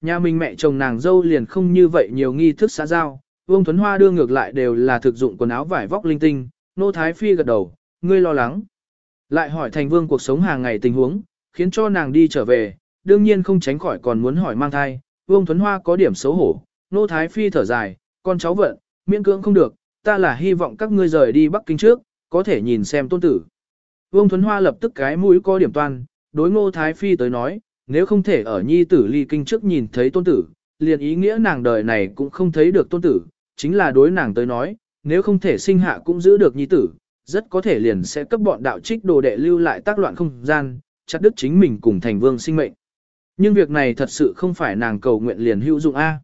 Nhà mình mẹ chồng nàng dâu liền không như vậy nhiều nghi thức xã giao, Vương Thuấn Hoa đưa ngược lại đều là thực dụng quần áo vải vóc linh tinh, nô thái phi gật đầu, ngươi lo lắng. Lại hỏi thành vương cuộc sống hàng ngày tình huống, khiến cho nàng đi trở về, đương nhiên không tránh khỏi còn muốn hỏi mang thai, Vương Thuấn Hoa có điểm xấu hổ, nô thái phi thở dài, con cháu vận, miễn cưỡng không được, ta là hy vọng các ngươi rời đi Bắc Kinh trước, có thể nhìn xem tôn tử. Vương Thuấn Hoa lập tức cái mũi có điểm toan, đối ngô thái phi tới nói, nếu không thể ở nhi tử ly kinh trước nhìn thấy tôn tử, liền ý nghĩa nàng đời này cũng không thấy được tôn tử, chính là đối nàng tới nói, nếu không thể sinh hạ cũng giữ được nhi tử, rất có thể liền sẽ cấp bọn đạo trích đồ đệ lưu lại tác loạn không gian, chặt đứt chính mình cùng thành vương sinh mệnh. Nhưng việc này thật sự không phải nàng cầu nguyện liền hữu dụng A.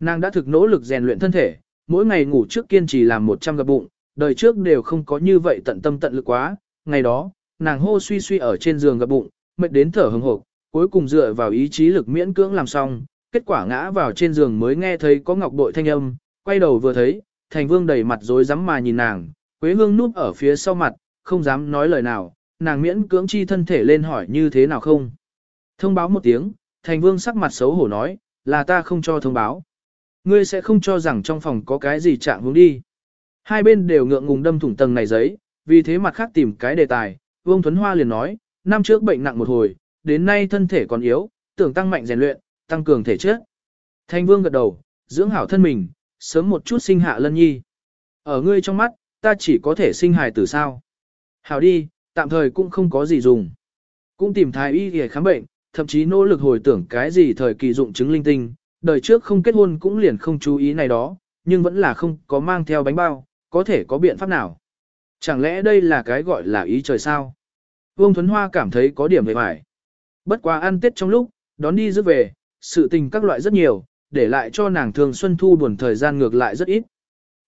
Nàng đã thực nỗ lực rèn luyện thân thể, mỗi ngày ngủ trước kiên trì làm 100 gặp bụng, đời trước đều không có như vậy tận tâm tận lực quá. Ngày đó, nàng hô suy suy ở trên giường gặp bụng, mệt đến thở hừng hộp, cuối cùng dựa vào ý chí lực miễn cưỡng làm xong, kết quả ngã vào trên giường mới nghe thấy có ngọc bội thanh âm, quay đầu vừa thấy, thành vương đầy mặt rối rắm mà nhìn nàng, Quế Hương núp ở phía sau mặt, không dám nói lời nào, nàng miễn cưỡng chi thân thể lên hỏi như thế nào không. Thông báo một tiếng, thành vương sắc mặt xấu hổ nói, là ta không cho thông báo. Ngươi sẽ không cho rằng trong phòng có cái gì chạm hướng đi. Hai bên đều ngượng ngùng đâm thủng tầng này giấy, vì thế mặt khác tìm cái đề tài, Vương Thuấn Hoa liền nói, năm trước bệnh nặng một hồi, đến nay thân thể còn yếu, tưởng tăng mạnh rèn luyện, tăng cường thể chất. Thanh Vương gật đầu, dưỡng hảo thân mình, sớm một chút sinh hạ lân nhi. Ở ngươi trong mắt, ta chỉ có thể sinh hài tử sao. Hảo đi, tạm thời cũng không có gì dùng. Cũng tìm thái y để khám bệnh, thậm chí nỗ lực hồi tưởng cái gì thời kỳ dụng chứng linh tinh, đời trước không kết hôn cũng liền không chú ý này đó, nhưng vẫn là không có mang theo bánh bao, có thể có biện pháp nào. Chẳng lẽ đây là cái gọi là ý trời sao? Vương Thuấn Hoa cảm thấy có điểm về mải. Bất quá ăn tết trong lúc, đón đi rước về, sự tình các loại rất nhiều, để lại cho nàng thường xuân thu buồn thời gian ngược lại rất ít.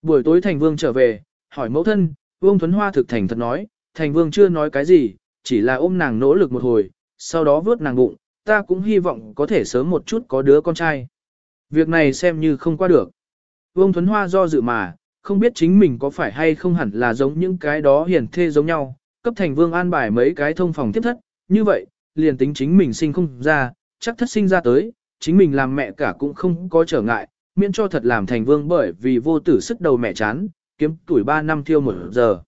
Buổi tối Thành Vương trở về, hỏi mẫu thân, Vương Thuấn Hoa thực thành thật nói, Thành Vương chưa nói cái gì, chỉ là ôm nàng nỗ lực một hồi, sau đó vớt nàng bụng, ta cũng hy vọng có thể sớm một chút có đứa con trai. Việc này xem như không qua được. Vương Thuấn Hoa do dự mà, không biết chính mình có phải hay không hẳn là giống những cái đó hiển thê giống nhau, cấp Thành Vương an bài mấy cái thông phòng tiếp thất, như vậy, liền tính chính mình sinh không ra, chắc thất sinh ra tới, chính mình làm mẹ cả cũng không có trở ngại, miễn cho thật làm thành vương bởi vì vô tử sức đầu mẹ chán, kiếm tuổi 3 năm thiêu một giờ.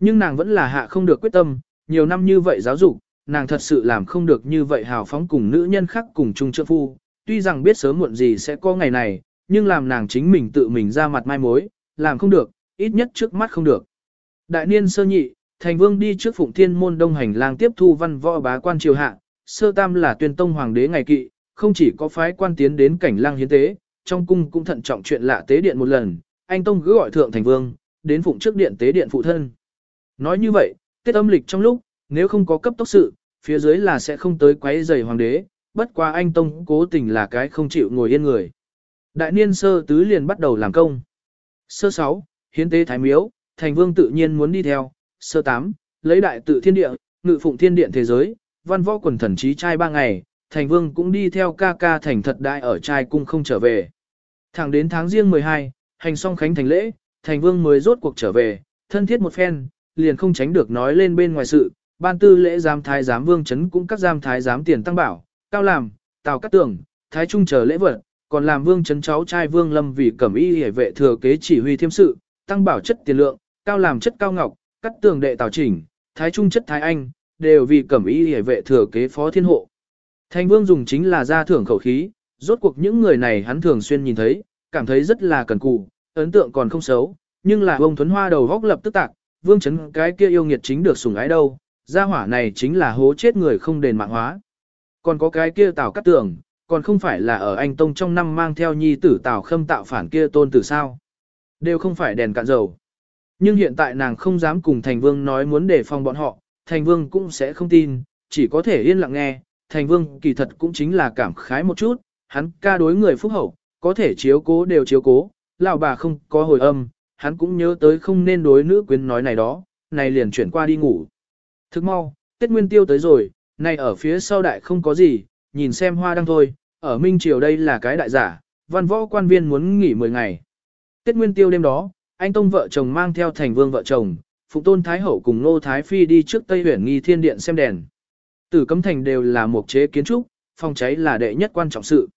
Nhưng nàng vẫn là hạ không được quyết tâm, nhiều năm như vậy giáo dục, nàng thật sự làm không được như vậy hào phóng cùng nữ nhân khác cùng chung trợ phu, tuy rằng biết sớm muộn gì sẽ có ngày này, nhưng làm nàng chính mình tự mình ra mặt mai mối, làm không được, ít nhất trước mắt không được. Đại niên sơ nhị, thành vương đi trước phụng thiên môn đông hành lang tiếp thu văn võ bá quan triều hạ, sơ tam là tuyên tông hoàng đế ngày kỵ, không chỉ có phái quan tiến đến cảnh lang hiến tế, trong cung cũng thận trọng chuyện lạ tế điện một lần, anh tông cứ gọi thượng thành vương, đến phụng trước điện tế điện phụ thân. Nói như vậy, tiết âm lịch trong lúc, nếu không có cấp tốc sự, phía dưới là sẽ không tới quấy rầy hoàng đế, bất quá anh tông cố tình là cái không chịu ngồi yên người. Đại niên sơ tứ liền bắt đầu làm công. Sơ sáu, hiến tế thái miếu, thành vương tự nhiên muốn đi theo. Sơ tám, lấy đại tự thiên địa, ngự phụng thiên điện thế giới, văn võ quần thần trí trai ba ngày, thành vương cũng đi theo ca ca thành thật đại ở trai cung không trở về. Thẳng đến tháng riêng 12, hành xong khánh thành lễ, thành vương mới rốt cuộc trở về, thân thiết một phen, liền không tránh được nói lên bên ngoài sự, ban tư lễ giám thái giám vương chấn cũng các giám thái giám tiền tăng bảo, cao làm, tào cắt tường, thái trung chờ lễ vật, còn làm vương chấn cháu trai vương lâm vì cẩm y hệ vệ thừa kế chỉ huy thiêm sự, tăng bảo chất tiền lượng, cao làm chất cao ngọc, cắt tường đệ tào chỉnh, thái trung chất thái anh, đều vì cẩm y hề vệ thừa kế phó thiên hộ. Thành vương dùng chính là gia thưởng khẩu khí, rốt cuộc những người này hắn thường xuyên nhìn thấy, cảm thấy rất là cần cù, ấn tượng còn không xấu, nhưng là ông Thuấn Hoa đầu góc lập tức tạc, vương chấn cái kia yêu nghiệt chính được sủng ái đâu, gia hỏa này chính là hố chết người không đền mạng hóa. Còn có cái kia tào cắt tường còn không phải là ở anh Tông trong năm mang theo nhi tử tào khâm tạo phản kia tôn tử sao. Đều không phải đèn cạn dầu. Nhưng hiện tại nàng không dám cùng thành vương nói muốn đề phòng bọn họ, thành vương cũng sẽ không tin, chỉ có thể yên lặng nghe, thành vương kỳ thật cũng chính là cảm khái một chút, hắn ca đối người phúc hậu, có thể chiếu cố đều chiếu cố, lão bà không có hồi âm, hắn cũng nhớ tới không nên đối nữ quyến nói này đó, này liền chuyển qua đi ngủ. Thức mau, Tết Nguyên Tiêu tới rồi, này ở phía sau đại không có gì, nhìn xem hoa đăng thôi, ở Minh Triều đây là cái đại giả, văn võ quan viên muốn nghỉ 10 ngày. Tết Nguyên Tiêu đêm đó, anh Tông vợ chồng mang theo thành vương vợ chồng, Phụ Tôn Thái Hậu cùng Nô Thái Phi đi trước Tây Huyền Nghi Thiên Điện xem đèn. Tử cấm thành đều là một chế kiến trúc, phòng cháy là đệ nhất quan trọng sự.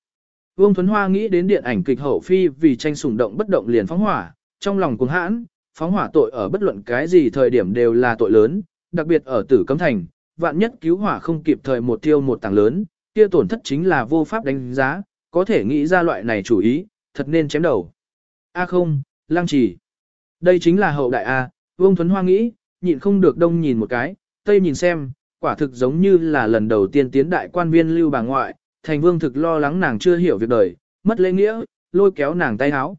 Vương Thuấn Hoa nghĩ đến điện ảnh kịch hậu phi vì tranh sủng động bất động liền phóng hỏa, trong lòng cuồng hãn, phóng hỏa tội ở bất luận cái gì thời điểm đều là tội lớn, đặc biệt ở tử cấm thành, vạn nhất cứu hỏa không kịp thời một tiêu một tảng lớn, kia tổn thất chính là vô pháp đánh giá, có thể nghĩ ra loại này chủ ý, thật nên chém đầu. A không, lang chỉ. Đây chính là hậu đại A, Vương Thuấn Hoa nghĩ, nhịn không được đông nhìn một cái, tây nhìn xem, quả thực giống như là lần đầu tiên tiến đại quan viên lưu bà ngoại, thành vương thực lo lắng nàng chưa hiểu việc đời, mất lễ nghĩa, lôi kéo nàng tay háo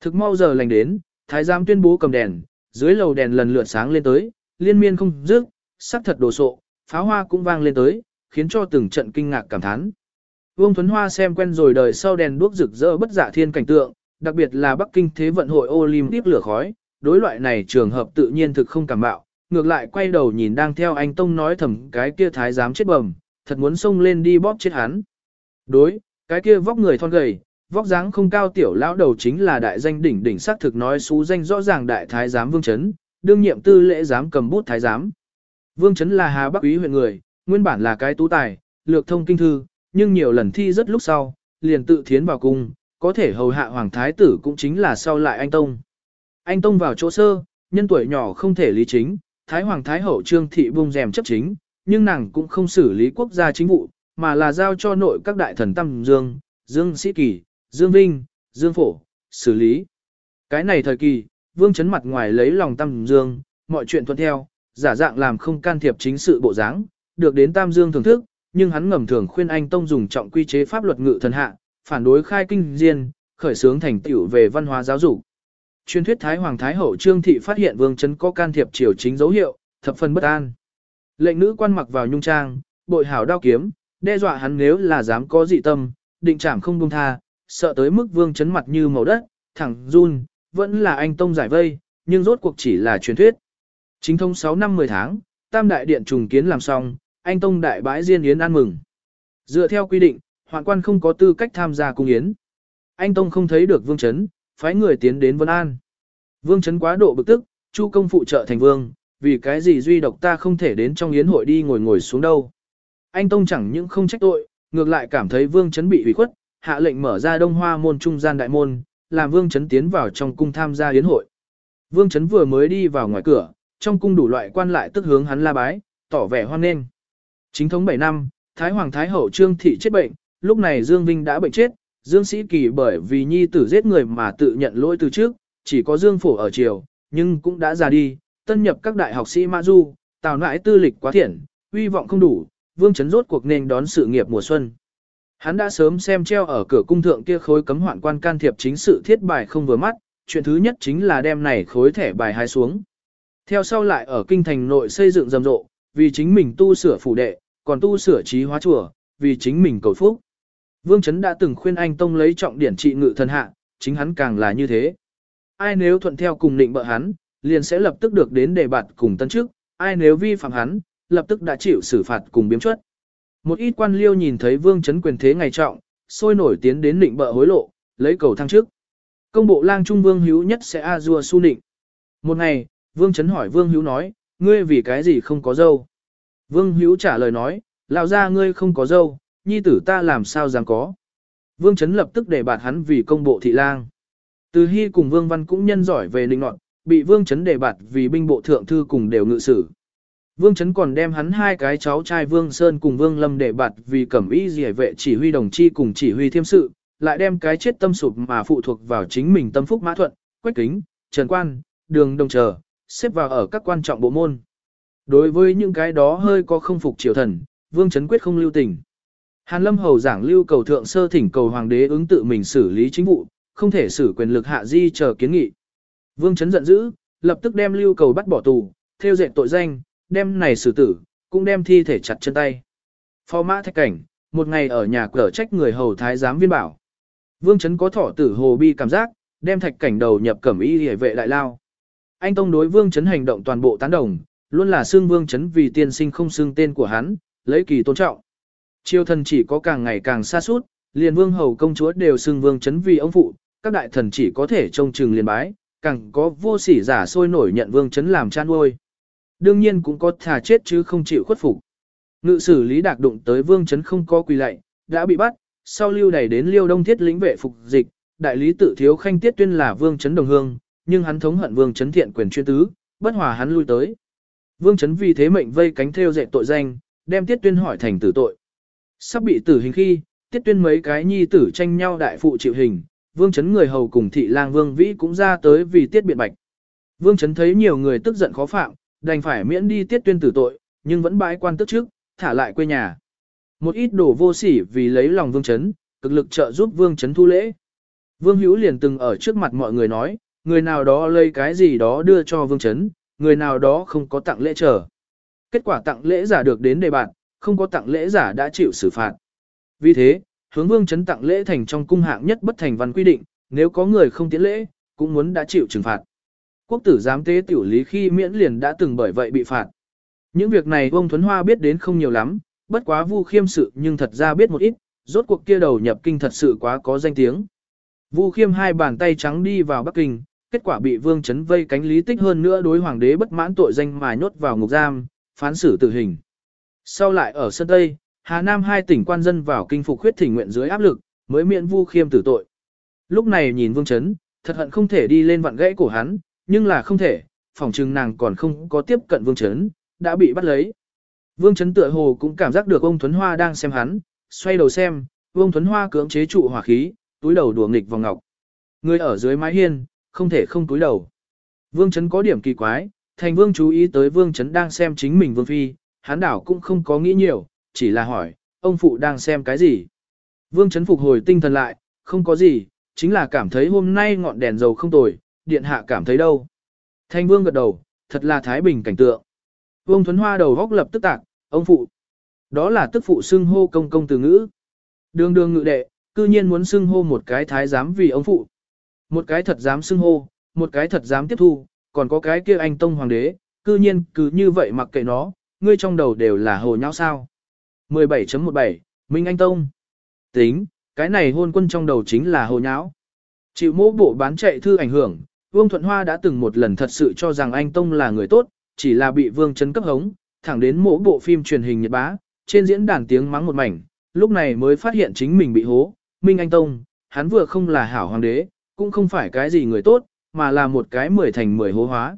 Thực mau giờ lành đến, thái giám tuyên bố cầm đèn, dưới lầu đèn lần lượt sáng lên tới, liên miên không dứt, sắc thật đồ sộ, pháo hoa cũng vang lên tới, khiến cho từng trận kinh ngạc cảm thán. Vương Thuấn Hoa xem quen rồi đời sau đèn đuốc rực rỡ bất giả thiên cảnh tượng, đặc biệt là Bắc Kinh Thế vận hội Olympic lửa khói, đối loại này trường hợp tự nhiên thực không cảm bạo, ngược lại quay đầu nhìn đang theo anh Tông nói thầm cái kia thái giám chết bầm, thật muốn xông lên đi bóp chết hắn. Đối, cái kia vóc người thon gầy, vóc dáng không cao tiểu lão đầu chính là đại danh đỉnh đỉnh xác thực nói xú danh rõ ràng đại thái giám Vương Chấn, đương nhiệm tư lễ giám cầm bút thái giám. Vương Chấn là Hà Bắc Úy huyện người, nguyên bản là cái tú tài, lược thông kinh thư, nhưng nhiều lần thi rất lúc sau, liền tự thiến vào cung, có thể hầu hạ hoàng thái tử cũng chính là sau lại anh Tông. Anh Tông vào chỗ sơ, nhân tuổi nhỏ không thể lý chính, Thái Hoàng Thái Hậu Trương Thị bung rèm chấp chính, nhưng nàng cũng không xử lý quốc gia chính vụ, mà là giao cho nội các đại thần Tâm Dương, Dương Sĩ Kỳ, Dương Vinh, Dương Phổ, xử lý. Cái này thời kỳ, Vương chấn mặt ngoài lấy lòng Tâm Dương, mọi chuyện thuận theo, giả dạng làm không can thiệp chính sự bộ dáng, được đến Tam Dương thưởng thức, nhưng hắn ngầm thường khuyên anh Tông dùng trọng quy chế pháp luật ngự thần hạ, phản đối khai kinh diên, khởi xướng thành tựu về văn hóa giáo dục. Truyền thuyết Thái Hoàng Thái Hậu Trương Thị phát hiện Vương Trấn có can thiệp triều chính dấu hiệu, thập phần bất an. Lệnh nữ quan mặc vào nhung trang, bội hảo đao kiếm, đe dọa hắn nếu là dám có dị tâm, định trảm không buông tha, sợ tới mức Vương Trấn mặt như màu đất, thẳng run, vẫn là anh tông giải vây, nhưng rốt cuộc chỉ là truyền thuyết. Chính thông 6 năm 10 tháng, Tam Đại Điện trùng kiến làm xong, anh tông đại bãi diên yến ăn mừng. Dựa theo quy định, hoạn quan không có tư cách tham gia cung yến. Anh tông không thấy được Vương Trấn, phái người tiến đến Vân An. Vương chấn quá độ bực tức, Chu công phụ trợ thành vương, vì cái gì duy độc ta không thể đến trong yến hội đi ngồi ngồi xuống đâu. Anh Tông chẳng những không trách tội, ngược lại cảm thấy vương chấn bị hủy khuất, hạ lệnh mở ra đông hoa môn trung gian đại môn, làm vương chấn tiến vào trong cung tham gia yến hội. Vương chấn vừa mới đi vào ngoài cửa, trong cung đủ loại quan lại tức hướng hắn la bái, tỏ vẻ hoan nghênh. Chính thống 7 năm, Thái Hoàng Thái Hậu Trương Thị chết bệnh, lúc này Dương Vinh đã bệnh chết, Dương Sĩ Kỳ bởi vì nhi tử giết người mà tự nhận lỗi từ trước, chỉ có Dương Phổ ở triều, nhưng cũng đã già đi, tân nhập các đại học sĩ Mã Du, tào nãi tư lịch quá thiện, uy vọng không đủ, Vương Chấn rốt cuộc nên đón sự nghiệp mùa xuân. Hắn đã sớm xem treo ở cửa cung thượng kia khối cấm hoạn quan can thiệp chính sự thiết bài không vừa mắt, chuyện thứ nhất chính là đem này khối thẻ bài hai xuống. Theo sau lại ở kinh thành nội xây dựng rầm rộ, vì chính mình tu sửa phủ đệ, còn tu sửa trí hóa chùa, vì chính mình cầu phúc. Vương Chấn đã từng khuyên anh Tông lấy trọng điển trị ngự thần hạ, chính hắn càng là như thế. Ai nếu thuận theo cùng định bợ hắn, liền sẽ lập tức được đến đề bạt cùng tân chức, ai nếu vi phạm hắn, lập tức đã chịu xử phạt cùng biếm chuất. Một ít quan liêu nhìn thấy Vương Chấn quyền thế ngày trọng, sôi nổi tiến đến định bợ hối lộ, lấy cầu thăng chức. Công bộ lang trung Vương Hữu nhất sẽ a dua su định. Một ngày, Vương Chấn hỏi Vương Hữu nói, ngươi vì cái gì không có dâu? Vương Hữu trả lời nói, lão ra ngươi không có dâu, nhi tử ta làm sao dám có. Vương Chấn lập tức để bạt hắn vì công bộ thị lang. Từ Hy cùng Vương Văn cũng nhân giỏi về ninh nọt, bị Vương Chấn đề bạt vì binh bộ thượng thư cùng đều ngự sử. Vương Chấn còn đem hắn hai cái cháu trai Vương Sơn cùng Vương Lâm đề bạt vì cẩm y dì vệ chỉ huy đồng chi cùng chỉ huy thiêm sự, lại đem cái chết tâm sụp mà phụ thuộc vào chính mình tâm phúc mã thuận, quách kính, trần quan, đường đồng chờ, xếp vào ở các quan trọng bộ môn. Đối với những cái đó hơi có không phục triều thần, Vương Chấn quyết không lưu tình. Hàn Lâm Hầu giảng lưu cầu thượng sơ thỉnh cầu hoàng đế ứng tự mình xử lý chính vụ, không thể xử quyền lực hạ di chờ kiến nghị. Vương Chấn giận dữ, lập tức đem lưu cầu bắt bỏ tù, theo dệt tội danh, đem này xử tử, cũng đem thi thể chặt chân tay. Phó mã thạch cảnh, một ngày ở nhà cửa trách người hầu thái giám viên bảo. Vương Chấn có thọ tử hồ bi cảm giác, đem thạch cảnh đầu nhập cẩm y hề vệ đại lao. Anh Tông đối Vương Chấn hành động toàn bộ tán đồng, luôn là xương Vương Chấn vì tiên sinh không xương tên của hắn, lấy kỳ tôn trọng. Triều thần chỉ có càng ngày càng xa suốt, liền vương hầu công chúa đều xưng vương chấn vì ông phụ, các đại thần chỉ có thể trông chừng liền bái, càng có vô sỉ giả sôi nổi nhận vương chấn làm cha nuôi. Đương nhiên cũng có thà chết chứ không chịu khuất phục. Ngự sử lý đạc đụng tới vương chấn không có quỳ lạy, đã bị bắt, sau lưu đẩy đến liêu đông thiết lĩnh vệ phục dịch, đại lý tự thiếu khanh tiết tuyên là vương chấn đồng hương, nhưng hắn thống hận vương chấn thiện quyền chuyên tứ, bất hòa hắn lui tới. Vương chấn vì thế mệnh vây cánh theo dệt tội danh, đem tiết tuyên hỏi thành tử tội. Sắp bị tử hình khi, tiết tuyên mấy cái nhi tử tranh nhau đại phụ chịu hình, vương chấn người hầu cùng thị lang vương vĩ cũng ra tới vì tiết biện bạch. Vương chấn thấy nhiều người tức giận khó phạm, đành phải miễn đi tiết tuyên tử tội, nhưng vẫn bãi quan tức trước, thả lại quê nhà. Một ít đổ vô sỉ vì lấy lòng vương chấn, cực lực trợ giúp vương chấn thu lễ. Vương hữu liền từng ở trước mặt mọi người nói, người nào đó lấy cái gì đó đưa cho vương chấn, người nào đó không có tặng lễ trở. Kết quả tặng lễ giả được đến đề bạn, không có tặng lễ giả đã chịu xử phạt. Vì thế, hướng vương chấn tặng lễ thành trong cung hạng nhất bất thành văn quy định, nếu có người không tiến lễ, cũng muốn đã chịu trừng phạt. Quốc tử giám tế tiểu lý khi miễn liền đã từng bởi vậy bị phạt. Những việc này ông Thuấn Hoa biết đến không nhiều lắm, bất quá vu khiêm sự nhưng thật ra biết một ít, rốt cuộc kia đầu nhập kinh thật sự quá có danh tiếng. Vu khiêm hai bàn tay trắng đi vào Bắc Kinh, kết quả bị vương chấn vây cánh lý tích hơn nữa đối hoàng đế bất mãn tội danh mà nhốt vào ngục giam, phán xử tử hình. Sau lại ở Sơn Tây, Hà Nam hai tỉnh quan dân vào kinh phục huyết thỉnh nguyện dưới áp lực, mới miễn vu khiêm tử tội. Lúc này nhìn vương chấn, thật hận không thể đi lên vặn gãy cổ hắn, nhưng là không thể, phòng trừng nàng còn không có tiếp cận vương chấn, đã bị bắt lấy. Vương chấn tựa hồ cũng cảm giác được ông Thuấn Hoa đang xem hắn, xoay đầu xem, vương Thuấn Hoa cưỡng chế trụ hỏa khí, túi đầu đùa nghịch vào ngọc. Người ở dưới mái hiên, không thể không túi đầu. Vương chấn có điểm kỳ quái, thành vương chú ý tới vương chấn đang xem chính mình vương phi, Hán đảo cũng không có nghĩ nhiều, chỉ là hỏi, ông phụ đang xem cái gì. Vương chấn phục hồi tinh thần lại, không có gì, chính là cảm thấy hôm nay ngọn đèn dầu không tồi, điện hạ cảm thấy đâu. Thanh vương gật đầu, thật là thái bình cảnh tượng. Vương Thuấn Hoa đầu góc lập tức tạc, ông phụ. Đó là tức phụ xưng hô công công từ ngữ. Đường đường ngự đệ, cư nhiên muốn xưng hô một cái thái giám vì ông phụ. Một cái thật dám xưng hô, một cái thật dám tiếp thu, còn có cái kia anh tông hoàng đế, cư nhiên cứ như vậy mặc kệ nó, ngươi trong đầu đều là hồ nháo sao. 17.17, Minh Anh Tông. Tính, cái này hôn quân trong đầu chính là hồ nháo. Chịu mỗ bộ bán chạy thư ảnh hưởng, Vương Thuận Hoa đã từng một lần thật sự cho rằng anh Tông là người tốt, chỉ là bị Vương Trấn cấp hống, thẳng đến mỗi bộ phim truyền hình Nhật Bá, trên diễn đàn tiếng mắng một mảnh, lúc này mới phát hiện chính mình bị hố. Minh Anh Tông, hắn vừa không là hảo hoàng đế, cũng không phải cái gì người tốt, mà là một cái mười thành mười hố hóa.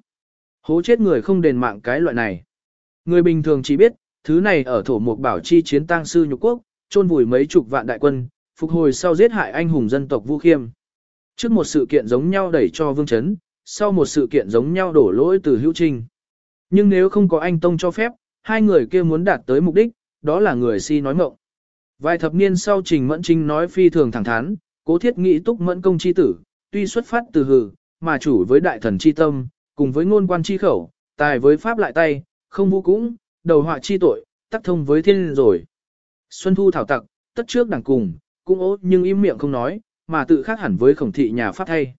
Hố chết người không đền mạng cái loại này. Người bình thường chỉ biết, thứ này ở thổ mục bảo chi chiến tang sư nhục quốc, chôn vùi mấy chục vạn đại quân, phục hồi sau giết hại anh hùng dân tộc Vu Khiêm. Trước một sự kiện giống nhau đẩy cho Vương Chấn, sau một sự kiện giống nhau đổ lỗi từ Hữu Trinh. Nhưng nếu không có anh Tông cho phép, hai người kia muốn đạt tới mục đích, đó là người si nói mộng. Vài thập niên sau Trình Mẫn Trinh nói phi thường thẳng thắn, cố thiết nghĩ túc mẫn công chi tử, tuy xuất phát từ hừ, mà chủ với đại thần chi tâm, cùng với ngôn quan chi khẩu, tài với pháp lại tay, không vũ cũng, đầu họa chi tội, tắc thông với thiên rồi. Xuân thu thảo tặc, tất trước đằng cùng, cũng ố nhưng im miệng không nói, mà tự khác hẳn với khổng thị nhà pháp thay.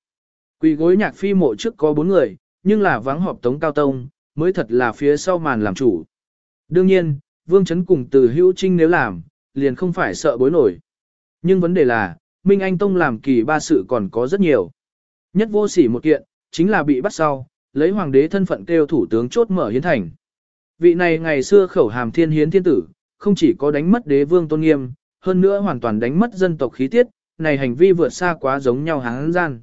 Quỳ gối nhạc phi mộ trước có bốn người, nhưng là vắng họp tống cao tông, mới thật là phía sau màn làm chủ. Đương nhiên, Vương Trấn cùng từ hữu trinh nếu làm, liền không phải sợ bối nổi. Nhưng vấn đề là, Minh Anh Tông làm kỳ ba sự còn có rất nhiều. Nhất vô sỉ một kiện, chính là bị bắt sau, lấy hoàng đế thân phận kêu thủ tướng chốt mở hiến thành. Vị này ngày xưa khẩu hàm thiên hiến thiên tử, không chỉ có đánh mất đế vương tôn nghiêm, hơn nữa hoàn toàn đánh mất dân tộc khí tiết, này hành vi vượt xa quá giống nhau hắn gian.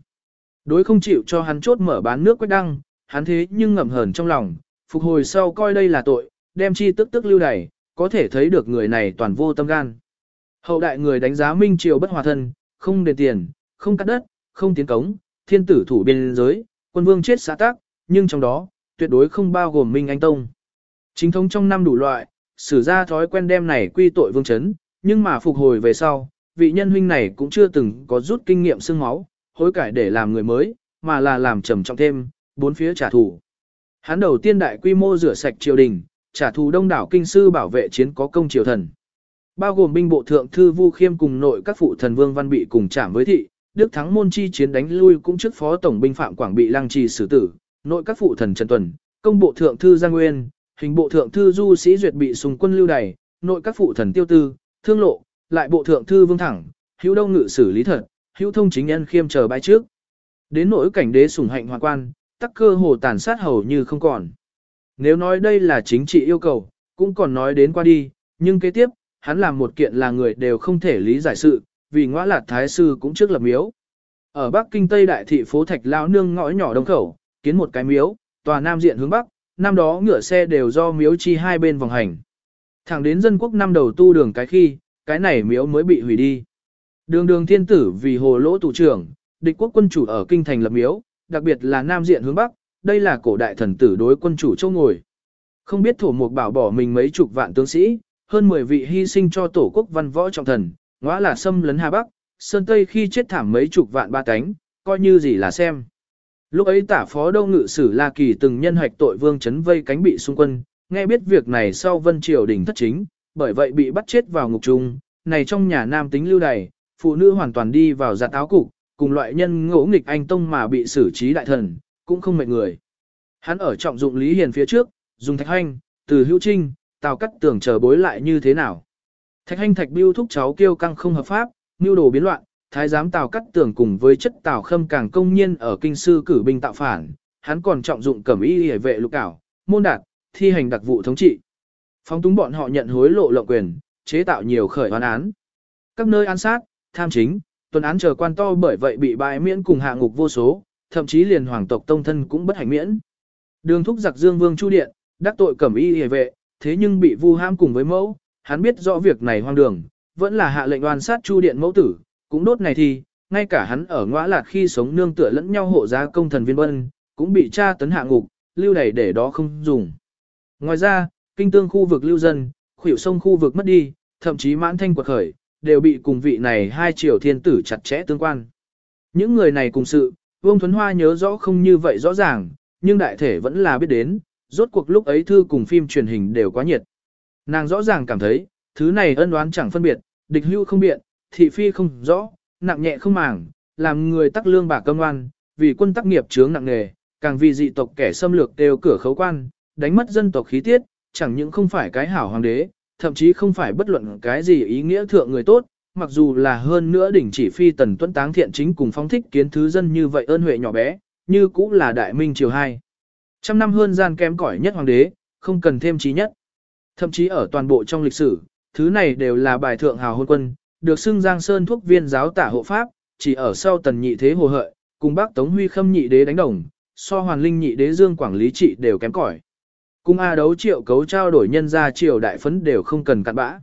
Đối không chịu cho hắn chốt mở bán nước quách đăng, hắn thế nhưng ngầm hờn trong lòng, phục hồi sau coi đây là tội, đem chi tức tức lưu đày, có thể thấy được người này toàn vô tâm gan. Hậu đại người đánh giá Minh Triều bất hòa thân, không đền tiền, không cắt đất, không tiến cống, thiên tử thủ biên giới, quân vương chết xã tác, nhưng trong đó, tuyệt đối không bao gồm Minh Anh Tông. Chính thống trong năm đủ loại, sử ra thói quen đem này quy tội vương chấn, nhưng mà phục hồi về sau, vị nhân huynh này cũng chưa từng có rút kinh nghiệm xương máu, hối cải để làm người mới, mà là làm trầm trọng thêm, bốn phía trả thù. Hắn đầu tiên đại quy mô rửa sạch triều đình, trả thù đông đảo kinh sư bảo vệ chiến có công triều thần. Bao gồm binh bộ thượng thư Vu Khiêm cùng nội các phụ thần Vương Văn Bị cùng trảm với thị, Đức thắng môn chi chiến đánh lui cũng trước phó tổng binh phạm Quảng bị lăng trì xử tử, nội các phụ thần Trần Tuần, công bộ thượng thư Giang Nguyên, hình bộ thượng thư Du Sĩ Duyệt bị sùng quân lưu đày, nội các phụ thần Tiêu Tư, Thương Lộ, lại bộ thượng thư Vương Thẳng, hữu đông ngự xử lý thật, hữu thông chính nhân khiêm chờ bãi trước. Đến nỗi cảnh đế sủng hạnh hoàng quan, tắc cơ hồ tàn sát hầu như không còn. Nếu nói đây là chính trị yêu cầu, cũng còn nói đến qua đi, nhưng kế tiếp, hắn làm một kiện là người đều không thể lý giải sự, vì ngõ lạt thái sư cũng trước lập miếu. Ở Bắc Kinh Tây Đại thị phố Thạch Lao Nương ngõ nhỏ đông khẩu, kiến một cái miếu, tòa nam diện hướng Bắc, năm đó ngựa xe đều do miếu chi hai bên vòng hành. Thẳng đến dân quốc năm đầu tu đường cái khi, cái này miếu mới bị hủy đi. Đường đường thiên tử vì hồ lỗ tù trưởng, địch quốc quân chủ ở kinh thành lập miếu, đặc biệt là nam diện hướng bắc, đây là cổ đại thần tử đối quân chủ châu ngồi. Không biết thổ mục bảo bỏ mình mấy chục vạn tướng sĩ, hơn 10 vị hy sinh cho tổ quốc văn võ trọng thần, ngõ là xâm lấn Hà Bắc, Sơn Tây khi chết thảm mấy chục vạn ba cánh, coi như gì là xem. Lúc ấy tả phó đâu ngự sử La Kỳ từng nhân hoạch tội vương chấn vây cánh bị xung quân, nghe biết việc này sau vân triều đình thất chính, bởi vậy bị bắt chết vào ngục trung, này trong nhà nam tính lưu đày, phụ nữ hoàn toàn đi vào giặt áo cục, cùng loại nhân ngỗ nghịch anh tông mà bị xử trí đại thần, cũng không mệt người. Hắn ở trọng dụng Lý Hiền phía trước, dùng thạch hanh từ hữu trinh, tào cắt tưởng chờ bối lại như thế nào. Thạch hanh thạch biêu thúc cháu kêu căng không hợp pháp, mưu đồ biến loạn, thái giám tào cắt tường cùng với chất tào khâm càng công nhiên ở kinh sư cử binh tạo phản, hắn còn trọng dụng cẩm y hề vệ lục cảo, môn đạt, thi hành đặc vụ thống trị. Phóng túng bọn họ nhận hối lộ lộng quyền, chế tạo nhiều khởi hoán án. Các nơi án sát, tham chính, tuần án chờ quan to bởi vậy bị bãi miễn cùng hạ ngục vô số, thậm chí liền hoàng tộc tông thân cũng bất hạnh miễn. Đường thúc giặc Dương Vương Chu Điện, đắc tội cẩm y hề vệ, thế nhưng bị vu ham cùng với mẫu, hắn biết rõ việc này hoang đường, vẫn là hạ lệnh oan sát Chu Điện mẫu tử, cũng đốt này thì, ngay cả hắn ở ngõ lạt khi sống nương tựa lẫn nhau hộ giá công thần viên vân, cũng bị tra tấn hạ ngục, lưu đày để đó không dùng. Ngoài ra, kinh tương khu vực lưu dân, khuỷu sông khu vực mất đi, thậm chí mãn thanh quật khởi, đều bị cùng vị này hai triều thiên tử chặt chẽ tương quan. Những người này cùng sự, Vương Thuấn Hoa nhớ rõ không như vậy rõ ràng, nhưng đại thể vẫn là biết đến, rốt cuộc lúc ấy thư cùng phim truyền hình đều quá nhiệt. Nàng rõ ràng cảm thấy, thứ này ân oán chẳng phân biệt, địch hưu không biện, thị phi không rõ, nặng nhẹ không màng, làm người tắc lương bạc cơm oan, vì quân tắc nghiệp chướng nặng nghề, càng vì dị tộc kẻ xâm lược đều cửa khấu quan, đánh mất dân tộc khí tiết, chẳng những không phải cái hảo hoàng đế, thậm chí không phải bất luận cái gì ý nghĩa thượng người tốt, mặc dù là hơn nữa đỉnh chỉ phi tần tuấn táng thiện chính cùng phong thích kiến thứ dân như vậy ơn huệ nhỏ bé, như cũng là đại minh triều hai. Trăm năm hơn gian kém cỏi nhất hoàng đế, không cần thêm trí nhất. Thậm chí ở toàn bộ trong lịch sử, thứ này đều là bài thượng hào hôn quân, được xưng Giang Sơn thuốc viên giáo tả hộ pháp, chỉ ở sau tần nhị thế hồ hợi, cùng bác Tống Huy khâm nhị đế đánh đồng, so hoàn linh nhị đế dương quảng lý trị đều kém cỏi. Cung A đấu triệu cấu trao đổi nhân ra triều đại phấn đều không cần cặn bã.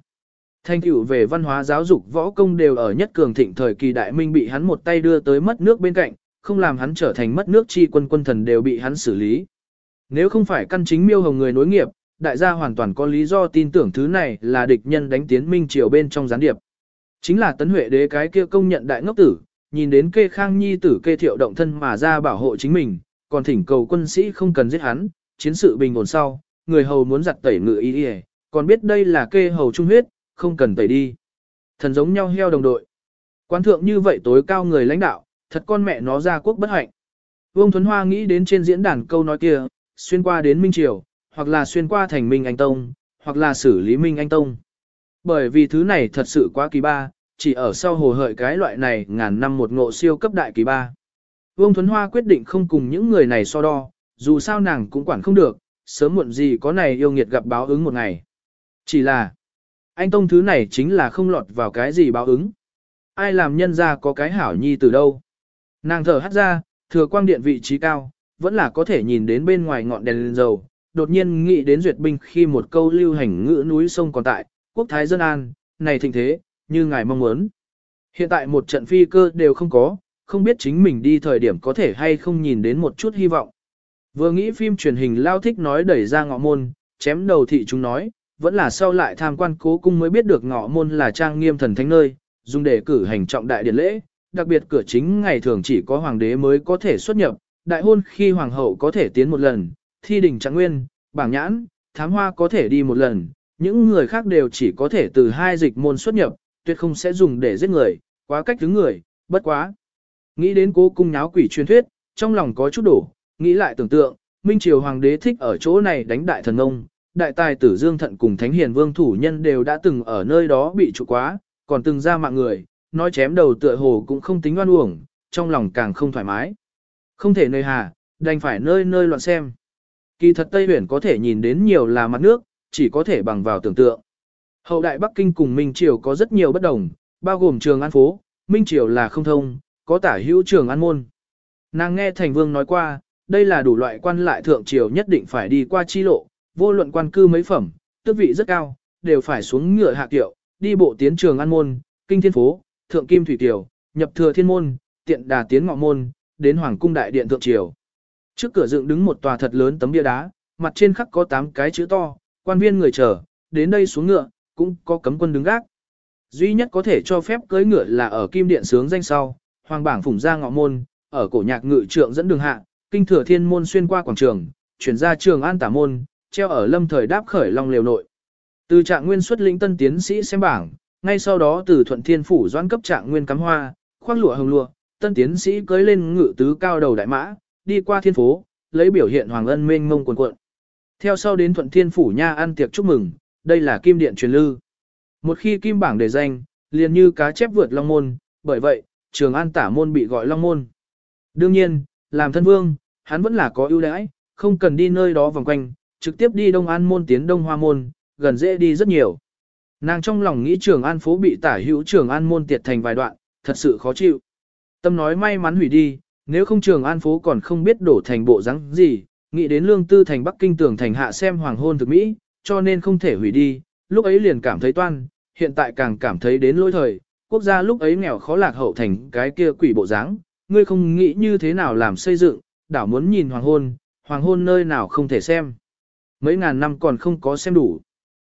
Thanh tựu về văn hóa giáo dục võ công đều ở nhất cường thịnh thời kỳ đại minh bị hắn một tay đưa tới mất nước bên cạnh, không làm hắn trở thành mất nước chi quân quân thần đều bị hắn xử lý. Nếu không phải căn chính miêu hồng người nối nghiệp, đại gia hoàn toàn có lý do tin tưởng thứ này là địch nhân đánh tiến minh triều bên trong gián điệp. Chính là tấn huệ đế cái kia công nhận đại ngốc tử, nhìn đến kê khang nhi tử kê thiệu động thân mà ra bảo hộ chính mình, còn thỉnh cầu quân sĩ không cần giết hắn, chiến sự bình ổn sau, người hầu muốn giặt tẩy ngựa y y, còn biết đây là kê hầu trung huyết, không cần tẩy đi. Thần giống nhau heo đồng đội. Quan thượng như vậy tối cao người lãnh đạo, thật con mẹ nó ra quốc bất hạnh. Vương Thuấn Hoa nghĩ đến trên diễn đàn câu nói kia, xuyên qua đến Minh Triều, hoặc là xuyên qua thành Minh Anh Tông, hoặc là xử lý Minh Anh Tông. Bởi vì thứ này thật sự quá kỳ ba, chỉ ở sau hồ hợi cái loại này ngàn năm một ngộ siêu cấp đại kỳ ba. Vương Thuấn Hoa quyết định không cùng những người này so đo, dù sao nàng cũng quản không được, sớm muộn gì có này yêu nghiệt gặp báo ứng một ngày. Chỉ là, anh Tông thứ này chính là không lọt vào cái gì báo ứng. Ai làm nhân ra có cái hảo nhi từ đâu. Nàng thở hắt ra, thừa quang điện vị trí cao, vẫn là có thể nhìn đến bên ngoài ngọn đèn lên dầu. Đột nhiên nghĩ đến duyệt binh khi một câu lưu hành ngữ núi sông còn tại, quốc thái dân an, này thịnh thế, như ngài mong muốn. Hiện tại một trận phi cơ đều không có, không biết chính mình đi thời điểm có thể hay không nhìn đến một chút hy vọng. Vừa nghĩ phim truyền hình lao thích nói đẩy ra ngọ môn, chém đầu thị chúng nói, vẫn là sau lại tham quan cố cung mới biết được ngọ môn là trang nghiêm thần thánh nơi, dùng để cử hành trọng đại điển lễ, đặc biệt cửa chính ngày thường chỉ có hoàng đế mới có thể xuất nhập, đại hôn khi hoàng hậu có thể tiến một lần, thi đình trạng nguyên, bảng nhãn, thám hoa có thể đi một lần, những người khác đều chỉ có thể từ hai dịch môn xuất nhập, tuyệt không sẽ dùng để giết người, quá cách thứ người, bất quá. Nghĩ đến cố cung nháo quỷ truyền thuyết, trong lòng có chút đổ, nghĩ lại tưởng tượng, Minh Triều Hoàng đế thích ở chỗ này đánh đại thần ông, đại tài tử Dương Thận cùng Thánh Hiền Vương thủ nhân đều đã từng ở nơi đó bị trụ quá, còn từng ra mạng người, nói chém đầu tựa hồ cũng không tính oan uổng, trong lòng càng không thoải mái. Không thể nơi hà, đành phải nơi nơi loạn xem. Kỳ thật Tây Huyền có thể nhìn đến nhiều là mặt nước, chỉ có thể bằng vào tưởng tượng. Hậu đại Bắc Kinh cùng Minh Triều có rất nhiều bất đồng, bao gồm trường an phố, Minh Triều là không thông, có tả hữu trường an môn. Nàng nghe thành vương nói qua, đây là đủ loại quan lại thượng triều nhất định phải đi qua chi lộ, vô luận quan cư mấy phẩm, tước vị rất cao, đều phải xuống ngựa hạ kiệu, đi bộ tiến trường an môn, kinh thiên phố, thượng kim thủy tiểu, nhập thừa thiên môn, tiện đà tiến ngọ môn, đến hoàng cung đại điện thượng triều. Trước cửa dựng đứng một tòa thật lớn tấm bia đá, mặt trên khắc có 8 cái chữ to, quan viên người chờ, đến đây xuống ngựa, cũng có cấm quân đứng gác. Duy nhất có thể cho phép cưỡi ngựa là ở kim điện sướng danh sau, hoàng bảng phủng ra ngọ môn, ở cổ nhạc ngự trượng dẫn đường hạ, kinh thừa thiên môn xuyên qua quảng trường, chuyển ra trường an tả môn, treo ở lâm thời đáp khởi long liều nội. Từ trạng nguyên xuất lĩnh tân tiến sĩ xem bảng, ngay sau đó từ thuận thiên phủ doãn cấp trạng nguyên cắm hoa, khoác lụa hồng lụa, tân tiến sĩ cưới lên ngự tứ cao đầu đại mã, đi qua thiên phố, lấy biểu hiện hoàng ân mênh mông quần cuộn. Theo sau đến thuận thiên phủ nha ăn tiệc chúc mừng, đây là kim điện truyền lưu. Một khi kim bảng đề danh, liền như cá chép vượt long môn, bởi vậy, trường an tả môn bị gọi long môn. Đương nhiên, làm thân vương, hắn vẫn là có ưu đãi, không cần đi nơi đó vòng quanh, trực tiếp đi đông an môn tiến đông hoa môn, gần dễ đi rất nhiều. Nàng trong lòng nghĩ trường an phố bị tả hữu trường an môn tiệt thành vài đoạn, thật sự khó chịu. Tâm nói may mắn hủy đi, nếu không trường an phố còn không biết đổ thành bộ rắn gì, nghĩ đến lương tư thành Bắc Kinh tưởng thành hạ xem hoàng hôn thực Mỹ, cho nên không thể hủy đi, lúc ấy liền cảm thấy toan, hiện tại càng cảm thấy đến lỗi thời, quốc gia lúc ấy nghèo khó lạc hậu thành cái kia quỷ bộ dáng, ngươi không nghĩ như thế nào làm xây dựng, đảo muốn nhìn hoàng hôn, hoàng hôn nơi nào không thể xem. Mấy ngàn năm còn không có xem đủ.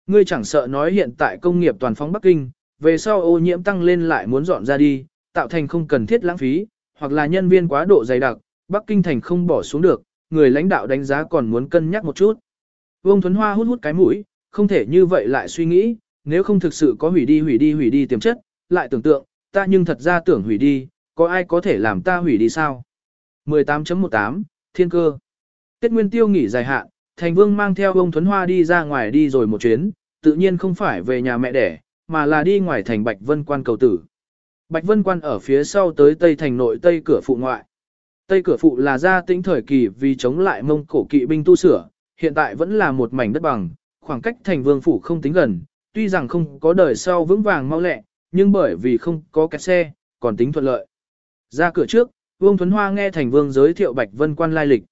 Ngươi chẳng sợ nói hiện tại công nghiệp toàn phóng Bắc Kinh, về sau ô nhiễm tăng lên lại muốn dọn ra đi, tạo thành không cần thiết lãng phí, hoặc là nhân viên quá độ dày đặc, Bắc Kinh thành không bỏ xuống được, người lãnh đạo đánh giá còn muốn cân nhắc một chút. Vương Thuấn Hoa hút hút cái mũi, không thể như vậy lại suy nghĩ, nếu không thực sự có hủy đi hủy đi hủy đi tiềm chất, lại tưởng tượng, ta nhưng thật ra tưởng hủy đi, có ai có thể làm ta hủy đi sao? 18.18, Thiên cơ Tết Nguyên Tiêu nghỉ dài hạn, Thành Vương mang theo ông Thuấn Hoa đi ra ngoài đi rồi một chuyến, tự nhiên không phải về nhà mẹ đẻ, mà là đi ngoài thành Bạch Vân Quan cầu tử. Bạch Vân Quan ở phía sau tới Tây thành nội Tây cửa phụ ngoại. Tây cửa phụ là gia tĩnh thời kỳ vì chống lại mông cổ kỵ binh tu sửa, hiện tại vẫn là một mảnh đất bằng, khoảng cách thành vương phủ không tính gần, tuy rằng không có đời sau vững vàng mau lẹ, nhưng bởi vì không có kẹt xe, còn tính thuận lợi. Ra cửa trước, Vương Thuấn Hoa nghe thành vương giới thiệu Bạch Vân Quan lai lịch.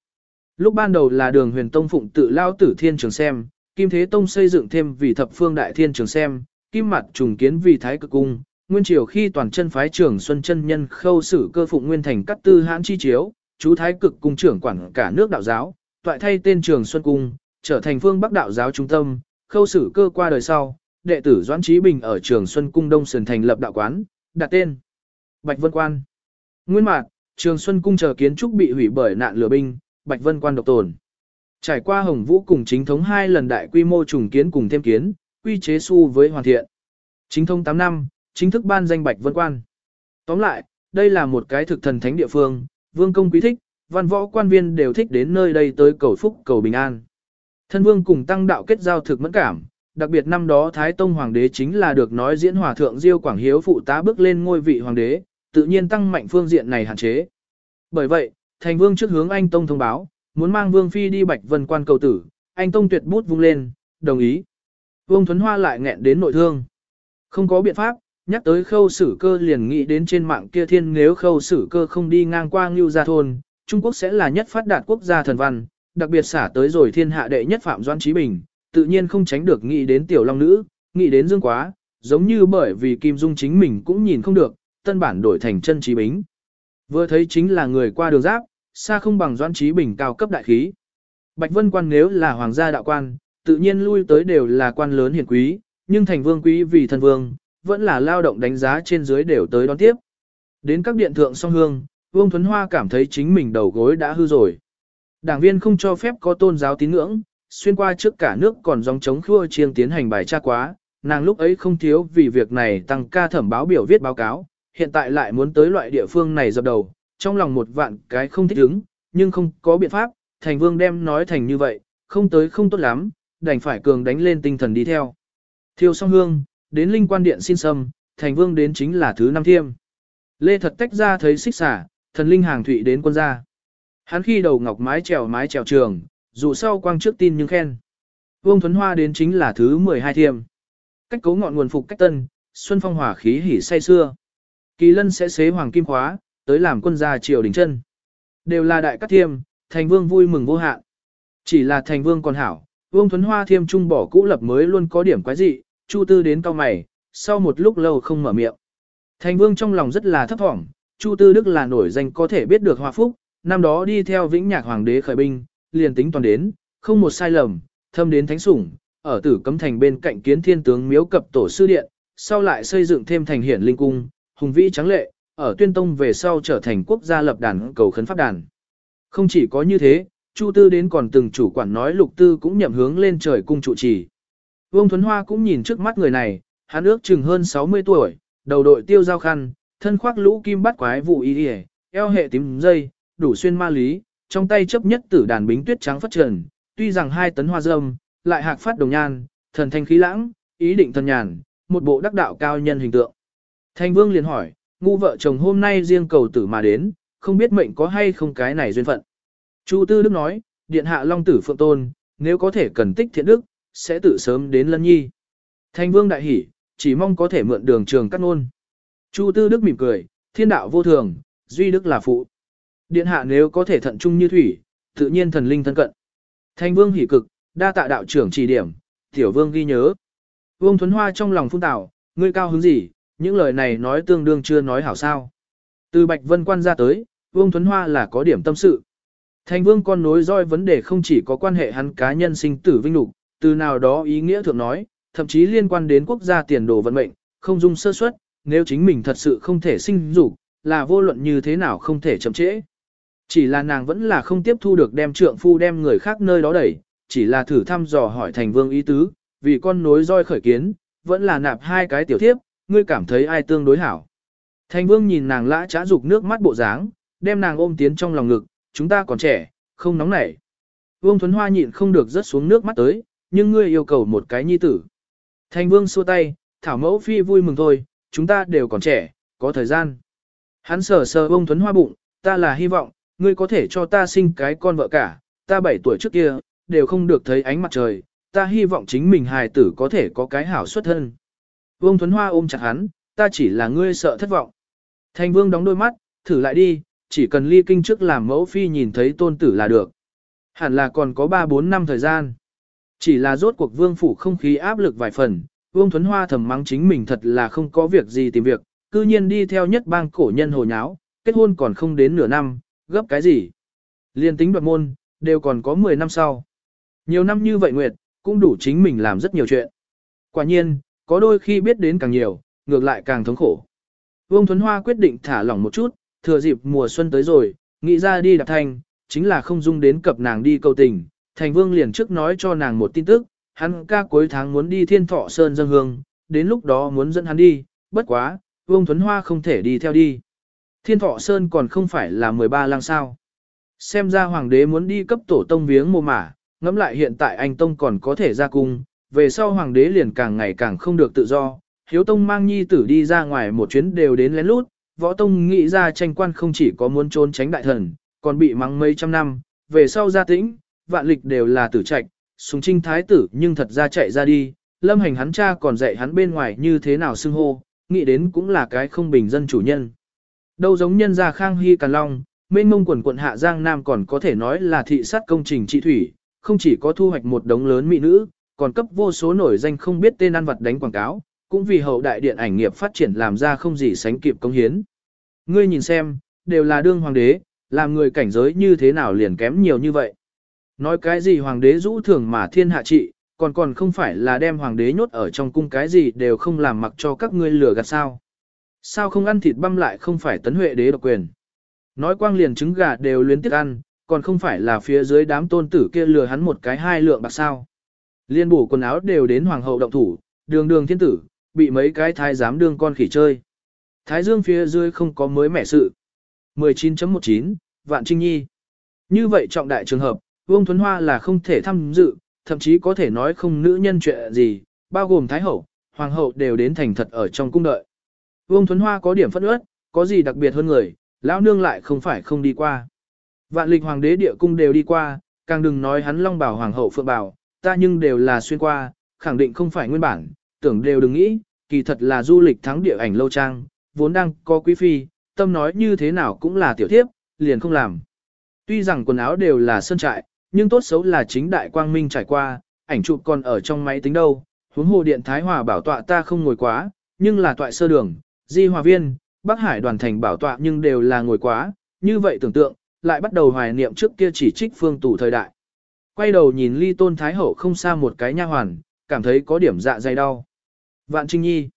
Lúc ban đầu là đường huyền tông phụng tự lao tử thiên trường xem, Kim Thế Tông xây dựng thêm vì thập phương đại thiên trường xem, Kim Mặt trùng kiến vì thái cực cung, nguyên triều khi toàn chân phái trưởng Xuân chân nhân khâu sử cơ phụng nguyên thành cắt tư hãn chi chiếu, chú thái cực cung trưởng quản cả nước đạo giáo, toại thay tên trường Xuân cung, trở thành phương Bắc đạo giáo trung tâm, khâu sử cơ qua đời sau, đệ tử Doãn Trí Bình ở trường Xuân cung Đông Sườn thành lập đạo quán, đặt tên Bạch Vân Quan. Nguyên mạc, trường Xuân cung chờ kiến trúc bị hủy bởi nạn lửa binh, Bạch Vân Quan độc tồn. Trải qua Hồng Vũ cùng chính thống hai lần đại quy mô trùng kiến cùng thêm kiến, quy chế su với hoàn thiện. Chính thống 8 năm, chính thức ban danh Bạch Vân Quan. Tóm lại, đây là một cái thực thần thánh địa phương, vương công quý thích, văn võ quan viên đều thích đến nơi đây tới cầu phúc cầu bình an. Thân vương cùng tăng đạo kết giao thực mẫn cảm, đặc biệt năm đó Thái Tông Hoàng đế chính là được nói diễn hòa thượng Diêu Quảng Hiếu phụ tá bước lên ngôi vị Hoàng đế, tự nhiên tăng mạnh phương diện này hạn chế. Bởi vậy, thành vương trước hướng anh Tông thông báo, muốn mang vương phi đi Bạch Vân quan cầu tử, anh Tông tuyệt bút vung lên, đồng ý. Vương Thuấn Hoa lại nghẹn đến nội thương. Không có biện pháp, nhắc tới khâu xử cơ liền nghĩ đến trên mạng kia thiên nếu khâu xử cơ không đi ngang qua Ngưu Gia Thôn, Trung Quốc sẽ là nhất phát đạt quốc gia thần văn, đặc biệt xả tới rồi thiên hạ đệ nhất Phạm Doan Trí Bình, tự nhiên không tránh được nghĩ đến tiểu long nữ, nghĩ đến dương quá, giống như bởi vì Kim Dung chính mình cũng nhìn không được, tân bản đổi thành chân trí bính. Vừa thấy chính là người qua đường giáp, xa không bằng Doan Trí Bình cao cấp đại khí. Bạch Vân quan nếu là hoàng gia đạo quan, tự nhiên lui tới đều là quan lớn hiển quý, nhưng thành vương quý vì thần vương, vẫn là lao động đánh giá trên dưới đều tới đón tiếp. Đến các điện thượng song hương, Vương Thuấn Hoa cảm thấy chính mình đầu gối đã hư rồi. Đảng viên không cho phép có tôn giáo tín ngưỡng, xuyên qua trước cả nước còn dòng chống khua chiêng tiến hành bài tra quá, nàng lúc ấy không thiếu vì việc này tăng ca thẩm báo biểu viết báo cáo, hiện tại lại muốn tới loại địa phương này dập đầu, trong lòng một vạn cái không thích ứng, nhưng không có biện pháp, thành vương đem nói thành như vậy, không tới không tốt lắm, đành phải cường đánh lên tinh thần đi theo. Thiêu song hương, đến linh quan điện xin sâm, thành vương đến chính là thứ năm thiêm. Lê thật tách ra thấy xích xả, thần linh hàng thụy đến quân gia. Hắn khi đầu ngọc mái trèo mái trèo trường, dù sau quang trước tin nhưng khen. Vương Thuấn Hoa đến chính là thứ 12 thiêm. Cách cấu ngọn nguồn phục cách tân, xuân phong hỏa khí hỉ say xưa. Kỳ lân sẽ xế hoàng kim khóa, tới làm quân gia triều đỉnh chân. Đều là đại các thiêm, thành vương vui mừng vô hạn. Chỉ là thành vương còn hảo, vương thuấn hoa thiêm trung bỏ cũ lập mới luôn có điểm quái dị, chu tư đến cao mày, sau một lúc lâu không mở miệng. Thành vương trong lòng rất là thấp thỏm, chu tư đức là nổi danh có thể biết được hòa phúc, năm đó đi theo vĩnh nhạc hoàng đế khởi binh, liền tính toàn đến, không một sai lầm, thâm đến thánh sủng, ở tử cấm thành bên cạnh kiến thiên tướng miếu cập tổ sư điện, sau lại xây dựng thêm thành hiển linh cung, hùng vĩ trắng lệ, ở tuyên tông về sau trở thành quốc gia lập đàn cầu khấn pháp đàn. Không chỉ có như thế, Chu Tư đến còn từng chủ quản nói lục tư cũng nhậm hướng lên trời cung trụ trì. Vương Thuấn Hoa cũng nhìn trước mắt người này, hắn ước chừng hơn 60 tuổi, đầu đội tiêu giao khăn, thân khoác lũ kim bắt quái vụ y y, eo hệ tím dây, đủ xuyên ma lý, trong tay chấp nhất tử đàn bính tuyết trắng phát trần, tuy rằng hai tấn hoa dâm, lại hạc phát đồng nhan, thần thanh khí lãng, ý định thần nhàn, một bộ đắc đạo cao nhân hình tượng. Thanh vương liền hỏi, ngu vợ chồng hôm nay riêng cầu tử mà đến, không biết mệnh có hay không cái này duyên phận. Chu Tư Đức nói, điện hạ long tử phượng tôn, nếu có thể cần tích thiện đức, sẽ tự sớm đến lân nhi. Thanh vương đại hỉ, chỉ mong có thể mượn đường trường cắt nôn. Chu Tư Đức mỉm cười, thiên đạo vô thường, duy đức là phụ. Điện hạ nếu có thể thận trung như thủy, tự nhiên thần linh thân cận. Thanh vương hỉ cực, đa tạ đạo trưởng chỉ điểm, tiểu vương ghi nhớ. Vương Thuấn Hoa trong lòng phun tạo, ngươi cao hứng gì, những lời này nói tương đương chưa nói hảo sao. Từ Bạch Vân quan ra tới, Vương Thuấn Hoa là có điểm tâm sự. Thành vương con nối roi vấn đề không chỉ có quan hệ hắn cá nhân sinh tử vinh lục, từ nào đó ý nghĩa thượng nói, thậm chí liên quan đến quốc gia tiền đồ vận mệnh, không dung sơ suất, nếu chính mình thật sự không thể sinh dục, là vô luận như thế nào không thể chậm trễ. Chỉ là nàng vẫn là không tiếp thu được đem trượng phu đem người khác nơi đó đẩy, chỉ là thử thăm dò hỏi thành vương ý tứ, vì con nối roi khởi kiến, vẫn là nạp hai cái tiểu thiếp, ngươi cảm thấy ai tương đối hảo. Thành vương nhìn nàng lã trá dục nước mắt bộ dáng, đem nàng ôm tiến trong lòng ngực, chúng ta còn trẻ, không nóng nảy. Vương Thuấn Hoa nhịn không được rớt xuống nước mắt tới, nhưng ngươi yêu cầu một cái nhi tử. Thành vương xua tay, thảo mẫu phi vui mừng thôi, chúng ta đều còn trẻ, có thời gian. Hắn sờ sờ ông Thuấn Hoa bụng, ta là hy vọng, ngươi có thể cho ta sinh cái con vợ cả, ta 7 tuổi trước kia, đều không được thấy ánh mặt trời, ta hy vọng chính mình hài tử có thể có cái hảo xuất thân. Vương Thuấn Hoa ôm chặt hắn, ta chỉ là ngươi sợ thất vọng. Thành vương đóng đôi mắt, thử lại đi, chỉ cần ly kinh trước làm mẫu phi nhìn thấy tôn tử là được. Hẳn là còn có 3-4 năm thời gian. Chỉ là rốt cuộc vương phủ không khí áp lực vài phần, vương Thuấn Hoa thầm mắng chính mình thật là không có việc gì tìm việc, cư nhiên đi theo nhất bang cổ nhân hồ nháo, kết hôn còn không đến nửa năm, gấp cái gì. Liên tính đoạt môn, đều còn có 10 năm sau. Nhiều năm như vậy Nguyệt, cũng đủ chính mình làm rất nhiều chuyện. Quả nhiên, có đôi khi biết đến càng nhiều, ngược lại càng thống khổ. Vương Thuấn Hoa quyết định thả lỏng một chút, thừa dịp mùa xuân tới rồi, nghĩ ra đi đạp thanh, chính là không dung đến cập nàng đi cầu tình. Thành Vương liền trước nói cho nàng một tin tức, hắn ca cuối tháng muốn đi thiên thọ sơn dân hương, đến lúc đó muốn dẫn hắn đi, bất quá, Vương Thuấn Hoa không thể đi theo đi. Thiên thọ sơn còn không phải là 13 lang sao. Xem ra hoàng đế muốn đi cấp tổ tông viếng mồ mả, ngẫm lại hiện tại anh tông còn có thể ra cung, về sau hoàng đế liền càng ngày càng không được tự do. Hiếu tông mang nhi tử đi ra ngoài một chuyến đều đến lén lút, võ tông nghĩ ra tranh quan không chỉ có muốn trốn tránh đại thần, còn bị mắng mấy trăm năm, về sau gia tĩnh, vạn lịch đều là tử trạch, sùng trinh thái tử nhưng thật ra chạy ra đi, lâm hành hắn cha còn dạy hắn bên ngoài như thế nào xưng hô, nghĩ đến cũng là cái không bình dân chủ nhân. Đâu giống nhân gia khang hy càn long, mênh mông quần quận hạ giang nam còn có thể nói là thị sát công trình trị thủy, không chỉ có thu hoạch một đống lớn mỹ nữ, còn cấp vô số nổi danh không biết tên ăn vật đánh quảng cáo, cũng vì hậu đại điện ảnh nghiệp phát triển làm ra không gì sánh kịp công hiến. Ngươi nhìn xem, đều là đương hoàng đế, làm người cảnh giới như thế nào liền kém nhiều như vậy. Nói cái gì hoàng đế rũ thường mà thiên hạ trị, còn còn không phải là đem hoàng đế nhốt ở trong cung cái gì đều không làm mặc cho các ngươi lừa gạt sao. Sao không ăn thịt băm lại không phải tấn huệ đế độc quyền. Nói quang liền trứng gà đều luyến tiếc ăn, còn không phải là phía dưới đám tôn tử kia lừa hắn một cái hai lượng bạc sao. Liên bổ quần áo đều đến hoàng hậu động thủ, đường đường thiên tử, bị mấy cái thái giám đương con khỉ chơi. Thái dương phía dưới không có mới mẻ sự. 19.19, Vạn Trinh Nhi. Như vậy trọng đại trường hợp, Vương Thuấn Hoa là không thể tham dự, thậm chí có thể nói không nữ nhân chuyện gì, bao gồm Thái Hậu, Hoàng Hậu đều đến thành thật ở trong cung đợi. Vương Thuấn Hoa có điểm phất ướt, có gì đặc biệt hơn người, lão nương lại không phải không đi qua. Vạn lịch hoàng đế địa cung đều đi qua, càng đừng nói hắn long bảo hoàng hậu phượng bảo, ta nhưng đều là xuyên qua, khẳng định không phải nguyên bản, tưởng đều đừng nghĩ, kỳ thật là du lịch thắng địa ảnh lâu trang, vốn đang có quý phi, tâm nói như thế nào cũng là tiểu thiếp, liền không làm. Tuy rằng quần áo đều là sơn trại, nhưng tốt xấu là chính đại quang minh trải qua, ảnh chụp còn ở trong máy tính đâu, huống hồ điện Thái Hòa bảo tọa ta không ngồi quá, nhưng là tọa sơ đường, di hòa viên, Bắc Hải đoàn thành bảo tọa nhưng đều là ngồi quá, như vậy tưởng tượng, lại bắt đầu hoài niệm trước kia chỉ trích phương tủ thời đại. Quay đầu nhìn ly tôn Thái Hậu không xa một cái nha hoàn, cảm thấy có điểm dạ dày đau. Vạn Trinh Nhi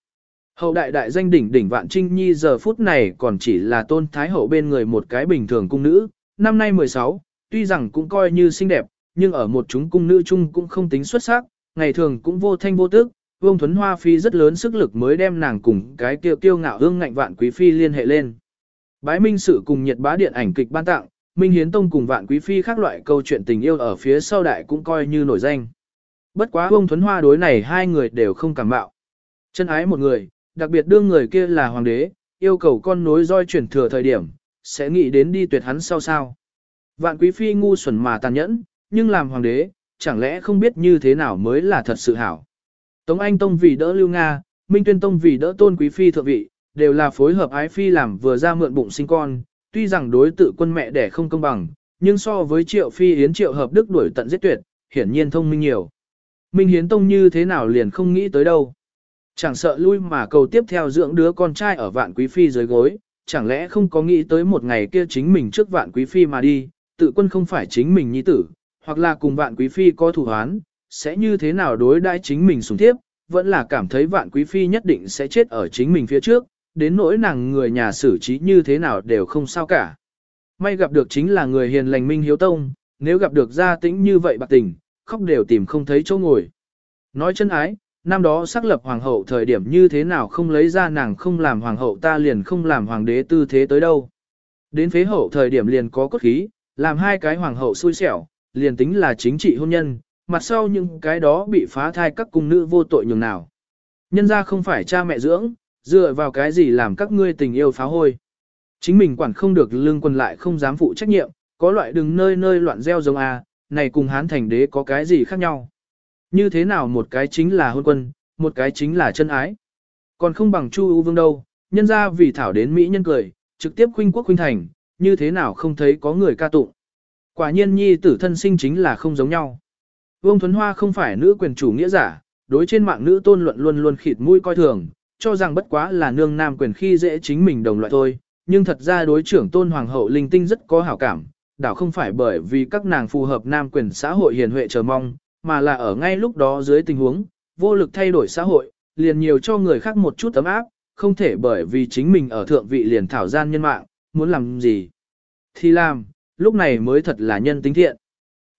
Hậu đại đại danh đỉnh đỉnh Vạn Trinh Nhi giờ phút này còn chỉ là tôn Thái Hậu bên người một cái bình thường cung nữ, năm nay 16, tuy rằng cũng coi như xinh đẹp, nhưng ở một chúng cung nữ chung cũng không tính xuất sắc, ngày thường cũng vô thanh vô tức, Vương Thuấn Hoa Phi rất lớn sức lực mới đem nàng cùng cái kiêu kiêu ngạo hương ngạnh vạn quý phi liên hệ lên. Bái Minh Sự cùng nhiệt bá điện ảnh kịch ban tặng, Minh Hiến Tông cùng vạn quý phi khác loại câu chuyện tình yêu ở phía sau đại cũng coi như nổi danh. Bất quá Vương Thuấn Hoa đối này hai người đều không cảm bạo. Chân ái một người, đặc biệt đương người kia là hoàng đế, yêu cầu con nối roi chuyển thừa thời điểm, sẽ nghĩ đến đi tuyệt hắn sau sao. Vạn quý phi ngu xuẩn mà tàn nhẫn, nhưng làm hoàng đế, chẳng lẽ không biết như thế nào mới là thật sự hảo. Tống Anh Tông vì đỡ Lưu Nga, Minh Tuyên Tông vì đỡ Tôn Quý Phi thượng vị, đều là phối hợp ái phi làm vừa ra mượn bụng sinh con, tuy rằng đối tự quân mẹ đẻ không công bằng, nhưng so với Triệu Phi Yến Triệu Hợp Đức đuổi tận giết tuyệt, hiển nhiên thông minh nhiều. Minh Hiến Tông như thế nào liền không nghĩ tới đâu. Chẳng sợ lui mà cầu tiếp theo dưỡng đứa con trai ở vạn quý phi dưới gối, chẳng lẽ không có nghĩ tới một ngày kia chính mình trước vạn quý phi mà đi, tự quân không phải chính mình nhi tử, hoặc là cùng vạn quý phi có thủ hoán, sẽ như thế nào đối đãi chính mình sùng tiếp, vẫn là cảm thấy vạn quý phi nhất định sẽ chết ở chính mình phía trước, đến nỗi nàng người nhà xử trí như thế nào đều không sao cả. May gặp được chính là người hiền lành minh hiếu tông, nếu gặp được gia tĩnh như vậy bạc tình, khóc đều tìm không thấy chỗ ngồi. Nói chân ái, năm đó xác lập hoàng hậu thời điểm như thế nào không lấy ra nàng không làm hoàng hậu ta liền không làm hoàng đế tư thế tới đâu. Đến phế hậu thời điểm liền có cốt khí, làm hai cái hoàng hậu xui xẻo, liền tính là chính trị hôn nhân, mặt sau những cái đó bị phá thai các cung nữ vô tội nhường nào. Nhân ra không phải cha mẹ dưỡng, dựa vào cái gì làm các ngươi tình yêu phá hôi. Chính mình quản không được lương quân lại không dám phụ trách nhiệm, có loại đừng nơi nơi loạn gieo giống A, này cùng hán thành đế có cái gì khác nhau. Như thế nào một cái chính là hôn quân, một cái chính là chân ái. Còn không bằng Chu ưu vương đâu, nhân ra vì thảo đến Mỹ nhân cười, trực tiếp khuynh quốc khuynh thành, như thế nào không thấy có người ca tụng. Quả nhiên nhi tử thân sinh chính là không giống nhau. Vương Thuấn Hoa không phải nữ quyền chủ nghĩa giả, đối trên mạng nữ tôn luận luôn luôn khịt mũi coi thường, cho rằng bất quá là nương nam quyền khi dễ chính mình đồng loại thôi, nhưng thật ra đối trưởng tôn hoàng hậu linh tinh rất có hảo cảm, đảo không phải bởi vì các nàng phù hợp nam quyền xã hội hiền huệ chờ mong, mà là ở ngay lúc đó dưới tình huống, vô lực thay đổi xã hội, liền nhiều cho người khác một chút tấm áp, không thể bởi vì chính mình ở thượng vị liền thảo gian nhân mạng, muốn làm gì thì làm, lúc này mới thật là nhân tính thiện.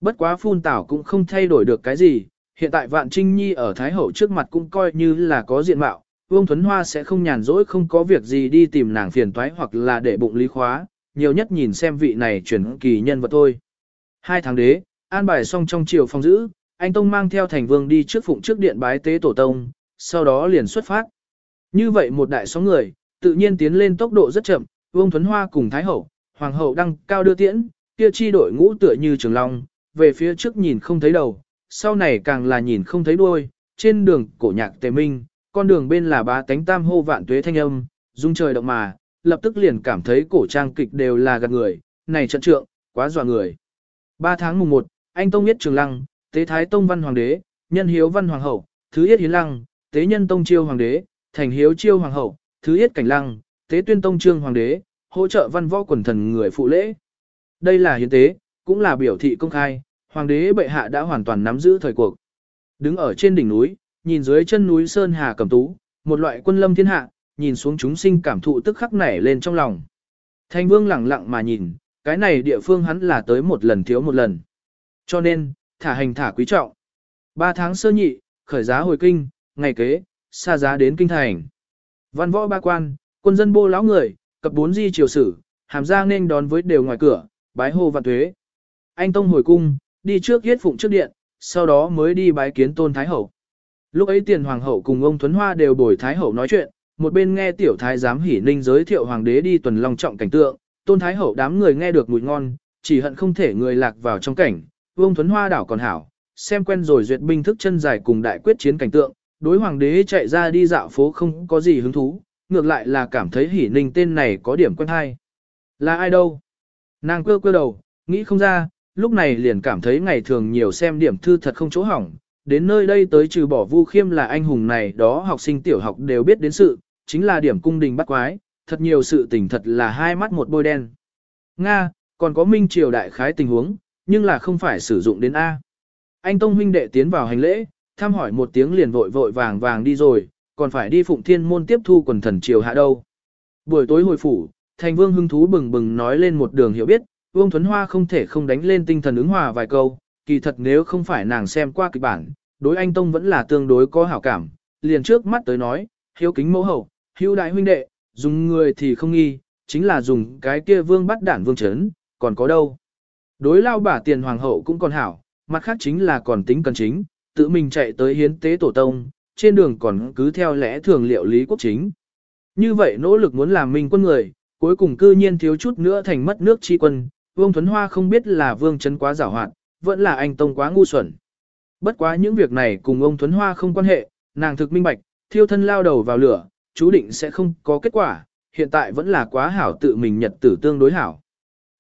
Bất quá phun tảo cũng không thay đổi được cái gì, hiện tại Vạn Trinh Nhi ở Thái Hậu trước mặt cũng coi như là có diện mạo, Vương Thuấn Hoa sẽ không nhàn rỗi không có việc gì đi tìm nàng phiền toái hoặc là để bụng lý khóa, nhiều nhất nhìn xem vị này chuyển kỳ nhân vật thôi. Hai tháng đế, an bài xong trong chiều phong giữ, anh Tông mang theo thành vương đi trước phụng trước điện bái tế tổ tông, sau đó liền xuất phát. Như vậy một đại số người, tự nhiên tiến lên tốc độ rất chậm, Vương Thuấn Hoa cùng Thái Hậu, Hoàng Hậu đăng cao đưa tiễn, kia chi đội ngũ tựa như trường long, về phía trước nhìn không thấy đầu, sau này càng là nhìn không thấy đuôi, trên đường cổ nhạc tề minh, con đường bên là bá tánh tam hô vạn tuế thanh âm, dung trời động mà, lập tức liền cảm thấy cổ trang kịch đều là gạt người, này trận trượng, quá dọa người. Ba tháng mùng 1, anh Tông Yết Trường Lăng, Tế Thái Tông Văn Hoàng đế, Nhân Hiếu Văn Hoàng hậu, Thứ Yết Hiến Lăng, Tế Nhân Tông Chiêu Hoàng đế, Thành Hiếu Chiêu Hoàng hậu, Thứ Yết Cảnh Lăng, Tế Tuyên Tông Trương Hoàng đế, hỗ trợ văn võ quần thần người phụ lễ. Đây là hiến tế, cũng là biểu thị công khai, hoàng đế bệ hạ đã hoàn toàn nắm giữ thời cuộc. Đứng ở trên đỉnh núi, nhìn dưới chân núi Sơn Hà Cẩm Tú, một loại quân lâm thiên hạ, nhìn xuống chúng sinh cảm thụ tức khắc nảy lên trong lòng. Thanh vương lặng lặng mà nhìn, cái này địa phương hắn là tới một lần thiếu một lần. Cho nên, thả hành thả quý trọng. Ba tháng sơ nhị, khởi giá hồi kinh, ngày kế, xa giá đến kinh thành. Văn võ ba quan, quân dân bô lão người, cập bốn di triều sử, hàm ra nên đón với đều ngoài cửa, bái hô vạn thuế. Anh Tông hồi cung, đi trước yết phụng trước điện, sau đó mới đi bái kiến tôn thái hậu. Lúc ấy tiền hoàng hậu cùng ông Thuấn Hoa đều bồi thái hậu nói chuyện, một bên nghe tiểu thái giám hỉ ninh giới thiệu hoàng đế đi tuần long trọng cảnh tượng, tôn thái hậu đám người nghe được mùi ngon, chỉ hận không thể người lạc vào trong cảnh, ông Thuấn Hoa đảo còn hảo, xem quen rồi duyệt binh thức chân dài cùng đại quyết chiến cảnh tượng, đối hoàng đế chạy ra đi dạo phố không có gì hứng thú, ngược lại là cảm thấy hỉ ninh tên này có điểm quen hay. Là ai đâu? Nàng quơ quơ đầu, nghĩ không ra, lúc này liền cảm thấy ngày thường nhiều xem điểm thư thật không chỗ hỏng. Đến nơi đây tới trừ bỏ vu khiêm là anh hùng này đó học sinh tiểu học đều biết đến sự, chính là điểm cung đình bắt quái, thật nhiều sự tình thật là hai mắt một bôi đen. Nga, còn có minh triều đại khái tình huống, nhưng là không phải sử dụng đến A. Anh Tông huynh đệ tiến vào hành lễ, thăm hỏi một tiếng liền vội vội vàng vàng đi rồi, còn phải đi phụng thiên môn tiếp thu quần thần triều hạ đâu. Buổi tối hồi phủ, thành vương hưng thú bừng bừng nói lên một đường hiểu biết, Vương Thuấn Hoa không thể không đánh lên tinh thần ứng hòa vài câu, kỳ thật nếu không phải nàng xem qua kịch bản, đối anh Tông vẫn là tương đối có hảo cảm, liền trước mắt tới nói, hiếu kính mẫu hậu, hiếu đại huynh đệ, dùng người thì không nghi, chính là dùng cái kia vương bắt đản vương chấn, còn có đâu. Đối lao bả tiền hoàng hậu cũng còn hảo, mặt khác chính là còn tính cần chính, tự mình chạy tới hiến tế tổ tông, trên đường còn cứ theo lẽ thường liệu lý quốc chính. Như vậy nỗ lực muốn làm minh quân người, cuối cùng cư nhiên thiếu chút nữa thành mất nước chi quân, Vương Thuấn Hoa không biết là Vương Trấn quá giảo hoạt, vẫn là anh Tông quá ngu xuẩn. Bất quá những việc này cùng ông Thuấn Hoa không quan hệ, nàng thực minh bạch, thiêu thân lao đầu vào lửa, chú định sẽ không có kết quả, hiện tại vẫn là quá hảo tự mình nhật tử tương đối hảo.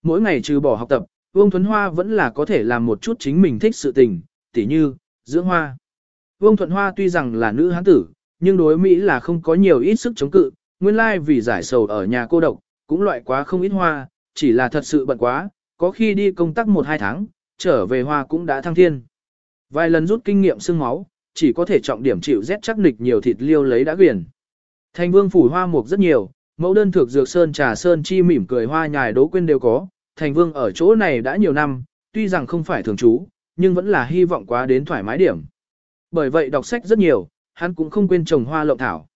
Mỗi ngày trừ bỏ học tập, Vương Thuấn Hoa vẫn là có thể làm một chút chính mình thích sự tình, tỉ như, dưỡng hoa. Vương Thuận Hoa tuy rằng là nữ hán tử, nhưng đối Mỹ là không có nhiều ít sức chống cự, nguyên lai vì giải sầu ở nhà cô độc, cũng loại quá không ít hoa, chỉ là thật sự bận quá, có khi đi công tác 1-2 tháng, trở về hoa cũng đã thăng thiên. Vài lần rút kinh nghiệm xương máu, chỉ có thể trọng điểm chịu rét chắc nịch nhiều thịt liêu lấy đã quyền. Thành vương phủ hoa mục rất nhiều, mẫu đơn thực dược sơn trà sơn chi mỉm cười hoa nhài đố quên đều có, thành vương ở chỗ này đã nhiều năm, tuy rằng không phải thường trú, nhưng vẫn là hy vọng quá đến thoải mái điểm. Bởi vậy đọc sách rất nhiều, hắn cũng không quên trồng hoa lộng thảo.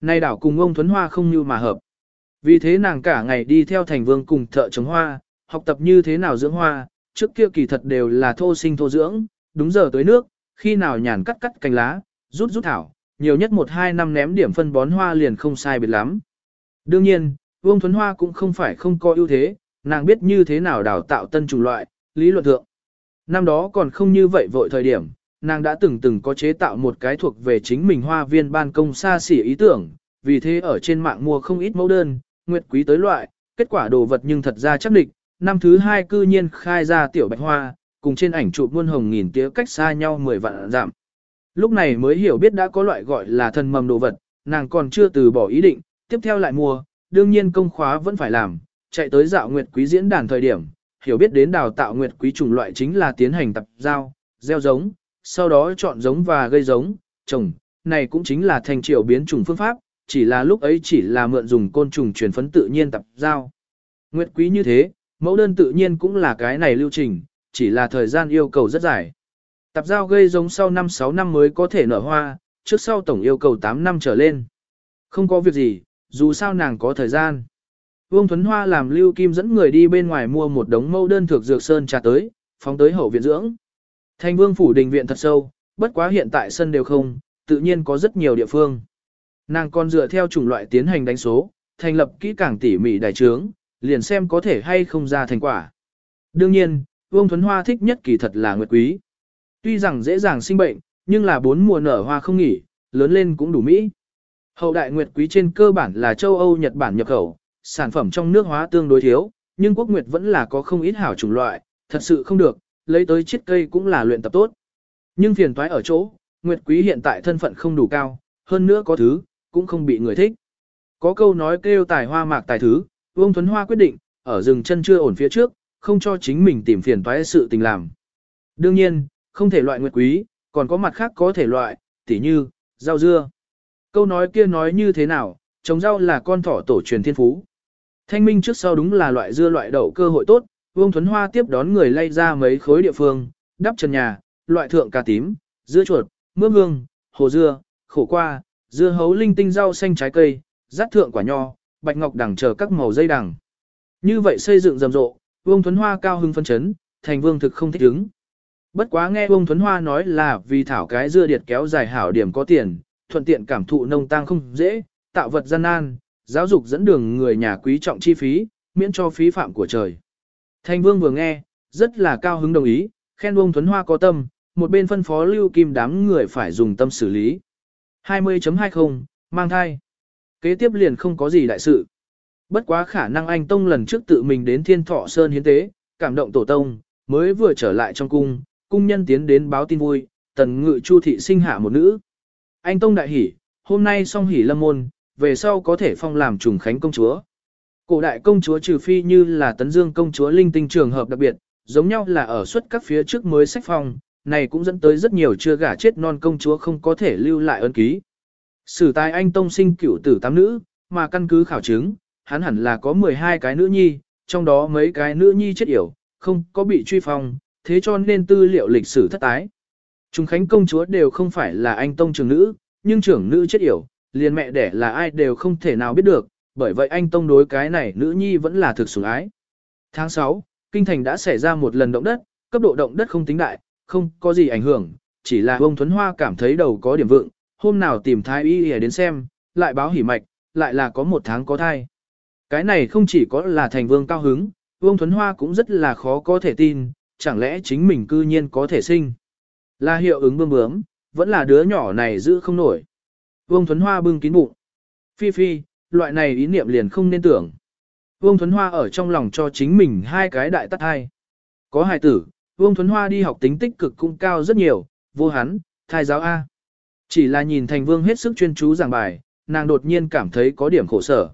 Nay đảo cùng ông Thuấn Hoa không như mà hợp. Vì thế nàng cả ngày đi theo thành vương cùng thợ trồng hoa, học tập như thế nào dưỡng hoa, trước kia kỳ thật đều là thô sinh thô dưỡng, đúng giờ tới nước, khi nào nhàn cắt cắt cành lá, rút rút thảo, nhiều nhất một hai năm ném điểm phân bón hoa liền không sai biệt lắm. Đương nhiên, Vương Thuấn Hoa cũng không phải không có ưu thế, nàng biết như thế nào đào tạo tân chủng loại, lý luận thượng. Năm đó còn không như vậy vội thời điểm, nàng đã từng từng có chế tạo một cái thuộc về chính mình hoa viên ban công xa xỉ ý tưởng, vì thế ở trên mạng mua không ít mẫu đơn, nguyệt quý tới loại, kết quả đồ vật nhưng thật ra chắc định, năm thứ hai cư nhiên khai ra tiểu bạch hoa, cùng trên ảnh chụp muôn hồng nghìn tía cách xa nhau 10 vạn giảm. Lúc này mới hiểu biết đã có loại gọi là thần mầm đồ vật, nàng còn chưa từ bỏ ý định, tiếp theo lại mua, đương nhiên công khóa vẫn phải làm, chạy tới dạo nguyệt quý diễn đàn thời điểm, hiểu biết đến đào tạo nguyệt quý chủng loại chính là tiến hành tập giao, gieo giống, sau đó chọn giống và gây giống, trồng, này cũng chính là thành triều biến chủng phương pháp, chỉ là lúc ấy chỉ là mượn dùng côn trùng truyền phấn tự nhiên tập giao. Nguyệt quý như thế, mẫu đơn tự nhiên cũng là cái này lưu trình, chỉ là thời gian yêu cầu rất dài. Tập giao gây giống sau 5-6 năm mới có thể nở hoa, trước sau tổng yêu cầu 8 năm trở lên. Không có việc gì, dù sao nàng có thời gian. Vương Thuấn Hoa làm Lưu Kim dẫn người đi bên ngoài mua một đống mẫu đơn thược dược sơn trà tới, phóng tới hậu viện dưỡng. Thành Vương phủ đình viện thật sâu, bất quá hiện tại sân đều không, tự nhiên có rất nhiều địa phương. Nàng còn dựa theo chủng loại tiến hành đánh số, thành lập kỹ càng tỉ mỉ đại trướng, liền xem có thể hay không ra thành quả. Đương nhiên, Vương Thuấn Hoa thích nhất kỳ thật là nguyệt quý. Tuy rằng dễ dàng sinh bệnh, nhưng là bốn mùa nở hoa không nghỉ, lớn lên cũng đủ mỹ. Hậu đại nguyệt quý trên cơ bản là châu Âu Nhật Bản nhập khẩu, sản phẩm trong nước hóa tương đối thiếu, nhưng quốc nguyệt vẫn là có không ít hảo chủng loại, thật sự không được, lấy tới chiếc cây cũng là luyện tập tốt. Nhưng phiền toái ở chỗ, nguyệt quý hiện tại thân phận không đủ cao, hơn nữa có thứ, cũng không bị người thích. Có câu nói kêu tài hoa mạc tài thứ, Vương Thuấn Hoa quyết định, ở rừng chân chưa ổn phía trước, không cho chính mình tìm phiền toái sự tình làm. Đương nhiên, không thể loại nguyệt quý, còn có mặt khác có thể loại, tỉ như, rau dưa. Câu nói kia nói như thế nào, trồng rau là con thỏ tổ truyền thiên phú. Thanh minh trước sau đúng là loại dưa loại đậu cơ hội tốt, Vương Thuấn Hoa tiếp đón người lay ra mấy khối địa phương, đắp trần nhà, loại thượng cà tím, dưa chuột, mướp hương, hồ dưa, khổ qua, dưa hấu linh tinh rau xanh trái cây, rát thượng quả nho, bạch ngọc đằng chờ các màu dây đằng. Như vậy xây dựng rầm rộ, Vương Thuấn Hoa cao hưng phân chấn, thành vương thực không thích ứng. Bất quá nghe Vương Thuấn Hoa nói là vì thảo cái dưa điệt kéo dài hảo điểm có tiền, thuận tiện cảm thụ nông tăng không dễ, tạo vật gian nan, giáo dục dẫn đường người nhà quý trọng chi phí, miễn cho phí phạm của trời. Thành vương vừa nghe, rất là cao hứng đồng ý, khen Vương Thuấn Hoa có tâm, một bên phân phó Lưu Kim đám người phải dùng tâm xử lý. 20.20, mang thai. Kế tiếp liền không có gì đại sự. Bất quá khả năng anh Tông lần trước tự mình đến Thiên Thọ Sơn hiến tế, cảm động tổ tông, mới vừa trở lại trong cung, cung nhân tiến đến báo tin vui, tần ngự chu thị sinh hạ một nữ. Anh Tông đại hỉ, hôm nay song hỉ lâm môn, về sau có thể phong làm trùng khánh công chúa. Cổ đại công chúa trừ phi như là tấn dương công chúa linh tinh trường hợp đặc biệt, giống nhau là ở suất các phía trước mới sách phong, này cũng dẫn tới rất nhiều chưa gả chết non công chúa không có thể lưu lại ân ký. Sử tài anh tông sinh cửu tử tám nữ, mà căn cứ khảo chứng, hắn hẳn là có 12 cái nữ nhi, trong đó mấy cái nữ nhi chết yểu, không có bị truy phong, thế cho nên tư liệu lịch sử thất tái. Trung khánh công chúa đều không phải là anh tông trưởng nữ, nhưng trưởng nữ chết yểu, liền mẹ đẻ là ai đều không thể nào biết được, bởi vậy anh tông đối cái này nữ nhi vẫn là thực sủng ái. Tháng 6, kinh thành đã xảy ra một lần động đất, cấp độ động đất không tính đại, không có gì ảnh hưởng, chỉ là ông Thuấn Hoa cảm thấy đầu có điểm vượng, hôm nào tìm thái y để đến xem, lại báo hỉ mạch, lại là có một tháng có thai. Cái này không chỉ có là thành vương cao hứng, Vương Thuấn Hoa cũng rất là khó có thể tin, chẳng lẽ chính mình cư nhiên có thể sinh. Là hiệu ứng bơm bướm, vẫn là đứa nhỏ này giữ không nổi. Vương Thuấn Hoa bưng kín bụng. Phi phi, loại này ý niệm liền không nên tưởng. Vương Thuấn Hoa ở trong lòng cho chính mình hai cái đại tắt hai. Có hài tử, Vương Thuấn Hoa đi học tính tích cực cũng cao rất nhiều, vô hắn, thai giáo A. Chỉ là nhìn Thành Vương hết sức chuyên chú giảng bài, nàng đột nhiên cảm thấy có điểm khổ sở.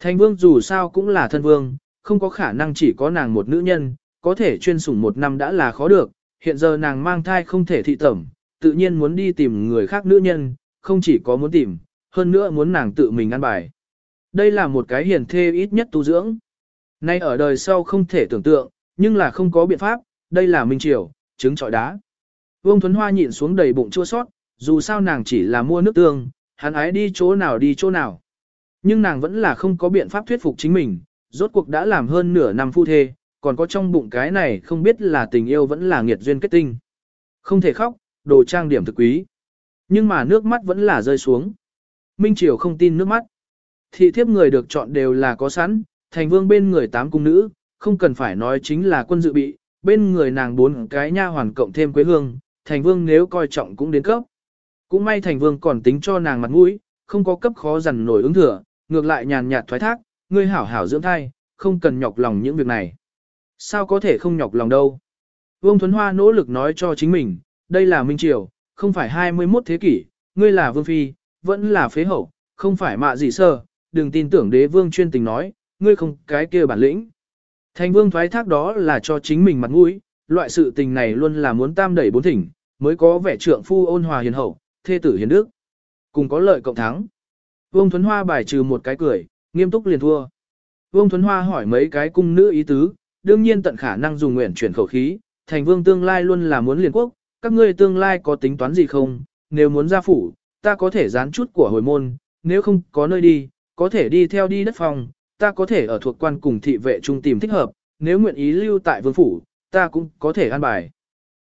Thành Vương dù sao cũng là thân vương, không có khả năng chỉ có nàng một nữ nhân, có thể chuyên sủng một năm đã là khó được, hiện giờ nàng mang thai không thể thị tẩm, tự nhiên muốn đi tìm người khác nữ nhân, không chỉ có muốn tìm, hơn nữa muốn nàng tự mình ăn bài. Đây là một cái hiền thê ít nhất tu dưỡng. Nay ở đời sau không thể tưởng tượng, nhưng là không có biện pháp, đây là minh triều, trứng trọi đá. Vương Thuấn Hoa nhịn xuống đầy bụng chua sót, dù sao nàng chỉ là mua nước tương, hắn ái đi chỗ nào đi chỗ nào. Nhưng nàng vẫn là không có biện pháp thuyết phục chính mình, rốt cuộc đã làm hơn nửa năm phu thê, còn có trong bụng cái này không biết là tình yêu vẫn là nghiệt duyên kết tinh. Không thể khóc, đồ trang điểm thực quý. Nhưng mà nước mắt vẫn là rơi xuống. Minh Triều không tin nước mắt. Thị thiếp người được chọn đều là có sẵn, thành vương bên người tám cung nữ, không cần phải nói chính là quân dự bị, bên người nàng bốn cái nha hoàn cộng thêm quế hương, thành vương nếu coi trọng cũng đến cấp. Cũng may thành vương còn tính cho nàng mặt mũi, không có cấp khó dằn nổi ứng thừa, ngược lại nhàn nhạt thoái thác, ngươi hảo hảo dưỡng thai, không cần nhọc lòng những việc này. Sao có thể không nhọc lòng đâu? Vương Thuấn Hoa nỗ lực nói cho chính mình, đây là Minh Triều, không phải 21 thế kỷ, ngươi là Vương Phi, vẫn là phế hậu, không phải mạ gì sơ, đừng tin tưởng đế vương chuyên tình nói, ngươi không cái kia bản lĩnh. Thành vương thoái thác đó là cho chính mình mặt mũi, loại sự tình này luôn là muốn tam đẩy bốn thỉnh, mới có vẻ trượng phu ôn hòa hiền hậu, thê tử hiền đức. Cùng có lợi cộng thắng. Vương Thuấn Hoa bài trừ một cái cười, nghiêm túc liền thua. Vương Thuấn Hoa hỏi mấy cái cung nữ ý tứ, đương nhiên tận khả năng dùng nguyện chuyển khẩu khí, thành vương tương lai luôn là muốn liền quốc, các ngươi tương lai có tính toán gì không, nếu muốn ra phủ, ta có thể dán chút của hồi môn, nếu không có nơi đi, có thể đi theo đi đất phòng, ta có thể ở thuộc quan cùng thị vệ trung tìm thích hợp, nếu nguyện ý lưu tại vương phủ, ta cũng có thể an bài.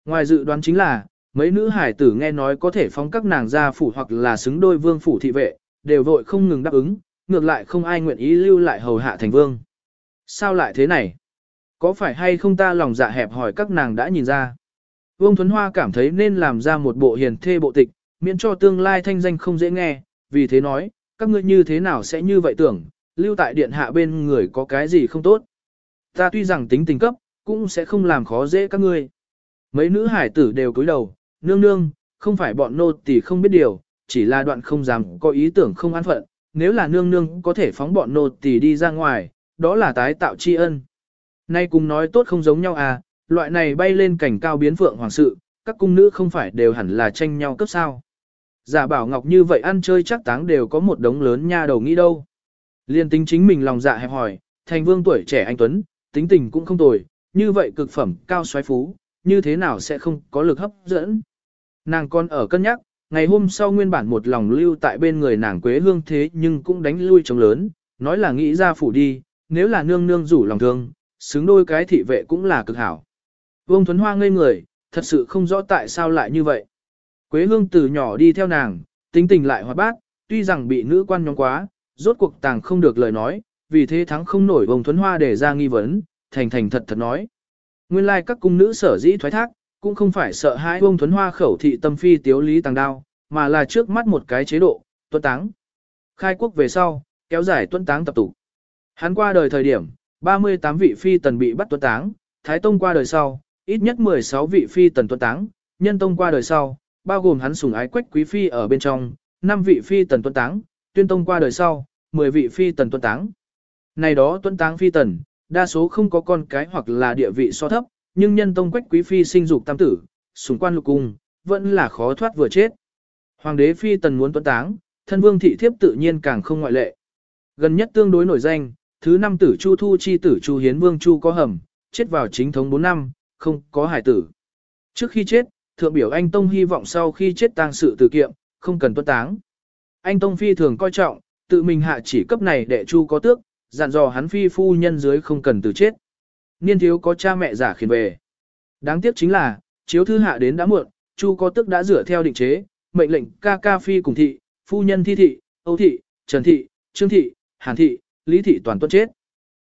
Ngoài dự đoán chính là, mấy nữ hải tử nghe nói có thể phóng các nàng ra phủ hoặc là xứng đôi vương phủ thị vệ, đều vội không ngừng đáp ứng, ngược lại không ai nguyện ý lưu lại hầu hạ thành vương. Sao lại thế này? Có phải hay không ta lòng dạ hẹp hỏi các nàng đã nhìn ra? Vương Thuấn Hoa cảm thấy nên làm ra một bộ hiền thê bộ tịch, miễn cho tương lai thanh danh không dễ nghe, vì thế nói, các ngươi như thế nào sẽ như vậy tưởng, lưu tại điện hạ bên người có cái gì không tốt. Ta tuy rằng tính tình cấp, cũng sẽ không làm khó dễ các ngươi. Mấy nữ hải tử đều cúi đầu, nương nương, không phải bọn nô tỳ không biết điều, chỉ là đoạn không dám có ý tưởng không an phận, nếu là nương nương có thể phóng bọn nô tỳ đi ra ngoài, đó là tái tạo tri ân. Nay cùng nói tốt không giống nhau à, loại này bay lên cảnh cao biến phượng hoàng sự, các cung nữ không phải đều hẳn là tranh nhau cấp sao. Giả bảo ngọc như vậy ăn chơi chắc táng đều có một đống lớn nha đầu nghĩ đâu. Liên tính chính mình lòng dạ hẹp hỏi, thành vương tuổi trẻ anh Tuấn, tính tình cũng không tồi, như vậy cực phẩm cao xoáy phú, như thế nào sẽ không có lực hấp dẫn. Nàng còn ở cân nhắc, ngày hôm sau nguyên bản một lòng lưu tại bên người nàng quế hương thế nhưng cũng đánh lui trống lớn, nói là nghĩ ra phủ đi, nếu là nương nương rủ lòng thương, xứng đôi cái thị vệ cũng là cực hảo. Vương Thuấn Hoa ngây người, thật sự không rõ tại sao lại như vậy. Quế hương từ nhỏ đi theo nàng, tính tình lại hoạt bát, tuy rằng bị nữ quan nhóm quá, rốt cuộc tàng không được lời nói, vì thế thắng không nổi vòng Thuấn Hoa để ra nghi vấn, thành thành thật thật nói. Nguyên lai like các cung nữ sở dĩ thoái thác, cũng không phải sợ hãi Vương Thuấn Hoa khẩu thị tâm phi tiếu lý tàng đao, mà là trước mắt một cái chế độ, tuân táng. Khai quốc về sau, kéo dài tuân táng tập tụ. Hắn qua đời thời điểm, 38 vị phi tần bị bắt tuân táng, Thái Tông qua đời sau, ít nhất 16 vị phi tần tuân táng, Nhân Tông qua đời sau, bao gồm hắn sủng ái quách quý phi ở bên trong, 5 vị phi tần tuân táng, Tuyên Tông qua đời sau, 10 vị phi tần tuân táng. Này đó tuân táng phi tần, đa số không có con cái hoặc là địa vị so thấp, nhưng nhân tông quách quý phi sinh dục tam tử, sủng quan lục cung, vẫn là khó thoát vừa chết. Hoàng đế phi tần muốn tuân táng, thân vương thị thiếp tự nhiên càng không ngoại lệ. Gần nhất tương đối nổi danh, thứ năm tử Chu Thu chi tử Chu Hiến Vương Chu có hầm, chết vào chính thống 4 năm, không có hải tử. Trước khi chết, thượng biểu anh Tông hy vọng sau khi chết tang sự từ kiệm, không cần tuân táng. Anh Tông phi thường coi trọng, tự mình hạ chỉ cấp này để Chu có tước, dặn dò hắn phi phu nhân dưới không cần từ chết. Niên thiếu có cha mẹ giả khiển về. Đáng tiếc chính là, chiếu thư hạ đến đã muộn, Chu có tước đã rửa theo định chế, mệnh lệnh ca ca phi cùng thị, phu nhân thi thị, Âu thị, Trần thị, Trương thị, Hàn thị, Lý thị toàn tuân chết.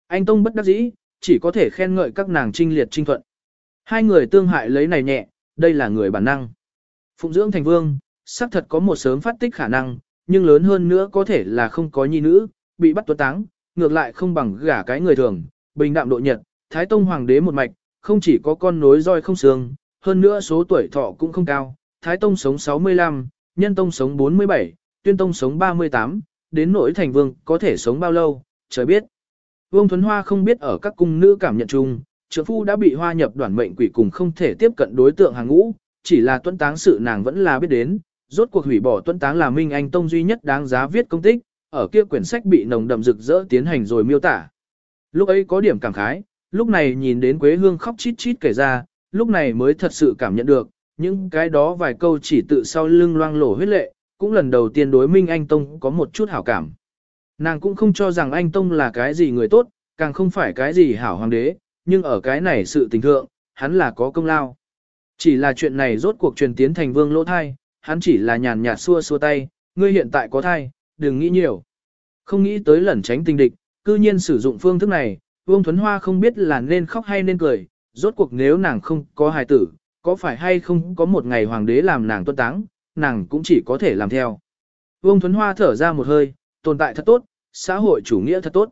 Anh Tông bất đắc dĩ, chỉ có thể khen ngợi các nàng trinh liệt trinh thuận. Hai người tương hại lấy này nhẹ, đây là người bản năng. Phụng dưỡng thành vương, xác thật có một sớm phát tích khả năng, nhưng lớn hơn nữa có thể là không có nhi nữ, bị bắt tuấn táng, ngược lại không bằng gả cái người thường, bình đạm độ nhật, Thái Tông Hoàng đế một mạch, không chỉ có con nối roi không xương, hơn nữa số tuổi thọ cũng không cao, Thái Tông sống 65, Nhân Tông sống 47, Tuyên Tông sống 38, đến nỗi thành vương có thể sống bao lâu, trời biết. Vương Thuấn Hoa không biết ở các cung nữ cảm nhận chung, trượng phu đã bị hoa nhập đoàn mệnh quỷ cùng không thể tiếp cận đối tượng hàng ngũ, chỉ là tuấn táng sự nàng vẫn là biết đến, rốt cuộc hủy bỏ tuấn táng là Minh Anh Tông duy nhất đáng giá viết công tích, ở kia quyển sách bị nồng đậm rực rỡ tiến hành rồi miêu tả. Lúc ấy có điểm cảm khái, lúc này nhìn đến Quế Hương khóc chít chít kể ra, lúc này mới thật sự cảm nhận được, những cái đó vài câu chỉ tự sau lưng loang lổ huyết lệ, cũng lần đầu tiên đối Minh Anh Tông có một chút hảo cảm. Nàng cũng không cho rằng anh Tông là cái gì người tốt, càng không phải cái gì hảo hoàng đế, nhưng ở cái này sự tình thượng, hắn là có công lao. Chỉ là chuyện này rốt cuộc truyền tiến thành vương lỗ thai, hắn chỉ là nhàn nhạt xua xua tay, ngươi hiện tại có thai, đừng nghĩ nhiều. Không nghĩ tới lẩn tránh tình địch, cư nhiên sử dụng phương thức này, Vương Thuấn Hoa không biết là nên khóc hay nên cười, rốt cuộc nếu nàng không có hài tử, có phải hay không có một ngày hoàng đế làm nàng tuân táng, nàng cũng chỉ có thể làm theo. Vương Thuấn Hoa thở ra một hơi, tồn tại thật tốt, xã hội chủ nghĩa thật tốt.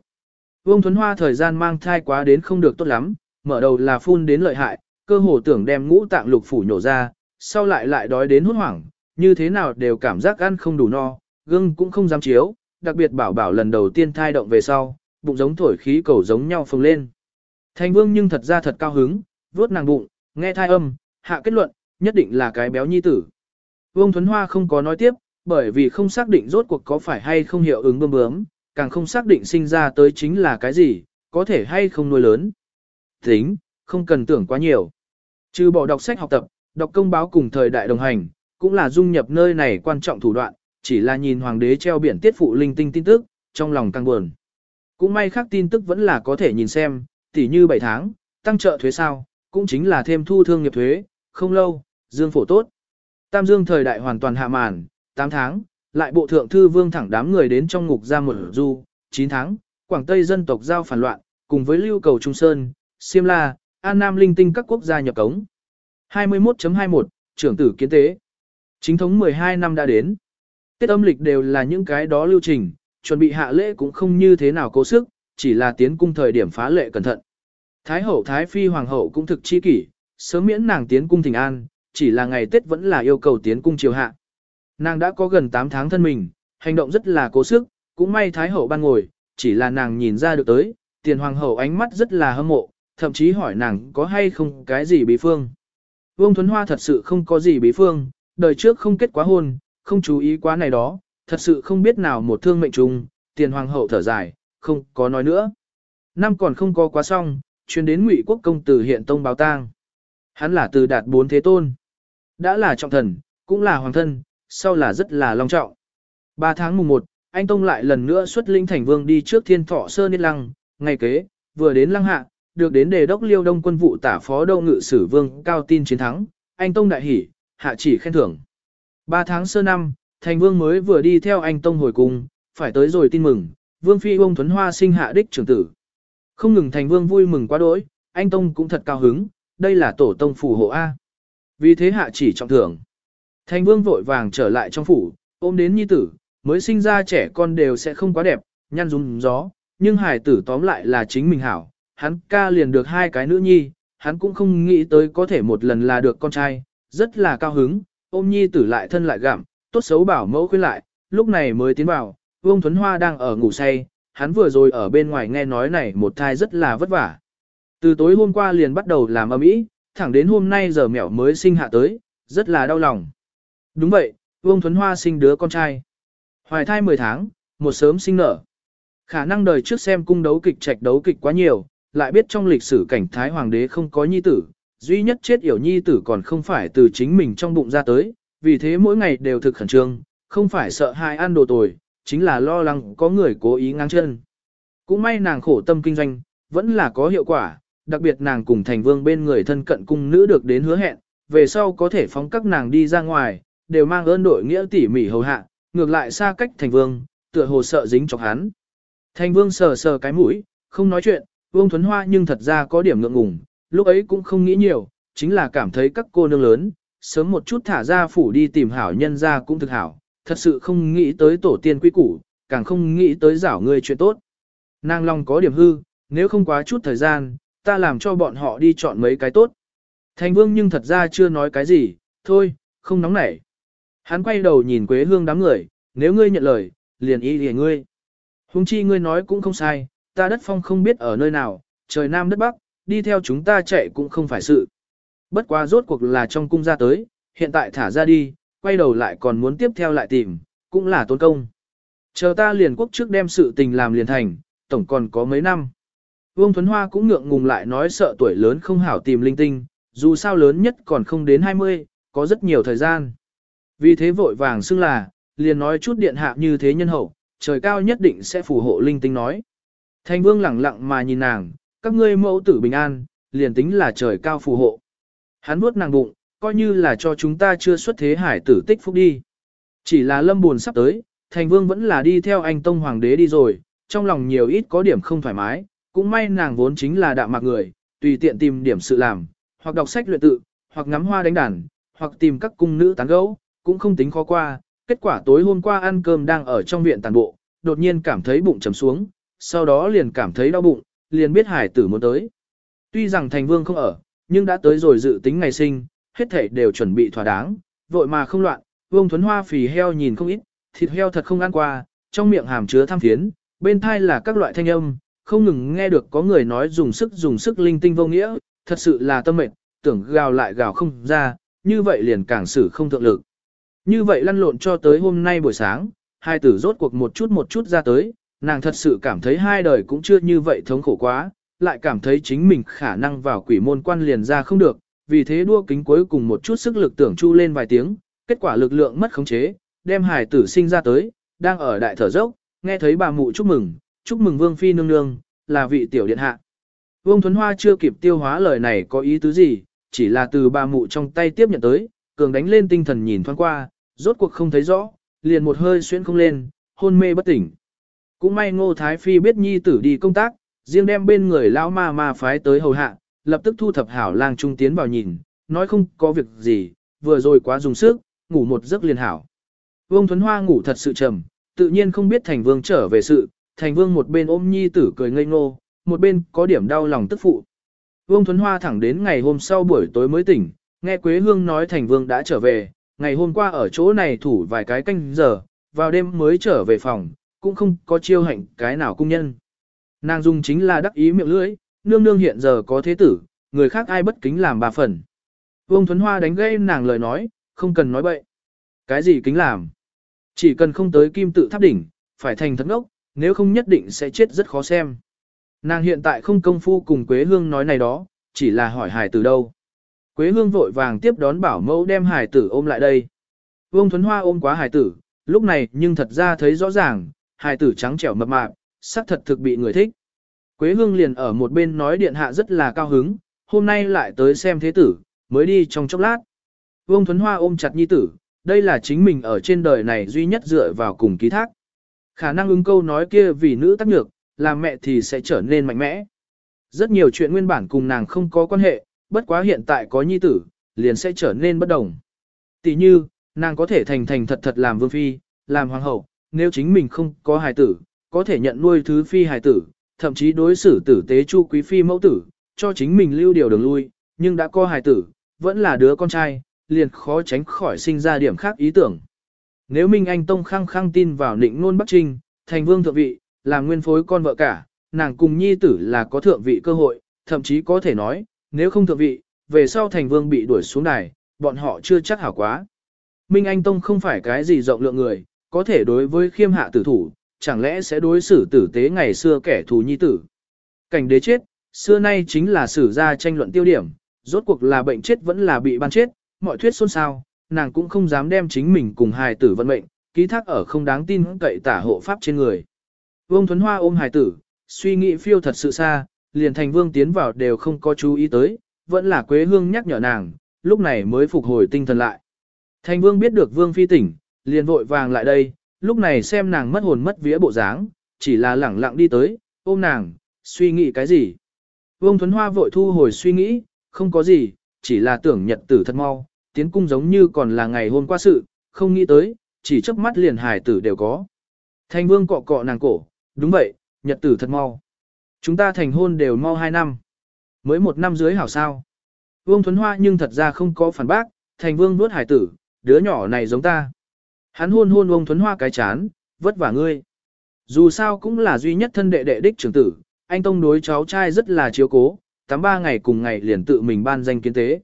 Vương Thuấn Hoa thời gian mang thai quá đến không được tốt lắm, mở đầu là phun đến lợi hại, cơ hồ tưởng đem ngũ tạng lục phủ nhổ ra, sau lại lại đói đến hốt hoảng, như thế nào đều cảm giác ăn không đủ no, gương cũng không dám chiếu, đặc biệt bảo bảo lần đầu tiên thai động về sau, bụng giống thổi khí cầu giống nhau phồng lên. Thành vương nhưng thật ra thật cao hứng, vuốt nàng bụng, nghe thai âm, hạ kết luận, nhất định là cái béo nhi tử. Vương Thuấn Hoa không có nói tiếp, bởi vì không xác định rốt cuộc có phải hay không hiệu ứng bơm bướm, càng không xác định sinh ra tới chính là cái gì, có thể hay không nuôi lớn. Tính, không cần tưởng quá nhiều. Trừ bỏ đọc sách học tập, đọc công báo cùng thời đại đồng hành, cũng là dung nhập nơi này quan trọng thủ đoạn, chỉ là nhìn hoàng đế treo biển tiết phụ linh tinh tin tức, trong lòng căng buồn. Cũng may khác tin tức vẫn là có thể nhìn xem, tỉ như 7 tháng, tăng trợ thuế sao, cũng chính là thêm thu thương nghiệp thuế, không lâu, dương phổ tốt. Tam dương thời đại hoàn toàn hạ màn, 8 tháng, lại bộ thượng thư vương thẳng đám người đến trong ngục ra một du, 9 tháng, Quảng Tây dân tộc giao phản loạn, cùng với lưu cầu Trung Sơn, Siêm La, An Nam linh tinh các quốc gia nhập cống. 21.21, trưởng tử kiến tế. Chính thống 12 năm đã đến. Tết âm lịch đều là những cái đó lưu trình, chuẩn bị hạ lễ cũng không như thế nào cố sức, chỉ là tiến cung thời điểm phá lệ cẩn thận. Thái hậu Thái phi hoàng hậu cũng thực chi kỷ, sớm miễn nàng tiến cung thỉnh an, chỉ là ngày Tết vẫn là yêu cầu tiến cung chiều hạ. Nàng đã có gần 8 tháng thân mình, hành động rất là cố sức, cũng may Thái hậu ban ngồi, chỉ là nàng nhìn ra được tới, tiền hoàng hậu ánh mắt rất là hâm mộ, thậm chí hỏi nàng có hay không cái gì bí phương. Vương Thuấn Hoa thật sự không có gì bí phương, đời trước không kết quá hôn, không chú ý quá này đó, thật sự không biết nào một thương mệnh trùng, tiền hoàng hậu thở dài, không có nói nữa. Năm còn không có quá xong, chuyên đến ngụy quốc công tử hiện tông báo tang. Hắn là từ đạt bốn thế tôn. Đã là trọng thần, cũng là hoàng thân, sau là rất là long trọng. Ba tháng mùng 1, anh Tông lại lần nữa xuất linh thành vương đi trước thiên thọ sơ niên lăng, ngày kế, vừa đến lăng hạ, được đến đề đốc liêu đông quân vụ tả phó đô ngự sử vương cao tin chiến thắng, anh Tông đại hỉ, hạ chỉ khen thưởng. Ba tháng sơ năm, thành vương mới vừa đi theo anh Tông hồi cung, phải tới rồi tin mừng, vương phi ông Thuấn Hoa sinh hạ đích trưởng tử. Không ngừng thành vương vui mừng quá đỗi, anh Tông cũng thật cao hứng, đây là tổ tông phù hộ A. Vì thế hạ chỉ trọng thưởng. Thành vương vội vàng trở lại trong phủ, ôm đến nhi tử, mới sinh ra trẻ con đều sẽ không quá đẹp, nhăn rung gió, nhưng hải tử tóm lại là chính mình hảo, hắn ca liền được hai cái nữ nhi, hắn cũng không nghĩ tới có thể một lần là được con trai, rất là cao hứng, ôm nhi tử lại thân lại gặm, tốt xấu bảo mẫu khuyên lại, lúc này mới tiến vào, Vương Thuấn Hoa đang ở ngủ say, hắn vừa rồi ở bên ngoài nghe nói này một thai rất là vất vả. Từ tối hôm qua liền bắt đầu làm âm ý, thẳng đến hôm nay giờ mẹo mới sinh hạ tới, rất là đau lòng. Đúng vậy, Vương Thuấn Hoa sinh đứa con trai. Hoài thai 10 tháng, một sớm sinh nở. Khả năng đời trước xem cung đấu kịch trạch đấu kịch quá nhiều, lại biết trong lịch sử cảnh Thái Hoàng đế không có nhi tử, duy nhất chết yểu nhi tử còn không phải từ chính mình trong bụng ra tới, vì thế mỗi ngày đều thực khẩn trương, không phải sợ hai ăn đồ tồi, chính là lo lắng có người cố ý ngang chân. Cũng may nàng khổ tâm kinh doanh, vẫn là có hiệu quả, đặc biệt nàng cùng thành vương bên người thân cận cung nữ được đến hứa hẹn, về sau có thể phóng các nàng đi ra ngoài, đều mang ơn đội nghĩa tỉ mỉ hầu hạ, ngược lại xa cách thành vương, tựa hồ sợ dính chọc hắn. Thành vương sờ sờ cái mũi, không nói chuyện, vương thuấn hoa nhưng thật ra có điểm ngượng ngùng, lúc ấy cũng không nghĩ nhiều, chính là cảm thấy các cô nương lớn, sớm một chút thả ra phủ đi tìm hảo nhân ra cũng thực hảo, thật sự không nghĩ tới tổ tiên quy củ, càng không nghĩ tới giảo người chuyện tốt. Nàng lòng có điểm hư, nếu không quá chút thời gian, ta làm cho bọn họ đi chọn mấy cái tốt. Thành vương nhưng thật ra chưa nói cái gì, thôi, không nóng nảy. Hắn quay đầu nhìn Quế Hương đám người, nếu ngươi nhận lời, liền ý lìa ngươi. Hùng chi ngươi nói cũng không sai, ta đất phong không biết ở nơi nào, trời nam đất bắc, đi theo chúng ta chạy cũng không phải sự. Bất quá rốt cuộc là trong cung ra tới, hiện tại thả ra đi, quay đầu lại còn muốn tiếp theo lại tìm, cũng là tốn công. Chờ ta liền quốc trước đem sự tình làm liền thành, tổng còn có mấy năm. Vương Thuấn Hoa cũng ngượng ngùng lại nói sợ tuổi lớn không hảo tìm linh tinh, dù sao lớn nhất còn không đến 20, có rất nhiều thời gian. Vì thế vội vàng xưng là, liền nói chút điện hạ như thế nhân hậu, trời cao nhất định sẽ phù hộ linh tinh nói. thành vương lẳng lặng mà nhìn nàng, các ngươi mẫu tử bình an, liền tính là trời cao phù hộ. Hắn vuốt nàng bụng, coi như là cho chúng ta chưa xuất thế hải tử tích phúc đi. Chỉ là lâm buồn sắp tới, thành vương vẫn là đi theo anh tông hoàng đế đi rồi, trong lòng nhiều ít có điểm không thoải mái, cũng may nàng vốn chính là đạm mạc người, tùy tiện tìm điểm sự làm, hoặc đọc sách luyện tự, hoặc ngắm hoa đánh đàn, hoặc tìm các cung nữ tán gẫu, cũng không tính khó qua. Kết quả tối hôm qua ăn cơm đang ở trong viện tàn bộ, đột nhiên cảm thấy bụng trầm xuống, sau đó liền cảm thấy đau bụng, liền biết hải tử muốn tới. Tuy rằng thành vương không ở, nhưng đã tới rồi dự tính ngày sinh, hết thảy đều chuẩn bị thỏa đáng, vội mà không loạn, vương thuấn hoa phì heo nhìn không ít, thịt heo thật không ăn qua, trong miệng hàm chứa tham phiến, bên thai là các loại thanh âm, không ngừng nghe được có người nói dùng sức dùng sức linh tinh vô nghĩa, thật sự là tâm mệnh, tưởng gào lại gào không ra, như vậy liền càng xử không thượng lực. Như vậy lăn lộn cho tới hôm nay buổi sáng, hai tử rốt cuộc một chút một chút ra tới, nàng thật sự cảm thấy hai đời cũng chưa như vậy thống khổ quá, lại cảm thấy chính mình khả năng vào quỷ môn quan liền ra không được, vì thế đua kính cuối cùng một chút sức lực tưởng chu lên vài tiếng, kết quả lực lượng mất khống chế, đem hài tử sinh ra tới, đang ở đại thở dốc, nghe thấy bà mụ chúc mừng, chúc mừng vương phi nương nương, là vị tiểu điện hạ. Vương Thuấn Hoa chưa kịp tiêu hóa lời này có ý tứ gì, chỉ là từ bà mụ trong tay tiếp nhận tới, cường đánh lên tinh thần nhìn thoáng qua, rốt cuộc không thấy rõ, liền một hơi xuyên không lên, hôn mê bất tỉnh. Cũng may Ngô Thái Phi biết nhi tử đi công tác, riêng đem bên người lão ma ma phái tới hầu hạ, lập tức thu thập hảo lang trung tiến vào nhìn, nói không có việc gì, vừa rồi quá dùng sức, ngủ một giấc liền hảo. Vương Thuấn Hoa ngủ thật sự trầm, tự nhiên không biết Thành Vương trở về sự, Thành Vương một bên ôm nhi tử cười ngây ngô, một bên có điểm đau lòng tức phụ. Vương Thuấn Hoa thẳng đến ngày hôm sau buổi tối mới tỉnh, nghe Quế Hương nói Thành Vương đã trở về, ngày hôm qua ở chỗ này thủ vài cái canh giờ, vào đêm mới trở về phòng, cũng không có chiêu hạnh cái nào cung nhân. Nàng dùng chính là đắc ý miệng lưỡi, nương nương hiện giờ có thế tử, người khác ai bất kính làm bà phần. Vương Thuấn Hoa đánh gây nàng lời nói, không cần nói bậy. Cái gì kính làm? Chỉ cần không tới kim tự tháp đỉnh, phải thành thất ngốc, nếu không nhất định sẽ chết rất khó xem. Nàng hiện tại không công phu cùng Quế Hương nói này đó, chỉ là hỏi hài từ đâu. Quế Hương vội vàng tiếp đón bảo mẫu đem hài tử ôm lại đây. Vương Thuấn Hoa ôm quá hài tử, lúc này nhưng thật ra thấy rõ ràng, hài tử trắng trẻo mập mạp, sắc thật thực bị người thích. Quế Hương liền ở một bên nói điện hạ rất là cao hứng, hôm nay lại tới xem thế tử, mới đi trong chốc lát. Vương Thuấn Hoa ôm chặt nhi tử, đây là chính mình ở trên đời này duy nhất dựa vào cùng ký thác. Khả năng ứng câu nói kia vì nữ tác nhược, làm mẹ thì sẽ trở nên mạnh mẽ. Rất nhiều chuyện nguyên bản cùng nàng không có quan hệ, bất quá hiện tại có nhi tử, liền sẽ trở nên bất đồng. Tỷ như, Nàng có thể thành thành thật thật làm vương phi, làm hoàng hậu, nếu chính mình không có hài tử, có thể nhận nuôi thứ phi hài tử, thậm chí đối xử tử tế chu quý phi mẫu tử, cho chính mình lưu điều đường lui, nhưng đã có hài tử, vẫn là đứa con trai, liền khó tránh khỏi sinh ra điểm khác ý tưởng. Nếu Minh Anh Tông khăng khăng tin vào định nôn Bắc Trinh, thành vương thượng vị, là nguyên phối con vợ cả, nàng cùng nhi tử là có thượng vị cơ hội, thậm chí có thể nói, nếu không thượng vị, về sau thành vương bị đuổi xuống đài, bọn họ chưa chắc hảo quá. Minh Anh Tông không phải cái gì rộng lượng người, có thể đối với khiêm hạ tử thủ, chẳng lẽ sẽ đối xử tử tế ngày xưa kẻ thù nhi tử. Cảnh đế chết, xưa nay chính là sử ra tranh luận tiêu điểm, rốt cuộc là bệnh chết vẫn là bị ban chết, mọi thuyết xôn xao, nàng cũng không dám đem chính mình cùng hài tử vận mệnh, ký thác ở không đáng tin cậy tả hộ pháp trên người. Vương Thuấn Hoa ôm hài tử, suy nghĩ phiêu thật sự xa, liền thành vương tiến vào đều không có chú ý tới, vẫn là Quế Hương nhắc nhở nàng, lúc này mới phục hồi tinh thần lại. Thành vương biết được vương phi tỉnh, liền vội vàng lại đây, lúc này xem nàng mất hồn mất vía bộ dáng, chỉ là lẳng lặng đi tới, ôm nàng, suy nghĩ cái gì. Vương Thuấn Hoa vội thu hồi suy nghĩ, không có gì, chỉ là tưởng nhật tử thật mau, tiến cung giống như còn là ngày hôm qua sự, không nghĩ tới, chỉ chớp mắt liền hài tử đều có. Thành vương cọ cọ nàng cổ, đúng vậy, nhật tử thật mau. Chúng ta thành hôn đều mau hai năm. Mới một năm dưới hảo sao. Vương Thuấn Hoa nhưng thật ra không có phản bác, thành vương nuốt hải tử, đứa nhỏ này giống ta. Hắn hôn hôn Vương Thuấn Hoa cái chán, vất vả ngươi. Dù sao cũng là duy nhất thân đệ đệ đích trưởng tử, anh Tông đối cháu trai rất là chiếu cố, tám ba ngày cùng ngày liền tự mình ban danh kiến tế.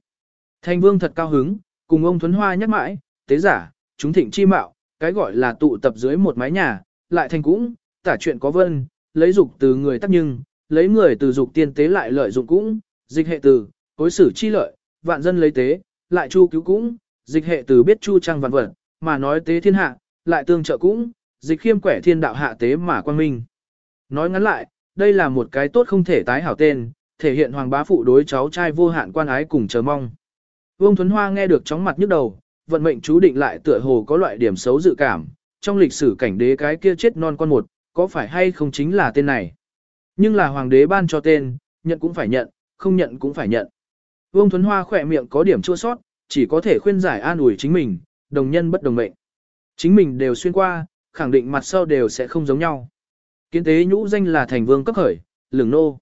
Thành vương thật cao hứng, cùng ông Thuấn Hoa nhắc mãi, tế giả, chúng thịnh chi mạo, cái gọi là tụ tập dưới một mái nhà, lại thành cũng, tả chuyện có vân, lấy dục từ người tác nhưng, lấy người từ dục tiên tế lại lợi dụng cũng, dịch hệ từ, cối xử chi lợi, vạn dân lấy tế, lại chu cứu cũng, dịch hệ từ biết chu trang vạn vật, mà nói tế thiên hạ, lại tương trợ cũng, dịch khiêm quẻ thiên đạo hạ tế mà quan minh. Nói ngắn lại, đây là một cái tốt không thể tái hảo tên, thể hiện hoàng bá phụ đối cháu trai vô hạn quan ái cùng chờ mong. Vương Thuấn Hoa nghe được chóng mặt nhức đầu, vận mệnh chú định lại tựa hồ có loại điểm xấu dự cảm, trong lịch sử cảnh đế cái kia chết non con một, có phải hay không chính là tên này. Nhưng là hoàng đế ban cho tên, nhận cũng phải nhận, không nhận cũng phải nhận. Vương Thuấn Hoa khỏe miệng có điểm chua sót, chỉ có thể khuyên giải an ủi chính mình, đồng nhân bất đồng mệnh. Chính mình đều xuyên qua, khẳng định mặt sau đều sẽ không giống nhau. Kiến tế nhũ danh là thành vương cấp khởi, lửng nô.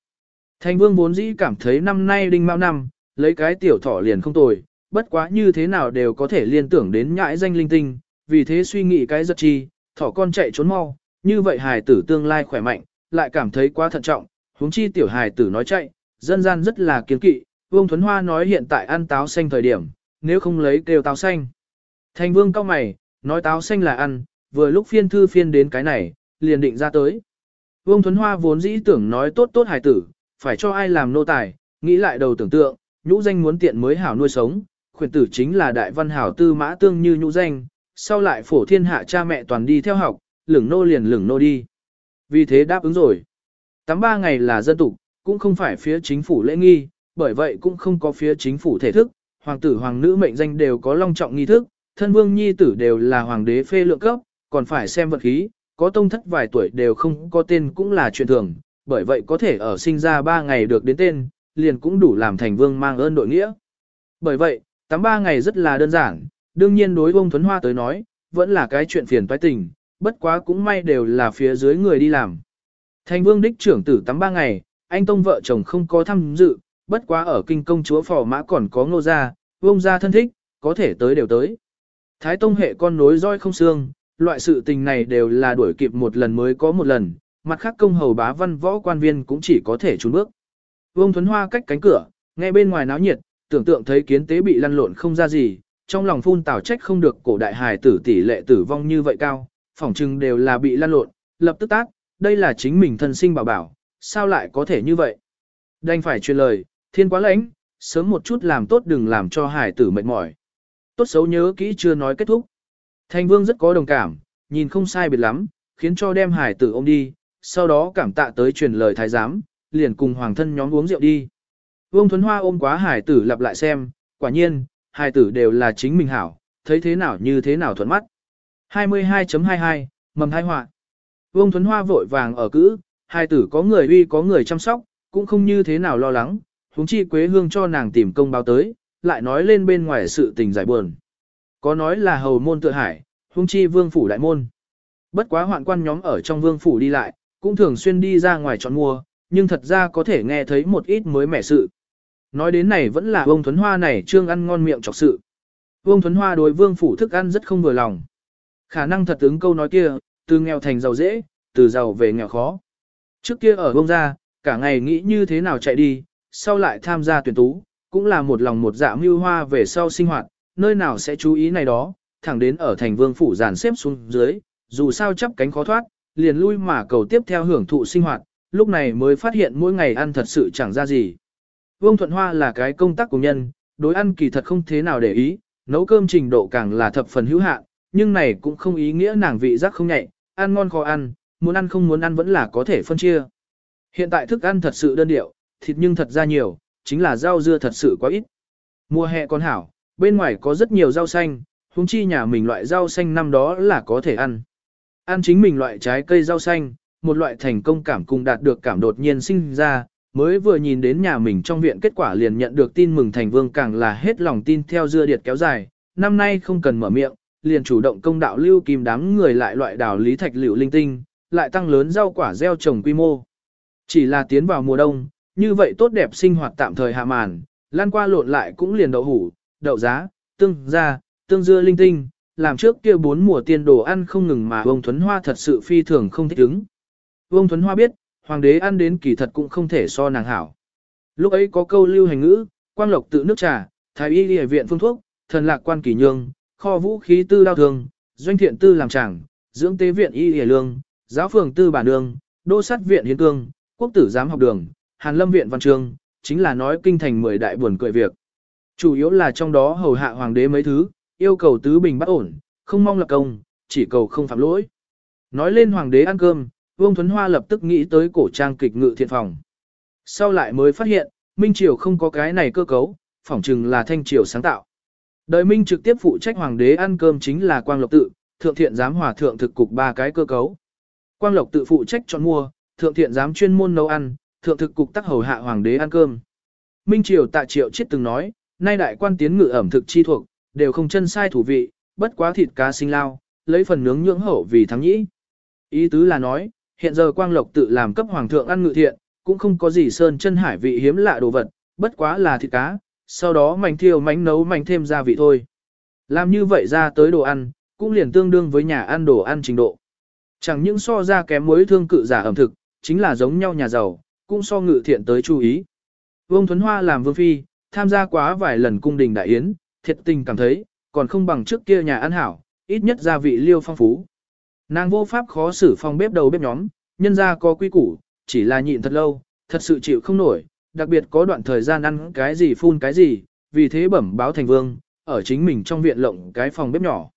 Thành vương vốn dĩ cảm thấy năm nay đinh mão năm, lấy cái tiểu thỏ liền không tồi, bất quá như thế nào đều có thể liên tưởng đến nhãi danh linh tinh, vì thế suy nghĩ cái giật chi, thỏ con chạy trốn mau, như vậy hài tử tương lai khỏe mạnh, lại cảm thấy quá thận trọng, huống chi tiểu hài tử nói chạy, dân gian rất là kiên kỵ, Vương Thuấn Hoa nói hiện tại ăn táo xanh thời điểm, nếu không lấy kêu táo xanh. Thành vương cao mày, nói táo xanh là ăn, vừa lúc phiên thư phiên đến cái này, liền định ra tới. Vương Thuấn Hoa vốn dĩ tưởng nói tốt tốt hài tử, phải cho ai làm nô tài, nghĩ lại đầu tưởng tượng, nhũ danh muốn tiện mới hảo nuôi sống, khuyển tử chính là đại văn hảo tư mã tương như nhũ danh, sau lại phổ thiên hạ cha mẹ toàn đi theo học, lửng nô liền lửng nô đi. Vì thế đáp ứng rồi. Tắm ba ngày là dân tục, cũng không phải phía chính phủ lễ nghi, bởi vậy cũng không có phía chính phủ thể thức, hoàng tử hoàng nữ mệnh danh đều có long trọng nghi thức, thân vương nhi tử đều là hoàng đế phê lượng cấp, còn phải xem vật khí, có tông thất vài tuổi đều không có tên cũng là chuyện thường, bởi vậy có thể ở sinh ra ba ngày được đến tên, liền cũng đủ làm thành vương mang ơn đội nghĩa. Bởi vậy, tắm ba ngày rất là đơn giản, đương nhiên đối ông Thuấn Hoa tới nói, vẫn là cái chuyện phiền toái tình, bất quá cũng may đều là phía dưới người đi làm. Thành vương đích trưởng tử tắm ba ngày, anh tông vợ chồng không có tham dự, bất quá ở kinh công chúa phò mã còn có ngô gia, vông gia thân thích, có thể tới đều tới. Thái tông hệ con nối roi không xương, loại sự tình này đều là đuổi kịp một lần mới có một lần, mặt khác công hầu bá văn võ quan viên cũng chỉ có thể trốn bước. Vương Thuấn Hoa cách cánh cửa, nghe bên ngoài náo nhiệt, tưởng tượng thấy kiến tế bị lăn lộn không ra gì, trong lòng phun tào trách không được cổ đại hài tử tỷ lệ tử vong như vậy cao, phỏng chừng đều là bị lan lộn, lập tức tác, đây là chính mình thân sinh bảo bảo, sao lại có thể như vậy? Đành phải truyền lời, thiên quá lãnh, sớm một chút làm tốt đừng làm cho hải tử mệt mỏi. Tốt xấu nhớ kỹ chưa nói kết thúc. Thanh vương rất có đồng cảm, nhìn không sai biệt lắm, khiến cho đem hải tử ôm đi, sau đó cảm tạ tới truyền lời thái giám, liền cùng hoàng thân nhóm uống rượu đi. Vương Thuấn Hoa ôm quá hải tử lặp lại xem, quả nhiên, hải tử đều là chính mình hảo, thấy thế nào như thế nào thuận mắt. 22.22, mầm hai họa. Vương Thuấn Hoa vội vàng ở cữ, hai tử có người uy có người chăm sóc, cũng không như thế nào lo lắng, huống chi Quế Hương cho nàng tìm công báo tới, lại nói lên bên ngoài sự tình giải buồn. Có nói là hầu môn tự hải, huống chi vương phủ đại môn. Bất quá hoạn quan nhóm ở trong vương phủ đi lại, cũng thường xuyên đi ra ngoài chọn mua, nhưng thật ra có thể nghe thấy một ít mới mẻ sự. Nói đến này vẫn là vương Thuấn Hoa này trương ăn ngon miệng chọc sự. Vương Thuấn Hoa đối vương phủ thức ăn rất không vừa lòng. Khả năng thật ứng câu nói kia, từ nghèo thành giàu dễ, từ giàu về nghèo khó. Trước kia ở vương gia, cả ngày nghĩ như thế nào chạy đi, sau lại tham gia tuyển tú, cũng là một lòng một dạ mưu hoa về sau sinh hoạt, nơi nào sẽ chú ý này đó, thẳng đến ở thành vương phủ giàn xếp xuống dưới, dù sao chấp cánh khó thoát, liền lui mà cầu tiếp theo hưởng thụ sinh hoạt, lúc này mới phát hiện mỗi ngày ăn thật sự chẳng ra gì. Vương Thuận Hoa là cái công tác của nhân, đối ăn kỳ thật không thế nào để ý, nấu cơm trình độ càng là thập phần hữu hạn, nhưng này cũng không ý nghĩa nàng vị giác không nhạy, ăn ngon khó ăn, muốn ăn không muốn ăn vẫn là có thể phân chia. Hiện tại thức ăn thật sự đơn điệu, thịt nhưng thật ra nhiều, chính là rau dưa thật sự quá ít. Mùa hè còn hảo, bên ngoài có rất nhiều rau xanh, huống chi nhà mình loại rau xanh năm đó là có thể ăn. Ăn chính mình loại trái cây rau xanh, một loại thành công cảm cùng đạt được cảm đột nhiên sinh ra, mới vừa nhìn đến nhà mình trong viện kết quả liền nhận được tin mừng thành vương càng là hết lòng tin theo dưa điệt kéo dài, năm nay không cần mở miệng, liền chủ động công đạo lưu kim đám người lại loại đào lý thạch liệu linh tinh, lại tăng lớn rau quả gieo trồng quy mô. Chỉ là tiến vào mùa đông, như vậy tốt đẹp sinh hoạt tạm thời hạ màn, lan qua lộn lại cũng liền đậu hủ, đậu giá, tương gia, tương dưa linh tinh, làm trước kia bốn mùa tiên đồ ăn không ngừng mà ông Thuấn Hoa thật sự phi thường không thích ứng. Ông Thuấn Hoa biết, hoàng đế ăn đến kỳ thật cũng không thể so nàng hảo. Lúc ấy có câu lưu hành ngữ, quang lộc tự nước trà, thái y y viện phương thuốc, thần lạc quan kỳ nhương, kho vũ khí tư đao thường, doanh thiện tư làm tràng, dưỡng tế viện y y lương, giáo phường tư bản đường, đô sát viện hiến cương, quốc tử giám học đường, hàn lâm viện văn trường, chính là nói kinh thành mười đại buồn cười việc. Chủ yếu là trong đó hầu hạ hoàng đế mấy thứ, yêu cầu tứ bình bất ổn, không mong lập công, chỉ cầu không phạm lỗi. Nói lên hoàng đế ăn cơm, Vương Thuấn Hoa lập tức nghĩ tới cổ trang kịch ngự thiện phòng. Sau lại mới phát hiện, Minh Triều không có cái này cơ cấu, phỏng chừng là thanh triều sáng tạo. Đời Minh trực tiếp phụ trách hoàng đế ăn cơm chính là Quang Lộc tự, thượng thiện giám hòa thượng thực cục ba cái cơ cấu. Quang Lộc tự phụ trách chọn mua, thượng thiện giám chuyên môn nấu ăn, thượng thực cục tác hầu hạ hoàng đế ăn cơm. Minh Triều tạ triệu chết từng nói, nay đại quan tiến ngự ẩm thực chi thuộc, đều không chân sai thủ vị, bất quá thịt cá sinh lao, lấy phần nướng nhưỡng hậu vì thắng nhĩ. Ý tứ là nói, hiện giờ Quang Lộc tự làm cấp hoàng thượng ăn ngự thiện, cũng không có gì sơn chân hải vị hiếm lạ đồ vật, bất quá là thịt cá, sau đó mảnh thiêu mảnh nấu mảnh thêm gia vị thôi. Làm như vậy ra tới đồ ăn, cũng liền tương đương với nhà ăn đồ ăn trình độ. Chẳng những so ra kém mối thương cự giả ẩm thực, chính là giống nhau nhà giàu, cũng so ngự thiện tới chú ý. Vương Thuấn Hoa làm vương phi, tham gia quá vài lần cung đình đại yến, thiệt tình cảm thấy, còn không bằng trước kia nhà ăn hảo, ít nhất gia vị liêu phong phú. Nàng vô pháp khó xử phòng bếp đầu bếp nhóm, nhân ra có quy củ, chỉ là nhịn thật lâu, thật sự chịu không nổi, đặc biệt có đoạn thời gian ăn cái gì phun cái gì, vì thế bẩm báo thành vương, ở chính mình trong viện lộng cái phòng bếp nhỏ.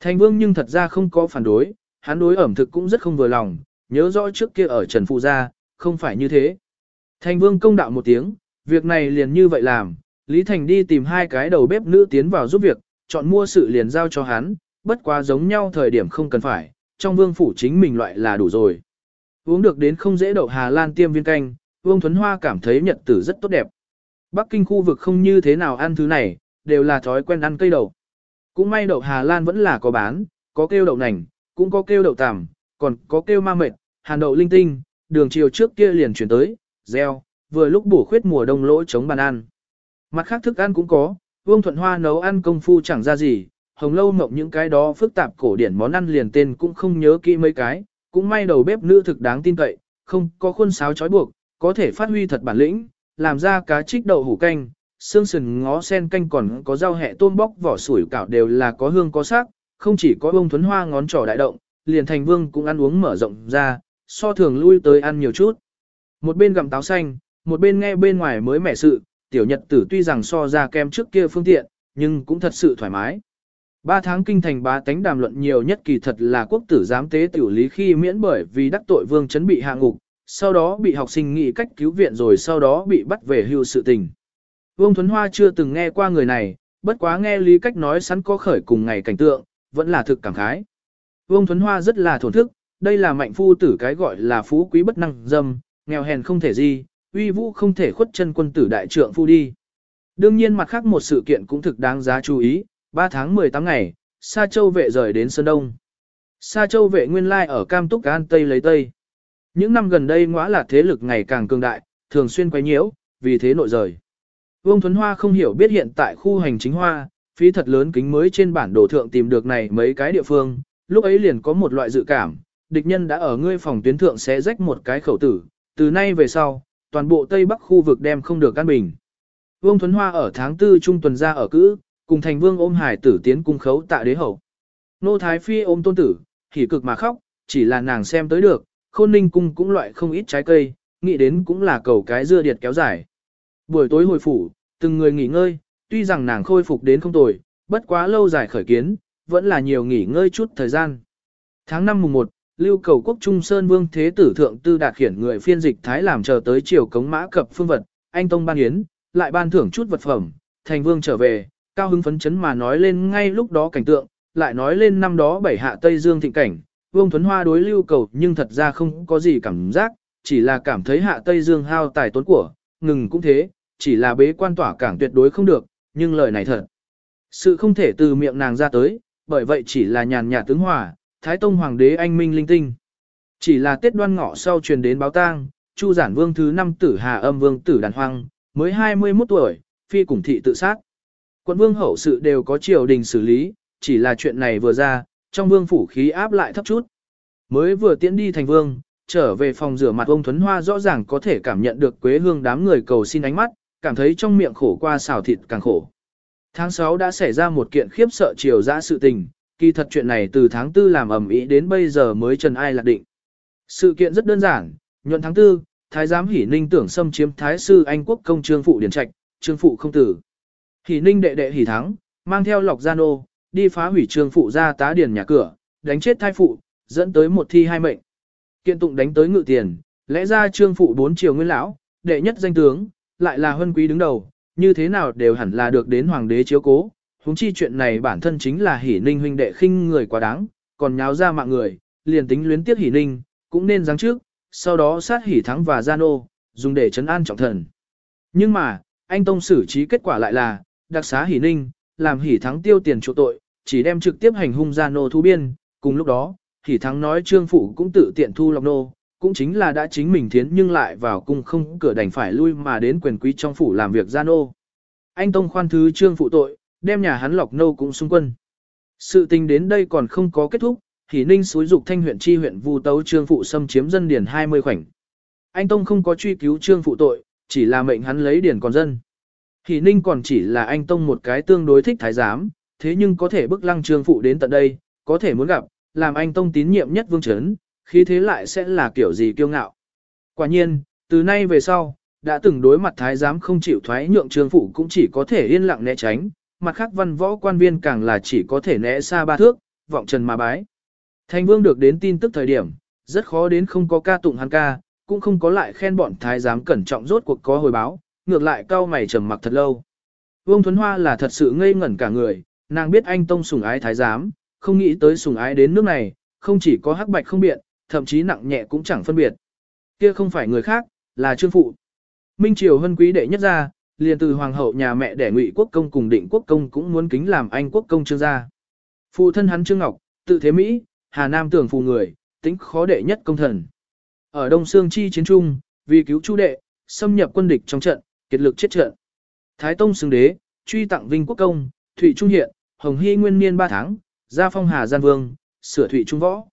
Thành vương nhưng thật ra không có phản đối, hắn đối ẩm thực cũng rất không vừa lòng, nhớ rõ trước kia ở Trần Phụ Gia, không phải như thế. Thành vương công đạo một tiếng, việc này liền như vậy làm, Lý Thành đi tìm hai cái đầu bếp nữ tiến vào giúp việc, chọn mua sự liền giao cho hắn, bất quá giống nhau thời điểm không cần phải, trong vương phủ chính mình loại là đủ rồi. Uống được đến không dễ đậu Hà Lan tiêm viên canh, Vương Thuấn Hoa cảm thấy nhật tử rất tốt đẹp. Bắc Kinh khu vực không như thế nào ăn thứ này, đều là thói quen ăn cây đậu. Cũng may đậu Hà Lan vẫn là có bán, có kêu đậu nành, cũng có kêu đậu tằm, còn có kêu ma mệt, hàn đậu linh tinh, đường chiều trước kia liền chuyển tới, gieo, vừa lúc bổ khuyết mùa đông lỗ chống bàn ăn. Mặt khác thức ăn cũng có, Vương Thuận Hoa nấu ăn công phu chẳng ra gì, hồng lâu mộng những cái đó phức tạp cổ điển món ăn liền tên cũng không nhớ kỹ mấy cái, cũng may đầu bếp nữ thực đáng tin cậy, không có khuôn sáo trói buộc, có thể phát huy thật bản lĩnh, làm ra cá trích đậu hủ canh, xương sườn ngó sen canh còn có rau hẹ tôm bóc vỏ sủi cảo đều là có hương có sắc, không chỉ có bông thuấn hoa ngón trỏ đại động, liền thành vương cũng ăn uống mở rộng ra, so thường lui tới ăn nhiều chút. Một bên gặm táo xanh, một bên nghe bên ngoài mới mẻ sự, tiểu nhật tử tuy rằng so ra kem trước kia phương tiện, nhưng cũng thật sự thoải mái. Ba tháng kinh thành bá tánh đàm luận nhiều nhất kỳ thật là quốc tử giám tế tiểu lý khi miễn bởi vì đắc tội vương chấn bị hạ ngục, sau đó bị học sinh nghị cách cứu viện rồi sau đó bị bắt về hưu sự tình. Vương Thuấn Hoa chưa từng nghe qua người này, bất quá nghe lý cách nói sẵn có khởi cùng ngày cảnh tượng, vẫn là thực cảm khái. Vương Thuấn Hoa rất là thổn thức, đây là mạnh phu tử cái gọi là phú quý bất năng dâm, nghèo hèn không thể gì, uy vũ không thể khuất chân quân tử đại trượng phu đi. Đương nhiên mặt khác một sự kiện cũng thực đáng giá chú ý, 3 tháng 18 ngày, Sa Châu vệ rời đến Sơn Đông. Sa Châu vệ nguyên lai ở Cam Túc An Tây lấy Tây. Những năm gần đây ngõa là thế lực ngày càng cường đại, thường xuyên quấy nhiễu, vì thế nội rời. Vương Thuấn Hoa không hiểu biết hiện tại khu hành chính hoa, phí thật lớn kính mới trên bản đồ thượng tìm được này mấy cái địa phương, lúc ấy liền có một loại dự cảm, địch nhân đã ở ngươi phòng tuyến thượng sẽ rách một cái khẩu tử, từ nay về sau, toàn bộ Tây Bắc khu vực đem không được căn bình. Vương Thuấn Hoa ở tháng 4 trung tuần ra ở cữ, cùng thành vương ôm hải tử tiến cung khấu tạ đế hậu. Nô Thái Phi ôm tôn tử, hỉ cực mà khóc, chỉ là nàng xem tới được, khôn ninh cung cũng loại không ít trái cây, nghĩ đến cũng là cầu cái dưa điệt kéo dài. Buổi tối hồi phủ, từng người nghỉ ngơi, tuy rằng nàng khôi phục đến không tồi, bất quá lâu dài khởi kiến, vẫn là nhiều nghỉ ngơi chút thời gian. Tháng 5 mùng 1, lưu cầu quốc Trung Sơn Vương Thế Tử Thượng Tư Đạt khiển người phiên dịch Thái làm chờ tới chiều cống mã cập phương vật, anh Tông ban yến, lại ban thưởng chút vật phẩm, thành vương trở về, cao hứng phấn chấn mà nói lên ngay lúc đó cảnh tượng, lại nói lên năm đó bảy hạ Tây Dương thịnh cảnh, Vương Thuấn Hoa đối lưu cầu nhưng thật ra không có gì cảm giác, chỉ là cảm thấy hạ Tây Dương hao tài tốn của, ngừng cũng thế, chỉ là bế quan tỏa cảng tuyệt đối không được, nhưng lời này thật. Sự không thể từ miệng nàng ra tới, bởi vậy chỉ là nhàn nhạt tướng hòa, Thái Tông Hoàng đế anh minh linh tinh. Chỉ là Tết đoan ngọ sau truyền đến báo tang, Chu giản vương thứ năm tử Hà âm vương tử đàn hoang, mới 21 tuổi, phi cùng thị tự sát. Quận vương hậu sự đều có triều đình xử lý, chỉ là chuyện này vừa ra, trong vương phủ khí áp lại thấp chút. Mới vừa tiễn đi thành vương, trở về phòng rửa mặt ông Thuấn Hoa rõ ràng có thể cảm nhận được quế hương đám người cầu xin ánh mắt, cảm thấy trong miệng khổ qua xào thịt càng khổ. Tháng 6 đã xảy ra một kiện khiếp sợ triều dã sự tình, kỳ thật chuyện này từ tháng 4 làm ẩm ý đến bây giờ mới trần ai lạc định. Sự kiện rất đơn giản, nhuận tháng 4, Thái giám Hỷ Ninh tưởng xâm chiếm Thái sư Anh quốc công trương phụ điển trạch, trương phụ không tử. Hỷ Ninh đệ đệ Hỷ Thắng, mang theo Lộc Gia Nô, đi phá hủy trương phụ ra tá điển nhà cửa, đánh chết thai phụ, dẫn tới một thi hai mệnh. Kiện tụng đánh tới ngự tiền, lẽ ra trương phụ bốn triều nguyên lão, đệ nhất danh tướng, lại là huân quý đứng đầu, như thế nào đều hẳn là được đến hoàng đế chiếu cố. Húng chi chuyện này bản thân chính là hỉ ninh huynh đệ khinh người quá đáng, còn nháo ra mạng người, liền tính luyến tiếc hỉ ninh, cũng nên giáng trước, sau đó sát hỉ thắng và gian ô, dùng để chấn an trọng thần. Nhưng mà, anh Tông xử trí kết quả lại là, đặc xá hỉ ninh, làm hỉ thắng tiêu tiền chỗ tội, chỉ đem trực tiếp hành hung gian ô thu biên, cùng lúc đó, thì thắng nói trương phụ cũng tự tiện thu lọc nô, cũng chính là đã chính mình thiến nhưng lại vào cung không cửa đành phải lui mà đến quyền quý trong phủ làm việc gian ô. Anh Tông khoan thứ trương phụ tội, đem nhà hắn lọc nô cũng xung quân. Sự tình đến đây còn không có kết thúc, thì Ninh xúi dục thanh huyện chi huyện vu tấu trương phụ xâm chiếm dân điển 20 khoảnh. Anh Tông không có truy cứu trương phụ tội, chỉ là mệnh hắn lấy điển còn dân. thì Ninh còn chỉ là anh Tông một cái tương đối thích thái giám, thế nhưng có thể bức lăng trương phụ đến tận đây, có thể muốn gặp, làm anh Tông tín nhiệm nhất vương chấn, khi thế lại sẽ là kiểu gì kiêu ngạo. Quả nhiên, từ nay về sau, đã từng đối mặt thái giám không chịu thoái nhượng trương phụ cũng chỉ có thể yên lặng né tránh, mặt khác văn võ quan viên càng là chỉ có thể né xa ba thước, vọng trần mà bái. Thành vương được đến tin tức thời điểm, rất khó đến không có ca tụng hắn ca, cũng không có lại khen bọn thái giám cẩn trọng rốt cuộc có hồi báo, ngược lại cao mày trầm mặc thật lâu. Vương Thuấn Hoa là thật sự ngây ngẩn cả người, nàng biết anh tông sùng ái thái giám, không nghĩ tới sùng ái đến nước này, không chỉ có hắc bạch không biện, thậm chí nặng nhẹ cũng chẳng phân biệt. Kia không phải người khác, là trương phụ. Minh Triều hân quý đệ nhất gia, liền từ hoàng hậu nhà mẹ đẻ ngụy quốc công cùng định quốc công cũng muốn kính làm anh quốc công trương gia. Phụ thân hắn Trương Ngọc, tự thế Mỹ, Hà Nam tưởng phù người, tính khó đệ nhất công thần. Ở Đông Sương Chi chiến trung, vì cứu chu đệ, xâm nhập quân địch trong trận, kiệt lực chết trận. Thái Tông xứng đế, truy tặng vinh quốc công, Thụy Trung hiện, Hồng Hy nguyên niên 3 tháng, gia phong Hà Gian Vương, sửa thủy Trung võ.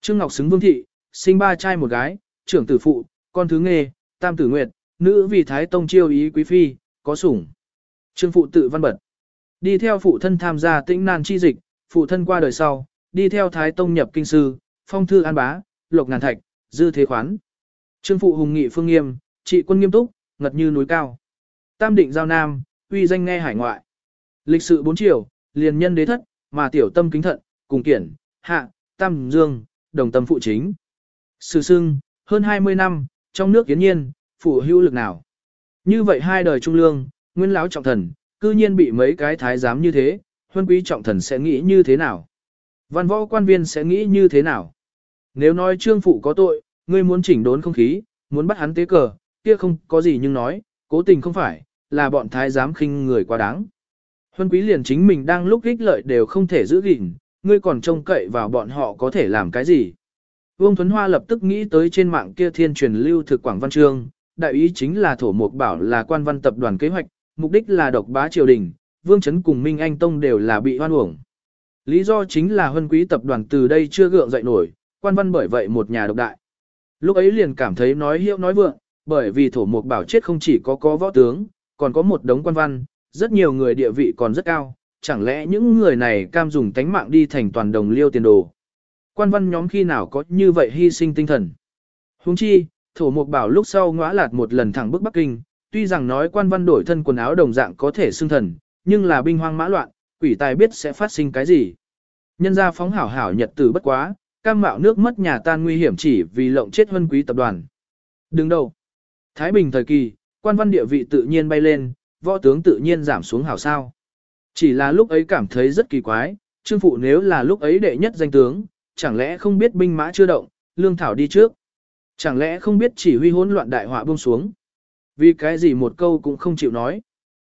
Trương Ngọc xứng vương thị, sinh ba trai một gái, trưởng tử phụ, con thứ nghề, tam tử nguyệt, nữ vì Thái Tông chiêu ý quý phi, có sủng. Trương phụ tự văn bật. Đi theo phụ thân tham gia tĩnh nan chi dịch, phụ thân qua đời sau, đi theo Thái Tông nhập kinh sư, phong thư an bá, lộc ngàn thạch, dư thế khoán. Trương phụ hùng nghị phương nghiêm, trị quân nghiêm túc, ngật như núi cao. Tam định giao nam, uy danh nghe hải ngoại. Lịch sự bốn triều, liền nhân đế thất, mà tiểu tâm kính thận, cùng kiển, hạ, tam dương, đồng tâm phụ chính. Sử sưng, hơn 20 năm, trong nước kiến nhiên, phụ hữu lực nào. Như vậy hai đời trung lương, nguyên lão trọng thần, cư nhiên bị mấy cái thái giám như thế, huân quý trọng thần sẽ nghĩ như thế nào? Văn võ quan viên sẽ nghĩ như thế nào? Nếu nói trương phụ có tội, ngươi muốn chỉnh đốn không khí, muốn bắt hắn tế cờ, kia không có gì nhưng nói, cố tình không phải, là bọn thái giám khinh người quá đáng. Huân quý liền chính mình đang lúc ích lợi đều không thể giữ gìn, ngươi còn trông cậy vào bọn họ có thể làm cái gì. Vương Thuấn Hoa lập tức nghĩ tới trên mạng kia thiên truyền lưu thực Quảng Văn Trương, đại ý chính là thổ mục bảo là quan văn tập đoàn kế hoạch, mục đích là độc bá triều đình, Vương Trấn cùng Minh Anh Tông đều là bị hoan uổng. Lý do chính là huân quý tập đoàn từ đây chưa gượng dậy nổi, quan văn bởi vậy một nhà độc đại. Lúc ấy liền cảm thấy nói hiệu nói vượng, bởi vì thổ mục bảo chết không chỉ có có võ tướng, còn có một đống quan văn, rất nhiều người địa vị còn rất cao, chẳng lẽ những người này cam dùng tánh mạng đi thành toàn đồng liêu tiền đồ. Quan văn nhóm khi nào có như vậy hy sinh tinh thần. Huống chi, thổ mục bảo lúc sau ngõa lạt một lần thẳng bước Bắc Kinh, tuy rằng nói quan văn đổi thân quần áo đồng dạng có thể xưng thần, nhưng là binh hoang mã loạn, quỷ tài biết sẽ phát sinh cái gì. Nhân gia phóng hảo hảo nhật tử bất quá, cam mạo nước mất nhà tan nguy hiểm chỉ vì lộng chết hân quý tập đoàn. Đừng đâu. Thái Bình thời kỳ, quan văn địa vị tự nhiên bay lên, võ tướng tự nhiên giảm xuống hảo sao. Chỉ là lúc ấy cảm thấy rất kỳ quái, trương phụ nếu là lúc ấy đệ nhất danh tướng, chẳng lẽ không biết binh mã chưa động, lương thảo đi trước. Chẳng lẽ không biết chỉ huy hỗn loạn đại họa buông xuống. Vì cái gì một câu cũng không chịu nói.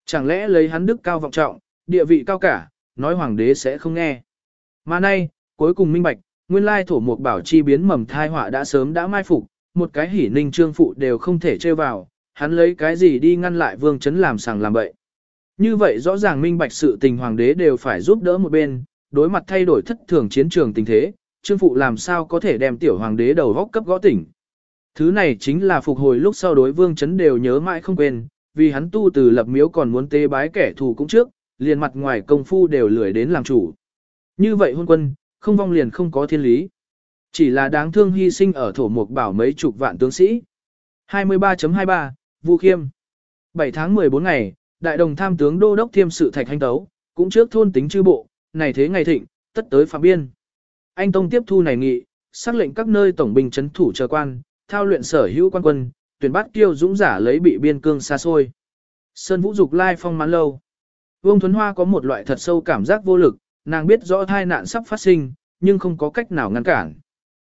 Chẳng lẽ lấy hắn đức cao vọng trọng, địa vị cao cả, nói hoàng đế sẽ không nghe. Mà nay, cuối cùng minh bạch, nguyên lai thổ mục bảo chi biến mầm thai họa đã sớm đã mai phục, một cái hỉ ninh trương phụ đều không thể trêu vào, hắn lấy cái gì đi ngăn lại vương chấn làm sàng làm bậy. Như vậy rõ ràng minh bạch sự tình hoàng đế đều phải giúp đỡ một bên, đối mặt thay đổi thất thường chiến trường tình thế, trương phụ làm sao có thể đem tiểu hoàng đế đầu góc cấp gõ tỉnh. Thứ này chính là phục hồi lúc sau đối vương chấn đều nhớ mãi không quên, vì hắn tu từ lập miếu còn muốn tế bái kẻ thù cũng trước, liền mặt ngoài công phu đều lười đến làm chủ. Như vậy hôn quân, không vong liền không có thiên lý. Chỉ là đáng thương hy sinh ở thổ mục bảo mấy chục vạn tướng sĩ. 23.23, Vu Khiêm 7 tháng 14 ngày, đại đồng tham tướng đô đốc thiêm sự thạch hành tấu, cũng trước thôn tính chư bộ, này thế ngày thịnh, tất tới phạm biên. Anh Tông tiếp thu này nghị, xác lệnh các nơi tổng binh chấn thủ chờ quan, thao luyện sở hữu quan quân, tuyển bát tiêu dũng giả lấy bị biên cương xa xôi. Sơn Vũ Dục lai phong mãn lâu. Vương Thuấn Hoa có một loại thật sâu cảm giác vô lực, nàng biết rõ thai nạn sắp phát sinh, nhưng không có cách nào ngăn cản.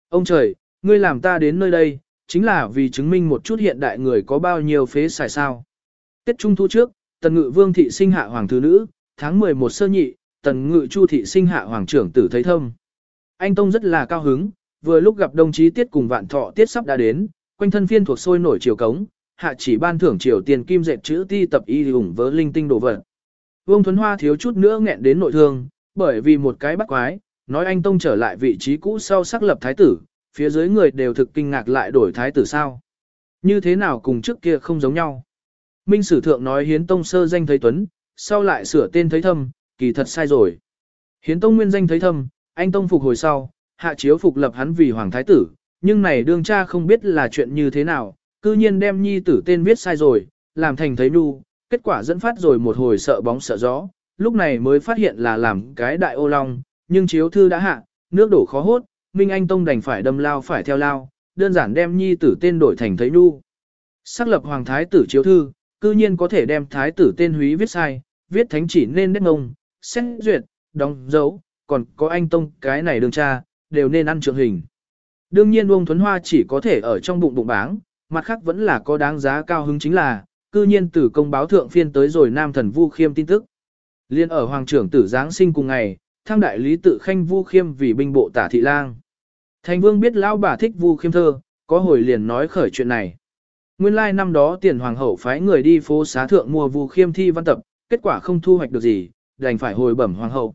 Ông trời, ngươi làm ta đến nơi đây, chính là vì chứng minh một chút hiện đại người có bao nhiêu phế xài sao. Tết Trung Thu trước, Tần Ngự Vương thị sinh hạ hoàng thứ nữ, tháng 11 sơ nhị, Tần Ngự Chu thị sinh hạ hoàng trưởng tử thấy thâm. Anh Tông rất là cao hứng, vừa lúc gặp đồng chí Tiết cùng vạn thọ Tiết sắp đã đến, quanh thân phiên thuộc sôi nổi chiều cống, hạ chỉ ban thưởng triều tiền kim dệt chữ ti tập y ủng vớ linh tinh đồ vật. Vương Thuấn Hoa thiếu chút nữa nghẹn đến nội thương, bởi vì một cái bắt quái, nói anh Tông trở lại vị trí cũ sau xác lập thái tử, phía dưới người đều thực kinh ngạc lại đổi thái tử sao. Như thế nào cùng trước kia không giống nhau. Minh Sử Thượng nói Hiến Tông sơ danh thấy Tuấn, sau lại sửa tên thấy thâm, kỳ thật sai rồi. Hiến Tông nguyên danh thấy thâm, anh Tông phục hồi sau, hạ chiếu phục lập hắn vì Hoàng Thái Tử, nhưng này đương cha không biết là chuyện như thế nào, cư nhiên đem nhi tử tên viết sai rồi, làm thành thấy nu, kết quả dẫn phát rồi một hồi sợ bóng sợ gió, lúc này mới phát hiện là làm cái đại ô long, nhưng chiếu thư đã hạ, nước đổ khó hốt, Minh Anh Tông đành phải đâm lao phải theo lao, đơn giản đem nhi tử tên đổi thành thấy nu. Xác lập hoàng thái tử chiếu thư, cư nhiên có thể đem thái tử tên húy viết sai, viết thánh chỉ nên nét ngông, xét duyệt, đóng dấu, còn có anh Tông cái này đường cha, đều nên ăn trượng hình. Đương nhiên Uông Thuấn Hoa chỉ có thể ở trong bụng bụng báng, mặt khác vẫn là có đáng giá cao hứng chính là, cư nhiên tử công báo thượng phiên tới rồi nam thần Vu Khiêm tin tức. Liên ở hoàng trưởng tử Giáng sinh cùng ngày, thang đại lý tự khanh Vu Khiêm vì binh bộ tả thị lang. Thành vương biết lão bà thích Vu Khiêm thơ, có hồi liền nói khởi chuyện này. Nguyên lai like năm đó tiền hoàng hậu phái người đi phố xá thượng mua Vu Khiêm thi văn tập, kết quả không thu hoạch được gì, đành phải hồi bẩm hoàng hậu.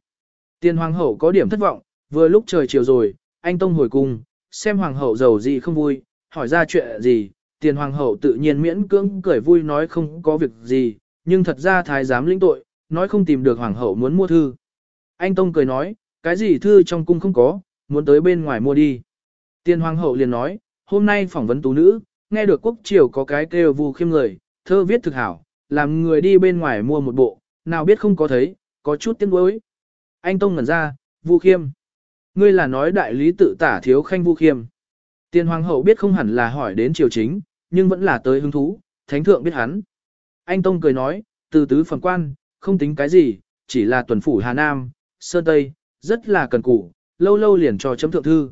Tiền hoàng hậu có điểm thất vọng, vừa lúc trời chiều rồi, anh tông hồi cung, xem hoàng hậu giàu gì không vui, hỏi ra chuyện gì, tiền hoàng hậu tự nhiên miễn cưỡng cười vui nói không có việc gì, nhưng thật ra thái giám lĩnh tội, nói không tìm được hoàng hậu muốn mua thư. Anh Tông cười nói, cái gì thư trong cung không có, muốn tới bên ngoài mua đi. Tiên hoàng hậu liền nói, hôm nay phỏng vấn tú nữ, nghe được quốc triều có cái kêu vu khiêm người, thơ viết thực hảo, làm người đi bên ngoài mua một bộ, nào biết không có thấy, có chút tiếc nuối. Anh Tông ngẩn ra, vu khiêm. Ngươi là nói đại lý tự tả thiếu khanh vu khiêm. Tiên hoàng hậu biết không hẳn là hỏi đến triều chính, nhưng vẫn là tới hứng thú, thánh thượng biết hắn. Anh Tông cười nói, từ tứ phẩm quan, không tính cái gì, chỉ là tuần phủ Hà Nam, Sơn Tây, rất là cần cù, lâu lâu liền cho chấm thượng thư.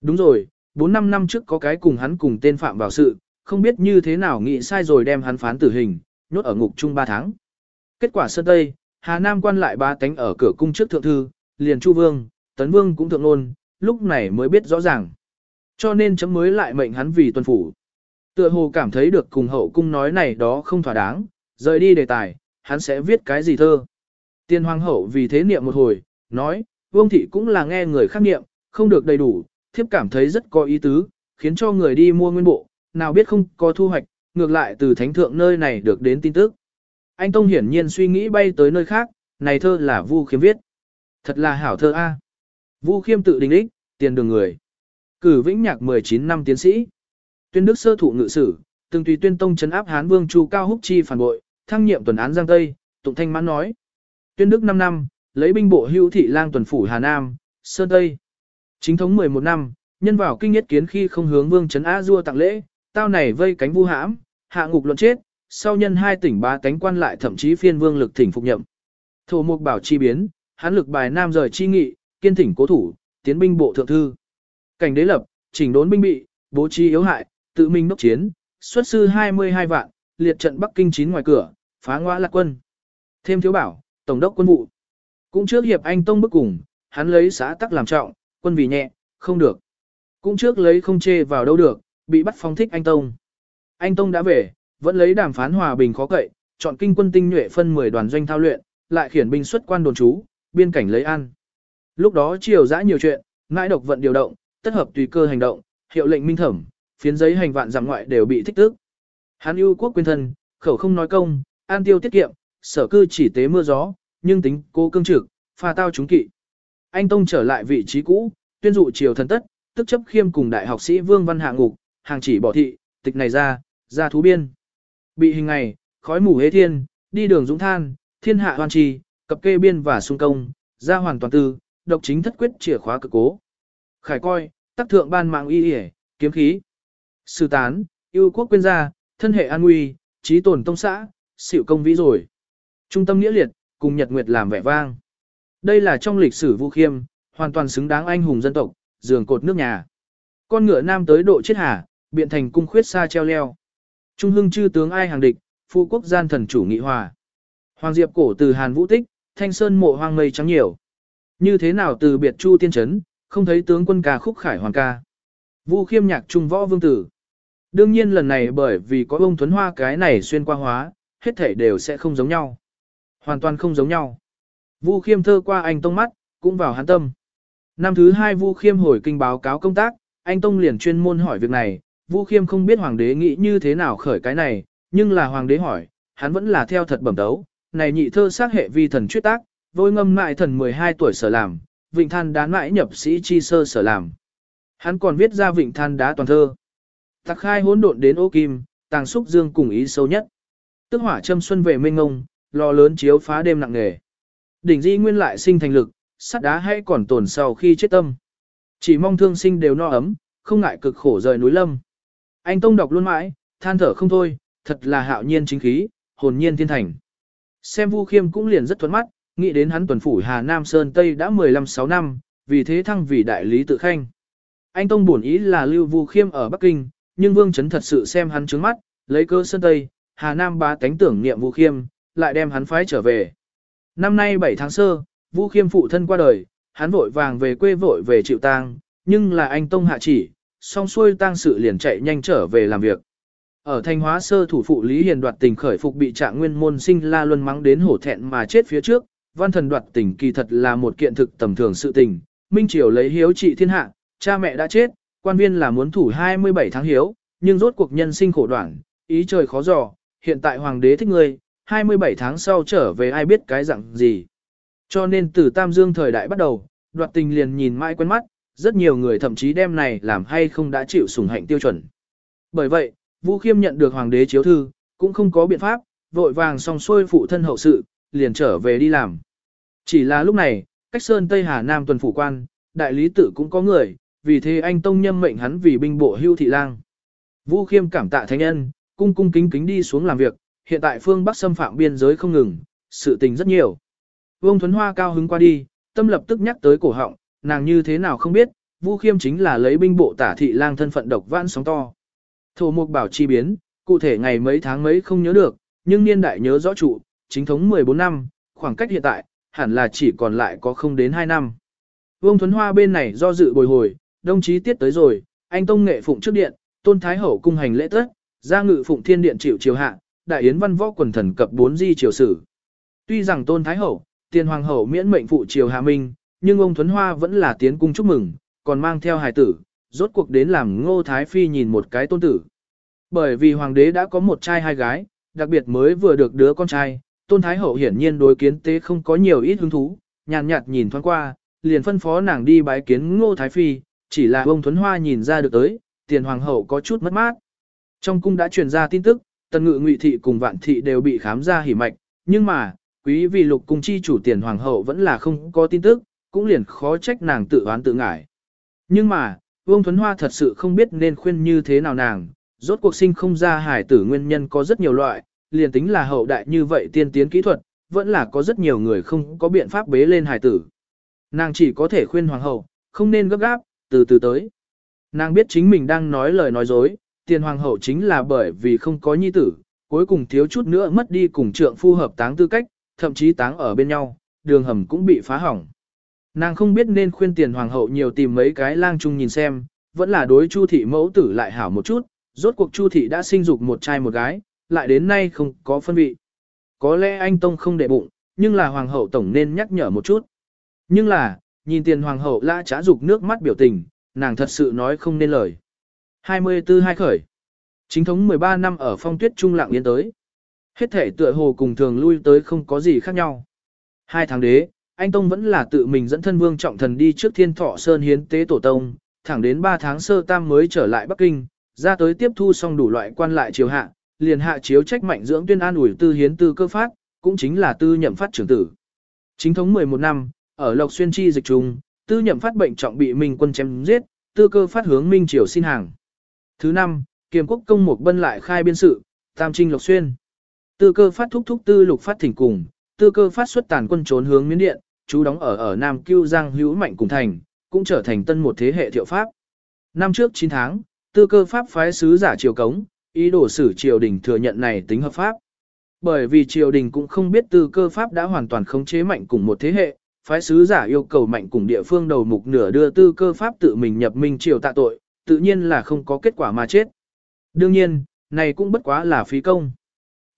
Đúng rồi, 4-5 năm trước có cái cùng hắn cùng tên phạm vào sự, không biết như thế nào nghĩ sai rồi đem hắn phán tử hình, nhốt ở ngục chung 3 tháng. Kết quả Sơn Tây, Hà Nam quan lại ba tánh ở cửa cung trước thượng thư, liền Chu Vương, Tấn Vương cũng thượng luôn, lúc này mới biết rõ ràng. Cho nên chấm mới lại mệnh hắn vì tuân phủ. Tựa hồ cảm thấy được cùng hậu cung nói này đó không thỏa đáng, rời đi đề tài, hắn sẽ viết cái gì thơ. Tiên hoàng hậu vì thế niệm một hồi, nói, vương thị cũng là nghe người khác niệm, không được đầy đủ, thiếp cảm thấy rất có ý tứ, khiến cho người đi mua nguyên bộ, nào biết không có thu hoạch, ngược lại từ thánh thượng nơi này được đến tin tức. Anh Tông hiển nhiên suy nghĩ bay tới nơi khác, này thơ là Vu Khiêm viết. Thật là hảo thơ A. Vu Khiêm tự đình ích, tiền đường người. Cử vĩnh nhạc 19 năm tiến sĩ. Tuyên đức sơ thụ ngự sử, từng tùy tuyên tông chấn áp Hán Vương Chu Cao Húc Chi phản bội, thăng nhiệm tuần án Giang Tây, Tụng Thanh mãn nói. Tuyên đức 5 năm, lấy binh bộ hữu thị lang tuần phủ Hà Nam, Sơn Tây. Chính thống 11 năm, nhân vào kinh nhất kiến khi không hướng Vương chấn Á Dua tặng lễ, tao này vây cánh vu hãm, hạ ngục luận chết, sau nhân hai tỉnh ba cánh quan lại thậm chí phiên vương lực thỉnh phục nhậm. Thổ mục bảo chi biến, hán lực bài nam rời chi nghị, kiên thỉnh cố thủ, tiến binh bộ thượng thư. Cảnh đế lập, chỉnh đốn binh bị, bố trí yếu hại, tự minh đốc chiến, xuất sư 22 vạn, liệt trận Bắc Kinh chín ngoài cửa, phá ngoã lạc quân. Thêm thiếu bảo, tổng đốc quân vụ. Cũng trước hiệp anh tông bức cùng, hắn lấy xã tắc làm trọng, quân vì nhẹ, không được. Cũng trước lấy không chê vào đâu được, bị bắt phong thích anh tông. Anh tông đã về, vẫn lấy đàm phán hòa bình khó cậy, chọn kinh quân tinh nhuệ phân 10 đoàn doanh thao luyện, lại khiển binh xuất quan đồn trú, biên cảnh lấy ăn. Lúc đó triều dã nhiều chuyện, ngãi độc vận điều động, tất hợp tùy cơ hành động, hiệu lệnh minh thẩm, phiến giấy hành vạn giảm ngoại đều bị thích tức. Hán ưu quốc quyên thân, khẩu không nói công, an tiêu tiết kiệm, sở cư chỉ tế mưa gió, nhưng tính cố cương trực, pha tao chúng kỵ. Anh Tông trở lại vị trí cũ, tuyên dụ triều thần tất, tức chấp khiêm cùng đại học sĩ Vương Văn Hạ Ngục, hàng chỉ bỏ thị, tịch này ra, ra thú biên. Bị hình ngày, khói mù hế thiên, đi đường dũng than, thiên hạ hoàn trì, cập kê biên và xung công, ra hoàn toàn tư, độc chính thất quyết chìa khóa cực cố. Khải coi, tác thượng ban mạng y y, kiếm khí. Sư tán, yêu quốc quên gia, thân hệ an nguy, trí tổn tông xã, xỉu công vĩ rồi. Trung tâm nghĩa liệt, cùng nhật nguyệt làm vẻ vang. Đây là trong lịch sử vũ khiêm, hoàn toàn xứng đáng anh hùng dân tộc, giường cột nước nhà. Con ngựa nam tới độ chết hà, biện thành cung khuyết xa treo leo. Trung hưng chư tướng ai hàng địch, phụ quốc gian thần chủ nghị hòa. Hoàng Diệp cổ từ Hàn Vũ Tích, Thanh Sơn mộ hoang mây trắng nhiều. Như thế nào từ biệt Chu tiên trấn, không thấy tướng quân ca khúc khải hoàng ca. Vu khiêm nhạc trung võ vương tử. Đương nhiên lần này bởi vì có ông Thuấn Hoa cái này xuyên qua hóa, hết thể đều sẽ không giống nhau. Hoàn toàn không giống nhau. Vu khiêm thơ qua anh tông mắt, cũng vào hắn tâm. Năm thứ hai Vu khiêm hồi kinh báo cáo công tác, anh tông liền chuyên môn hỏi việc này. Vu khiêm không biết hoàng đế nghĩ như thế nào khởi cái này, nhưng là hoàng đế hỏi, hắn vẫn là theo thật bẩm đấu. Này nhị thơ xác hệ vi thần chuyết tác, vôi ngâm mại thần 12 tuổi sở làm, vịnh than đá mãi nhập sĩ chi sơ sở làm. Hắn còn viết ra vịnh than đá toàn thơ. Tạc khai hỗn độn đến ô kim, tàng xúc dương cùng ý sâu nhất. Tức hỏa châm xuân về mênh ngông, lò lớn chiếu phá đêm nặng nghề. Đỉnh di nguyên lại sinh thành lực, sắt đá hay còn tồn sau khi chết tâm. Chỉ mong thương sinh đều no ấm, không ngại cực khổ rời núi lâm. Anh Tông đọc luôn mãi, than thở không thôi, thật là hạo nhiên chính khí, hồn nhiên thiên thành. Xem Vu Khiêm cũng liền rất thuận mắt, nghĩ đến hắn tuần phủ Hà Nam Sơn Tây đã 15-6 năm, vì thế thăng vì đại lý tự khanh. Anh Tông buồn ý là lưu Vu Khiêm ở Bắc Kinh, nhưng Vương Chấn thật sự xem hắn trướng mắt, lấy cơ Sơn Tây, Hà Nam ba tánh tưởng niệm Vu Khiêm, lại đem hắn phái trở về. Năm nay 7 tháng sơ, vũ Khiêm phụ thân qua đời, hắn vội vàng về quê vội về chịu tang, nhưng là anh Tông hạ chỉ, song xuôi tang sự liền chạy nhanh trở về làm việc. Ở Thanh Hóa sơ thủ phụ Lý Hiền đoạt tình khởi phục bị trạng nguyên môn sinh la luân mắng đến hổ thẹn mà chết phía trước, văn thần đoạt tình kỳ thật là một kiện thực tầm thường sự tình, Minh Triều lấy hiếu trị thiên hạ, cha mẹ đã chết, quan viên là muốn thủ 27 tháng hiếu, nhưng rốt cuộc nhân sinh khổ đoạn, ý trời khó dò, hiện tại hoàng đế thích ngươi, 27 tháng sau trở về ai biết cái dạng gì. Cho nên từ Tam Dương thời đại bắt đầu, đoạt tình liền nhìn mãi quen mắt, rất nhiều người thậm chí đem này làm hay không đã chịu sủng hạnh tiêu chuẩn. Bởi vậy, Vu Khiêm nhận được hoàng đế chiếu thư, cũng không có biện pháp, vội vàng xong xuôi phụ thân hậu sự, liền trở về đi làm. Chỉ là lúc này, cách Sơn Tây Hà Nam tuần phủ quan, đại lý tự cũng có người, vì thế anh Tông nhâm mệnh hắn vì binh bộ hưu thị lang. Vu Khiêm cảm tạ thánh nhân, cung cung kính kính đi xuống làm việc, hiện tại phương Bắc xâm phạm biên giới không ngừng, sự tình rất nhiều. Vương Thuấn Hoa cao hứng qua đi, tâm lập tức nhắc tới cổ họng, nàng như thế nào không biết, Vu Khiêm chính là lấy binh bộ tả thị lang thân phận độc vãn sóng to. Thổ mục bảo chi biến, cụ thể ngày mấy tháng mấy không nhớ được, nhưng niên đại nhớ rõ trụ, chính thống 14 năm, khoảng cách hiện tại, hẳn là chỉ còn lại có không đến 2 năm. Vương Thuấn Hoa bên này do dự bồi hồi, đồng chí tiết tới rồi, anh Tông Nghệ Phụng trước điện, Tôn Thái Hậu cung hành lễ tất, ra ngự Phụng Thiên Điện chịu chiều hạ, đại yến văn võ quần thần cập bốn di triều sử. Tuy rằng Tôn Thái Hậu, Tiền Hoàng Hậu miễn mệnh phụ triều Hà Minh, nhưng ông Thuấn Hoa vẫn là tiến cung chúc mừng, còn mang theo hài tử, rốt cuộc đến làm ngô thái phi nhìn một cái tôn tử. Bởi vì hoàng đế đã có một trai hai gái, đặc biệt mới vừa được đứa con trai, tôn thái hậu hiển nhiên đối kiến tế không có nhiều ít hứng thú, nhàn nhạt nhìn thoáng qua, liền phân phó nàng đi bái kiến ngô thái phi, chỉ là ông Thuấn Hoa nhìn ra được tới, tiền hoàng hậu có chút mất mát. Trong cung đã truyền ra tin tức, tần ngự ngụy thị cùng vạn thị đều bị khám ra hỉ mạch, nhưng mà, quý vị lục cung chi chủ tiền hoàng hậu vẫn là không có tin tức, cũng liền khó trách nàng tự oán tự ngại. Nhưng mà, Vương Thuấn Hoa thật sự không biết nên khuyên như thế nào nàng, rốt cuộc sinh không ra hải tử nguyên nhân có rất nhiều loại, liền tính là hậu đại như vậy tiên tiến kỹ thuật, vẫn là có rất nhiều người không có biện pháp bế lên hải tử. Nàng chỉ có thể khuyên hoàng hậu, không nên gấp gáp, từ từ tới. Nàng biết chính mình đang nói lời nói dối, tiền hoàng hậu chính là bởi vì không có nhi tử, cuối cùng thiếu chút nữa mất đi cùng trượng phu hợp táng tư cách, thậm chí táng ở bên nhau, đường hầm cũng bị phá hỏng. Nàng không biết nên khuyên tiền hoàng hậu nhiều tìm mấy cái lang trung nhìn xem, vẫn là đối Chu thị mẫu tử lại hảo một chút, rốt cuộc Chu thị đã sinh dục một trai một gái, lại đến nay không có phân vị. Có lẽ anh Tông không để bụng, nhưng là hoàng hậu tổng nên nhắc nhở một chút. Nhưng là, nhìn tiền hoàng hậu lã trá dục nước mắt biểu tình, nàng thật sự nói không nên lời. 24 hai khởi. Chính thống 13 năm ở phong tuyết trung lặng yên tới. Hết thể tựa hồ cùng thường lui tới không có gì khác nhau. Hai tháng đế, anh Tông vẫn là tự mình dẫn thân vương trọng thần đi trước thiên thọ sơn hiến tế tổ tông, thẳng đến 3 tháng sơ tam mới trở lại Bắc Kinh, ra tới tiếp thu xong đủ loại quan lại triều hạ, liền hạ chiếu trách mạnh dưỡng tuyên an ủi tư hiến tư cơ phát, cũng chính là tư nhậm phát trưởng tử. Chính thống 11 năm, ở Lộc Xuyên Chi dịch trùng, tư nhậm phát bệnh trọng bị Minh quân chém giết, tư cơ phát hướng Minh triều xin hàng. Thứ năm, kiềm quốc công một bân lại khai biên sự, tam trinh Lộc Xuyên. Tư cơ phát thúc thúc tư lục phát thỉnh cùng, tư cơ phát xuất tàn quân trốn hướng miến điện, chú đóng ở ở Nam Cưu Giang hữu mạnh cùng thành, cũng trở thành tân một thế hệ thiệu pháp. Năm trước 9 tháng, tư cơ pháp phái sứ giả triều cống, ý đồ xử triều đình thừa nhận này tính hợp pháp. Bởi vì triều đình cũng không biết tư cơ pháp đã hoàn toàn khống chế mạnh cùng một thế hệ, phái sứ giả yêu cầu mạnh cùng địa phương đầu mục nửa đưa tư cơ pháp tự mình nhập minh triều tạ tội, tự nhiên là không có kết quả mà chết. Đương nhiên, này cũng bất quá là phí công.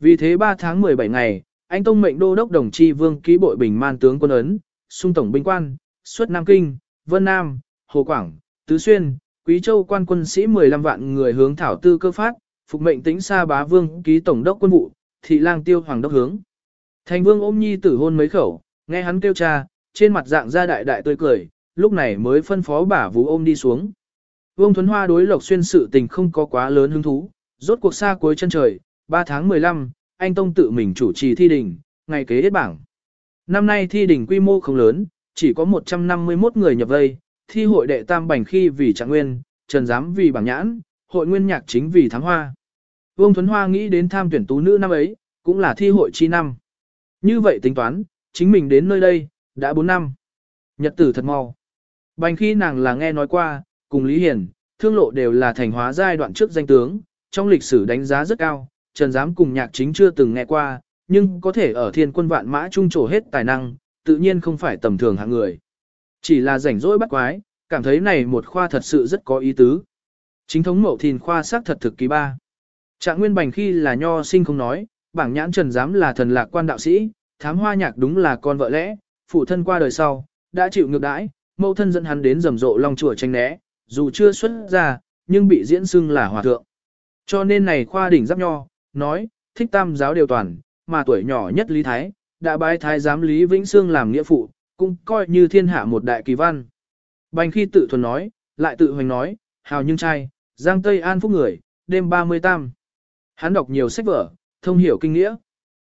Vì thế 3 tháng 17 ngày, anh Tông mệnh đô đốc đồng chi vương ký bội bình man tướng quân ấn, sung tổng binh quan, xuất Nam Kinh, Vân Nam, Hồ Quảng, Tứ Xuyên, Quý Châu quan quân sĩ 15 vạn người hướng thảo tư cơ phát, phục mệnh tĩnh xa bá vương ký tổng đốc quân vụ, thị lang tiêu hoàng đốc hướng. Thành vương ôm nhi tử hôn mấy khẩu, nghe hắn kêu cha, trên mặt dạng ra đại đại tươi cười, lúc này mới phân phó bả vũ ôm đi xuống. Vương Thuấn Hoa đối Lộc Xuyên sự tình không có quá lớn hứng thú, rốt cuộc xa cuối chân trời, 3 tháng 15, anh Tông tự mình chủ trì thi đình, ngày kế hết bảng. Năm nay thi đình quy mô không lớn, chỉ có 151 người nhập vây, thi hội đệ tam bành khi vì trạng nguyên, trần giám vì bảng nhãn, hội nguyên nhạc chính vì thắng hoa. Vương Thuấn Hoa nghĩ đến tham tuyển tú nữ năm ấy, cũng là thi hội chi năm. Như vậy tính toán, chính mình đến nơi đây, đã 4 năm. Nhật tử thật mau. Bành khi nàng là nghe nói qua, cùng Lý Hiền, thương lộ đều là thành hóa giai đoạn trước danh tướng, trong lịch sử đánh giá rất cao, Trần Giám cùng nhạc chính chưa từng nghe qua, nhưng có thể ở thiên quân vạn mã trung trổ hết tài năng, tự nhiên không phải tầm thường hạng người. Chỉ là rảnh rỗi bắt quái, cảm thấy này một khoa thật sự rất có ý tứ. Chính thống mậu thìn khoa xác thật thực kỳ ba. Trạng nguyên bành khi là nho sinh không nói, bảng nhãn trần giám là thần lạc quan đạo sĩ, thám hoa nhạc đúng là con vợ lẽ, phụ thân qua đời sau, đã chịu ngược đãi, mẫu thân dẫn hắn đến rầm rộ long chùa tranh né, dù chưa xuất ra, nhưng bị diễn xưng là hòa thượng. Cho nên này khoa đỉnh giáp nho, nói, thích tam giáo đều toàn, mà tuổi nhỏ nhất Lý Thái, đã bái thái giám Lý Vĩnh Sương làm nghĩa phụ, cũng coi như thiên hạ một đại kỳ văn. Bành khi tự thuần nói, lại tự hoành nói, hào nhưng trai, giang tây an phúc người, đêm 30 tam. Hắn đọc nhiều sách vở, thông hiểu kinh nghĩa.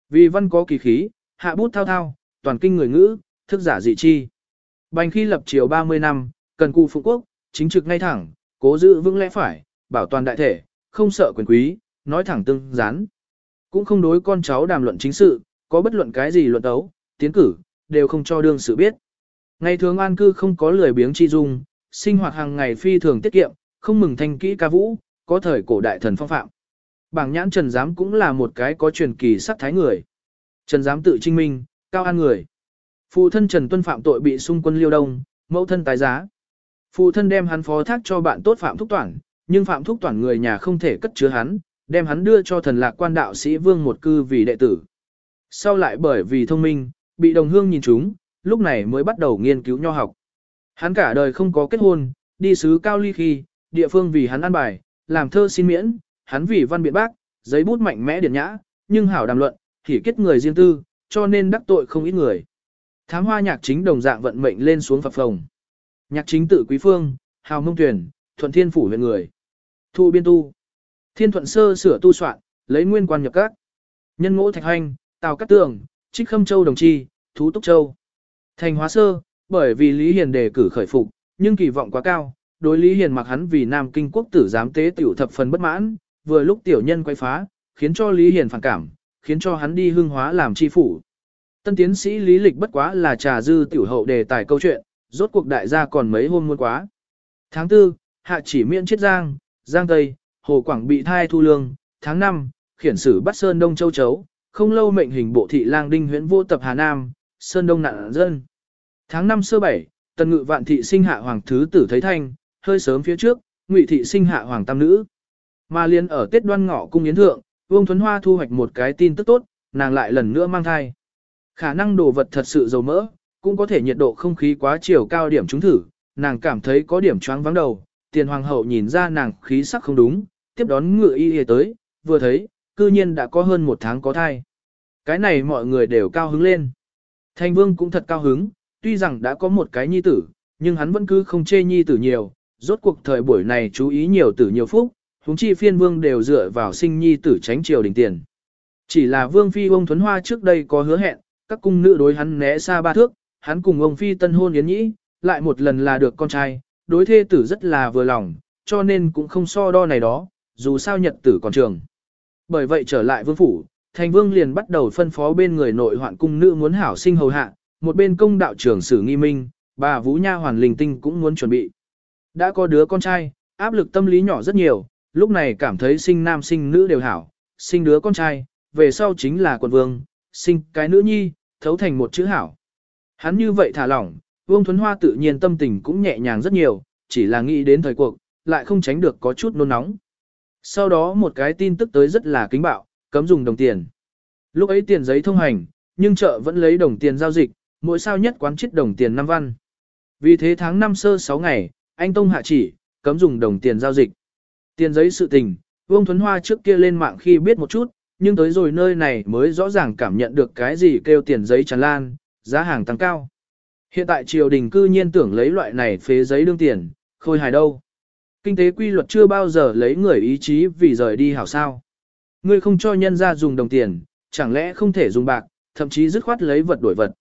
Vì văn có kỳ khí, hạ bút thao thao, toàn kinh người ngữ, thức giả dị chi. Bành khi lập triều 30 năm, cần cù phụ quốc, chính trực ngay thẳng, cố giữ vững lẽ phải, bảo toàn đại thể, không sợ quyền quý, nói thẳng tương gián. Cũng không đối con cháu đàm luận chính sự, có bất luận cái gì luận đấu, tiến cử, đều không cho đương sự biết. Ngày thường an cư không có lười biếng chi dung, sinh hoạt hàng ngày phi thường tiết kiệm, không mừng thanh kỹ ca vũ, có thời cổ đại thần phong phạm. Bảng nhãn Trần Giám cũng là một cái có truyền kỳ sắc thái người. Trần Giám tự trinh minh, cao an người. Phụ thân Trần Tuân phạm tội bị xung quân liêu đông, mẫu thân tái giá. Phụ thân đem hắn phó thác cho bạn tốt Phạm Thúc Toản, nhưng Phạm Thúc Toản người nhà không thể cất chứa hắn, đem hắn đưa cho thần lạc quan đạo sĩ Vương một cư vì đệ tử. Sau lại bởi vì thông minh, bị đồng hương nhìn chúng, lúc này mới bắt đầu nghiên cứu nho học. Hắn cả đời không có kết hôn, đi sứ cao ly khi, địa phương vì hắn ăn bài, làm thơ xin miễn, hắn vì văn biện bác, giấy bút mạnh mẽ điển nhã, nhưng hảo đàm luận, thì kết người riêng tư, cho nên đắc tội không ít người. Thám hoa nhạc chính đồng dạng vận mệnh lên xuống phập phồng. Nhạc chính tự quý phương, hào mông tuyển, thuận thiên phủ huyện người. Thu biên tu. Thiên thuận sơ sửa tu soạn, lấy nguyên quan nhập các. Nhân ngỗ thạch Hành, tào cát tường, trích khâm châu đồng chi, thú túc châu. Thành hóa sơ, bởi vì Lý Hiền đề cử khởi phục, nhưng kỳ vọng quá cao, đối Lý Hiền mặc hắn vì Nam Kinh quốc tử giám tế tiểu thập phần bất mãn, vừa lúc tiểu nhân quay phá, khiến cho Lý Hiền phản cảm, khiến cho hắn đi hương hóa làm chi phủ. Tân tiến sĩ Lý Lịch bất quá là trà dư tiểu hậu đề tài câu chuyện, rốt cuộc đại gia còn mấy hôm muôn quá. Tháng 4, hạ chỉ miễn chiết giang, giang tây, hồ quảng bị thai thu lương, tháng 5, khiển sử bắt sơn đông châu chấu, không lâu mệnh hình bộ thị lang đinh huyễn vô tập Hà Nam, sơn đông nạn dân. Tháng 5 sơ 7, tần ngự vạn thị sinh hạ hoàng thứ tử thấy thanh, hơi sớm phía trước, ngụy thị sinh hạ hoàng tam nữ. Mà liên ở Tết đoan ngọ cung yến thượng, Vương Thuấn Hoa thu hoạch một cái tin tức tốt, nàng lại lần nữa mang thai. Khả năng đồ vật thật sự dầu mỡ, cũng có thể nhiệt độ không khí quá chiều cao điểm trúng thử, nàng cảm thấy có điểm choáng vắng đầu, tiền hoàng hậu nhìn ra nàng khí sắc không đúng, tiếp đón ngựa y y tới, vừa thấy, cư nhiên đã có hơn một tháng có thai. Cái này mọi người đều cao hứng lên. Thanh vương cũng thật cao hứng, tuy rằng đã có một cái nhi tử, nhưng hắn vẫn cứ không chê nhi tử nhiều, rốt cuộc thời buổi này chú ý nhiều tử nhiều phúc, huống chi phiên vương đều dựa vào sinh nhi tử tránh triều đình tiền. Chỉ là vương phi ông Thuấn Hoa trước đây có hứa hẹn, các cung nữ đối hắn né xa ba thước, hắn cùng ông phi tân hôn yến nhĩ, lại một lần là được con trai, đối thê tử rất là vừa lòng, cho nên cũng không so đo này đó, dù sao nhật tử còn trường. Bởi vậy trở lại vương phủ, thành vương liền bắt đầu phân phó bên người nội hoạn cung nữ muốn hảo sinh hầu hạ, một bên công đạo trưởng sử nghi minh, bà Vũ Nha hoàn linh tinh cũng muốn chuẩn bị. Đã có đứa con trai, áp lực tâm lý nhỏ rất nhiều, lúc này cảm thấy sinh nam sinh nữ đều hảo, sinh đứa con trai, về sau chính là quận vương, sinh cái nữ nhi, thấu thành một chữ hảo. Hắn như vậy thả lỏng, Vương Thuấn Hoa tự nhiên tâm tình cũng nhẹ nhàng rất nhiều, chỉ là nghĩ đến thời cuộc, lại không tránh được có chút nôn nóng. Sau đó một cái tin tức tới rất là kính bạo, cấm dùng đồng tiền. Lúc ấy tiền giấy thông hành, nhưng chợ vẫn lấy đồng tiền giao dịch, mỗi sao nhất quán chết đồng tiền 5 văn. Vì thế tháng 5 sơ 6 ngày, anh Tông hạ chỉ, cấm dùng đồng tiền giao dịch. Tiền giấy sự tình, Vương Thuấn Hoa trước kia lên mạng khi biết một chút, nhưng tới rồi nơi này mới rõ ràng cảm nhận được cái gì kêu tiền giấy tràn lan, giá hàng tăng cao. Hiện tại triều đình cư nhiên tưởng lấy loại này phế giấy đương tiền, khôi hài đâu. Kinh tế quy luật chưa bao giờ lấy người ý chí vì rời đi hảo sao. Ngươi không cho nhân ra dùng đồng tiền, chẳng lẽ không thể dùng bạc, thậm chí dứt khoát lấy vật đổi vật.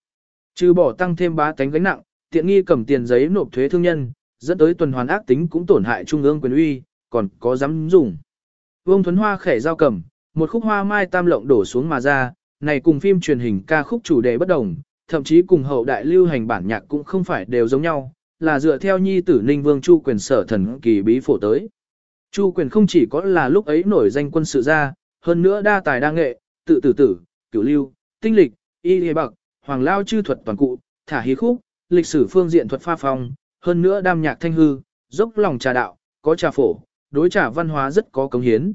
Trừ bỏ tăng thêm bá tánh gánh nặng, tiện nghi cầm tiền giấy nộp thuế thương nhân, dẫn tới tuần hoàn ác tính cũng tổn hại trung ương quyền uy, còn có dám dùng. Vương Thuấn Hoa khẽ giao cầm, một khúc hoa mai tam lộng đổ xuống mà ra, này cùng phim truyền hình ca khúc chủ đề bất đồng, thậm chí cùng hậu đại lưu hành bản nhạc cũng không phải đều giống nhau, là dựa theo nhi tử Ninh Vương Chu Quyền sở thần kỳ bí phổ tới. Chu Quyền không chỉ có là lúc ấy nổi danh quân sự gia, hơn nữa đa tài đa nghệ, tự tử tử, cửu lưu, tinh lịch, y lê bậc, hoàng lao chư thuật toàn cụ, thả hí khúc, lịch sử phương diện thuật pha phong, hơn nữa đam nhạc thanh hư, dốc lòng trà đạo, có trà phổ, đối trà văn hóa rất có cống hiến.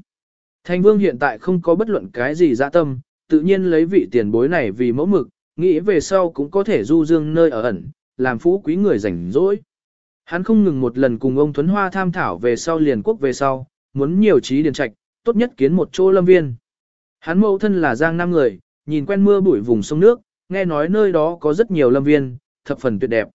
Thành vương hiện tại không có bất luận cái gì dạ tâm, tự nhiên lấy vị tiền bối này vì mẫu mực, nghĩ về sau cũng có thể du dương nơi ở ẩn, làm phú quý người rảnh rỗi. Hắn không ngừng một lần cùng ông Thuấn Hoa tham thảo về sau liền quốc về sau, muốn nhiều trí điền trạch, tốt nhất kiến một chỗ lâm viên. Hắn mẫu thân là giang nam người, nhìn quen mưa bụi vùng sông nước, nghe nói nơi đó có rất nhiều lâm viên, thập phần tuyệt đẹp.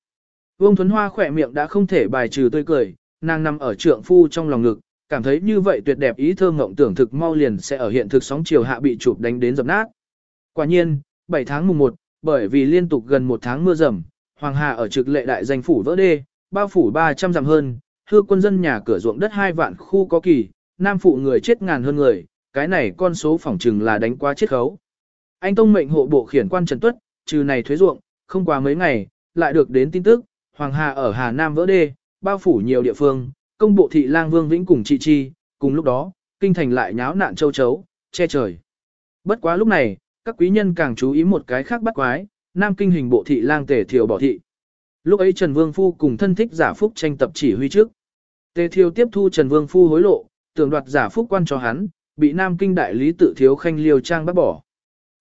Vương Thuấn Hoa khỏe miệng đã không thể bài trừ tươi cười, nàng nằm ở trượng phu trong lòng ngực, cảm thấy như vậy tuyệt đẹp ý thơ ngộng tưởng thực mau liền sẽ ở hiện thực sóng chiều hạ bị chụp đánh đến dập nát. Quả nhiên, 7 tháng mùng 1, bởi vì liên tục gần một tháng mưa rầm, Hoàng Hà ở trực lệ đại danh phủ vỡ đê, bao phủ 300 dặm hơn, hư quân dân nhà cửa ruộng đất hai vạn khu có kỳ, nam phụ người chết ngàn hơn người, cái này con số phỏng chừng là đánh quá chết khấu. Anh Tông mệnh hộ bộ khiển quan Trần Tuất, trừ này thuế ruộng, không qua mấy ngày, lại được đến tin tức, Hoàng Hà ở Hà Nam vỡ đê, bao phủ nhiều địa phương, công bộ thị lang Vương Vĩnh cùng chị Chi, cùng lúc đó, kinh thành lại nháo nạn châu chấu, che trời. Bất quá lúc này, các quý nhân càng chú ý một cái khác bắt quái, Nam Kinh hình bộ thị lang tề thiều bỏ thị. Lúc ấy Trần Vương Phu cùng thân thích giả phúc tranh tập chỉ huy trước. Tề thiều tiếp thu Trần Vương Phu hối lộ, tưởng đoạt giả phúc quan cho hắn, bị Nam Kinh đại lý tự thiếu khanh liêu trang bắt bỏ.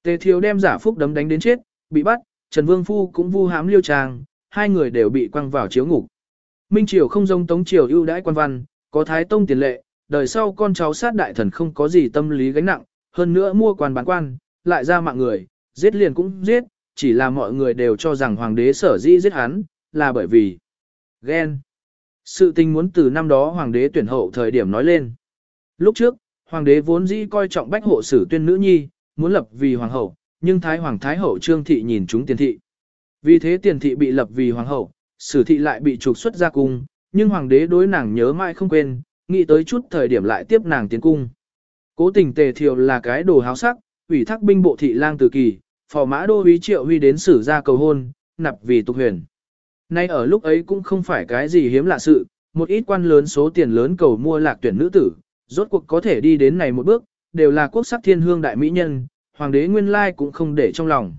Tề thiều đem giả phúc đấm đánh đến chết, bị bắt, Trần Vương Phu cũng vu hãm liêu trang, hai người đều bị quăng vào chiếu ngục. Minh Triều không giống Tống Triều ưu đãi quan văn, có Thái Tông tiền lệ, đời sau con cháu sát đại thần không có gì tâm lý gánh nặng, hơn nữa mua quan bán quan, lại ra mạng người, giết liền cũng giết, chỉ là mọi người đều cho rằng hoàng đế sở dĩ giết hắn, là bởi vì ghen. Sự tình muốn từ năm đó hoàng đế tuyển hậu thời điểm nói lên. Lúc trước, hoàng đế vốn dĩ coi trọng bách hộ sử tuyên nữ nhi, muốn lập vì hoàng hậu, nhưng thái hoàng thái hậu trương thị nhìn chúng tiền thị. Vì thế tiền thị bị lập vì hoàng hậu, sử thị lại bị trục xuất ra cung, nhưng hoàng đế đối nàng nhớ mãi không quên, nghĩ tới chút thời điểm lại tiếp nàng tiến cung. Cố tình tề thiệu là cái đồ háo sắc, ủy thác binh bộ thị lang từ kỳ, phò mã đô úy triệu huy đến xử ra cầu hôn, nạp vì tục huyền. Nay ở lúc ấy cũng không phải cái gì hiếm lạ sự, một ít quan lớn số tiền lớn cầu mua lạc tuyển nữ tử, rốt cuộc có thể đi đến này một bước, đều là quốc sắc thiên hương đại mỹ nhân, hoàng đế nguyên lai cũng không để trong lòng.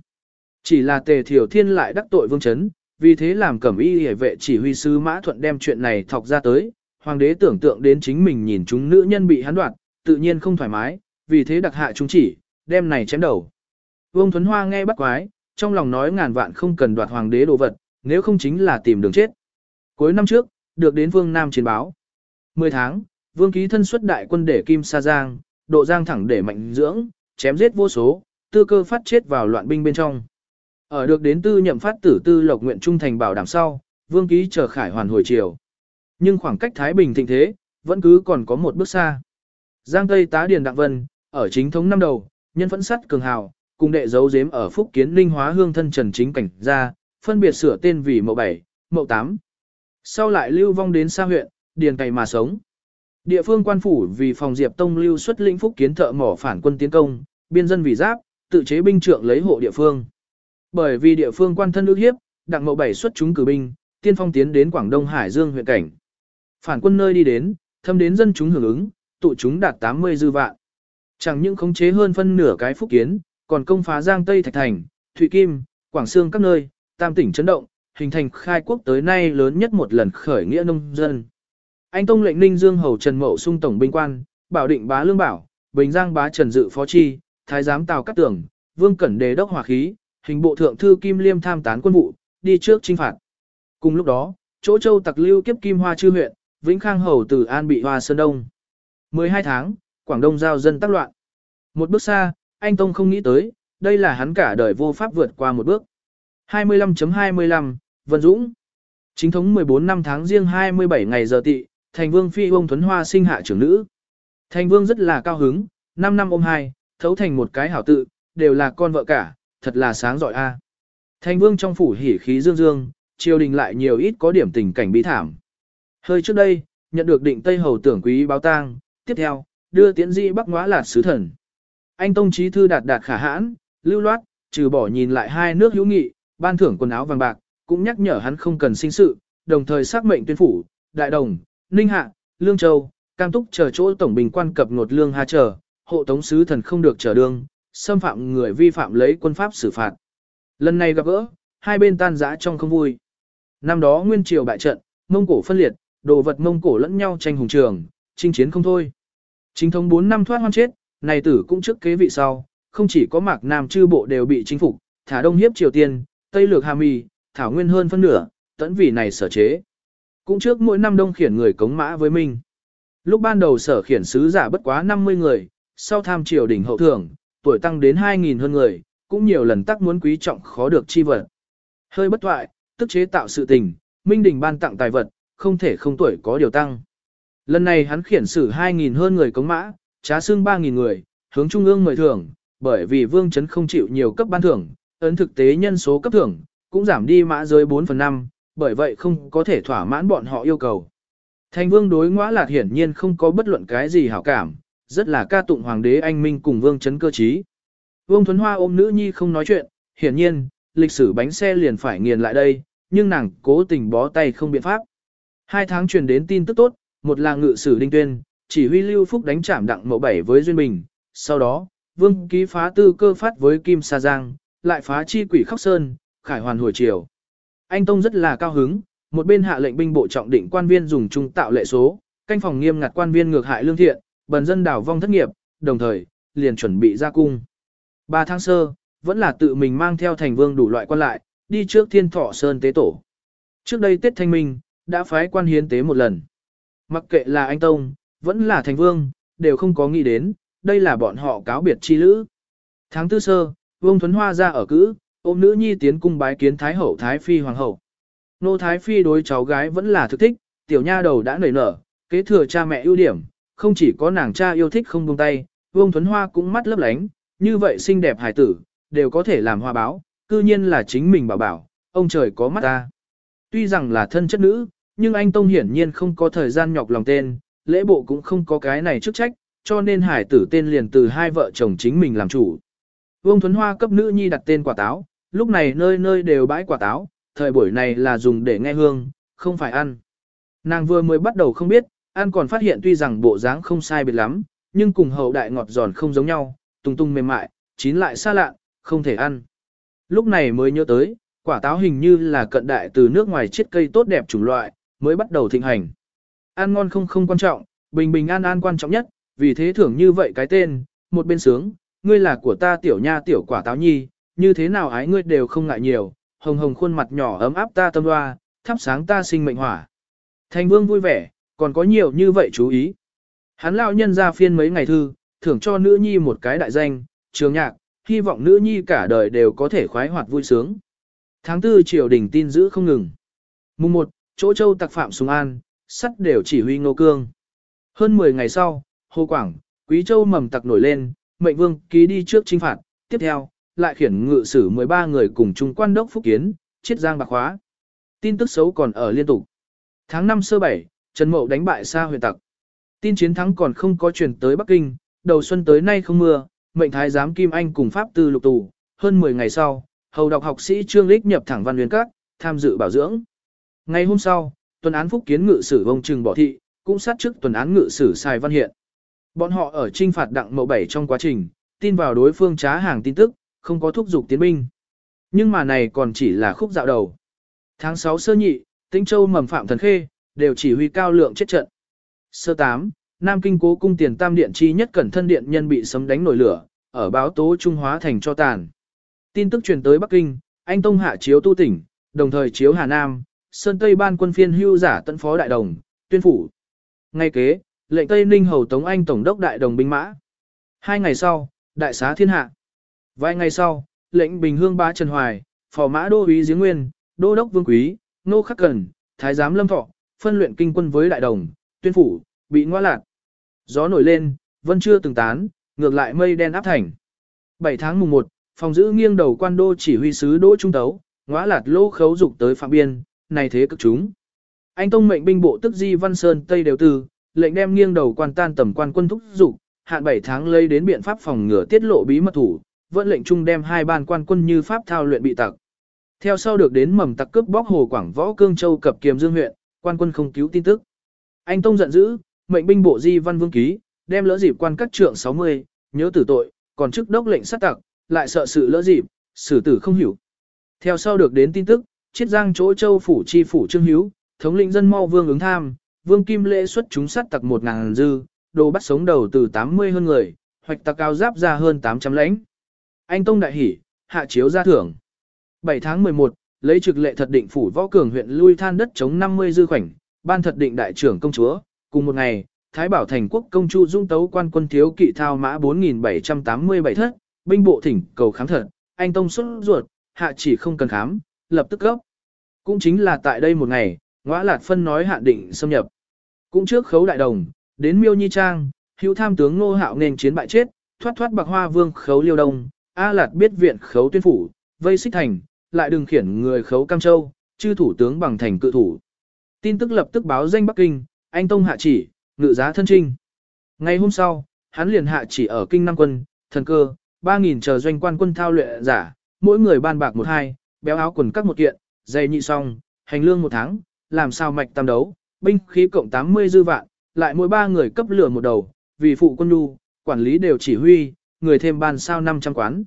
Chỉ là tề thiểu thiên lại đắc tội vương chấn, vì thế làm cẩm y hề vệ chỉ huy sứ mã thuận đem chuyện này thọc ra tới, hoàng đế tưởng tượng đến chính mình nhìn chúng nữ nhân bị hắn đoạt, tự nhiên không thoải mái, vì thế đặc hạ chúng chỉ, đem này chém đầu. Vương Thuấn Hoa nghe bắt quái, trong lòng nói ngàn vạn không cần đoạt hoàng đế đồ vật, nếu không chính là tìm đường chết. Cuối năm trước, được đến Vương Nam chiến báo. 10 tháng, Vương ký thân xuất đại quân để Kim Sa Giang, độ Giang thẳng để mạnh dưỡng, chém giết vô số, tư cơ phát chết vào loạn binh bên trong. Ở được đến tư nhậm phát tử tư lộc nguyện trung thành bảo đảm sau, Vương ký chờ khải hoàn hồi chiều. Nhưng khoảng cách Thái Bình thịnh thế, vẫn cứ còn có một bước xa. Giang Tây tá Điền Đặng Vân, ở chính thống năm đầu, nhân phẫn sắt cường hào, cùng đệ dấu giếm ở Phúc Kiến Linh Hóa Hương thân Trần Chính Cảnh ra, phân biệt sửa tên vì Mậu 7, Mậu 8. Sau lại lưu vong đến xa huyện, Điền Cày mà sống. Địa phương quan phủ vì phòng Diệp Tông lưu xuất lĩnh Phúc Kiến thợ mỏ phản quân tiến công, biên dân vì giáp, tự chế binh trượng lấy hộ địa phương. Bởi vì địa phương quan thân ước hiếp, Đặng Mậu 7 xuất chúng cử binh, tiên phong tiến đến Quảng Đông Hải Dương huyện cảnh. Phản quân nơi đi đến, thâm đến dân chúng hưởng ứng, tụ chúng đạt 80 dư vạn. Chẳng những khống chế hơn phân nửa cái phúc kiến, còn công phá Giang Tây Thạch Thành, Thụy Kim, Quảng Sương các nơi, tam tỉnh chấn động, hình thành khai quốc tới nay lớn nhất một lần khởi nghĩa nông dân. Anh Tông lệnh Ninh Dương Hầu Trần Mậu sung tổng binh quan, bảo định bá lương bảo, bình giang bá Trần Dự phó chi, thái giám Tào Cát Tường, Vương Cẩn Đề đốc hỏa khí, hình bộ thượng thư Kim Liêm tham tán quân vụ, đi trước chinh phạt. Cùng lúc đó, chỗ châu tặc lưu kiếp Kim Hoa chư huyện, Vĩnh Khang Hầu từ An bị Hoa Sơn Đông. 12 tháng, Quảng Đông giao dân tác loạn. Một bước xa, anh Tông không nghĩ tới, đây là hắn cả đời vô pháp vượt qua một bước. 25.25, .25, Vân Dũng Chính thống 14 năm tháng riêng 27 ngày giờ tị, thành vương phi ông Thuấn Hoa sinh hạ trưởng nữ. Thành vương rất là cao hứng, 5 năm ôm hai, thấu thành một cái hảo tự, đều là con vợ cả, thật là sáng giỏi a. Thành vương trong phủ hỉ khí dương dương, triều đình lại nhiều ít có điểm tình cảnh bí thảm. Hơi trước đây, nhận được định Tây Hầu tưởng quý báo tang, tiếp theo, đưa tiễn di bắc ngõa lạt sứ thần. Anh Tông Chí Thư đạt đạt khả hãn, lưu loát, trừ bỏ nhìn lại hai nước hữu nghị, ban thưởng quần áo vàng bạc, cũng nhắc nhở hắn không cần sinh sự, đồng thời xác mệnh tuyên phủ, đại đồng, ninh hạ, lương châu, cam túc chờ chỗ tổng bình quan cập ngột lương hà chờ, hộ tống sứ thần không được trở đương, xâm phạm người vi phạm lấy quân pháp xử phạt. Lần này gặp gỡ, hai bên tan rã trong không vui. Năm đó nguyên triều bại trận, mông cổ phân liệt, đồ vật mông cổ lẫn nhau tranh hùng trường, chinh chiến không thôi. Chính thống 4 năm thoát hoan chết, này tử cũng trước kế vị sau, không chỉ có mạc nam chư bộ đều bị chính phục, thả đông hiếp triều tiên, tây lược hà mì, thảo nguyên hơn phân nửa, tẫn vì này sở chế. Cũng trước mỗi năm đông khiển người cống mã với mình. Lúc ban đầu sở khiển sứ giả bất quá 50 người, sau tham triều đỉnh hậu thưởng, tuổi tăng đến 2.000 hơn người, cũng nhiều lần tắc muốn quý trọng khó được chi vật. Hơi bất thoại, tức chế tạo sự tình, minh đình ban tặng tài vật, không thể không tuổi có điều tăng. Lần này hắn khiển xử 2.000 hơn người cống mã, trá xương 3.000 người, hướng trung ương mời thưởng, bởi vì vương chấn không chịu nhiều cấp ban thưởng, ấn thực tế nhân số cấp thưởng, cũng giảm đi mã rơi 4 phần 5, bởi vậy không có thể thỏa mãn bọn họ yêu cầu. Thành vương đối ngõa lạt hiển nhiên không có bất luận cái gì hảo cảm, rất là ca tụng hoàng đế anh minh cùng vương chấn cơ trí. Vương Thuấn Hoa ôm nữ nhi không nói chuyện, hiển nhiên, lịch sử bánh xe liền phải nghiền lại đây, nhưng nàng cố tình bó tay không biện pháp. Hai tháng truyền đến tin tức tốt, một là ngự sử đinh tuyên, chỉ huy lưu phúc đánh chạm đặng mậu bảy với duyên bình, sau đó, vương ký phá tư cơ phát với kim sa giang, lại phá chi quỷ khóc sơn, khải hoàn hồi chiều. Anh Tông rất là cao hứng, một bên hạ lệnh binh bộ trọng định quan viên dùng trung tạo lệ số, canh phòng nghiêm ngặt quan viên ngược hại lương thiện, bần dân đảo vong thất nghiệp, đồng thời, liền chuẩn bị ra cung. Ba tháng sơ, vẫn là tự mình mang theo thành vương đủ loại quan lại, đi trước thiên thọ sơn tế tổ. Trước đây Tết Thanh Minh, đã phái quan hiến tế một lần. Mặc kệ là anh Tông, vẫn là thành vương, đều không có nghĩ đến, đây là bọn họ cáo biệt chi lữ. Tháng tư sơ, Vương Thuấn Hoa ra ở cữ, ôm nữ nhi tiến cung bái kiến Thái Hậu Thái Phi Hoàng Hậu. Nô Thái Phi đối cháu gái vẫn là thực thích, tiểu nha đầu đã nảy nở, kế thừa cha mẹ ưu điểm, không chỉ có nàng cha yêu thích không buông tay, Vương Thuấn Hoa cũng mắt lấp lánh, như vậy xinh đẹp hài tử, đều có thể làm hoa báo, cư nhiên là chính mình bảo bảo, ông trời có mắt ta. Tuy rằng là thân chất nữ, nhưng anh Tông hiển nhiên không có thời gian nhọc lòng tên, lễ bộ cũng không có cái này chức trách, cho nên hải tử tên liền từ hai vợ chồng chính mình làm chủ. Vương Thuấn Hoa cấp nữ nhi đặt tên quả táo, lúc này nơi nơi đều bãi quả táo, thời buổi này là dùng để nghe hương, không phải ăn. Nàng vừa mới bắt đầu không biết, ăn còn phát hiện tuy rằng bộ dáng không sai biệt lắm, nhưng cùng hậu đại ngọt giòn không giống nhau, tung tung mềm mại, chín lại xa lạ, không thể ăn. Lúc này mới nhớ tới, quả táo hình như là cận đại từ nước ngoài chiết cây tốt đẹp chủng loại, mới bắt đầu thịnh hành. Ăn ngon không không quan trọng, bình bình an an quan trọng nhất, vì thế thưởng như vậy cái tên, một bên sướng, ngươi là của ta tiểu nha tiểu quả táo nhi, như thế nào ái ngươi đều không ngại nhiều, hồng hồng khuôn mặt nhỏ ấm áp ta tâm hoa, thắp sáng ta sinh mệnh hỏa. Thành vương vui vẻ, còn có nhiều như vậy chú ý. Hắn lão nhân ra phiên mấy ngày thư, thưởng cho nữ nhi một cái đại danh, trường nhạc, hy vọng nữ nhi cả đời đều có thể khoái hoạt vui sướng. Tháng tư triều đình tin giữ không ngừng. Mùng 1, chỗ châu tặc phạm Sùng An, sắt đều chỉ huy ngô cương. Hơn 10 ngày sau, Hồ Quảng, Quý Châu mầm tặc nổi lên, mệnh vương ký đi trước trinh phạt, tiếp theo, lại khiển ngự sử 13 người cùng trung quan đốc Phúc Kiến, chiết giang bạc hóa. Tin tức xấu còn ở liên tục. Tháng 5 sơ 7, Trần Mậu đánh bại xa huyện tặc. Tin chiến thắng còn không có truyền tới Bắc Kinh, đầu xuân tới nay không mưa, mệnh thái giám Kim Anh cùng Pháp Tư lục tù, hơn 10 ngày sau, hầu đọc học sĩ Trương Lích nhập thẳng văn nguyên các, tham dự bảo dưỡng. Ngày hôm sau, tuần án phúc kiến ngự sử vông trừng bỏ thị, cũng sát trước tuần án ngự sử Sài Văn Hiện. Bọn họ ở trinh phạt đặng mậu bảy trong quá trình, tin vào đối phương trá hàng tin tức, không có thúc giục tiến binh. Nhưng mà này còn chỉ là khúc dạo đầu. Tháng 6 sơ nhị, Tĩnh Châu mầm phạm thần khê, đều chỉ huy cao lượng chết trận. Sơ 8, Nam Kinh cố cung tiền tam điện chi nhất cẩn thân điện nhân bị sấm đánh nổi lửa, ở báo tố Trung Hóa thành cho tàn. Tin tức truyền tới Bắc Kinh, anh Tông hạ chiếu tu tỉnh, đồng thời chiếu Hà Nam, Sơn Tây ban quân phiên hưu giả tận phó đại đồng, tuyên phủ. Ngay kế, lệnh Tây Ninh hầu Tống Anh tổng đốc đại đồng binh mã. Hai ngày sau, đại xá thiên hạ. Vài ngày sau, lệnh Bình Hương bá Trần Hoài, phò mã đô úy Giếng Nguyên, đô đốc Vương Quý, nô khắc cần, thái giám Lâm Thọ, phân luyện kinh quân với đại đồng, tuyên phủ, bị ngoa lạc. Gió nổi lên, vân chưa từng tán, ngược lại mây đen áp thành. 7 tháng mùng 1, phòng giữ nghiêng đầu quan đô chỉ huy sứ Đỗ Trung Tấu, ngoa lạt lô khấu dục tới phạm biên, này thế cực chúng. Anh Tông mệnh binh bộ tức di Văn Sơn Tây đều từ, lệnh đem nghiêng đầu quan tan tầm quan quân thúc dục, hạn 7 tháng lấy đến biện pháp phòng ngừa tiết lộ bí mật thủ, vẫn lệnh trung đem hai ban quan quân như pháp thao luyện bị tặc. Theo sau được đến mầm tặc cướp bóc hồ Quảng Võ Cương Châu cập Kiềm Dương huyện, quan quân không cứu tin tức. Anh Tông giận dữ, mệnh binh bộ di văn vương ký, đem lỡ dịp quan các trượng 60, nhớ tử tội, còn chức đốc lệnh sát tặc, lại sợ sự lỡ dịp, xử tử không hiểu. Theo sau được đến tin tức, chiết giang chỗ châu phủ chi phủ trương hiếu, thống lĩnh dân mau vương ứng tham, vương kim lễ xuất chúng sát tặc một ngàn dư, đồ bắt sống đầu từ 80 hơn người, hoạch tặc cao giáp ra hơn 800 lãnh. Anh Tông đại hỉ, hạ chiếu ra thưởng. 7 tháng 11, lấy trực lệ thật định phủ võ cường huyện lui than đất chống 50 dư khoảnh, ban thật định đại trưởng công chúa, cùng một ngày, Thái Bảo thành quốc công chu dung tấu quan quân thiếu kỵ thao mã 4787 thất, binh bộ thỉnh cầu kháng thật, anh tông xuất ruột, hạ chỉ không cần khám, lập tức gốc cũng chính là tại đây một ngày, ngõa lạt phân nói hạn định xâm nhập. Cũng trước khấu đại đồng, đến miêu nhi trang, hữu tham tướng ngô hạo nên chiến bại chết, thoát thoát bạc hoa vương khấu liêu đông, A lạt biết viện khấu tuyên phủ, vây xích thành, lại đừng khiển người khấu cam châu, chư thủ tướng bằng thành cự thủ. Tin tức lập tức báo danh Bắc Kinh, anh Tông hạ chỉ, ngự giá thân trinh. Ngày hôm sau, hắn liền hạ chỉ ở kinh năm quân, thần cơ, 3.000 chờ doanh quan quân thao luyện giả, mỗi người ban bạc một hai, béo áo quần các một kiện, dày nhị song, hành lương một tháng, làm sao mạch tam đấu, binh khí cộng 80 dư vạn, lại mỗi ba người cấp lửa một đầu, vì phụ quân nhu, quản lý đều chỉ huy, người thêm ban sao 500 quán.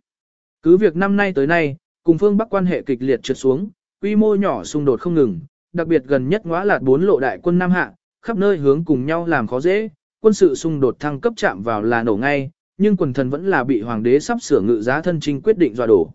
Cứ việc năm nay tới nay, Cùng phương Bắc quan hệ kịch liệt trượt xuống, quy mô nhỏ xung đột không ngừng, đặc biệt gần nhất ngõ lạt bốn lộ đại quân Nam Hạ, khắp nơi hướng cùng nhau làm khó dễ, quân sự xung đột thăng cấp chạm vào là nổ ngay, nhưng quần thần vẫn là bị hoàng đế sắp sửa ngự giá thân trinh quyết định dọa đổ.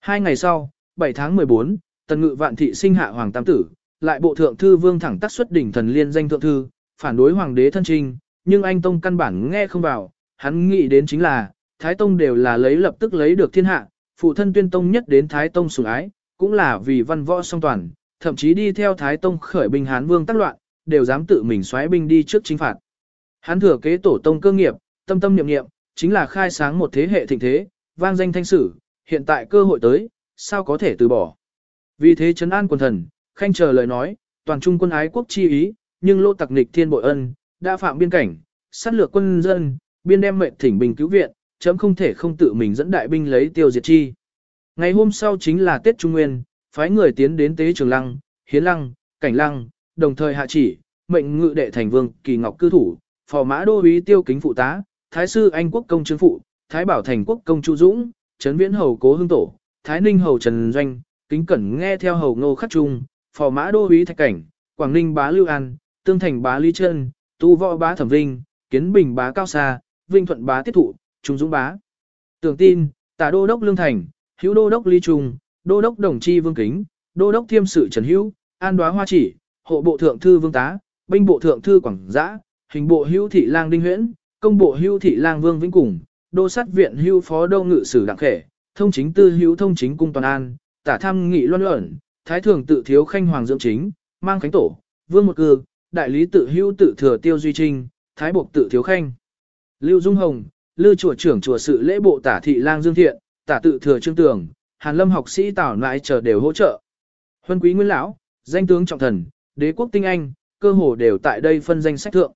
Hai ngày sau, 7 tháng 14, tần ngự vạn thị sinh hạ hoàng tam tử, lại bộ thượng thư vương thẳng tác xuất đỉnh thần liên danh thượng thư, phản đối hoàng đế thân trinh, nhưng anh Tông căn bản nghe không vào, hắn nghĩ đến chính là, Thái Tông đều là lấy lập tức lấy được thiên hạ, phụ thân tuyên tông nhất đến Thái Tông sủng ái, cũng là vì văn võ song toàn, thậm chí đi theo Thái Tông khởi binh Hán Vương tác loạn, đều dám tự mình xoáy binh đi trước chính phạt. Hắn thừa kế tổ tông cơ nghiệp, tâm tâm niệm niệm, chính là khai sáng một thế hệ thịnh thế, vang danh thanh sử, hiện tại cơ hội tới, sao có thể từ bỏ. Vì thế trấn an quần thần, khanh chờ lời nói, toàn trung quân ái quốc chi ý, nhưng lô tặc nịch thiên bội ân, đã phạm biên cảnh, sát lược quân dân, biên đem mệnh thỉnh bình cứu viện, chấm không thể không tự mình dẫn đại binh lấy tiêu diệt chi. Ngày hôm sau chính là Tết Trung Nguyên, phái người tiến đến tế trường lăng, hiến lăng, cảnh lăng, đồng thời hạ chỉ, mệnh ngự đệ thành vương kỳ ngọc cư thủ, phò mã đô úy tiêu kính phụ tá, thái sư anh quốc công chứng phụ, thái bảo thành quốc công chu dũng, trấn viễn hầu cố hương tổ, thái ninh hầu trần doanh, kính cẩn nghe theo hầu ngô khắc trung, phò mã đô úy thạch cảnh, quảng ninh bá lưu an, tương thành bá lý chân, tu võ bá thẩm vinh, kiến bình bá cao xa, vinh thuận bá tiết thụ, trung dũng bá. Tưởng tin, tả đô đốc lương thành, hữu đô đốc ly trung, đô đốc đồng chi vương kính, đô đốc thiêm sự trần hữu, an đoá hoa chỉ, hộ bộ thượng thư vương tá, binh bộ thượng thư quảng giã, hình bộ hữu thị lang đinh huyễn, công bộ hữu thị lang vương vĩnh cùng, đô sát viện hữu phó đô ngự sử đặng khể, thông chính tư hữu thông chính cung toàn an, tả tham nghị loan luận, thái thường tự thiếu khanh hoàng dưỡng chính, mang khánh tổ, vương một cư, đại lý tự hữu tự thừa tiêu duy trinh, thái bộc tự thiếu khanh. Lưu Dung Hồng, Lưu chùa trưởng chùa sự lễ bộ tả thị lang dương thiện, tả tự thừa trương tường, hàn lâm học sĩ tảo nại chờ đều hỗ trợ. Huân quý nguyên lão, danh tướng trọng thần, đế quốc tinh anh, cơ hồ đều tại đây phân danh sách thượng.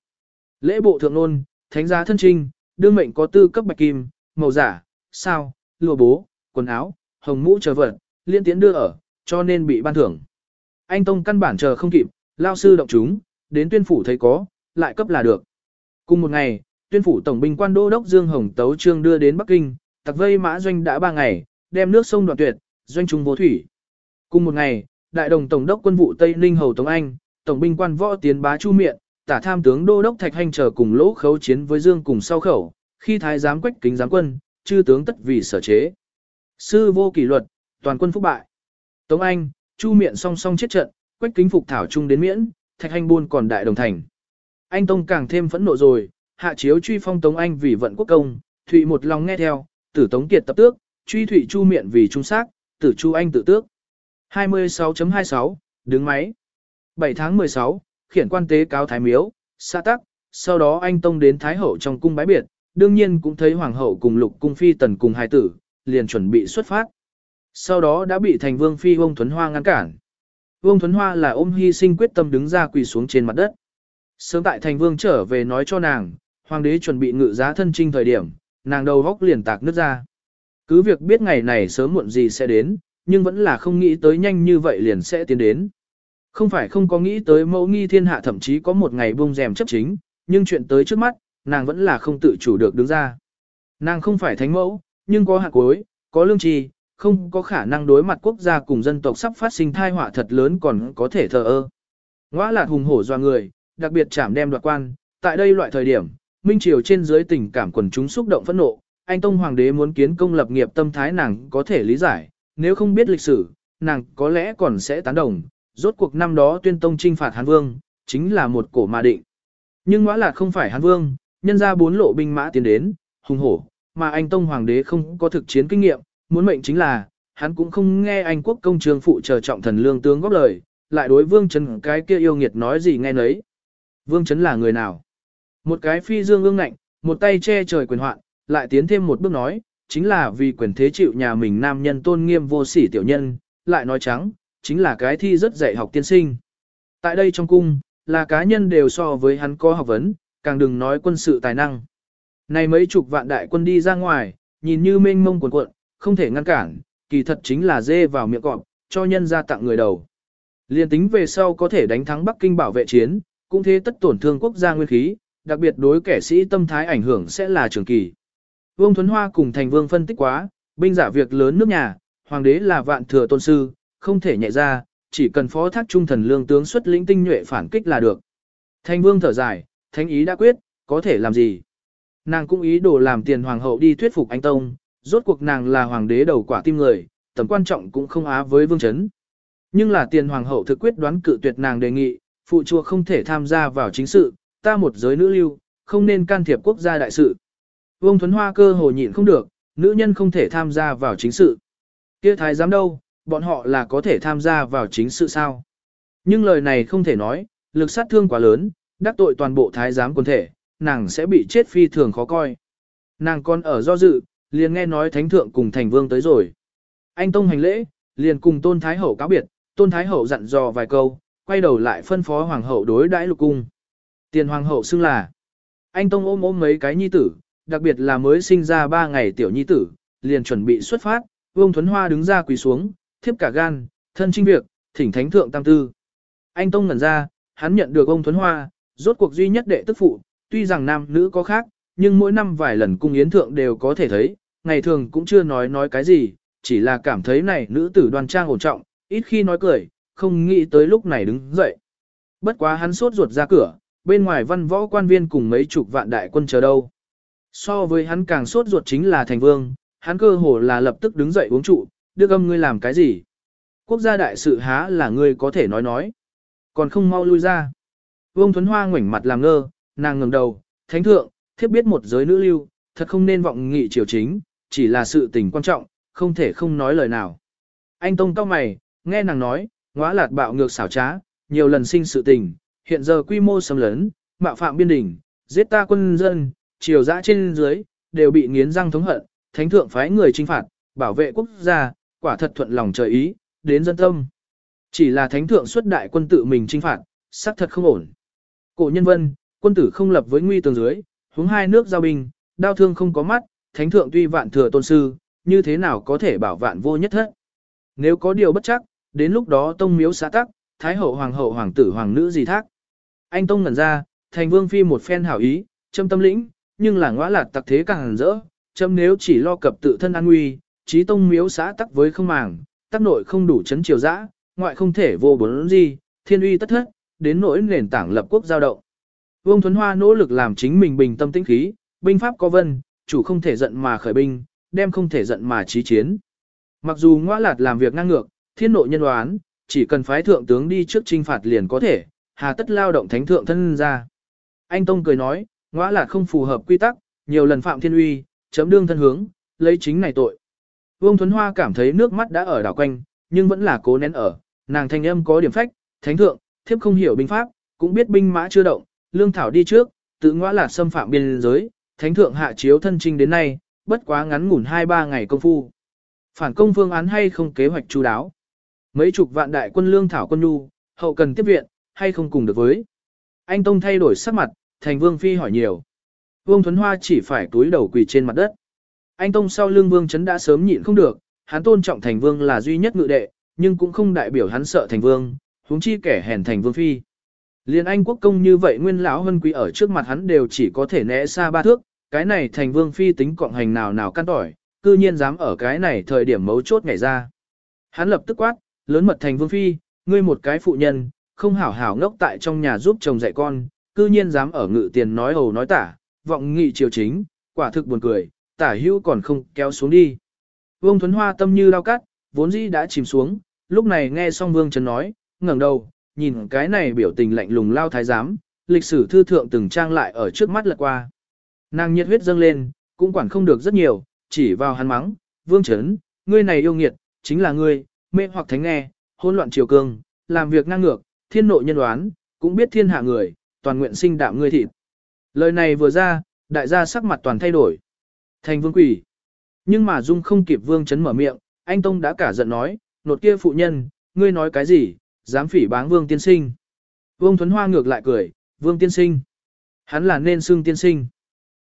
Lễ bộ thượng nôn, thánh giá thân trinh, đương mệnh có tư cấp bạch kim, màu giả, sao, lụa bố, quần áo, hồng mũ chờ vật, liên tiến đưa ở, cho nên bị ban thưởng. Anh Tông căn bản chờ không kịp, lao sư động chúng, đến tuyên phủ thấy có, lại cấp là được. Cùng một ngày, tuyên phủ tổng binh quan đô đốc Dương Hồng Tấu Trương đưa đến Bắc Kinh, tặc vây mã doanh đã ba ngày, đem nước sông đoạn tuyệt, doanh trung vô thủy. Cùng một ngày, đại đồng tổng đốc quân vụ Tây Ninh Hầu Tống Anh, tổng binh quan võ tiến bá chu miệng, tả tham tướng đô đốc Thạch Hành chờ cùng lỗ khấu chiến với Dương cùng sau khẩu, khi thái giám quách kính giám quân, chư tướng tất vì sở chế. Sư vô kỷ luật, toàn quân phúc bại. Tống Anh, chu Miện song song chết trận, quách kính phục thảo trung đến miễn, Thạch Hành buôn còn đại đồng thành. Anh Tông càng thêm phẫn nộ rồi, hạ chiếu truy phong Tống Anh vì vận quốc công, Thụy một lòng nghe theo, tử Tống Kiệt tập tước, truy Thụy Chu Miện vì trung xác, tử Chu Anh tự tước. 26.26, đứng máy. 7 tháng 16, khiển quan tế cáo Thái Miếu, xã tắc, sau đó anh Tông đến Thái Hậu trong cung bái biệt, đương nhiên cũng thấy Hoàng Hậu cùng lục cung phi tần cùng hai tử, liền chuẩn bị xuất phát. Sau đó đã bị thành vương phi Vương Thuấn Hoa ngăn cản. Vương Thuấn Hoa là ôm hy sinh quyết tâm đứng ra quỳ xuống trên mặt đất. Sớm tại thành vương trở về nói cho nàng, hoàng đế chuẩn bị ngự giá thân trinh thời điểm, nàng đầu góc liền tạc nước ra. Cứ việc biết ngày này sớm muộn gì sẽ đến, nhưng vẫn là không nghĩ tới nhanh như vậy liền sẽ tiến đến. Không phải không có nghĩ tới mẫu nghi thiên hạ thậm chí có một ngày bông rèm chấp chính, nhưng chuyện tới trước mắt, nàng vẫn là không tự chủ được đứng ra. Nàng không phải thánh mẫu, nhưng có hạt cuối, có lương trì, không có khả năng đối mặt quốc gia cùng dân tộc sắp phát sinh thai họa thật lớn còn có thể thờ ơ. Ngoã là hùng hổ doa người, đặc biệt chảm đem đoạt quan, tại đây loại thời điểm, minh triều trên dưới tình cảm quần chúng xúc động phẫn nộ, anh tông hoàng đế muốn kiến công lập nghiệp tâm thái nàng có thể lý giải, nếu không biết lịch sử, nàng có lẽ còn sẽ tán đồng, rốt cuộc năm đó tuyên tông trinh phạt Hán Vương, chính là một cổ mà định. Nhưng ngoã là không phải Hán Vương, nhân ra bốn lộ binh mã tiến đến, hùng hổ, mà anh tông hoàng đế không có thực chiến kinh nghiệm, muốn mệnh chính là, hắn cũng không nghe anh quốc công trường phụ chờ trọng thần lương tướng góp lời, lại đối vương trấn cái kia yêu nghiệt nói gì nghe nấy. Vương trấn là người nào? Một cái phi dương ương ngạnh, một tay che trời quyền hoạn, lại tiến thêm một bước nói, chính là vì quyền thế chịu nhà mình nam nhân tôn nghiêm vô sỉ tiểu nhân, lại nói trắng, chính là cái thi rất dạy học tiên sinh. Tại đây trong cung, là cá nhân đều so với hắn có học vấn, càng đừng nói quân sự tài năng. Này mấy chục vạn đại quân đi ra ngoài, nhìn như mênh mông cuộn cuộn, không thể ngăn cản, kỳ thật chính là dê vào miệng cọp, cho nhân ra tặng người đầu. Liên tính về sau có thể đánh thắng Bắc Kinh bảo vệ chiến, cũng thế tất tổn thương quốc gia nguyên khí, đặc biệt đối kẻ sĩ tâm thái ảnh hưởng sẽ là trường kỳ. Vương Thuấn Hoa cùng Thành Vương phân tích quá, binh giả việc lớn nước nhà, hoàng đế là vạn thừa tôn sư, không thể nhẹ ra, chỉ cần phó thác trung thần lương tướng xuất lĩnh tinh nhuệ phản kích là được. Thành vương thở dài, thánh ý đã quyết, có thể làm gì? Nàng cũng ý đồ làm tiền hoàng hậu đi thuyết phục anh Tông, rốt cuộc nàng là hoàng đế đầu quả tim người, tầm quan trọng cũng không á với vương chấn. Nhưng là tiền hoàng hậu thực quyết đoán cự tuyệt nàng đề nghị, phụ chùa không thể tham gia vào chính sự, ta một giới nữ lưu, không nên can thiệp quốc gia đại sự. Vương Thuấn Hoa cơ hồ nhịn không được, nữ nhân không thể tham gia vào chính sự. Kia thái giám đâu, bọn họ là có thể tham gia vào chính sự sao? Nhưng lời này không thể nói, lực sát thương quá lớn, đắc tội toàn bộ thái giám quân thể, nàng sẽ bị chết phi thường khó coi. Nàng còn ở do dự, liền nghe nói thánh thượng cùng thành vương tới rồi. Anh Tông hành lễ, liền cùng tôn thái hậu cáo biệt, tôn thái hậu dặn dò vài câu, quay đầu lại phân phó hoàng hậu đối đãi lục cung. Tiền hoàng hậu xưng là, anh Tông ôm ôm mấy cái nhi tử, đặc biệt là mới sinh ra ba ngày tiểu nhi tử, liền chuẩn bị xuất phát, Vương Thuấn Hoa đứng ra quỳ xuống, thiếp cả gan, thân trinh việc, thỉnh thánh thượng tam tư. Anh Tông ngẩn ra, hắn nhận được ông Thuấn Hoa, rốt cuộc duy nhất đệ tức phụ, tuy rằng nam nữ có khác, nhưng mỗi năm vài lần cung yến thượng đều có thể thấy, ngày thường cũng chưa nói nói cái gì, chỉ là cảm thấy này nữ tử đoan trang ổn trọng, ít khi nói cười, không nghĩ tới lúc này đứng dậy. Bất quá hắn sốt ruột ra cửa, bên ngoài văn võ quan viên cùng mấy chục vạn đại quân chờ đâu. So với hắn càng sốt ruột chính là thành vương, hắn cơ hồ là lập tức đứng dậy uống trụ, đưa âm ngươi làm cái gì? Quốc gia đại sự há là ngươi có thể nói nói. Còn không mau lui ra. Vương Thuấn Hoa ngoảnh mặt làm ngơ, nàng ngẩng đầu, thánh thượng, thiếp biết một giới nữ lưu, thật không nên vọng nghị triều chính, chỉ là sự tình quan trọng, không thể không nói lời nào. Anh Tông cao mày, nghe nàng nói, ngóa lạt bạo ngược xảo trá, nhiều lần sinh sự tình, hiện giờ quy mô xâm lớn mạo phạm biên đỉnh, giết ta quân dân, triều dã trên dưới, đều bị nghiến răng thống hận, thánh thượng phái người trinh phạt, bảo vệ quốc gia, quả thật thuận lòng trời ý, đến dân tâm. Chỉ là thánh thượng xuất đại quân tự mình trinh phạt, xác thật không ổn. Cổ nhân vân, quân tử không lập với nguy tường dưới, hướng hai nước giao binh, đao thương không có mắt, thánh thượng tuy vạn thừa tôn sư, như thế nào có thể bảo vạn vô nhất thất. Nếu có điều bất chắc, đến lúc đó tông miếu xã tắc, thái hậu hoàng hậu hoàng tử hoàng nữ gì thác. Anh tông ngẩn ra, thành vương phi một phen hảo ý, châm tâm lĩnh, nhưng là ngõa lạt tặc thế càng rỡ, châm nếu chỉ lo cập tự thân an nguy, trí tông miếu xã tắc với không màng, tắc nội không đủ chấn triều dã, ngoại không thể vô bốn gì, thiên uy tất thất, đến nỗi nền tảng lập quốc giao động. Vương Thuấn Hoa nỗ lực làm chính mình bình tâm tĩnh khí, binh pháp có vân, chủ không thể giận mà khởi binh, đem không thể giận mà chí chiến. Mặc dù Ngoa lạt làm việc ngang ngược, thiên nội nhân đoán, chỉ cần phái thượng tướng đi trước trinh phạt liền có thể, hà tất lao động thánh thượng thân ra. Anh Tông cười nói, Ngoa lạt không phù hợp quy tắc, nhiều lần phạm thiên uy, chấm đương thân hướng, lấy chính này tội. Vương Thuấn Hoa cảm thấy nước mắt đã ở đảo quanh, nhưng vẫn là cố nén ở, nàng thanh âm có điểm phách, thánh thượng, thiếp không hiểu binh pháp, cũng biết binh mã chưa động, lương thảo đi trước, tự ngõa là xâm phạm biên giới, thánh thượng hạ chiếu thân trinh đến nay, bất quá ngắn ngủn 2-3 ngày công phu. Phản công phương án hay không kế hoạch chú đáo. Mấy chục vạn đại quân lương thảo quân nhu, hậu cần tiếp viện, hay không cùng được với. Anh Tông thay đổi sắc mặt, thành vương phi hỏi nhiều. Vương Thuấn Hoa chỉ phải túi đầu quỳ trên mặt đất. Anh Tông sau lưng vương chấn đã sớm nhịn không được, hắn tôn trọng thành vương là duy nhất ngự đệ, nhưng cũng không đại biểu hắn sợ thành vương, huống chi kẻ hèn thành vương phi. Liên anh quốc công như vậy nguyên lão hân quý ở trước mặt hắn đều chỉ có thể né xa ba thước, cái này thành vương phi tính cộng hành nào nào căn tỏi, cư nhiên dám ở cái này thời điểm mấu chốt ngày ra. Hắn lập tức quát, lớn mật thành vương phi, ngươi một cái phụ nhân, không hảo hảo ngốc tại trong nhà giúp chồng dạy con, cư nhiên dám ở ngự tiền nói hầu nói tả, vọng nghị triều chính, quả thực buồn cười, tả hữu còn không kéo xuống đi. Vương Thuấn Hoa tâm như lao cắt, vốn dĩ đã chìm xuống, lúc này nghe xong Vương Trấn nói, ngẩng đầu, nhìn cái này biểu tình lạnh lùng lao thái giám, lịch sử thư thượng từng trang lại ở trước mắt lật qua. Nàng nhiệt huyết dâng lên, cũng quản không được rất nhiều, chỉ vào hắn mắng, Vương chấn ngươi này yêu nghiệt, chính là ngươi, mê hoặc thánh nghe, hỗn loạn triều cương, làm việc ngang ngược, thiên nội nhân đoán, cũng biết thiên hạ người, toàn nguyện sinh đạm ngươi thịt. Lời này vừa ra, đại gia sắc mặt toàn thay đổi. Thành vương quỷ. Nhưng mà Dung không kịp vương chấn mở miệng, anh Tông đã cả giận nói, nột kia phụ nhân, ngươi nói cái gì, dám phỉ báng vương tiên sinh. Vương Thuấn Hoa ngược lại cười, vương tiên sinh. Hắn là nên xưng tiên sinh.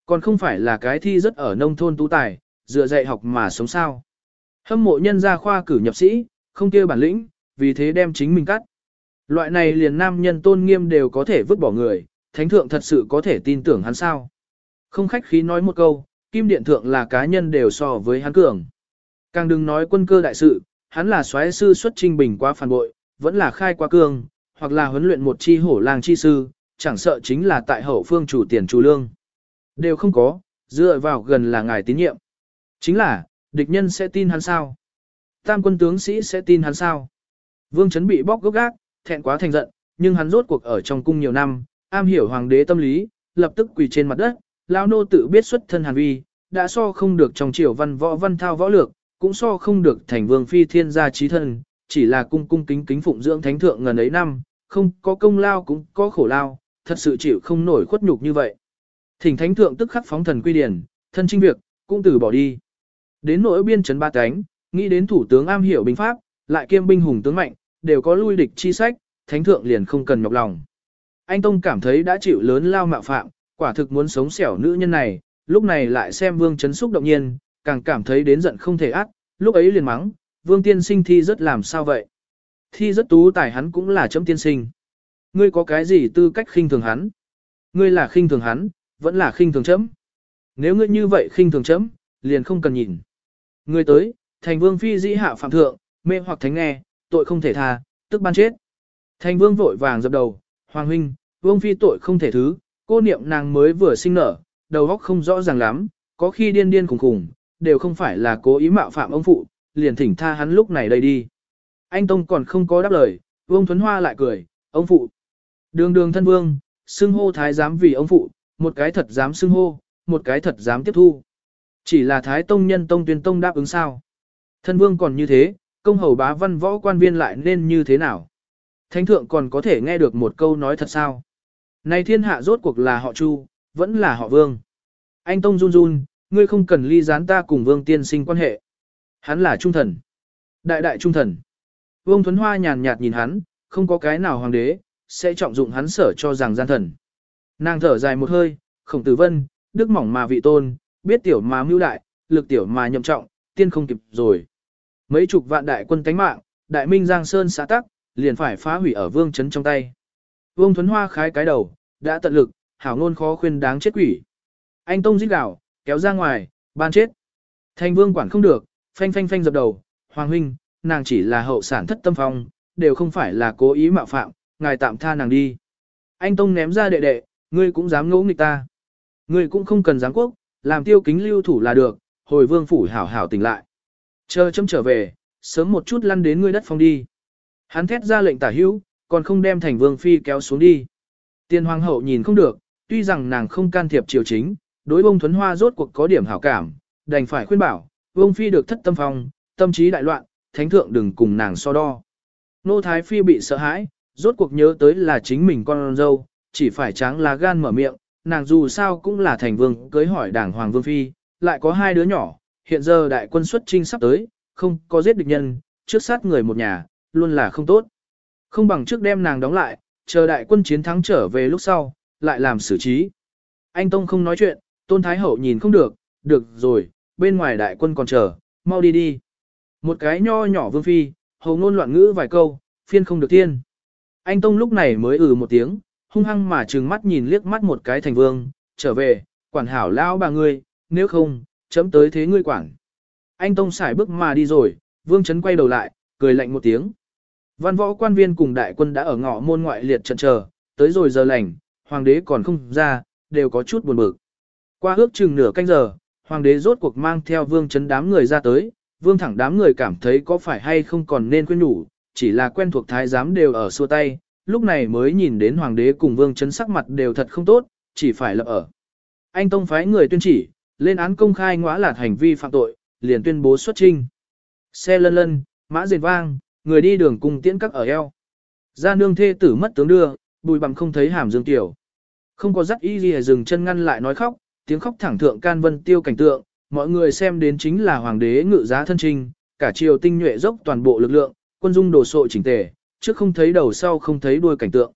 Còn không phải là cái thi rất ở nông thôn tú tài, dựa dạy học mà sống sao. Hâm mộ nhân gia khoa cử nhập sĩ, không kia bản lĩnh, vì thế đem chính mình cắt. Loại này liền nam nhân tôn nghiêm đều có thể vứt bỏ người, thánh thượng thật sự có thể tin tưởng hắn sao. Không khách khí nói một câu, kim điện thượng là cá nhân đều so với hắn cường. Càng đừng nói quân cơ đại sự, hắn là soái sư xuất trinh bình quá phản bội, vẫn là khai qua cương, hoặc là huấn luyện một chi hổ lang chi sư, chẳng sợ chính là tại hậu phương chủ tiền chủ lương. Đều không có, dựa vào gần là ngài tín nhiệm. Chính là, địch nhân sẽ tin hắn sao? Tam quân tướng sĩ sẽ tin hắn sao? Vương chấn bị bóc gốc gác, thẹn quá thành giận, nhưng hắn rốt cuộc ở trong cung nhiều năm, am hiểu hoàng đế tâm lý, lập tức quỳ trên mặt đất, lão nô tự biết xuất thân hàn vi, đã so không được trong triều văn võ văn thao võ lược, cũng so không được thành vương phi thiên gia trí thân, chỉ là cung cung kính kính phụng dưỡng thánh thượng ngần ấy năm, không có công lao cũng có khổ lao, thật sự chịu không nổi khuất nhục như vậy. Thỉnh thánh thượng tức khắc phóng thần quy điển, thân trinh việc, cũng từ bỏ đi. Đến nỗi biên trấn ba cánh, nghĩ đến thủ tướng am hiểu binh pháp, lại kiêm binh hùng tướng mạnh, đều có lui địch chi sách, thánh thượng liền không cần nhọc lòng. Anh Tông cảm thấy đã chịu lớn lao mạo phạm, quả thực muốn sống xẻo nữ nhân này, lúc này lại xem vương chấn xúc động nhiên, càng cảm thấy đến giận không thể ác, lúc ấy liền mắng, vương tiên sinh thi rất làm sao vậy. Thi rất tú tài hắn cũng là chấm tiên sinh. Ngươi có cái gì tư cách khinh thường hắn? Ngươi là khinh thường hắn, vẫn là khinh thường chấm. Nếu ngươi như vậy khinh thường chấm, liền không cần nhìn. Ngươi tới, thành vương phi dĩ hạ phạm thượng, mê hoặc thánh nghe, tội không thể tha, tức ban chết. Thành vương vội vàng dập đầu, hoàng huynh, vương phi tội không thể thứ, cô niệm nàng mới vừa sinh nở, đầu óc không rõ ràng lắm, có khi điên điên khủng khủng, đều không phải là cố ý mạo phạm ông phụ, liền thỉnh tha hắn lúc này đây đi. Anh Tông còn không có đáp lời, Vương Thuấn Hoa lại cười, ông phụ. Đường đường thân vương, xưng hô thái giám vì ông phụ, một cái thật dám xưng hô, một cái thật dám tiếp thu. Chỉ là thái tông nhân tông tuyên tông đáp ứng sao. Thân vương còn như thế, công hầu bá văn võ quan viên lại nên như thế nào? Thánh thượng còn có thể nghe được một câu nói thật sao? Này thiên hạ rốt cuộc là họ Chu, vẫn là họ Vương. Anh Tông run run, ngươi không cần ly gián ta cùng Vương tiên sinh quan hệ. Hắn là trung thần. Đại đại trung thần. Vương Thuấn Hoa nhàn nhạt nhìn hắn, không có cái nào hoàng đế, sẽ trọng dụng hắn sở cho rằng gian thần. Nàng thở dài một hơi, khổng tử vân, đức mỏng mà vị tôn, biết tiểu mà mưu đại, lực tiểu mà nhậm trọng, tiên không kịp rồi. Mấy chục vạn đại quân cánh mạng, đại minh giang sơn xã tắc, liền phải phá hủy ở vương chấn trong tay. Vương Thuấn Hoa khái cái đầu, đã tận lực, hảo ngôn khó khuyên đáng chết quỷ. Anh Tông giết gạo, kéo ra ngoài, ban chết. thành vương quản không được, phanh phanh phanh dập đầu, Hoàng huynh, nàng chỉ là hậu sản thất tâm phong, đều không phải là cố ý mạo phạm, ngài tạm tha nàng đi. Anh Tông ném ra đệ đệ, ngươi cũng dám ngỗ nghịch ta. Ngươi cũng không cần giáng quốc, làm tiêu kính lưu thủ là được, hồi vương phủ hảo hảo tỉnh lại. Chờ chấm trở về, sớm một chút lăn đến ngươi đất phong đi. Hắn thét ra lệnh tả hữu, còn không đem thành vương phi kéo xuống đi. Tiên hoàng hậu nhìn không được, tuy rằng nàng không can thiệp triều chính, đối bông thuấn hoa rốt cuộc có điểm hảo cảm, đành phải khuyên bảo, vương phi được thất tâm phong, tâm trí đại loạn, thánh thượng đừng cùng nàng so đo. Nô thái phi bị sợ hãi, rốt cuộc nhớ tới là chính mình con dâu, chỉ phải tráng lá gan mở miệng, nàng dù sao cũng là thành vương cưới hỏi đảng hoàng vương phi, lại có hai đứa nhỏ, hiện giờ đại quân xuất trinh sắp tới, không có giết địch nhân, trước sát người một nhà, luôn là không tốt. Không bằng trước đem nàng đóng lại, chờ đại quân chiến thắng trở về lúc sau, lại làm xử trí. Anh Tông không nói chuyện, Tôn Thái Hậu nhìn không được, được rồi, bên ngoài đại quân còn chờ, mau đi đi. Một cái nho nhỏ vương phi, hầu ngôn loạn ngữ vài câu, phiên không được thiên. Anh Tông lúc này mới ừ một tiếng, hung hăng mà trừng mắt nhìn liếc mắt một cái thành vương, trở về, quản hảo lão bà ngươi, nếu không, chấm tới thế ngươi quản. Anh Tông xài bước mà đi rồi, vương chấn quay đầu lại, cười lạnh một tiếng. Văn võ quan viên cùng đại quân đã ở ngõ môn ngoại liệt trận chờ, tới rồi giờ lành, hoàng đế còn không ra, đều có chút buồn bực. Qua ước chừng nửa canh giờ, hoàng đế rốt cuộc mang theo vương chấn đám người ra tới, vương thẳng đám người cảm thấy có phải hay không còn nên quên nhủ, chỉ là quen thuộc thái giám đều ở xua tay, lúc này mới nhìn đến hoàng đế cùng vương chấn sắc mặt đều thật không tốt, chỉ phải lập ở. Anh Tông phái người tuyên chỉ, lên án công khai ngõa lạt hành vi phạm tội, liền tuyên bố xuất trinh. Xe lân lân, mã rền vang, người đi đường cùng tiễn các ở eo. Gia nương thê tử mất tướng đưa, bùi bằng không thấy hàm dương tiểu. Không có dắt y gì dừng chân ngăn lại nói khóc, tiếng khóc thẳng thượng can vân tiêu cảnh tượng, mọi người xem đến chính là hoàng đế ngự giá thân trinh, cả triều tinh nhuệ dốc toàn bộ lực lượng, quân dung đồ sộ chỉnh tề, trước không thấy đầu sau không thấy đuôi cảnh tượng.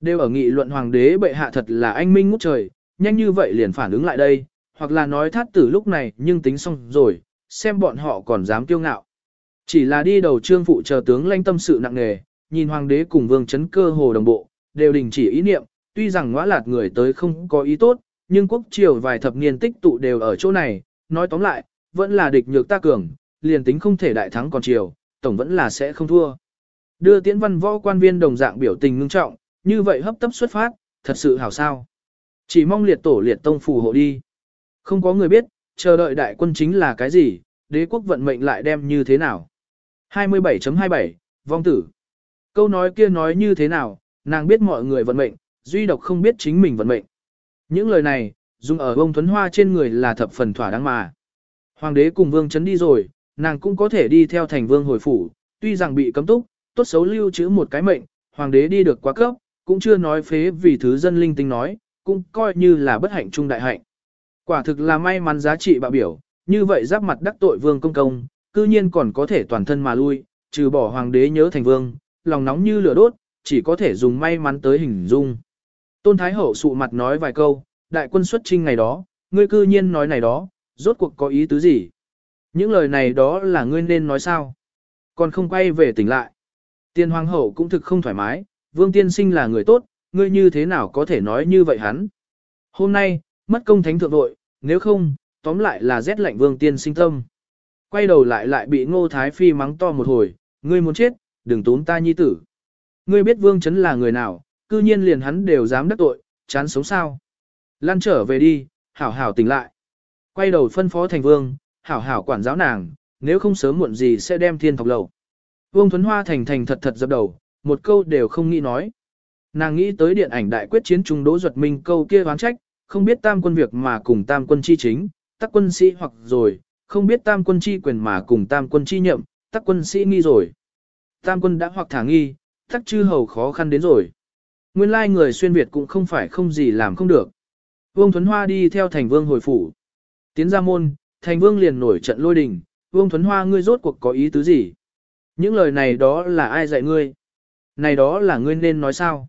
Đều ở nghị luận hoàng đế bệ hạ thật là anh minh ngút trời, nhanh như vậy liền phản ứng lại đây, hoặc là nói thát tử lúc này nhưng tính xong rồi, xem bọn họ còn dám kiêu ngạo. Chỉ là đi đầu trương phụ chờ tướng lãnh tâm sự nặng nề, nhìn hoàng đế cùng vương chấn cơ hồ đồng bộ, đều đình chỉ ý niệm, tuy rằng ngõa lạt người tới không có ý tốt, nhưng quốc triều vài thập niên tích tụ đều ở chỗ này, nói tóm lại, vẫn là địch nhược ta cường, liền tính không thể đại thắng còn triều, tổng vẫn là sẽ không thua. Đưa tiễn văn võ quan viên đồng dạng biểu tình ngưng trọng, như vậy hấp tấp xuất phát, thật sự hảo sao. Chỉ mong liệt tổ liệt tông phù hộ đi. Không có người biết, chờ đợi đại quân chính là cái gì, đế quốc vận mệnh lại đem như thế nào. 27.27, vong tử. Câu nói kia nói như thế nào, nàng biết mọi người vận mệnh, duy độc không biết chính mình vận mệnh. Những lời này, dùng ở bông thuấn hoa trên người là thập phần thỏa đáng mà. Hoàng đế cùng vương chấn đi rồi, nàng cũng có thể đi theo thành vương hồi phủ, tuy rằng bị cấm túc, tốt xấu lưu trữ một cái mệnh, hoàng đế đi được quá cấp, cũng chưa nói phế vì thứ dân linh tinh nói, cũng coi như là bất hạnh trung đại hạnh. Quả thực là may mắn giá trị bạo biểu, như vậy giáp mặt đắc tội vương công công, cư nhiên còn có thể toàn thân mà lui, trừ bỏ hoàng đế nhớ thành vương, lòng nóng như lửa đốt, chỉ có thể dùng may mắn tới hình dung. Tôn Thái Hậu sụ mặt nói vài câu, đại quân xuất trinh ngày đó, ngươi cư nhiên nói này đó, rốt cuộc có ý tứ gì? Những lời này đó là ngươi nên nói sao? Còn không quay về tỉnh lại. Tiên Hoàng Hậu cũng thực không thoải mái, Vương Tiên Sinh là người tốt, ngươi như thế nào có thể nói như vậy hắn? Hôm nay, mất công thánh thượng vội, nếu không, tóm lại là rét lạnh Vương Tiên Sinh tâm. Quay đầu lại lại bị Ngô Thái Phi mắng to một hồi, ngươi muốn chết, đừng tốn ta nhi tử. Ngươi biết Vương Chấn là người nào, cư nhiên liền hắn đều dám đắc tội, chán sống sao. Lan trở về đi, hảo hảo tỉnh lại. Quay đầu phân phó thành vương, hảo hảo quản giáo nàng, nếu không sớm muộn gì sẽ đem thiên thọc lầu. Vương Thuấn Hoa thành thành thật thật dập đầu, một câu đều không nghĩ nói. Nàng nghĩ tới điện ảnh đại quyết chiến trung đỗ duật minh câu kia oán trách, không biết tam quân việc mà cùng tam quân chi chính, tắc quân sĩ hoặc rồi, không biết tam quân chi quyền mà cùng tam quân chi nhậm, tắc quân sĩ nghi rồi. Tam quân đã hoặc thả nghi, tắc chư hầu khó khăn đến rồi. Nguyên lai người xuyên Việt cũng không phải không gì làm không được. Vương Thuấn Hoa đi theo thành vương hồi phủ. Tiến ra môn, thành vương liền nổi trận lôi đình. Vương Thuấn Hoa ngươi rốt cuộc có ý tứ gì? Những lời này đó là ai dạy ngươi? Này đó là ngươi nên nói sao?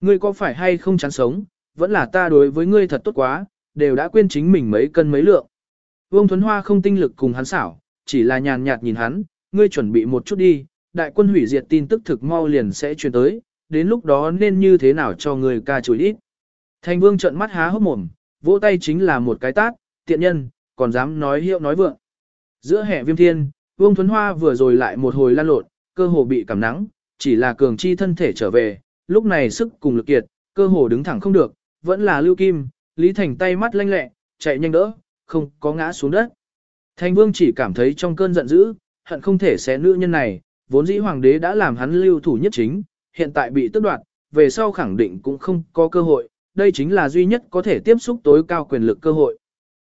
Ngươi có phải hay không chán sống? Vẫn là ta đối với ngươi thật tốt quá, đều đã quên chính mình mấy cân mấy lượng. Vương Thuấn Hoa không tinh lực cùng hắn xảo, chỉ là nhàn nhạt nhìn hắn, ngươi chuẩn bị một chút đi, đại quân hủy diệt tin tức thực mau liền sẽ truyền tới, đến lúc đó nên như thế nào cho người ca chửi ít. Thành vương trợn mắt há hốc mồm, vỗ tay chính là một cái tát, tiện nhân, còn dám nói hiệu nói vượng. Giữa hệ viêm thiên, vương thuấn hoa vừa rồi lại một hồi lan lộn, cơ hồ bị cảm nắng, chỉ là cường chi thân thể trở về, lúc này sức cùng lực kiệt, cơ hồ đứng thẳng không được, vẫn là lưu kim, Lý Thành tay mắt lanh lẹ, chạy nhanh đỡ, không có ngã xuống đất. Thành vương chỉ cảm thấy trong cơn giận dữ, hận không thể xé nữ nhân này, vốn dĩ hoàng đế đã làm hắn lưu thủ nhất chính, hiện tại bị tước đoạt, về sau khẳng định cũng không có cơ hội, đây chính là duy nhất có thể tiếp xúc tối cao quyền lực cơ hội.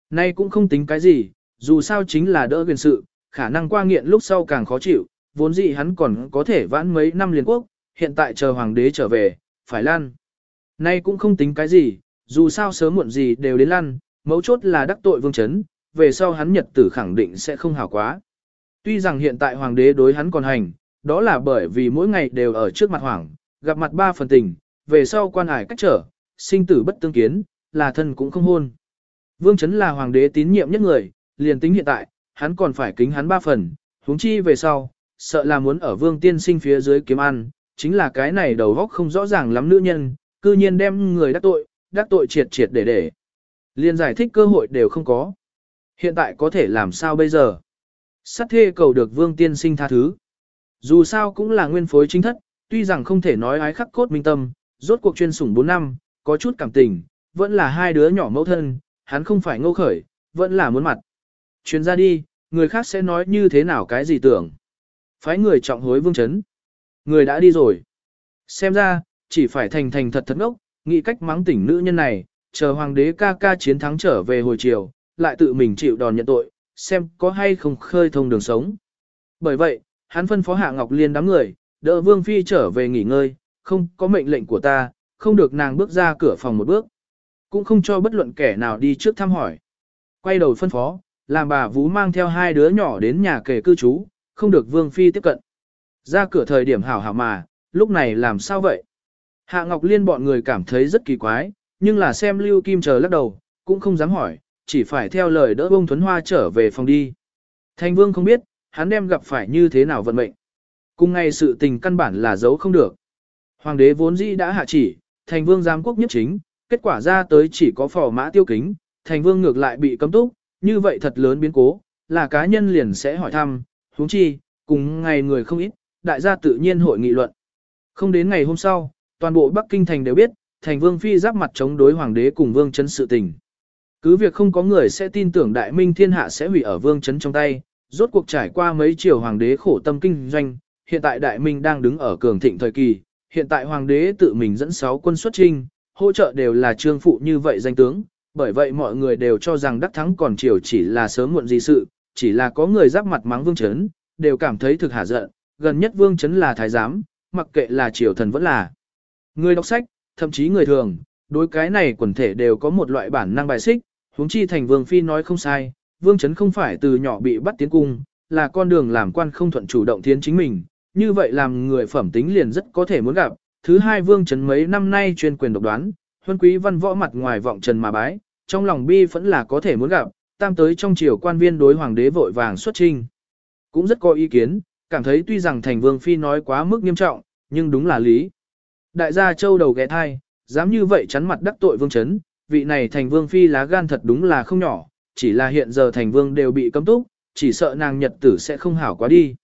Nay cũng không tính cái gì, dù sao chính là đỡ quyền sự, khả năng qua nghiện lúc sau càng khó chịu, vốn dĩ hắn còn có thể vãn mấy năm liên quốc, hiện tại chờ hoàng đế trở về, phải lan. Nay cũng không tính cái gì, dù sao sớm muộn gì đều đến lăn, mấu chốt là đắc tội vương chấn, về sau hắn nhật tử khẳng định sẽ không hảo quá. Tuy rằng hiện tại hoàng đế đối hắn còn hành, đó là bởi vì mỗi ngày đều ở trước mặt hoàng, gặp mặt ba phần tình, về sau quan ải cách trở, sinh tử bất tương kiến, là thân cũng không hôn. Vương Chấn là hoàng đế tín nhiệm nhất người, liền tính hiện tại, hắn còn phải kính hắn ba phần, huống chi về sau, sợ là muốn ở vương tiên sinh phía dưới kiếm ăn, chính là cái này đầu góc không rõ ràng lắm nữ nhân, cư nhiên đem người đắc tội, đắc tội triệt triệt để để. Liền giải thích cơ hội đều không có. Hiện tại có thể làm sao bây giờ? Sát thê cầu được vương tiên sinh tha thứ. Dù sao cũng là nguyên phối chính thất, tuy rằng không thể nói ái khắc cốt minh tâm, rốt cuộc chuyên sủng 4 năm, có chút cảm tình, vẫn là hai đứa nhỏ mẫu thân, hắn không phải ngô khởi, vẫn là muốn mặt. Chuyên ra đi, người khác sẽ nói như thế nào cái gì tưởng. Phái người trọng hối vương chấn. Người đã đi rồi. Xem ra, chỉ phải thành thành thật thật ngốc, nghĩ cách mắng tỉnh nữ nhân này, chờ hoàng đế ca ca chiến thắng trở về hồi chiều, lại tự mình chịu đòn nhận tội, xem có hay không khơi thông đường sống. Bởi vậy, hắn phân phó Hạ Ngọc Liên đám người, đỡ Vương Phi trở về nghỉ ngơi, không có mệnh lệnh của ta, không được nàng bước ra cửa phòng một bước. Cũng không cho bất luận kẻ nào đi trước thăm hỏi. Quay đầu phân phó, làm bà Vú mang theo hai đứa nhỏ đến nhà kề cư trú, không được Vương Phi tiếp cận. Ra cửa thời điểm hảo hảo mà, lúc này làm sao vậy? Hạ Ngọc Liên bọn người cảm thấy rất kỳ quái, nhưng là xem Lưu Kim chờ lắc đầu, cũng không dám hỏi, chỉ phải theo lời đỡ bông thuấn hoa trở về phòng đi. Thanh Vương không biết, hắn đem gặp phải như thế nào vận mệnh. Cùng ngay sự tình căn bản là giấu không được. Hoàng đế vốn dĩ đã hạ chỉ, thành vương giám quốc nhất chính, kết quả ra tới chỉ có phò mã tiêu kính, thành vương ngược lại bị cấm túc, như vậy thật lớn biến cố, là cá nhân liền sẽ hỏi thăm, huống chi, cùng ngày người không ít, đại gia tự nhiên hội nghị luận. Không đến ngày hôm sau, toàn bộ Bắc Kinh thành đều biết, thành vương phi giáp mặt chống đối hoàng đế cùng vương chấn sự tình. Cứ việc không có người sẽ tin tưởng đại minh thiên hạ sẽ hủy ở vương chấn trong tay, rốt cuộc trải qua mấy triều hoàng đế khổ tâm kinh doanh, hiện tại đại minh đang đứng ở cường thịnh thời kỳ, hiện tại hoàng đế tự mình dẫn 6 quân xuất chinh, hỗ trợ đều là trương phụ như vậy danh tướng, bởi vậy mọi người đều cho rằng đắc thắng còn triều chỉ là sớm muộn gì sự, chỉ là có người giáp mặt mắng vương chấn, đều cảm thấy thực hả giận, gần nhất vương chấn là thái giám, mặc kệ là triều thần vẫn là người đọc sách, thậm chí người thường, đối cái này quần thể đều có một loại bản năng bài xích, huống chi thành vương phi nói không sai, vương chấn không phải từ nhỏ bị bắt tiến cung, là con đường làm quan không thuận chủ động tiến chính mình, như vậy làm người phẩm tính liền rất có thể muốn gặp. Thứ hai vương chấn mấy năm nay chuyên quyền độc đoán, huân quý văn võ mặt ngoài vọng trần mà bái, trong lòng bi vẫn là có thể muốn gặp, tam tới trong triều quan viên đối hoàng đế vội vàng xuất trinh. Cũng rất có ý kiến, cảm thấy tuy rằng thành vương phi nói quá mức nghiêm trọng, nhưng đúng là lý. Đại gia châu đầu ghé thai, dám như vậy chắn mặt đắc tội vương chấn, vị này thành vương phi lá gan thật đúng là không nhỏ, chỉ là hiện giờ thành vương đều bị cấm túc, chỉ sợ nàng nhật tử sẽ không hảo quá đi.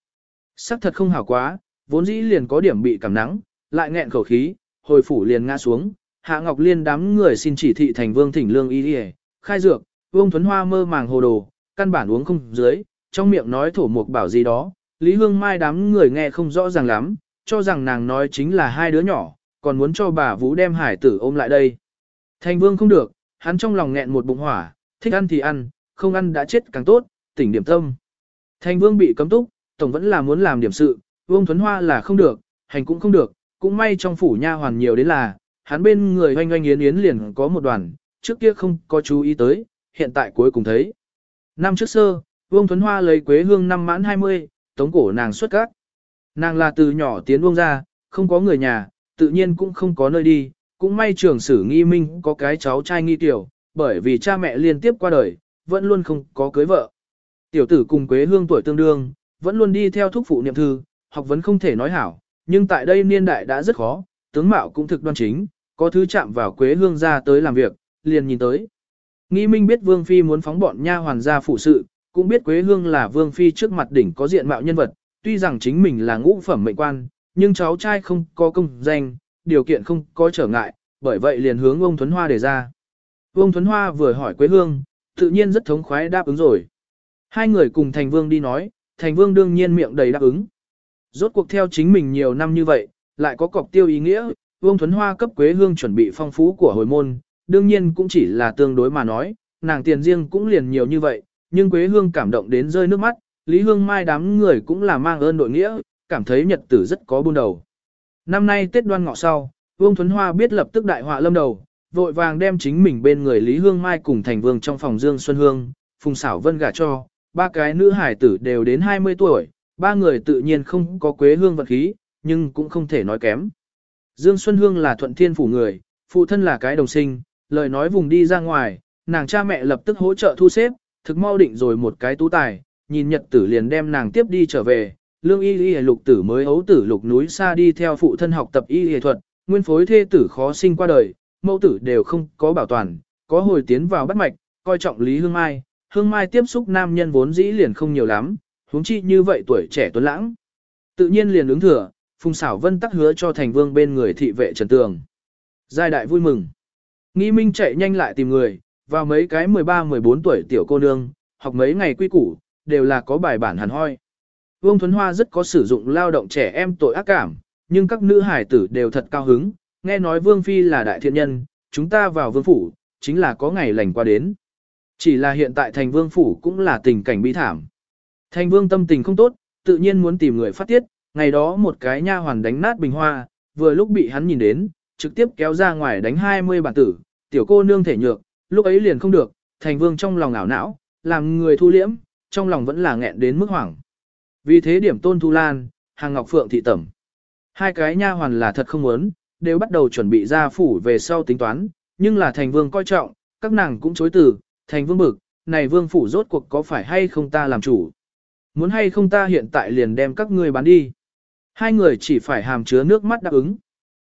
Sắc thật không hảo quá, vốn dĩ liền có điểm bị cảm nắng, lại nghẹn khẩu khí, hồi phủ liền ngã xuống, Hạ Ngọc Liên đám người xin chỉ thị thành vương thỉnh lương y đi khai dược, vương thuấn hoa mơ màng hồ đồ, căn bản uống không dưới, trong miệng nói thổ mục bảo gì đó, Lý Hương Mai đám người nghe không rõ ràng lắm, cho rằng nàng nói chính là hai đứa nhỏ, còn muốn cho bà Vũ đem hải tử ôm lại đây. Thành vương không được, hắn trong lòng nghẹn một bụng hỏa, thích ăn thì ăn, không ăn đã chết càng tốt, tỉnh điểm tâm. Thành vương bị cấm túc, tổng vẫn là muốn làm điểm sự, vương thuấn hoa là không được, hành cũng không được, cũng may trong phủ nha hoàn nhiều đến là, hắn bên người hoanh hoanh yến yến liền có một đoàn, trước kia không có chú ý tới, hiện tại cuối cùng thấy. Năm trước sơ, vương thuấn hoa lấy quế hương năm mãn 20, tống cổ nàng xuất các. Nàng là từ nhỏ tiến vương ra, không có người nhà, tự nhiên cũng không có nơi đi, cũng may trường sử nghi minh có cái cháu trai nghi tiểu, bởi vì cha mẹ liên tiếp qua đời, vẫn luôn không có cưới vợ. Tiểu tử cùng Quế Hương tuổi tương đương, vẫn luôn đi theo thúc phụ niệm thư, học vấn không thể nói hảo, nhưng tại đây niên đại đã rất khó, tướng mạo cũng thực đoan chính, có thứ chạm vào Quế Hương ra tới làm việc, liền nhìn tới. Nghĩ Minh biết Vương Phi muốn phóng bọn nha hoàn gia phụ sự, cũng biết Quế Hương là Vương Phi trước mặt đỉnh có diện mạo nhân vật, tuy rằng chính mình là ngũ phẩm mệnh quan, nhưng cháu trai không có công danh, điều kiện không có trở ngại, bởi vậy liền hướng ông Thuấn Hoa đề ra. Vương Thuấn Hoa vừa hỏi Quế Hương, tự nhiên rất thống khoái đáp ứng rồi. Hai người cùng Thành Vương đi nói, Thành Vương đương nhiên miệng đầy đáp ứng. Rốt cuộc theo chính mình nhiều năm như vậy, lại có cọc tiêu ý nghĩa, Vương Thuấn Hoa cấp Quế Hương chuẩn bị phong phú của hồi môn, đương nhiên cũng chỉ là tương đối mà nói, nàng tiền riêng cũng liền nhiều như vậy, nhưng Quế Hương cảm động đến rơi nước mắt, Lý Hương Mai đám người cũng là mang ơn đội nghĩa, cảm thấy nhật tử rất có buôn đầu. Năm nay Tết đoan ngọ sau, Vương Thuấn Hoa biết lập tức đại họa lâm đầu, vội vàng đem chính mình bên người Lý Hương Mai cùng thành vương trong phòng Dương Xuân Hương, Phùng Sảo Vân gả cho, ba cái nữ hải tử đều đến 20 tuổi, ba người tự nhiên không có quế hương vật khí, nhưng cũng không thể nói kém. Dương Xuân Hương là thuận thiên phủ người, phụ thân là cái đồng sinh, lời nói vùng đi ra ngoài, nàng cha mẹ lập tức hỗ trợ thu xếp, thực mau định rồi một cái tú tài, nhìn nhật tử liền đem nàng tiếp đi trở về, lương y y lục tử mới ấu tử lục núi xa đi theo phụ thân học tập y y thuật, nguyên phối thê tử khó sinh qua đời, mẫu tử đều không có bảo toàn, có hồi tiến vào bắt mạch, coi trọng Lý Hương Mai, Hương Mai tiếp xúc nam nhân vốn dĩ liền không nhiều lắm, huống chi như vậy tuổi trẻ tuấn lãng. Tự nhiên liền ứng thừa, Phùng Xảo Vân tắc hứa cho thành vương bên người thị vệ Trần Tường. Giai đại vui mừng. Nghi Minh chạy nhanh lại tìm người, vào mấy cái 13-14 tuổi tiểu cô nương, học mấy ngày quy củ, đều là có bài bản hẳn hoi. Vương Thuấn Hoa rất có sử dụng lao động trẻ em tội ác cảm, nhưng các nữ hải tử đều thật cao hứng, nghe nói Vương Phi là đại thiện nhân, chúng ta vào Vương Phủ, chính là có ngày lành qua đến. Chỉ là hiện tại thành Vương Phủ cũng là tình cảnh bi thảm. Thành Vương tâm tình không tốt, tự nhiên muốn tìm người phát tiết, ngày đó một cái nha hoàn đánh nát bình hoa, vừa lúc bị hắn nhìn đến, trực tiếp kéo ra ngoài đánh 20 bản tử, tiểu cô nương thể nhược, lúc ấy liền không được, thành Vương trong lòng ảo não, làm người thu liễm, trong lòng vẫn là nghẹn đến mức hoảng. Vì thế điểm tôn thu lan, hàng ngọc phượng thị tẩm. Hai cái nha hoàn là thật không muốn, đều bắt đầu chuẩn bị ra phủ về sau tính toán, nhưng là thành vương coi trọng, các nàng cũng chối từ, thành vương bực, này vương phủ rốt cuộc có phải hay không ta làm chủ. Muốn hay không ta hiện tại liền đem các ngươi bán đi. Hai người chỉ phải hàm chứa nước mắt đáp ứng.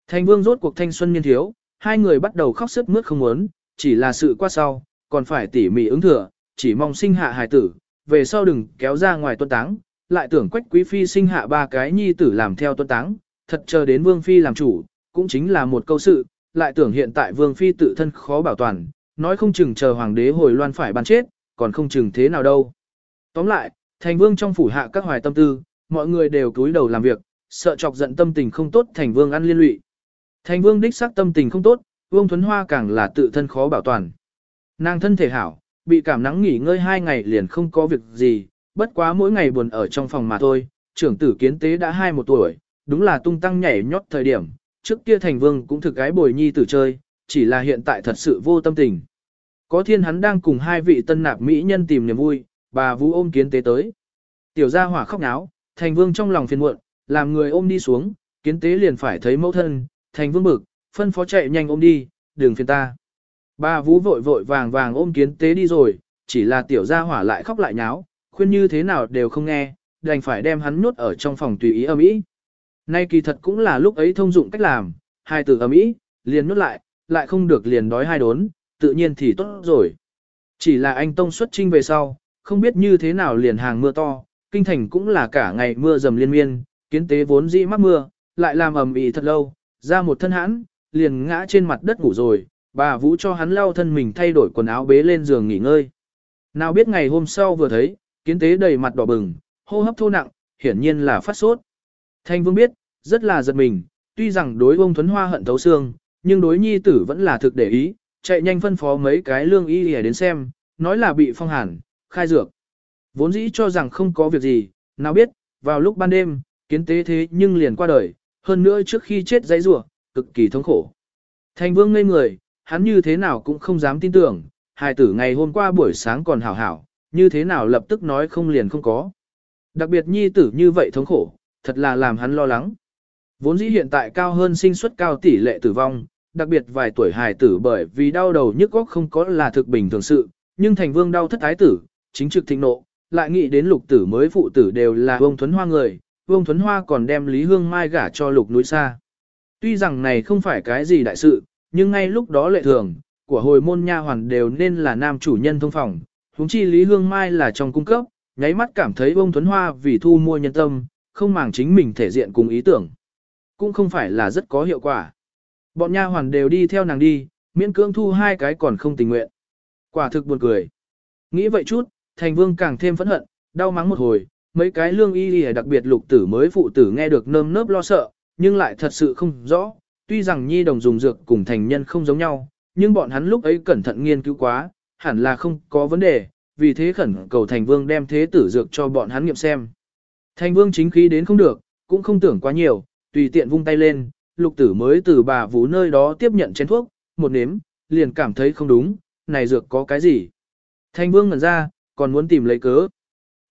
Thành vương rốt cuộc thanh xuân niên thiếu, hai người bắt đầu khóc sức mướt không muốn, chỉ là sự qua sau, còn phải tỉ mỉ ứng thừa, chỉ mong sinh hạ hài tử, về sau đừng kéo ra ngoài tuân táng, lại tưởng quách quý phi sinh hạ ba cái nhi tử làm theo tuân táng, thật chờ đến vương phi làm chủ, cũng chính là một câu sự, lại tưởng hiện tại vương phi tự thân khó bảo toàn, nói không chừng chờ hoàng đế hồi loan phải ban chết, còn không chừng thế nào đâu. Tóm lại, thành vương trong phủ hạ các hoài tâm tư, mọi người đều cúi đầu làm việc, sợ chọc giận tâm tình không tốt thành vương ăn liên lụy. Thành vương đích xác tâm tình không tốt, vương thuấn hoa càng là tự thân khó bảo toàn. Nàng thân thể hảo, bị cảm nắng nghỉ ngơi hai ngày liền không có việc gì, bất quá mỗi ngày buồn ở trong phòng mà thôi, trưởng tử kiến tế đã hai một tuổi, đúng là tung tăng nhảy nhót thời điểm, trước kia thành vương cũng thực cái bồi nhi tử chơi, chỉ là hiện tại thật sự vô tâm tình. Có thiên hắn đang cùng hai vị tân nạp mỹ nhân tìm niềm vui, bà vũ ôm kiến tế tới. Tiểu gia hỏa khóc náo, thành vương trong lòng phiền muộn, làm người ôm đi xuống, kiến tế liền phải thấy mẫu thân, thành vương bực, phân phó chạy nhanh ôm đi, đừng phiền ta. Bà vũ vội vội vàng vàng ôm kiến tế đi rồi, chỉ là tiểu gia hỏa lại khóc lại nháo, khuyên như thế nào đều không nghe, đành phải đem hắn nhốt ở trong phòng tùy ý âm ý. Nay kỳ thật cũng là lúc ấy thông dụng cách làm, hai từ ấm ý, liền nuốt lại, lại không được liền đói hai đốn, tự nhiên thì tốt rồi. Chỉ là anh Tông xuất trinh về sau, không biết như thế nào liền hàng mưa to, kinh thành cũng là cả ngày mưa dầm liên miên, kiến tế vốn dĩ mắc mưa, lại làm ầm ĩ thật lâu, ra một thân hãn, liền ngã trên mặt đất ngủ rồi, bà Vũ cho hắn lau thân mình thay đổi quần áo bế lên giường nghỉ ngơi. Nào biết ngày hôm sau vừa thấy, kiến tế đầy mặt đỏ bừng, hô hấp thô nặng, hiển nhiên là phát sốt. Thanh Vương biết, rất là giật mình, tuy rằng đối ông Thuấn Hoa hận thấu xương, nhưng đối nhi tử vẫn là thực để ý, chạy nhanh phân phó mấy cái lương y để đến xem, nói là bị phong hàn, khai dược. Vốn dĩ cho rằng không có việc gì, nào biết, vào lúc ban đêm, kiến tế thế nhưng liền qua đời, hơn nữa trước khi chết dãy rủa cực kỳ thống khổ. Thành vương ngây người, hắn như thế nào cũng không dám tin tưởng, hài tử ngày hôm qua buổi sáng còn hảo hảo, như thế nào lập tức nói không liền không có. Đặc biệt nhi tử như vậy thống khổ, thật là làm hắn lo lắng. Vốn dĩ hiện tại cao hơn sinh suất cao tỷ lệ tử vong, đặc biệt vài tuổi hài tử bởi vì đau đầu nhức góc không có là thực bình thường sự, nhưng thành vương đau thất thái tử, chính trực thịnh nộ, lại nghĩ đến lục tử mới phụ tử đều là vương thuấn hoa người, vương thuấn hoa còn đem Lý Hương Mai gả cho lục núi xa. Tuy rằng này không phải cái gì đại sự, nhưng ngay lúc đó lệ thường, của hồi môn nha hoàn đều nên là nam chủ nhân thông phòng, huống chi Lý Hương Mai là trong cung cấp, nháy mắt cảm thấy vương thuấn hoa vì thu mua nhân tâm, không màng chính mình thể diện cùng ý tưởng. Cũng không phải là rất có hiệu quả. Bọn nha hoàn đều đi theo nàng đi, miễn cưỡng thu hai cái còn không tình nguyện. Quả thực buồn cười. Nghĩ vậy chút, thành vương càng thêm phẫn hận, đau mắng một hồi, mấy cái lương y y đặc biệt lục tử mới phụ tử nghe được nơm nớp lo sợ, nhưng lại thật sự không rõ, tuy rằng nhi đồng dùng dược cùng thành nhân không giống nhau, nhưng bọn hắn lúc ấy cẩn thận nghiên cứu quá, hẳn là không có vấn đề, vì thế khẩn cầu thành vương đem thế tử dược cho bọn hắn nghiệm xem. Thành vương chính khí đến không được, cũng không tưởng quá nhiều, tùy tiện vung tay lên, lục tử mới từ bà vũ nơi đó tiếp nhận chén thuốc, một nếm, liền cảm thấy không đúng, này dược có cái gì. Thanh vương ngẩn ra, còn muốn tìm lấy cớ.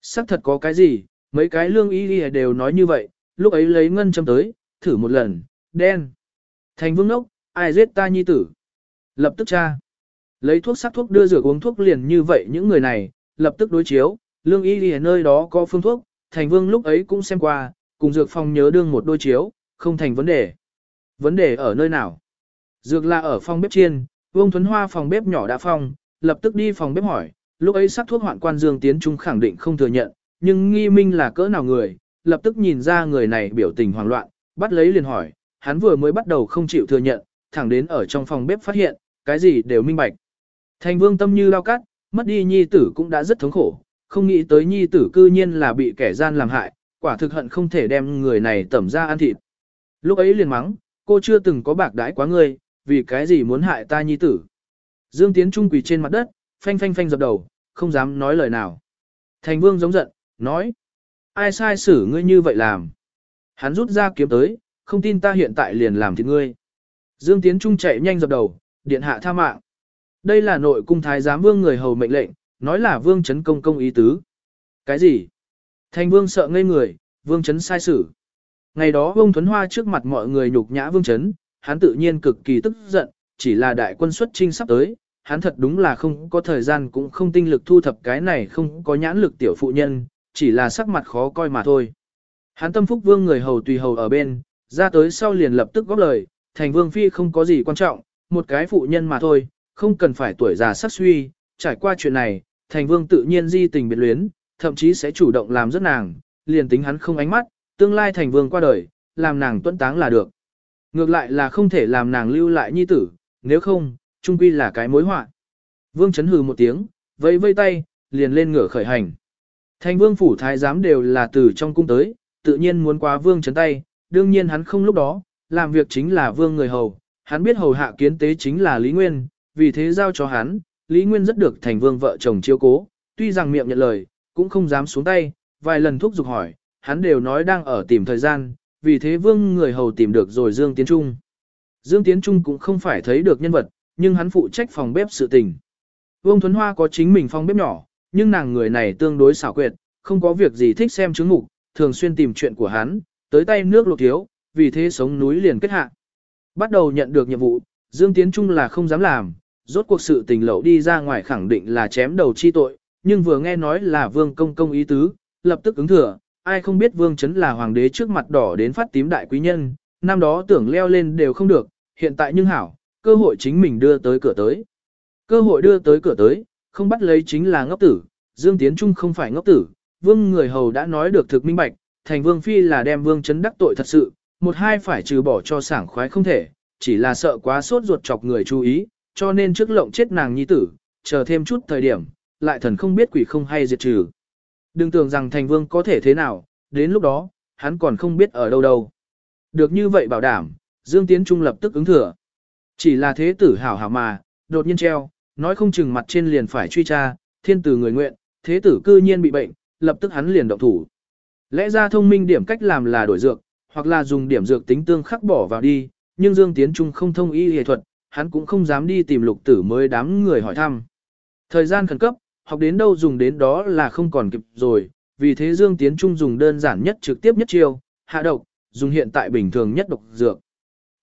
Sắc thật có cái gì, mấy cái lương y đều nói như vậy, lúc ấy lấy ngân châm tới, thử một lần, đen. Thanh vương nốc, ai giết ta nhi tử. Lập tức tra. Lấy thuốc sắc thuốc đưa rửa uống thuốc liền như vậy những người này, lập tức đối chiếu, lương y nơi đó có phương thuốc, thành vương lúc ấy cũng xem qua, cùng dược phòng nhớ đương một đôi chiếu, không thành vấn đề. Vấn đề ở nơi nào? Dược là ở phòng bếp chiên, Vương Thuấn Hoa phòng bếp nhỏ đã phong, lập tức đi phòng bếp hỏi, lúc ấy sắc thuốc hoạn quan Dương Tiến Trung khẳng định không thừa nhận, nhưng nghi minh là cỡ nào người, lập tức nhìn ra người này biểu tình hoảng loạn, bắt lấy liền hỏi, hắn vừa mới bắt đầu không chịu thừa nhận, thẳng đến ở trong phòng bếp phát hiện, cái gì đều minh bạch. Thành vương tâm như lao cắt, mất đi nhi tử cũng đã rất thống khổ, không nghĩ tới nhi tử cư nhiên là bị kẻ gian làm hại, quả thực hận không thể đem người này tẩm ra ăn thịt. Lúc ấy liền mắng, cô chưa từng có bạc đãi quá ngươi, vì cái gì muốn hại ta nhi tử. Dương Tiến Trung quỳ trên mặt đất, phanh phanh phanh dập đầu, không dám nói lời nào. Thành vương giống giận, nói, ai sai xử ngươi như vậy làm. Hắn rút ra kiếm tới, không tin ta hiện tại liền làm thịt ngươi. Dương Tiến Trung chạy nhanh dập đầu, điện hạ tha mạng. Đây là nội cung thái giám vương người hầu mệnh lệnh, nói là vương chấn công công ý tứ. Cái gì? Thành vương sợ ngây người, vương chấn sai xử. Ngày đó vương Thuấn Hoa trước mặt mọi người nhục nhã vương chấn, hắn tự nhiên cực kỳ tức giận, chỉ là đại quân xuất trinh sắp tới, hắn thật đúng là không có thời gian cũng không tinh lực thu thập cái này không có nhãn lực tiểu phụ nhân, chỉ là sắc mặt khó coi mà thôi. Hắn tâm phúc vương người hầu tùy hầu ở bên, ra tới sau liền lập tức góp lời, thành vương phi không có gì quan trọng, một cái phụ nhân mà thôi, không cần phải tuổi già sắc suy, trải qua chuyện này, thành vương tự nhiên di tình biệt luyến, thậm chí sẽ chủ động làm rất nàng, liền tính hắn không ánh mắt, tương lai thành vương qua đời, làm nàng tuân táng là được. Ngược lại là không thể làm nàng lưu lại nhi tử, nếu không, trung quy là cái mối họa. Vương chấn hừ một tiếng, vẫy vây tay, liền lên ngửa khởi hành. Thành vương phủ thái giám đều là từ trong cung tới, tự nhiên muốn qua vương chấn tay, đương nhiên hắn không lúc đó, làm việc chính là vương người hầu, hắn biết hầu hạ kiến tế chính là Lý Nguyên, vì thế giao cho hắn, Lý Nguyên rất được thành vương vợ chồng chiếu cố, tuy rằng miệng nhận lời, cũng không dám xuống tay, vài lần thúc giục hỏi, hắn đều nói đang ở tìm thời gian, vì thế vương người hầu tìm được rồi Dương Tiến Trung. Dương Tiến Trung cũng không phải thấy được nhân vật, nhưng hắn phụ trách phòng bếp sự tình. Vương Thuấn Hoa có chính mình phòng bếp nhỏ, nhưng nàng người này tương đối xảo quyệt, không có việc gì thích xem chứng mục, thường xuyên tìm chuyện của hắn, tới tay nước lột thiếu, vì thế sống núi liền kết hạ. Bắt đầu nhận được nhiệm vụ, Dương Tiến Trung là không dám làm, rốt cuộc sự tình lậu đi ra ngoài khẳng định là chém đầu chi tội, nhưng vừa nghe nói là vương công công ý tứ, lập tức ứng thừa, ai không biết vương chấn là hoàng đế trước mặt đỏ đến phát tím đại quý nhân, năm đó tưởng leo lên đều không được, hiện tại nhưng hảo, cơ hội chính mình đưa tới cửa tới. Cơ hội đưa tới cửa tới, không bắt lấy chính là ngốc tử, Dương Tiến Trung không phải ngốc tử, vương người hầu đã nói được thực minh bạch, thành vương phi là đem vương chấn đắc tội thật sự, một hai phải trừ bỏ cho sảng khoái không thể, chỉ là sợ quá sốt ruột chọc người chú ý, cho nên trước lộng chết nàng nhi tử, chờ thêm chút thời điểm, lại thần không biết quỷ không hay diệt trừ. Đừng tưởng rằng thành vương có thể thế nào, đến lúc đó, hắn còn không biết ở đâu đâu. Được như vậy bảo đảm, Dương Tiến Trung lập tức ứng thừa. Chỉ là thế tử hảo hảo mà, đột nhiên treo, nói không chừng mặt trên liền phải truy tra, thiên tử người nguyện, thế tử cư nhiên bị bệnh, lập tức hắn liền động thủ. Lẽ ra thông minh điểm cách làm là đổi dược, hoặc là dùng điểm dược tính tương khắc bỏ vào đi, nhưng Dương Tiến Trung không thông y y thuật, hắn cũng không dám đi tìm lục tử mới đám người hỏi thăm. Thời gian khẩn cấp, học đến đâu dùng đến đó là không còn kịp rồi, vì thế Dương Tiến Trung dùng đơn giản nhất trực tiếp nhất chiêu, hạ độc, dùng hiện tại bình thường nhất độc dược.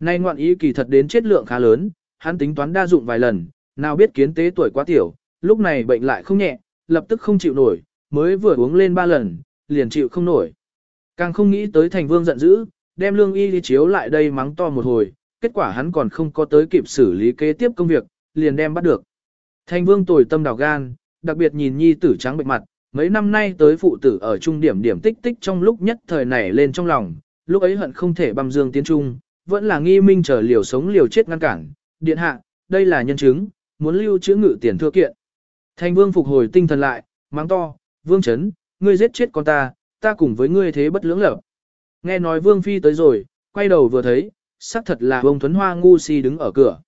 Nay ngoạn ý kỳ thật đến chất lượng khá lớn, hắn tính toán đa dụng vài lần, nào biết kiến tế tuổi quá tiểu, lúc này bệnh lại không nhẹ, lập tức không chịu nổi, mới vừa uống lên ba lần, liền chịu không nổi. Càng không nghĩ tới thành vương giận dữ, đem lương y đi chiếu lại đây mắng to một hồi, kết quả hắn còn không có tới kịp xử lý kế tiếp công việc, liền đem bắt được. Thanh vương tồi tâm đào gan, đặc biệt nhìn nhi tử trắng bệnh mặt, mấy năm nay tới phụ tử ở trung điểm điểm tích tích trong lúc nhất thời nảy lên trong lòng, lúc ấy hận không thể băm dương tiến trung, vẫn là nghi minh chờ liều sống liều chết ngăn cản, điện hạ, đây là nhân chứng, muốn lưu chữ ngự tiền thưa kiện. Thanh vương phục hồi tinh thần lại, mắng to, vương chấn, ngươi giết chết con ta, ta cùng với ngươi thế bất lưỡng lập. Nghe nói vương phi tới rồi, quay đầu vừa thấy, xác thật là ông Thuấn Hoa ngu si đứng ở cửa.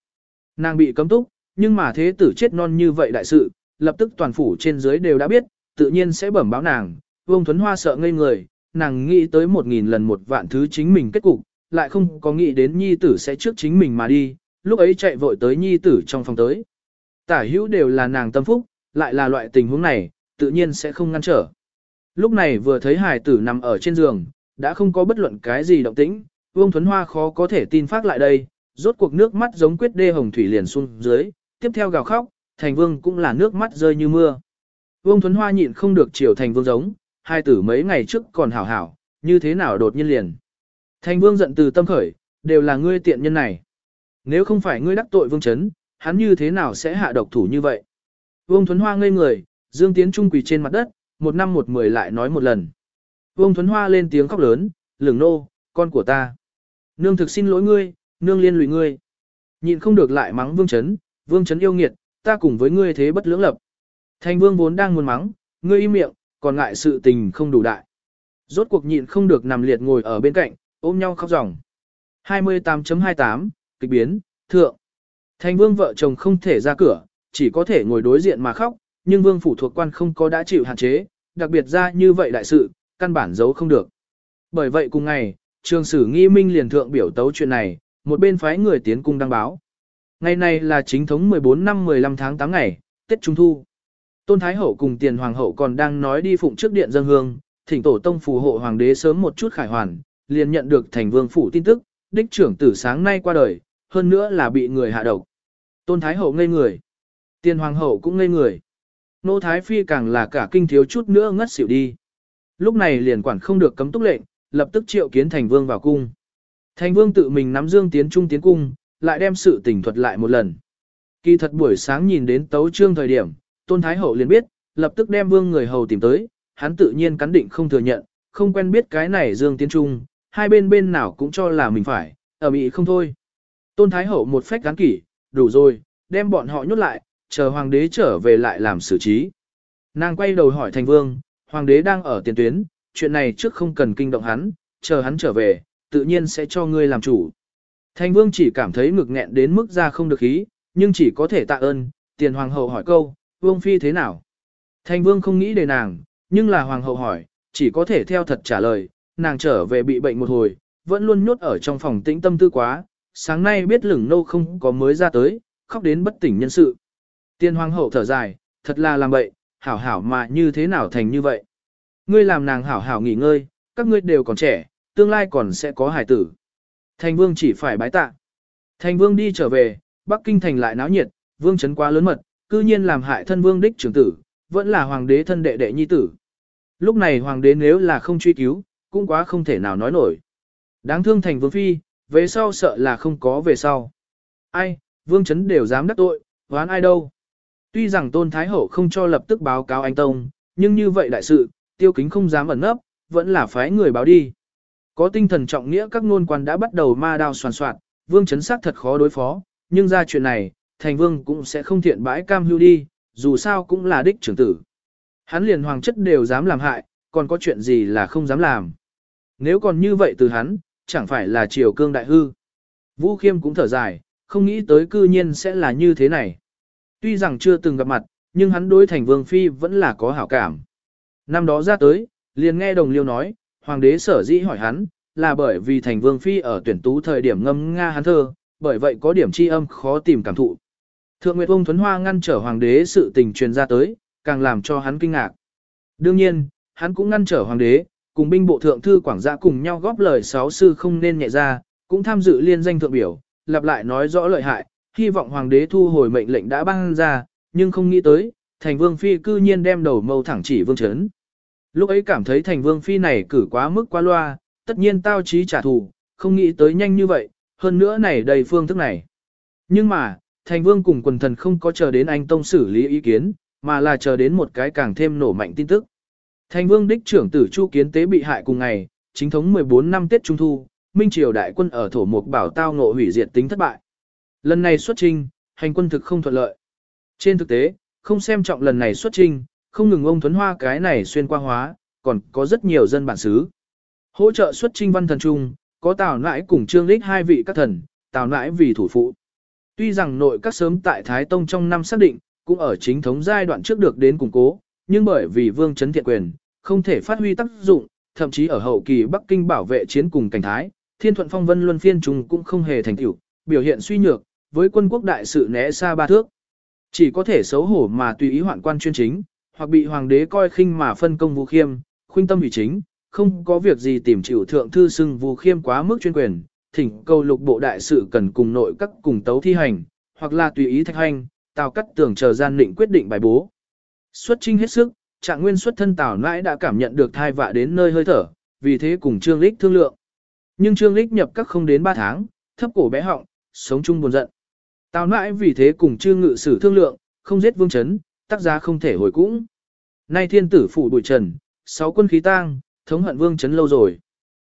Nàng bị cấm túc, nhưng mà thế tử chết non như vậy đại sự, lập tức toàn phủ trên dưới đều đã biết, tự nhiên sẽ bẩm báo nàng. Vương Thuấn Hoa sợ ngây người, nàng nghĩ tới một nghìn lần một vạn thứ chính mình kết cục, lại không có nghĩ đến nhi tử sẽ trước chính mình mà đi, lúc ấy chạy vội tới nhi tử trong phòng tới. Tả hữu đều là nàng tâm phúc, lại là loại tình huống này, tự nhiên sẽ không ngăn trở. Lúc này vừa thấy hài tử nằm ở trên giường, đã không có bất luận cái gì động tĩnh, Vương Thuấn Hoa khó có thể tin phát lại đây, rốt cuộc nước mắt giống quyết đê hồng thủy liền xuống dưới, tiếp theo gào khóc, thành vương cũng là nước mắt rơi như mưa. Vương Thuấn Hoa nhịn không được chiều thành vương giống, hai tử mấy ngày trước còn hảo hảo, như thế nào đột nhiên liền. Thành vương giận từ tâm khởi, đều là ngươi tiện nhân này. Nếu không phải ngươi đắc tội vương chấn, hắn như thế nào sẽ hạ độc thủ như vậy? Vương Thuấn Hoa ngây người, Dương Tiến Trung quỳ trên mặt đất, một năm một mười lại nói một lần. Vương Thuấn Hoa lên tiếng khóc lớn, lửng nô, con của ta. Nương thực xin lỗi ngươi, nương liên lụy ngươi. Nhịn không được lại mắng Vương Chấn, Vương Chấn yêu nghiệt, ta cùng với ngươi thế bất lưỡng lập. Thành Vương vốn đang muốn mắng, ngươi im miệng, còn ngại sự tình không đủ đại. Rốt cuộc nhịn không được nằm liệt ngồi ở bên cạnh, ôm nhau khóc ròng. 28.28, kịch biến, thượng. Thành Vương vợ chồng không thể ra cửa, chỉ có thể ngồi đối diện mà khóc, nhưng Vương phủ thuộc quan không có đã chịu hạn chế, đặc biệt ra như vậy đại sự, căn bản giấu không được. Bởi vậy cùng ngày, trường sử nghi minh liền thượng biểu tấu chuyện này, một bên phái người tiến cung đăng báo. Ngày này là chính thống 14 năm 15 tháng 8 ngày, Tết Trung Thu. Tôn Thái Hậu cùng tiền hoàng hậu còn đang nói đi phụng trước điện dân hương, thỉnh tổ tông phù hộ hoàng đế sớm một chút khải hoàn, liền nhận được thành vương phủ tin tức, đích trưởng tử sáng nay qua đời, hơn nữa là bị người hạ độc. Tôn Thái Hậu ngây người. Tiền hoàng hậu cũng ngây người. Nô Thái Phi càng là cả kinh thiếu chút nữa ngất xỉu đi. Lúc này liền quản không được cấm túc lệnh, lập tức triệu kiến thành vương vào cung. Thành vương tự mình nắm dương tiến trung tiến cung, lại đem sự tình thuật lại một lần. Kỳ thật buổi sáng nhìn đến tấu trương thời điểm, tôn thái hậu liền biết, lập tức đem vương người hầu tìm tới, hắn tự nhiên cắn định không thừa nhận, không quen biết cái này Dương Tiến Trung, hai bên bên nào cũng cho là mình phải, ở mỹ không thôi. Tôn Thái Hậu một phách gắn kỷ, đủ rồi, đem bọn họ nhốt lại, chờ hoàng đế trở về lại làm xử trí. Nàng quay đầu hỏi thành vương, hoàng đế đang ở tiền tuyến, chuyện này trước không cần kinh động hắn, chờ hắn trở về, tự nhiên sẽ cho ngươi làm chủ. Thành vương chỉ cảm thấy ngực nghẹn đến mức ra không được ý, nhưng chỉ có thể tạ ơn, tiền hoàng hậu hỏi câu, vương phi thế nào? Thành vương không nghĩ đề nàng, nhưng là hoàng hậu hỏi, chỉ có thể theo thật trả lời, nàng trở về bị bệnh một hồi, vẫn luôn nhốt ở trong phòng tĩnh tâm tư quá, sáng nay biết lửng nô không có mới ra tới, khóc đến bất tỉnh nhân sự. Tiên hoàng hậu thở dài, thật là làm bậy, hảo hảo mà như thế nào thành như vậy. Ngươi làm nàng hảo hảo nghỉ ngơi, các ngươi đều còn trẻ, tương lai còn sẽ có hải tử. Thành vương chỉ phải bái tạ. Thành vương đi trở về, Bắc Kinh thành lại náo nhiệt, vương chấn quá lớn mật, cư nhiên làm hại thân vương đích trưởng tử, vẫn là hoàng đế thân đệ đệ nhi tử. Lúc này hoàng đế nếu là không truy cứu, cũng quá không thể nào nói nổi. Đáng thương thành vương phi, về sau sợ là không có về sau. Ai, vương chấn đều dám đắc tội, oán ai đâu. Tuy rằng tôn thái hậu không cho lập tức báo cáo anh Tông, nhưng như vậy đại sự, tiêu kính không dám ẩn nấp, vẫn là phái người báo đi. Có tinh thần trọng nghĩa các nôn quan đã bắt đầu ma đao soàn soạn, vương chấn sát thật khó đối phó, nhưng ra chuyện này, thành vương cũng sẽ không thiện bãi cam hưu đi, dù sao cũng là đích trưởng tử. Hắn liền hoàng chất đều dám làm hại, còn có chuyện gì là không dám làm. Nếu còn như vậy từ hắn, chẳng phải là triều cương đại hư. Vũ Khiêm cũng thở dài, không nghĩ tới cư nhiên sẽ là như thế này. Tuy rằng chưa từng gặp mặt, nhưng hắn đối thành vương phi vẫn là có hảo cảm. Năm đó ra tới, liền nghe đồng liêu nói, hoàng đế sở dĩ hỏi hắn, là bởi vì thành vương phi ở tuyển tú thời điểm ngâm Nga hắn thơ, bởi vậy có điểm chi âm khó tìm cảm thụ. Thượng Nguyệt Ông Thuấn Hoa ngăn trở hoàng đế sự tình truyền ra tới, càng làm cho hắn kinh ngạc. Đương nhiên, hắn cũng ngăn trở hoàng đế, cùng binh bộ thượng thư quảng gia cùng nhau góp lời sáu sư không nên nhẹ ra, cũng tham dự liên danh thượng biểu, lặp lại nói rõ lợi hại, hy vọng hoàng đế thu hồi mệnh lệnh đã ban ra, nhưng không nghĩ tới, thành vương phi cư nhiên đem đầu mâu thẳng chỉ vương chấn. Lúc ấy cảm thấy thành vương phi này cử quá mức quá loa, tất nhiên tao trí trả thù, không nghĩ tới nhanh như vậy, hơn nữa này đầy phương thức này. Nhưng mà, thành vương cùng quần thần không có chờ đến anh tông xử lý ý kiến, mà là chờ đến một cái càng thêm nổ mạnh tin tức. Thành vương đích trưởng tử Chu Kiến Tế bị hại cùng ngày, chính thống 14 năm Tết Trung Thu, Minh Triều đại quân ở thổ mục bảo tao ngộ hủy diệt tính thất bại. Lần này xuất trinh, hành quân thực không thuận lợi. Trên thực tế, không xem trọng lần này xuất trinh, không ngừng ông Thuấn Hoa cái này xuyên qua hóa, còn có rất nhiều dân bản xứ. Hỗ trợ xuất trinh văn thần trung, có Tào Nãi cùng Trương Lích hai vị các thần, Tào Nãi vì thủ phụ. Tuy rằng nội các sớm tại Thái Tông trong năm xác định, cũng ở chính thống giai đoạn trước được đến củng cố, nhưng bởi vì vương chấn thiện quyền, không thể phát huy tác dụng, thậm chí ở hậu kỳ Bắc Kinh bảo vệ chiến cùng cảnh thái, thiên thuận phong vân luân phiên trùng cũng không hề thành tựu, biểu hiện suy nhược, với quân quốc đại sự né xa ba thước. Chỉ có thể xấu hổ mà tùy ý hoạn quan chuyên chính, hoặc bị hoàng đế coi khinh mà phân công vũ khiêm, khuynh tâm ủy chính, không có việc gì tìm chịu thượng thư xưng vũ khiêm quá mức chuyên quyền, thỉnh cầu lục bộ đại sự cần cùng nội các cùng tấu thi hành, hoặc là tùy ý thạch hành, tào cắt tưởng chờ gian định quyết định bài bố. Xuất trinh hết sức, trạng nguyên xuất thân tào nãi đã cảm nhận được thai vạ đến nơi hơi thở, vì thế cùng Trương Lích thương lượng. Nhưng Trương Lích nhập các không đến 3 tháng, thấp cổ bé họng, sống chung buồn giận. Tào nãi vì thế cùng Trương Ngự Sử thương lượng, không giết vương chấn, tác giá không thể hồi cũng. Nay thiên tử phủ bụi trần, sáu quân khí tang, thống hận vương chấn lâu rồi.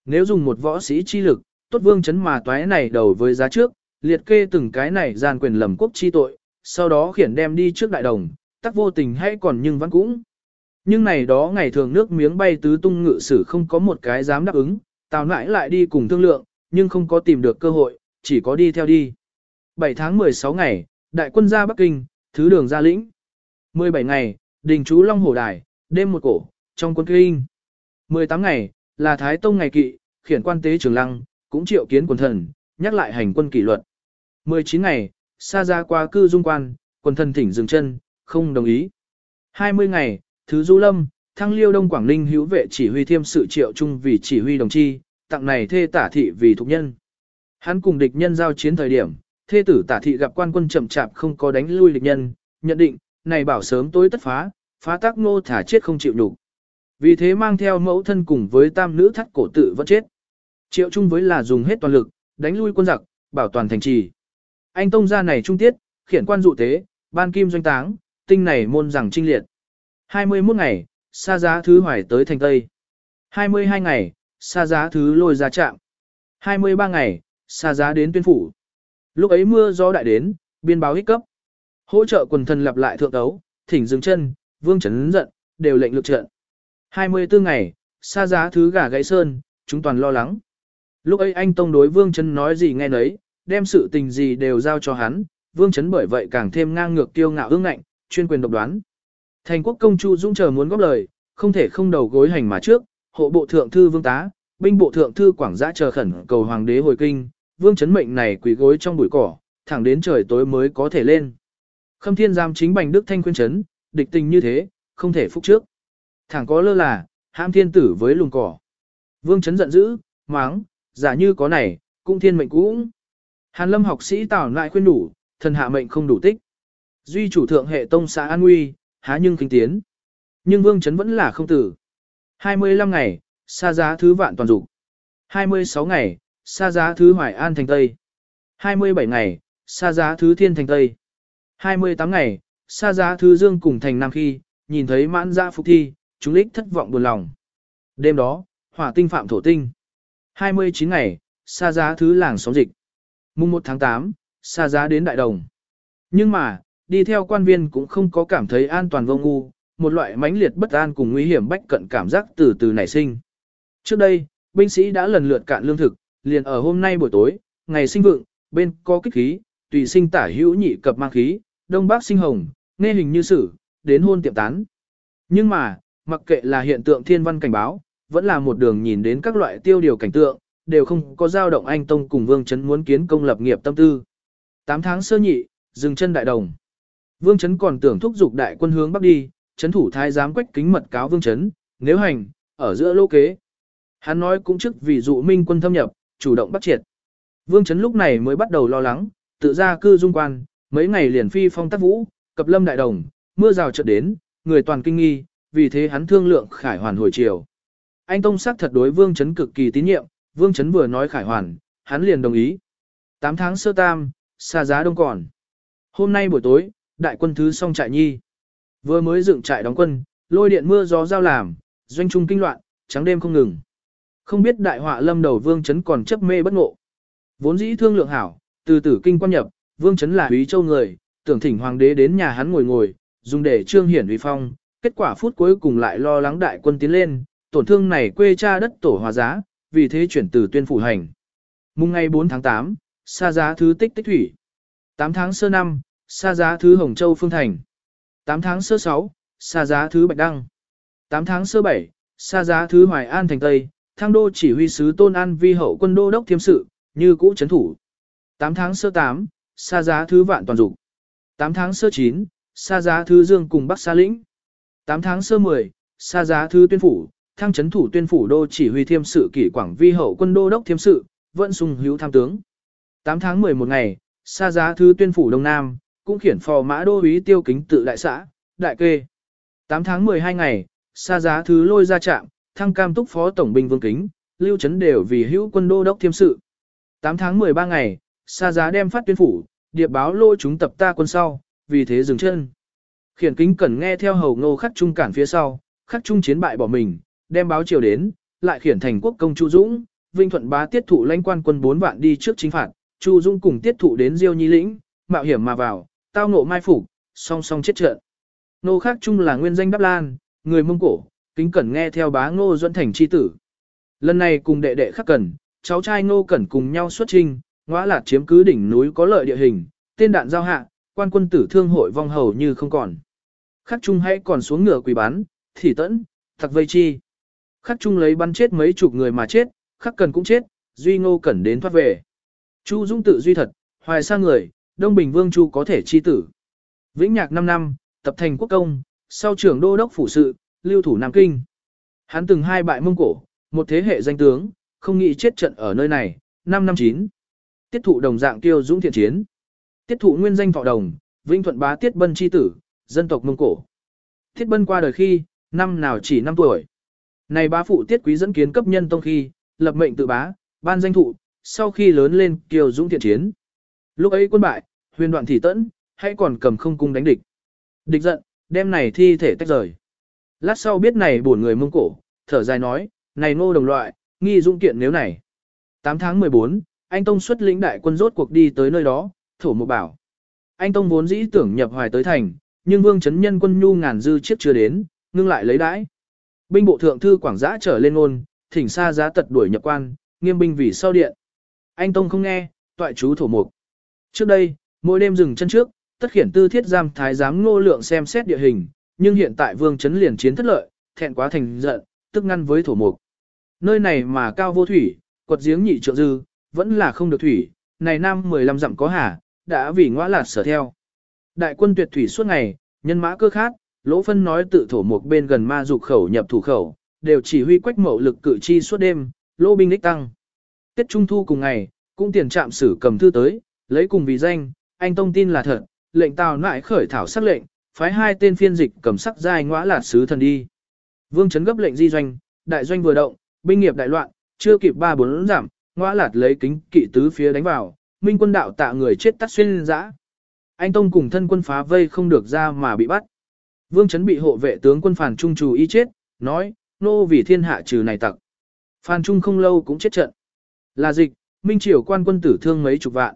Nếu dùng một võ sĩ chi lực, tốt vương chấn mà toái này đầu với giá trước, liệt kê từng cái này gian quyền lầm quốc chi tội, sau đó khiển đem đi trước đại đồng, tắc vô tình hay còn nhưng vẫn cũng. Nhưng này đó ngày thường nước miếng bay tứ tung ngự sử không có một cái dám đáp ứng, tào nãi lại đi cùng thương lượng, nhưng không có tìm được cơ hội, chỉ có đi theo đi. 7 tháng 16 ngày, đại quân ra Bắc Kinh, thứ đường ra lĩnh. 17 ngày, đình chú Long Hồ Đài, đêm một cổ, trong quân kinh. 18 ngày, là Thái Tông ngày kỵ, khiển quan tế trường lăng, cũng triệu kiến quần thần, nhắc lại hành quân kỷ luật. 19 ngày, xa ra qua cư dung quan, quần thần thỉnh dừng chân, không đồng ý. 20 ngày, thứ du lâm, thăng liêu đông Quảng Ninh hữu vệ chỉ huy thiêm sự triệu chung vì chỉ huy đồng chi, tặng này thê tả thị vì thục nhân. Hắn cùng địch nhân giao chiến thời điểm, thê tử tả thị gặp quan quân chậm chạp không có đánh lui địch nhân, nhận định, này bảo sớm tối tất phá, phá tác nô thả chết không chịu nhục. Vì thế mang theo mẫu thân cùng với tam nữ thắt cổ tự vẫn chết. Triệu chung với là dùng hết toàn lực, đánh lui quân giặc, bảo toàn thành trì. Anh tông gia này trung tiết, khiển quan dụ tế, ban kim doanh táng, tinh này môn rằng trinh liệt. 21 ngày, xa giá thứ hoài tới thành Tây. 22 ngày, xa giá thứ lôi ra trạm. 23 ngày, xa giá đến tuyên phủ. Lúc ấy mưa gió đại đến, biên báo hích cấp. Hỗ trợ quần thần lặp lại thượng đấu, thỉnh dừng chân, vương chấn giận, đều lệnh lực trận. 24 ngày, xa giá thứ gà gãy sơn, chúng toàn lo lắng. Lúc ấy anh Tông đối vương chấn nói gì nghe nấy, đem sự tình gì đều giao cho hắn, vương chấn bởi vậy càng thêm ngang ngược kiêu ngạo ương ngạnh, chuyên quyền độc đoán. Thành quốc công Chu Dũng chờ muốn góp lời, không thể không đầu gối hành mà trước, hộ bộ thượng thư vương tá, binh bộ thượng thư quảng giã chờ khẩn cầu hoàng đế hồi kinh, vương chấn mệnh này quỳ gối trong bụi cỏ, thẳng đến trời tối mới có thể lên. Khâm thiên giam chính bành đức thanh khuyên chấn, địch tình như thế, không thể phúc trước. Thẳng có lơ là, ham thiên tử với lùng cỏ. Vương chấn giận dữ, máng, giả như có này, cũng thiên mệnh cũng. Hàn lâm học sĩ tảo lại khuyên đủ, thần hạ mệnh không đủ tích. Duy chủ thượng hệ tông xã an nguy, há nhưng kinh tiến. Nhưng vương chấn vẫn là không tử. 25 ngày, xa giá thứ vạn toàn dục 26 ngày, xa giá thứ hoài an thành Tây. 27 ngày, xa giá thứ thiên thành Tây. 28 ngày, xa giá thứ dương cùng thành Nam khi, nhìn thấy mãn giã phục thi, chúng lích thất vọng buồn lòng. Đêm đó, hỏa tinh phạm thổ tinh. 29 ngày, xa giá thứ làng sóng dịch. Mùng 1 tháng 8, xa giá đến Đại Đồng. Nhưng mà, đi theo quan viên cũng không có cảm thấy an toàn vô ngu, một loại mãnh liệt bất an cùng nguy hiểm bách cận cảm giác từ từ nảy sinh. Trước đây, binh sĩ đã lần lượt cạn lương thực, liền ở hôm nay buổi tối, ngày sinh vượng, bên có kích khí, tùy sinh tả hữu nhị cập mang khí, đông bắc sinh hồng, nghe hình như sử, đến hôn tiệm tán. Nhưng mà, mặc kệ là hiện tượng thiên văn cảnh báo, vẫn là một đường nhìn đến các loại tiêu điều cảnh tượng, đều không có dao động anh Tông cùng Vương Trấn muốn kiến công lập nghiệp tâm tư. 8 tháng sơ nhị, dừng chân đại đồng. Vương Trấn còn tưởng thúc giục đại quân hướng bắc đi, Trấn thủ thái giám quách kính mật cáo Vương Trấn, nếu hành, ở giữa lô kế. Hắn nói cũng trước vì dụ minh quân thâm nhập, chủ động bắt triệt. Vương Trấn lúc này mới bắt đầu lo lắng, tự ra cư dung quan, mấy ngày liền phi phong tác vũ, cập lâm đại đồng, mưa rào chợt đến, người toàn kinh nghi, vì thế hắn thương lượng khải hoàn hồi chiều. Anh Tông sắc thật đối Vương Trấn cực kỳ tín nhiệm, Vương Trấn vừa nói khải hoàn, hắn liền đồng ý. 8 tháng sơ tam, xa giá đông còn. Hôm nay buổi tối, đại quân thứ xong trại nhi. Vừa mới dựng trại đóng quân, lôi điện mưa gió giao làm, doanh trung kinh loạn, trắng đêm không ngừng. Không biết đại họa lâm đầu Vương Trấn còn chấp mê bất ngộ. Vốn dĩ thương lượng hảo, từ tử kinh quan nhập, Vương chấn là úy châu người, tưởng thỉnh hoàng đế đến nhà hắn ngồi ngồi, dùng để trương hiển uy phong, kết quả phút cuối cùng lại lo lắng đại quân tiến lên, tổn thương này quê cha đất tổ hòa giá, vì thế chuyển từ tuyên phủ hành. Mùng ngày 4 tháng 8, xa giá thứ tích tích thủy. 8 tháng sơ năm, xa giá thứ Hồng Châu Phương Thành. 8 tháng sơ 6, xa giá thứ Bạch Đăng. 8 tháng sơ 7, xa giá thứ Hoài An Thành Tây, thang đô chỉ huy sứ Tôn An vi hậu quân đô đốc thiêm sự, như cũ chấn thủ. 8 tháng sơ 8, xa giá thứ Vạn Toàn Dục. 8 tháng sơ 9, xa giá thứ Dương cùng Bắc xa Lĩnh. 8 tháng sơ 10, xa giá thứ Tuyên Phủ, thăng chấn thủ Tuyên Phủ đô chỉ huy thiêm sự kỷ quảng vi hậu quân đô đốc thiêm sự, vẫn sung hữu tham tướng. 8 tháng 11 ngày, xa giá thứ Tuyên Phủ Đông Nam, cũng khiển phò mã đô úy tiêu kính tự đại xã, đại kê. 8 tháng 12 ngày, xa giá thứ lôi ra trạm, thăng cam túc phó tổng binh vương kính, lưu chấn đều vì hữu quân đô đốc thiêm sự. 8 tháng 13 ngày, xa giá đem phát tuyên phủ, điệp báo lôi chúng tập ta quân sau, vì thế dừng chân. Khiển kính cẩn nghe theo hầu ngô khắc trung cản phía sau, khắc trung chiến bại bỏ mình, đem báo triều đến, lại khiển thành quốc công Chu Dũng, Vinh Thuận bá tiết thụ lãnh quan quân 4 vạn đi trước chính phạt, Chu Dũng cùng tiết thụ đến Diêu Nhi lĩnh, mạo hiểm mà vào, tao nộ mai phục, song song chết trận. Ngô khắc trung là nguyên danh Đáp Lan, người Mông Cổ, kính cẩn nghe theo bá ngô dẫn thành chi tử. Lần này cùng đệ đệ khắc cẩn, cháu trai ngô cẩn cùng nhau xuất trinh, ngõ lạt chiếm cứ đỉnh núi có lợi địa hình, tên đạn giao hạ, quan quân tử thương hội vong hầu như không còn. Khắc trung hãy còn xuống ngựa quỳ bán, thì tẫn, thật vây chi. Khắc trung lấy bắn chết mấy chục người mà chết, khắc cần cũng chết, duy ngô cẩn đến thoát về. Chu Dung tự duy thật, hoài sang người, Đông Bình Vương Chu có thể chi tử. Vĩnh nhạc 5 năm, tập thành quốc công, sau trưởng đô đốc phủ sự, lưu thủ Nam Kinh. Hắn từng hai bại Mông Cổ, một thế hệ danh tướng, không nghĩ chết trận ở nơi này, 5 năm 9. Tiết thụ đồng dạng tiêu dũng thiện chiến. Tiết thụ nguyên danh thọ đồng, vinh Thuận bá Tiết Bân chi tử, dân tộc Mông Cổ. Tiết Bân qua đời khi, năm nào chỉ 5 tuổi. Này bá phụ Tiết Quý dẫn kiến cấp nhân tông khi, lập mệnh tự bá, ban danh thụ, sau khi lớn lên kiều dũng thiện chiến. Lúc ấy quân bại, huyền đoạn thị tẫn, hay còn cầm không cung đánh địch. Địch giận, đem này thi thể tách rời. Lát sau biết này buồn người mông cổ, thở dài nói, này ngô đồng loại, nghi dung kiện nếu này. 8 tháng 14, anh Tông xuất lĩnh đại quân rốt cuộc đi tới nơi đó, thổ mộ bảo. Anh Tông vốn dĩ tưởng nhập hoài tới thành, nhưng vương chấn nhân quân nhu ngàn dư chiếc chưa đến, ngưng lại lấy đãi. Binh bộ thượng thư quảng giã trở lên ngôn, thỉnh xa giá tật đuổi nhập quan, nghiêm binh vì sau điện. Anh Tông không nghe, toại chú thổ mục. Trước đây, mỗi đêm dừng chân trước, tất khiển tư thiết giam thái giám ngô lượng xem xét địa hình, nhưng hiện tại vương chấn liền chiến thất lợi, thẹn quá thành giận, tức ngăn với thổ mục. Nơi này mà cao vô thủy, quật giếng nhị trượng dư, vẫn là không được thủy, này năm 15 dặm có hả đã vì ngõ lạt sở theo. Đại quân tuyệt thủy suốt ngày, nhân mã cơ khát, lỗ phân nói tự thổ một bên gần ma dục khẩu nhập thủ khẩu, đều chỉ huy quách mậu lực cử chi suốt đêm, lỗ binh đích tăng. Tết Trung Thu cùng ngày, cũng tiền trạm sử cầm thư tới, lấy cùng vì danh, anh tông tin là thật, lệnh tào nại khởi thảo sắc lệnh, phái hai tên phiên dịch cầm sắc giai ngõa lạt sứ thần đi. Vương chấn gấp lệnh di doanh, đại doanh vừa động, binh nghiệp đại loạn, chưa kịp ba bốn giảm, ngõa lạt lấy kính kỵ tứ phía đánh vào, minh quân đạo tạ người chết tắt xuyên dã. Anh Tông cùng thân quân phá vây không được ra mà bị bắt. Vương Chấn bị hộ vệ tướng quân Phàn Trung trù y chết, nói, nô vì thiên hạ trừ này tặc. Phàn Trung không lâu cũng chết trận. Là dịch, Minh Triều quan quân tử thương mấy chục vạn.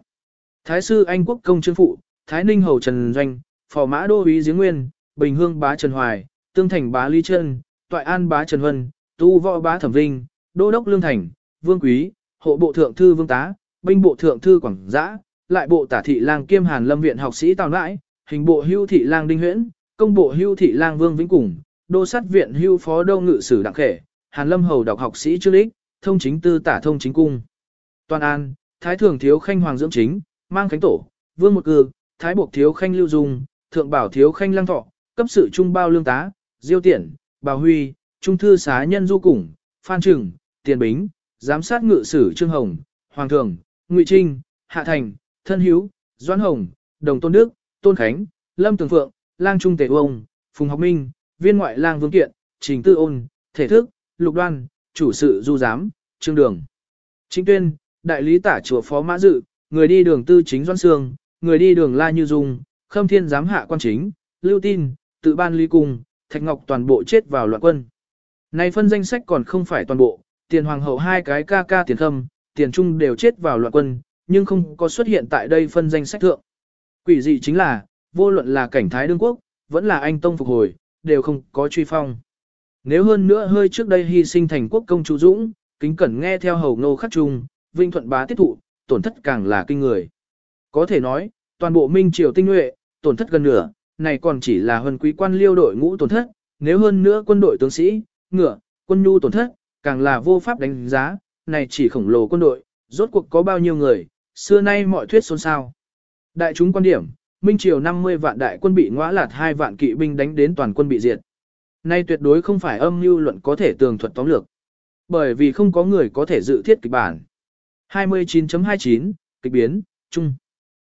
Thái sư Anh Quốc công trương phụ, Thái Ninh hầu Trần Doanh, Phò Mã Đô úy Giếng Nguyên, Bình Hương bá Trần Hoài, Tương Thành bá Lý Trân, Toại An bá Trần Vân, Tu Võ bá Thẩm Vinh, Đô đốc Lương Thành, Vương Quý, Hộ bộ thượng thư Vương Tá, binh bộ thượng thư Quảng Giã, lại bộ tả thị lang kiêm Hàn Lâm viện học sĩ Tào Nãi, hình bộ hưu thị lang Đinh Huyễn, công bộ hưu thị lang Vương Vĩnh Cùng, đô sát viện hưu phó đô ngự sử Đặng Khể, Hàn Lâm hầu đọc học sĩ Trương Lích, thông chính tư tả thông chính cung. Toàn An, Thái thường thiếu khanh hoàng dưỡng chính, mang khánh tổ, Vương một cư, Thái buộc thiếu khanh lưu dung, Thượng bảo thiếu khanh lăng thọ, cấp sự trung bao lương tá, Diêu Tiện, Bà Huy, Trung thư xá nhân du củng, Phan Trừng, Tiền Bính, giám sát ngự sử Trương Hồng, Hoàng Thường, Ngụy Trinh, Hạ Thành, Thân Hiếu, Doãn Hồng, Đồng Tôn Đức, Tôn Khánh, Lâm Tường Phượng, Lang Trung Tề Ông, Phùng Học Minh, Viên Ngoại Lang Vương Kiện, Trình Tư Ôn, Thể Thức, Lục Đoan, Chủ sự Du Giám, Trương Đường. Chính Tuyên, Đại lý tả chùa Phó Mã Dự, người đi đường tư chính doãn Sương, người đi đường La Như Dung, Khâm Thiên Giám Hạ Quan Chính, Lưu Tin, tự ban ly cung, Thạch Ngọc toàn bộ chết vào loạn quân. Này phân danh sách còn không phải toàn bộ, tiền hoàng hậu hai cái ca ca tiền khâm, tiền trung đều chết vào loạn quân, nhưng không có xuất hiện tại đây phân danh sách thượng. Quỷ dị chính là, vô luận là cảnh thái đương quốc, vẫn là anh tông phục hồi, đều không có truy phong. Nếu hơn nữa hơi trước đây hy sinh thành quốc công chú Dũng, kính cẩn nghe theo hầu ngô khắc trung, vinh thuận bá tiết thụ, tổn thất càng là kinh người. Có thể nói, toàn bộ minh triều tinh nhuệ, tổn thất gần nửa, này còn chỉ là huân quý quan liêu đội ngũ tổn thất, nếu hơn nữa quân đội tướng sĩ, ngựa, quân nhu tổn thất, càng là vô pháp đánh giá, này chỉ khổng lồ quân đội, rốt cuộc có bao nhiêu người, xưa nay mọi thuyết xôn xao. Đại chúng quan điểm, Minh Triều 50 vạn đại quân bị ngõa lạt hai vạn kỵ binh đánh đến toàn quân bị diệt. Nay tuyệt đối không phải âm mưu luận có thể tường thuật tóm lược. Bởi vì không có người có thể dự thiết kịch bản. 29.29, kịch biến, chung.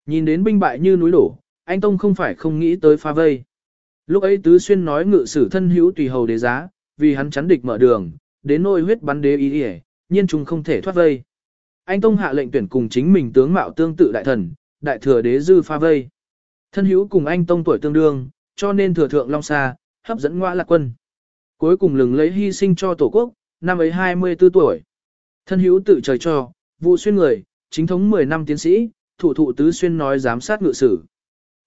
Nhìn đến binh bại như núi đổ, anh Tông không phải không nghĩ tới pha vây. Lúc ấy Tứ Xuyên nói ngự sử thân hữu tùy hầu đế giá, vì hắn chắn địch mở đường, đến nôi huyết bắn đế ý ỉa nhiên chúng không thể thoát vây. Anh Tông hạ lệnh tuyển cùng chính mình tướng mạo tương tự đại thần, đại thừa đế dư pha vây. Thân hữu cùng anh Tông tuổi tương đương, cho nên thừa thượng Long xa, hấp dẫn ngoa lạc quân. Cuối cùng lừng lấy hy sinh cho tổ quốc, năm ấy 24 tuổi. Thân hữu tự trời cho, vụ xuyên người, chính thống 10 năm tiến sĩ, thủ thụ tứ xuyên nói giám sát ngự sử.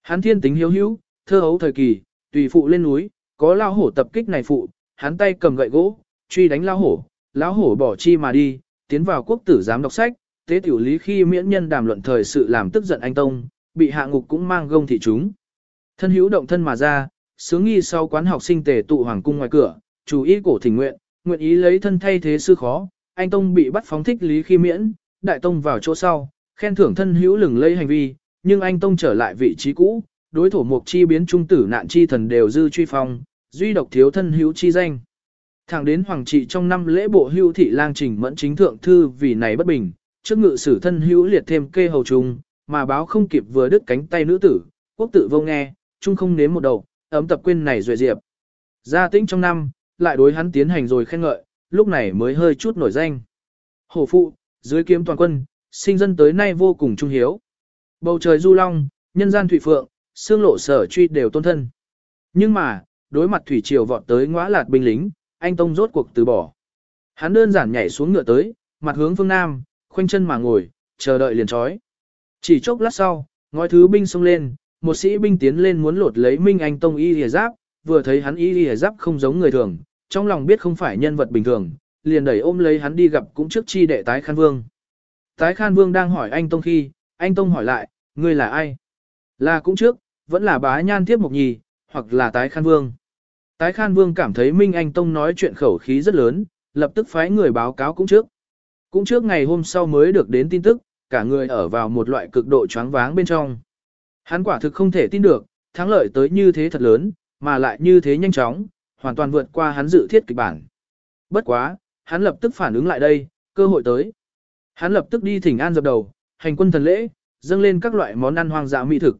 Hắn thiên tính hiếu hữu, thơ hấu thời kỳ, tùy phụ lên núi, có lao hổ tập kích này phụ, hắn tay cầm gậy gỗ, truy đánh lão hổ, lão hổ bỏ chi mà đi, tiến vào quốc tử giám đọc sách, tế tiểu lý khi miễn nhân đàm luận thời sự làm tức giận anh Tông, bị hạ ngục cũng mang gông thị chúng. Thân hữu động thân mà ra, sướng nghi sau quán học sinh tề tụ hoàng cung ngoài cửa, chủ ý cổ thỉnh nguyện, nguyện ý lấy thân thay thế sư khó, anh Tông bị bắt phóng thích lý khi miễn, đại tông vào chỗ sau, khen thưởng thân hữu lừng lây hành vi, nhưng anh Tông trở lại vị trí cũ, đối thủ mục chi biến trung tử nạn chi thần đều dư truy phong, duy độc thiếu thân hữu chi danh. Thẳng đến hoàng trị trong năm lễ bộ hưu thị lang trình mẫn chính thượng thư vì này bất bình, trước ngự sử thân hữu liệt thêm kê hầu trùng, mà báo không kịp vừa đứt cánh tay nữ tử, quốc tự vô nghe, chung không nếm một đầu, ấm tập quên này duệ diệp. Gia tĩnh trong năm, lại đối hắn tiến hành rồi khen ngợi, lúc này mới hơi chút nổi danh. Hổ phụ, dưới kiếm toàn quân, sinh dân tới nay vô cùng trung hiếu. Bầu trời du long, nhân gian thủy phượng, xương lộ sở truy đều tôn thân. Nhưng mà, đối mặt thủy triều vọt tới ngõa lạt binh lính, anh Tông rốt cuộc từ bỏ. Hắn đơn giản nhảy xuống ngựa tới, mặt hướng phương Nam, khoanh chân mà ngồi, chờ đợi liền trói. Chỉ chốc lát sau, ngói thứ binh xông lên, một sĩ binh tiến lên muốn lột lấy Minh Anh Tông y lìa giáp, vừa thấy hắn y lìa giáp không giống người thường, trong lòng biết không phải nhân vật bình thường, liền đẩy ôm lấy hắn đi gặp cũng trước chi đệ tái khan vương. Tái khan vương đang hỏi anh Tông khi, anh Tông hỏi lại, ngươi là ai? Là cũng trước, vẫn là bá nhan tiếp mục nhì, hoặc là tái khan vương. Tái khan vương cảm thấy Minh Anh Tông nói chuyện khẩu khí rất lớn, lập tức phái người báo cáo cũng trước. Cũng trước ngày hôm sau mới được đến tin tức, cả người ở vào một loại cực độ choáng váng bên trong. Hắn quả thực không thể tin được, thắng lợi tới như thế thật lớn, mà lại như thế nhanh chóng, hoàn toàn vượt qua hắn dự thiết kịch bản. Bất quá, hắn lập tức phản ứng lại đây, cơ hội tới. Hắn lập tức đi thỉnh an dập đầu, hành quân thần lễ, dâng lên các loại món ăn hoang dã mỹ thực.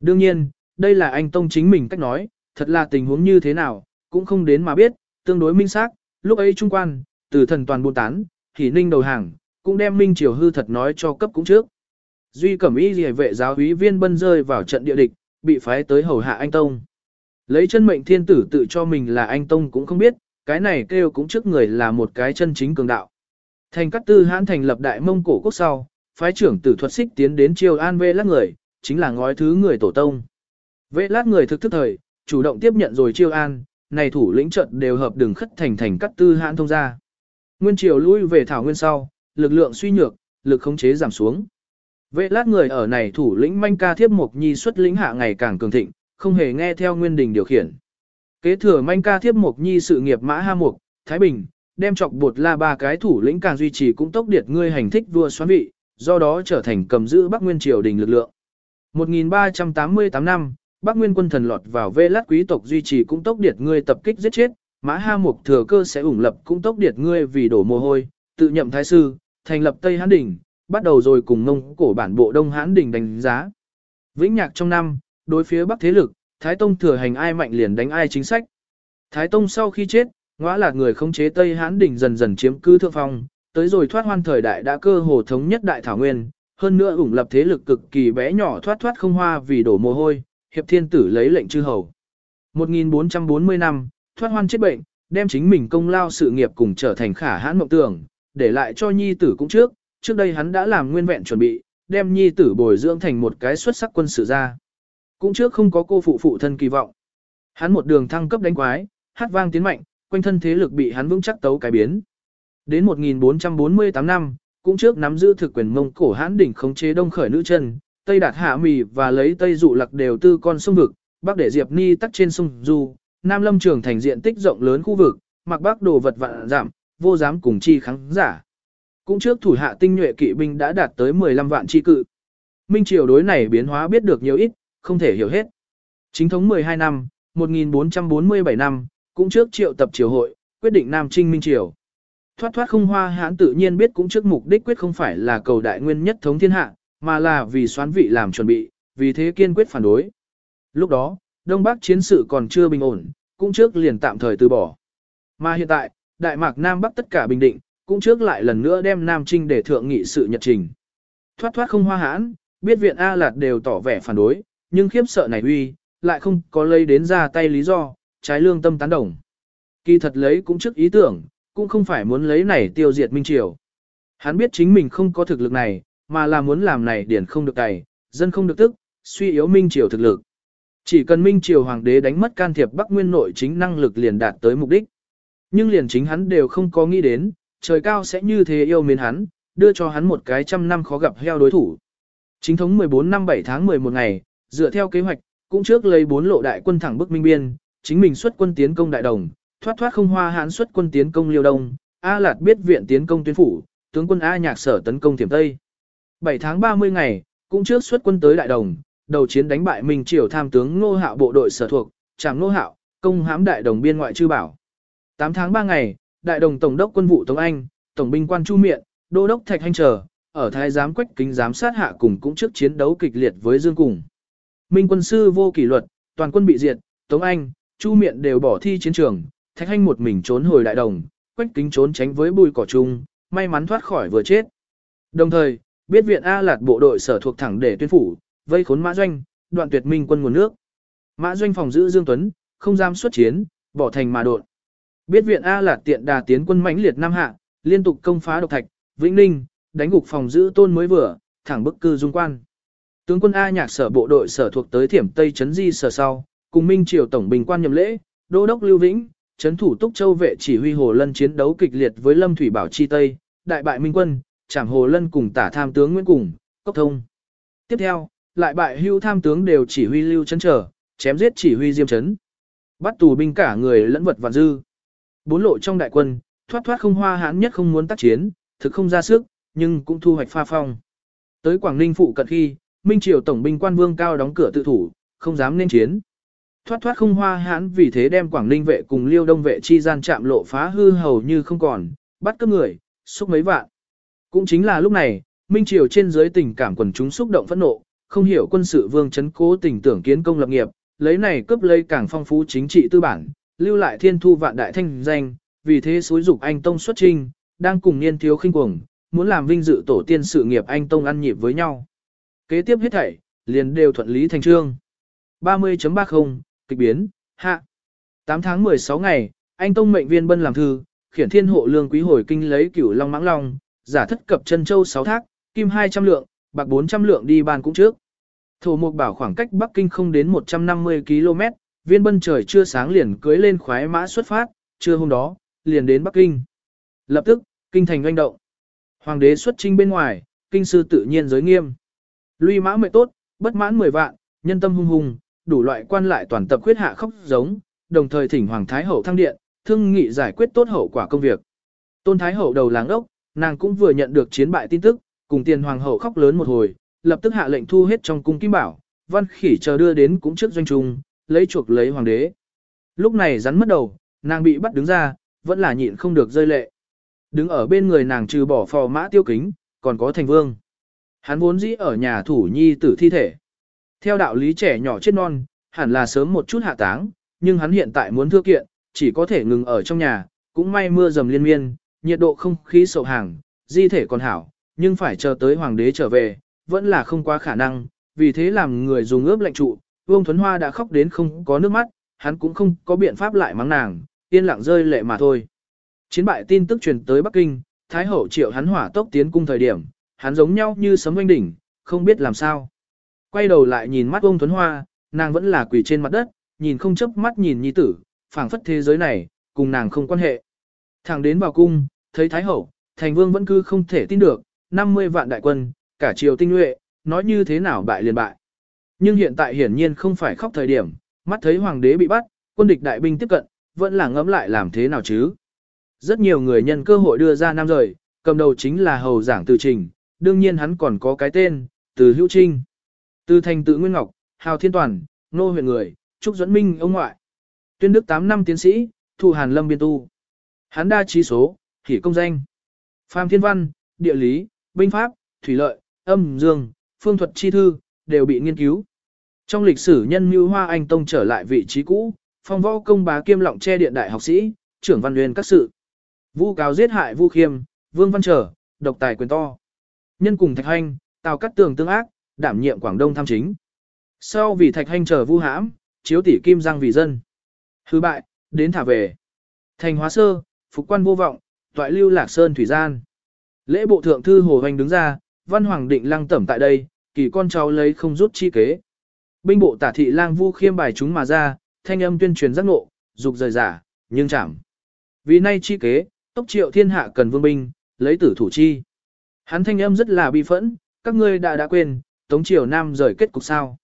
Đương nhiên, đây là anh Tông chính mình cách nói, thật là tình huống như thế nào, cũng không đến mà biết, tương đối minh xác, lúc ấy trung quan, từ thần toàn buôn tán, thì ninh đầu hàng, cũng đem minh triều hư thật nói cho cấp cũng trước. Duy cẩm y gì vệ giáo úy viên bân rơi vào trận địa địch, bị phái tới hầu hạ anh Tông. Lấy chân mệnh thiên tử tự cho mình là anh Tông cũng không biết, cái này kêu cũng trước người là một cái chân chính cường đạo. Thành cát tư hãn thành lập đại mông cổ quốc sau, phái trưởng tử thuật xích tiến đến triều an vệ lát người, chính là ngói thứ người tổ tông. Vệ lát người thực thức thời, chủ động tiếp nhận rồi chiêu an, này thủ lĩnh trận đều hợp đường khất thành thành cắt tư hãn thông ra. Nguyên triều lui về thảo nguyên sau, lực lượng suy nhược, lực khống chế giảm xuống. Vệ lát người ở này thủ lĩnh manh ca thiếp mục nhi xuất lĩnh hạ ngày càng cường thịnh, không hề nghe theo nguyên đình điều khiển. Kế thừa manh ca thiếp mục nhi sự nghiệp mã ha mục, Thái Bình, đem chọc bột la ba cái thủ lĩnh càng duy trì cũng tốc điệt ngươi hành thích vua xoán vị, do đó trở thành cầm giữ Bắc Nguyên triều đình lực lượng. 1388 năm, Bắc Nguyên quân thần lọt vào vê lát quý tộc duy trì cũng tốc điệt ngươi tập kích giết chết, mã ha mục thừa cơ sẽ ủng lập cũng tốc điệt ngươi vì đổ mồ hôi, tự nhậm thái sư, thành lập Tây Hán Đình, bắt đầu rồi cùng Mông cổ bản bộ Đông Hán Đình đánh giá. Vĩnh nhạc trong năm, đối phía Bắc thế lực, Thái Tông thừa hành ai mạnh liền đánh ai chính sách. Thái Tông sau khi chết, ngõ là người không chế Tây Hán Đình dần dần chiếm cứ thượng phong, tới rồi thoát hoan thời đại đã cơ hồ thống nhất đại thảo nguyên, hơn nữa ủng lập thế lực cực kỳ bé nhỏ thoát thoát không hoa vì đổ mồ hôi, hiệp thiên tử lấy lệnh chư hầu. 1440 năm, thoát hoan chết bệnh, đem chính mình công lao sự nghiệp cùng trở thành khả hãn mộng tưởng, để lại cho nhi tử cũng trước, trước đây hắn đã làm nguyên vẹn chuẩn bị, đem nhi tử bồi dưỡng thành một cái xuất sắc quân sự ra. Cũng trước không có cô phụ phụ thân kỳ vọng. Hắn một đường thăng cấp đánh quái, hát vang tiến mạnh, quanh thân thế lực bị hắn vững chắc tấu cái biến. Đến 1448 năm, cũng trước nắm giữ thực quyền mông cổ hãn đỉnh khống chế đông khởi nữ chân, Tây đạt hạ mì và lấy Tây dụ lạc đều tư con sông vực, Bắc để Diệp Ni tắt trên sông Du, Nam Lâm trường thành diện tích rộng lớn khu vực, mặc Bắc đồ vật vạn giảm, vô dám cùng chi kháng giả. Cũng trước thủ hạ tinh nhuệ kỵ binh đã đạt tới 15 vạn chi cự. Minh triều đối này biến hóa biết được nhiều ít, không thể hiểu hết. Chính thống 12 năm, 1447 năm, cũng trước triệu tập triều hội, quyết định Nam Trinh Minh triều. Thoát thoát không hoa hãn tự nhiên biết cũng trước mục đích quyết không phải là cầu đại nguyên nhất thống thiên hạ, mà là vì xoán vị làm chuẩn bị, vì thế kiên quyết phản đối. Lúc đó, Đông Bắc chiến sự còn chưa bình ổn, cũng trước liền tạm thời từ bỏ. Mà hiện tại, Đại Mạc Nam Bắc tất cả bình định, cũng trước lại lần nữa đem Nam Trinh để thượng nghị sự nhật trình. Thoát thoát không hoa hãn, biết viện A Lạt đều tỏ vẻ phản đối, nhưng khiếp sợ này uy, lại không có lấy đến ra tay lý do, trái lương tâm tán đồng. Kỳ thật lấy cũng trước ý tưởng, cũng không phải muốn lấy này tiêu diệt Minh Triều. Hắn biết chính mình không có thực lực này, mà là muốn làm này điển không được cày, dân không được tức, suy yếu Minh Triều thực lực. Chỉ cần Minh Triều Hoàng đế đánh mất can thiệp Bắc Nguyên nội chính năng lực liền đạt tới mục đích. Nhưng liền chính hắn đều không có nghĩ đến, trời cao sẽ như thế yêu mến hắn, đưa cho hắn một cái trăm năm khó gặp heo đối thủ. Chính thống 14 năm 7 tháng 11 ngày, dựa theo kế hoạch, cũng trước lấy bốn lộ đại quân thẳng bức minh biên, chính mình xuất quân tiến công đại đồng, thoát thoát không hoa hãn xuất quân tiến công liêu đông, A Lạt biết viện tiến công tuyến phủ, tướng quân A Nhạc sở tấn công thiểm Tây. 7 tháng 30 ngày, cũng trước xuất quân tới đại đồng, đầu chiến đánh bại Minh Triều tham tướng Ngô Hạo bộ đội sở thuộc, trảm Ngô Hạo, công hãm đại đồng biên ngoại chư bảo. 8 tháng 3 ngày, đại đồng tổng đốc quân vụ Tống Anh, tổng binh quan Chu Miện, đô đốc Thạch Hành Trở, ở thái giám quách kính giám sát hạ cùng cũng trước chiến đấu kịch liệt với Dương Cùng. Minh quân sư vô kỷ luật, toàn quân bị diệt, Tống Anh, Chu Miện đều bỏ thi chiến trường, Thạch Hành một mình trốn hồi đại đồng, quách kính trốn tránh với bụi cỏ chung, may mắn thoát khỏi vừa chết. Đồng thời, biết viện A Lạt bộ đội sở thuộc thẳng để tuyên phủ, vây khốn Mã Doanh, đoạn tuyệt minh quân nguồn nước. Mã Doanh phòng giữ Dương Tuấn, không dám xuất chiến, bỏ thành mà đột. Biết viện A lạt tiện đà tiến quân mãnh liệt Nam Hạ, liên tục công phá độc thạch, Vĩnh Ninh, đánh gục phòng giữ tôn mới vừa, thẳng bức cư dung quan. Tướng quân A nhạc sở bộ đội sở thuộc tới thiểm Tây Trấn Di sở sau, cùng Minh Triều Tổng Bình quan nhậm lễ, Đô đốc Lưu Vĩnh, Trấn thủ Túc Châu vệ chỉ huy Hồ Lân chiến đấu kịch liệt với Lâm Thủy Bảo Chi Tây, đại bại Minh quân, trảm Hồ Lân cùng tả tham tướng Nguyễn Cùng, Cốc Thông. Tiếp theo, lại bại hưu tham tướng đều chỉ huy Lưu chấn trở, chém giết chỉ huy Diêm chấn, Bắt tù binh cả người lẫn vật vạn dư. Bốn lộ trong đại quân, thoát thoát không hoa hãn nhất không muốn tác chiến, thực không ra sức, nhưng cũng thu hoạch pha phong. Tới Quảng Ninh phụ cận khi, Minh Triều Tổng binh quan vương cao đóng cửa tự thủ, không dám nên chiến. Thoát thoát không hoa hãn vì thế đem Quảng Ninh vệ cùng Liêu Đông vệ chi gian chạm lộ phá hư hầu như không còn, bắt cướp người, xúc mấy vạn. Cũng chính là lúc này, Minh Triều trên dưới tình cảm quần chúng xúc động phẫn nộ, không hiểu quân sự vương chấn cố tình tưởng kiến công lập nghiệp, lấy này cướp lấy càng phong phú chính trị tư bản, lưu lại thiên thu vạn đại thanh danh, vì thế xúi dục anh Tông xuất trinh, đang cùng niên thiếu khinh cuồng, muốn làm vinh dự tổ tiên sự nghiệp anh Tông ăn nhịp với nhau. Kế tiếp hết thảy, liền đều thuận lý thành trương. 30.30, kịch biến, hạ. 8 tháng 16 ngày, anh Tông mệnh viên bân làm thư, khiển thiên hộ lương quý hồi kinh lấy cửu long mãng long, giả thất cập chân châu 6 thác, kim 200 lượng, bạc 400 lượng đi bàn cũng trước. Thổ mục bảo khoảng cách Bắc Kinh không đến 150 km, viên bân trời chưa sáng liền cưới lên khoái mã xuất phát, trưa hôm đó, liền đến Bắc Kinh. Lập tức, kinh thành doanh động. Hoàng đế xuất trinh bên ngoài, kinh sư tự nhiên giới nghiêm. Luy mã mệnh tốt, bất mãn 10 vạn, nhân tâm hung hùng, đủ loại quan lại toàn tập khuyết hạ khóc giống, đồng thời thỉnh Hoàng Thái Hậu thăng điện, thương nghị giải quyết tốt hậu quả công việc. Tôn Thái Hậu đầu làng ốc, nàng cũng vừa nhận được chiến bại tin tức, cùng tiền Hoàng Hậu khóc lớn một hồi, lập tức hạ lệnh thu hết trong cung kim bảo, văn khỉ chờ đưa đến cũng trước doanh trung, lấy chuộc lấy Hoàng đế. Lúc này rắn mất đầu, nàng bị bắt đứng ra, vẫn là nhịn không được rơi lệ. Đứng ở bên người nàng trừ bỏ phò mã tiêu kính, còn có thành vương. Hắn vốn dĩ ở nhà thủ nhi tử thi thể. Theo đạo lý trẻ nhỏ chết non, hẳn là sớm một chút hạ táng, nhưng hắn hiện tại muốn thưa kiện, chỉ có thể ngừng ở trong nhà, cũng may mưa dầm liên miên, nhiệt độ không khí sầu hàng, di thể còn hảo, nhưng phải chờ tới hoàng đế trở về, vẫn là không quá khả năng, vì thế làm người dùng ướp lạnh trụ, Vương Thuấn Hoa đã khóc đến không có nước mắt, hắn cũng không có biện pháp lại mắng nàng, yên lặng rơi lệ mà thôi. Chiến bại tin tức truyền tới Bắc Kinh, Thái Hậu triệu hắn hỏa tốc tiến cung thời điểm, hắn giống nhau như sấm oanh đỉnh, không biết làm sao. Quay đầu lại nhìn mắt ông Thuấn Hoa, nàng vẫn là quỳ trên mặt đất, nhìn không chớp mắt nhìn nhi tử, phảng phất thế giới này, cùng nàng không quan hệ. Thẳng đến vào cung, thấy Thái Hậu, Thành Vương vẫn cứ không thể tin được, 50 vạn đại quân, cả triều tinh nhuệ, nói như thế nào bại liền bại. Nhưng hiện tại hiển nhiên không phải khóc thời điểm, mắt thấy hoàng đế bị bắt, quân địch đại binh tiếp cận, vẫn là ngẫm lại làm thế nào chứ. Rất nhiều người nhân cơ hội đưa ra nam rời, cầm đầu chính là hầu giảng từ trình, đương nhiên hắn còn có cái tên, từ hữu trinh. Từ thành tự Nguyên Ngọc, Hào Thiên Toàn, Nô huyện người, Trúc Duẫn Minh ông ngoại. Tuyên đức 8 năm tiến sĩ, thu hàn lâm biên tu. Hắn đa trí số, hỉ công danh. Phạm Thiên Văn, địa lý, binh pháp, thủy lợi, âm dương, phương thuật chi thư, đều bị nghiên cứu. Trong lịch sử nhân mưu hoa anh tông trở lại vị trí cũ, phong võ công bá kiêm lọng che điện đại học sĩ, trưởng văn nguyên các sự. Vu cáo giết hại Vu Khiêm, Vương Văn Trở, độc tài quyền to. Nhân cùng Thạch Hành, Tào Cắt Tường tương ác, đảm nhiệm Quảng Đông tham chính. Sau vì Thạch Hành trở Vu hãm, chiếu tỷ kim giang vì dân. Hư bại, đến thả về. Thành hóa sơ, phục quan vô vọng, toại lưu lạc sơn thủy gian. Lễ bộ thượng thư Hồ Hoành đứng ra, văn hoàng định lăng tẩm tại đây, kỳ con cháu lấy không rút chi kế. Binh bộ tả thị lang vu khiêm bài chúng mà ra, thanh âm tuyên truyền giác ngộ, dục rời giả, nhưng chẳng. Vì nay chi kế, tốc triệu thiên hạ cần vương binh, lấy tử thủ chi. Hắn thanh âm rất là bi phẫn, các ngươi đã đã quên, tống triều nam rời kết cục sao.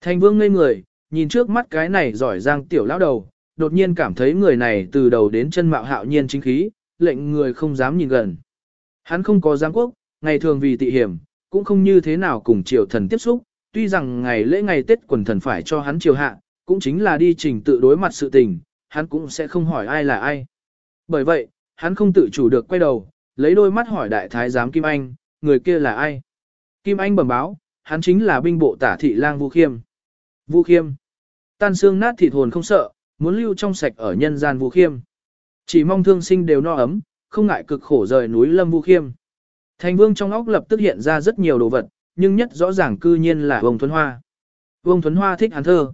Thành vương ngây người, nhìn trước mắt cái này giỏi giang tiểu lão đầu, đột nhiên cảm thấy người này từ đầu đến chân mạo hạo nhiên chính khí, lệnh người không dám nhìn gần. Hắn không có giáng quốc, ngày thường vì tị hiểm, cũng không như thế nào cùng triều thần tiếp xúc, tuy rằng ngày lễ ngày Tết quần thần phải cho hắn triều hạ, cũng chính là đi trình tự đối mặt sự tình, hắn cũng sẽ không hỏi ai là ai. Bởi vậy, hắn không tự chủ được quay đầu, lấy đôi mắt hỏi đại thái giám Kim Anh, người kia là ai? Kim Anh bẩm báo, hắn chính là binh bộ tả thị lang Vu Khiêm. Vu Khiêm. Tan xương nát thịt hồn không sợ, muốn lưu trong sạch ở nhân gian Vu Khiêm. Chỉ mong thương sinh đều no ấm, không ngại cực khổ rời núi Lâm Vu Khiêm. Thành vương trong óc lập tức hiện ra rất nhiều đồ vật, nhưng nhất rõ ràng cư nhiên là Vương Thuấn Hoa. Vương Thuấn Hoa thích hắn thơ.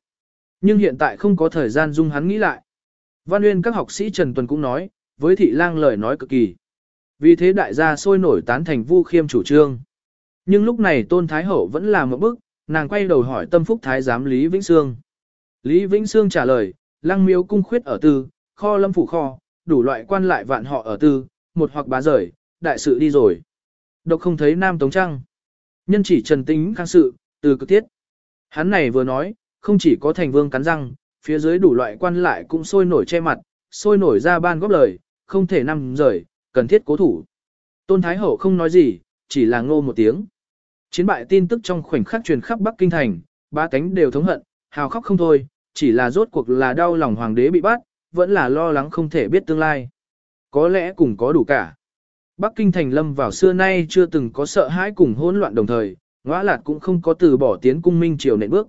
Nhưng hiện tại không có thời gian dung hắn nghĩ lại. Văn Nguyên các học sĩ Trần Tuần cũng nói, với thị lang lời nói cực kỳ. Vì thế đại gia sôi nổi tán thành Vu Khiêm chủ trương. Nhưng lúc này Tôn Thái Hậu vẫn là một bức, nàng quay đầu hỏi tâm phúc thái giám Lý Vĩnh Sương. Lý Vĩnh Sương trả lời, lăng miếu cung khuyết ở tư, kho lâm phủ kho, đủ loại quan lại vạn họ ở tư, một hoặc bá rời, đại sự đi rồi. Độc không thấy Nam Tống Trăng. Nhân chỉ trần tính khang sự, từ cực tiết. Hắn này vừa nói, không chỉ có thành vương cắn răng, phía dưới đủ loại quan lại cũng sôi nổi che mặt, sôi nổi ra ban góp lời, không thể nằm rời, cần thiết cố thủ. Tôn Thái Hậu không nói gì, chỉ là ngô một tiếng. Chiến bại tin tức trong khoảnh khắc truyền khắp Bắc Kinh Thành, ba cánh đều thống hận, hào khóc không thôi, chỉ là rốt cuộc là đau lòng hoàng đế bị bắt, vẫn là lo lắng không thể biết tương lai. Có lẽ cùng có đủ cả. Bắc Kinh Thành lâm vào xưa nay chưa từng có sợ hãi cùng hỗn loạn đồng thời, ngõ lạt cũng không có từ bỏ tiến cung Minh Triều nệm bước.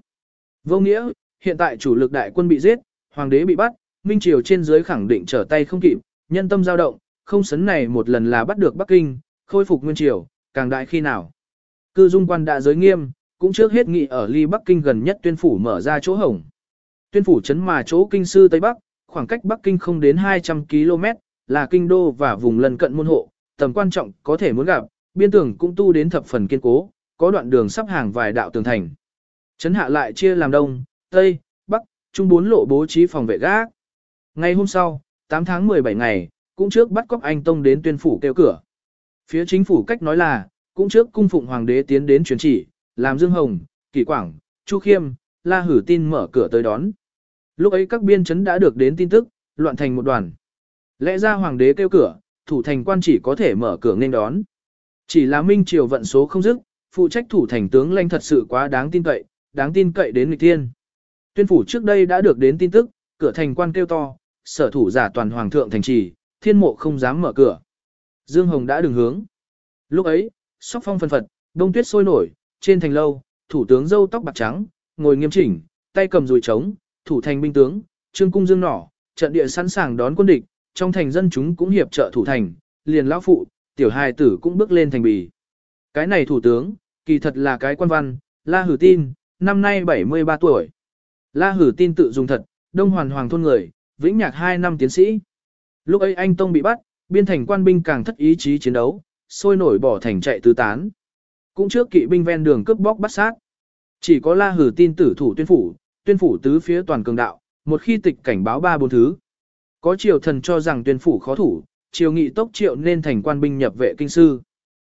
Vô nghĩa, hiện tại chủ lực đại quân bị giết, hoàng đế bị bắt, Minh Triều trên dưới khẳng định trở tay không kịp, nhân tâm dao động, không sấn này một lần là bắt được Bắc Kinh, khôi phục Nguyên Triều, càng đại khi nào. Cư dung quan đã giới nghiêm, cũng trước hết nghị ở ly Bắc Kinh gần nhất tuyên phủ mở ra chỗ hổng. Tuyên phủ chấn mà chỗ kinh sư Tây Bắc, khoảng cách Bắc Kinh không đến 200 km, là kinh đô và vùng lân cận môn hộ, tầm quan trọng có thể muốn gặp, biên tường cũng tu đến thập phần kiên cố, có đoạn đường sắp hàng vài đạo tường thành. Chấn hạ lại chia làm đông, tây, bắc, trung bốn lộ bố trí phòng vệ gác. Ngày hôm sau, 8 tháng 17 ngày, cũng trước bắt cóc anh Tông đến tuyên phủ kêu cửa. Phía chính phủ cách nói là, cũng trước cung phụng hoàng đế tiến đến truyền chỉ, làm Dương Hồng, Kỳ Quảng, Chu Khiêm, La Hử tin mở cửa tới đón. Lúc ấy các biên chấn đã được đến tin tức, loạn thành một đoàn. Lẽ ra hoàng đế kêu cửa, thủ thành quan chỉ có thể mở cửa nên đón. Chỉ là Minh Triều vận số không dứt, phụ trách thủ thành tướng lãnh thật sự quá đáng tin cậy, đáng tin cậy đến nghịch thiên. Tuyên phủ trước đây đã được đến tin tức, cửa thành quan kêu to, sở thủ giả toàn hoàng thượng thành trì, thiên mộ không dám mở cửa. Dương Hồng đã đường hướng. Lúc ấy, sóc phong phân phật, đông tuyết sôi nổi, trên thành lâu, thủ tướng dâu tóc bạc trắng, ngồi nghiêm chỉnh, tay cầm dùi trống, thủ thành binh tướng, trương cung dương nỏ, trận địa sẵn sàng đón quân địch, trong thành dân chúng cũng hiệp trợ thủ thành, liền lão phụ, tiểu hài tử cũng bước lên thành bì. Cái này thủ tướng, kỳ thật là cái quan văn, La Hử Tin, năm nay 73 tuổi. La Hử Tin tự dùng thật, đông hoàn hoàng thôn người, vĩnh nhạc 2 năm tiến sĩ. Lúc ấy anh Tông bị bắt, biên thành quan binh càng thất ý chí chiến đấu, sôi nổi bỏ thành chạy tứ tán. Cũng trước kỵ binh ven đường cướp bóc bắt sát. Chỉ có La Hử Tin tử thủ tuyên phủ, tuyên phủ tứ phía toàn cường đạo, một khi tịch cảnh báo ba bốn thứ. Có triều thần cho rằng tuyên phủ khó thủ, triều nghị tốc triệu nên thành quan binh nhập vệ kinh sư.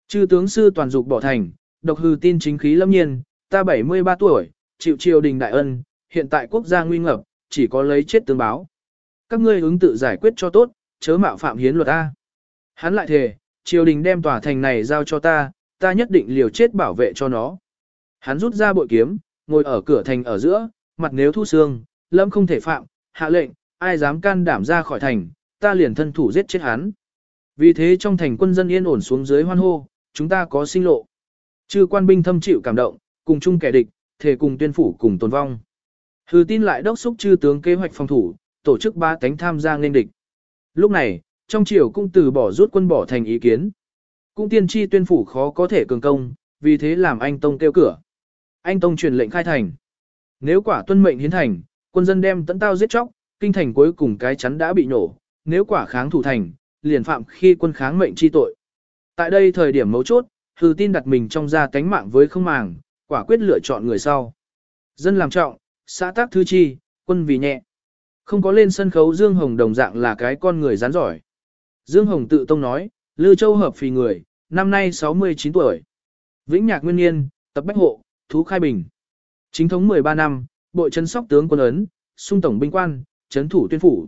Chư tướng sư toàn dục bỏ thành, độc hư tin chính khí lâm nhiên, ta 73 tuổi, chịu triều đình đại ân, hiện tại quốc gia nguy ngập, chỉ có lấy chết tương báo. Các ngươi ứng tự giải quyết cho tốt, chớ mạo phạm hiến luật A. Hắn lại thề, triều đình đem tòa thành này giao cho ta, ta nhất định liều chết bảo vệ cho nó. Hắn rút ra bội kiếm, ngồi ở cửa thành ở giữa, mặt nếu thu xương, lâm không thể phạm, hạ lệnh, ai dám can đảm ra khỏi thành, ta liền thân thủ giết chết hắn. Vì thế trong thành quân dân yên ổn xuống dưới hoan hô, chúng ta có sinh lộ. Chư quan binh thâm chịu cảm động, cùng chung kẻ địch, thể cùng tuyên phủ cùng tồn vong. Hừ tin lại đốc xúc chư tướng kế hoạch phòng thủ, tổ chức ba cánh tham gia nên địch. Lúc này, trong triều cũng từ bỏ rút quân bỏ thành ý kiến. Cũng tiên tri tuyên phủ khó có thể cường công, vì thế làm anh Tông kêu cửa. Anh Tông truyền lệnh khai thành. Nếu quả tuân mệnh hiến thành, quân dân đem tận tao giết chóc, kinh thành cuối cùng cái chắn đã bị nổ, nếu quả kháng thủ thành, liền phạm khi quân kháng mệnh chi tội. Tại đây thời điểm mấu chốt, hư tin đặt mình trong ra cánh mạng với không màng, quả quyết lựa chọn người sau. Dân làm trọng, xã tác thư chi, quân vì nhẹ. Không có lên sân khấu Dương Hồng đồng dạng là cái con người rắn giỏi. Dương Hồng tự tông nói, Lư Châu hợp phì người, năm nay 69 tuổi. Vĩnh Nhạc Nguyên Niên, Tập Bách Hộ, Thú Khai Bình. Chính thống 13 năm, bội chân sóc tướng quân ấn, sung tổng binh quan, chấn thủ tuyên phủ.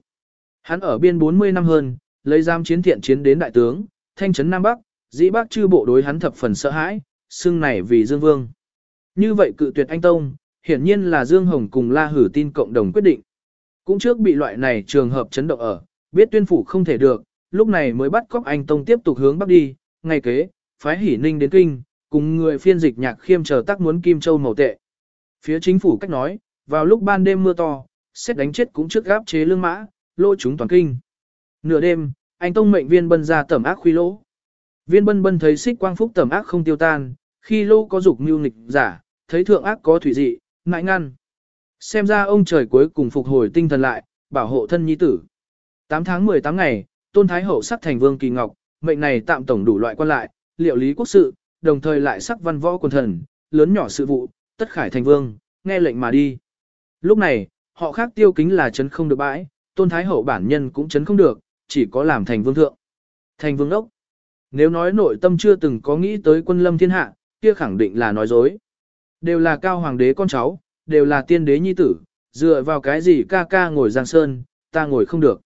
Hắn ở biên 40 năm hơn, lấy giam chiến thiện chiến đến đại tướng, thanh trấn Nam Bắc, dĩ bác chư bộ đối hắn thập phần sợ hãi, xưng này vì Dương Vương. Như vậy cự tuyệt anh Tông, hiển nhiên là Dương Hồng cùng La Hử tin cộng đồng quyết định. Cũng trước bị loại này trường hợp chấn động ở, biết tuyên phủ không thể được, lúc này mới bắt cóc anh Tông tiếp tục hướng Bắc đi, ngày kế, phái hỉ ninh đến kinh, cùng người phiên dịch nhạc khiêm chờ tác muốn Kim Châu màu tệ. Phía chính phủ cách nói, vào lúc ban đêm mưa to, xét đánh chết cũng trước gáp chế lương mã, lô chúng toàn kinh. Nửa đêm, anh Tông mệnh viên bân ra tẩm ác khuy lỗ. Viên bân bân thấy xích quang phúc tẩm ác không tiêu tan, khi lô có dục mưu nghịch giả, thấy thượng ác có thủy dị, ngại ngăn. Xem ra ông trời cuối cùng phục hồi tinh thần lại, bảo hộ thân nhi tử. 8 tháng 18 ngày, Tôn Thái Hậu sắc thành vương kỳ ngọc, mệnh này tạm tổng đủ loại quan lại, liệu lý quốc sự, đồng thời lại sắc văn võ quần thần, lớn nhỏ sự vụ, tất khải thành vương, nghe lệnh mà đi. Lúc này, họ khác tiêu kính là chấn không được bãi, Tôn Thái Hậu bản nhân cũng chấn không được, chỉ có làm thành vương thượng. Thành vương đốc. Nếu nói nội tâm chưa từng có nghĩ tới quân lâm thiên hạ, kia khẳng định là nói dối. Đều là cao hoàng đế con cháu, đều là tiên đế nhi tử, dựa vào cái gì ca ca ngồi giang sơn, ta ngồi không được.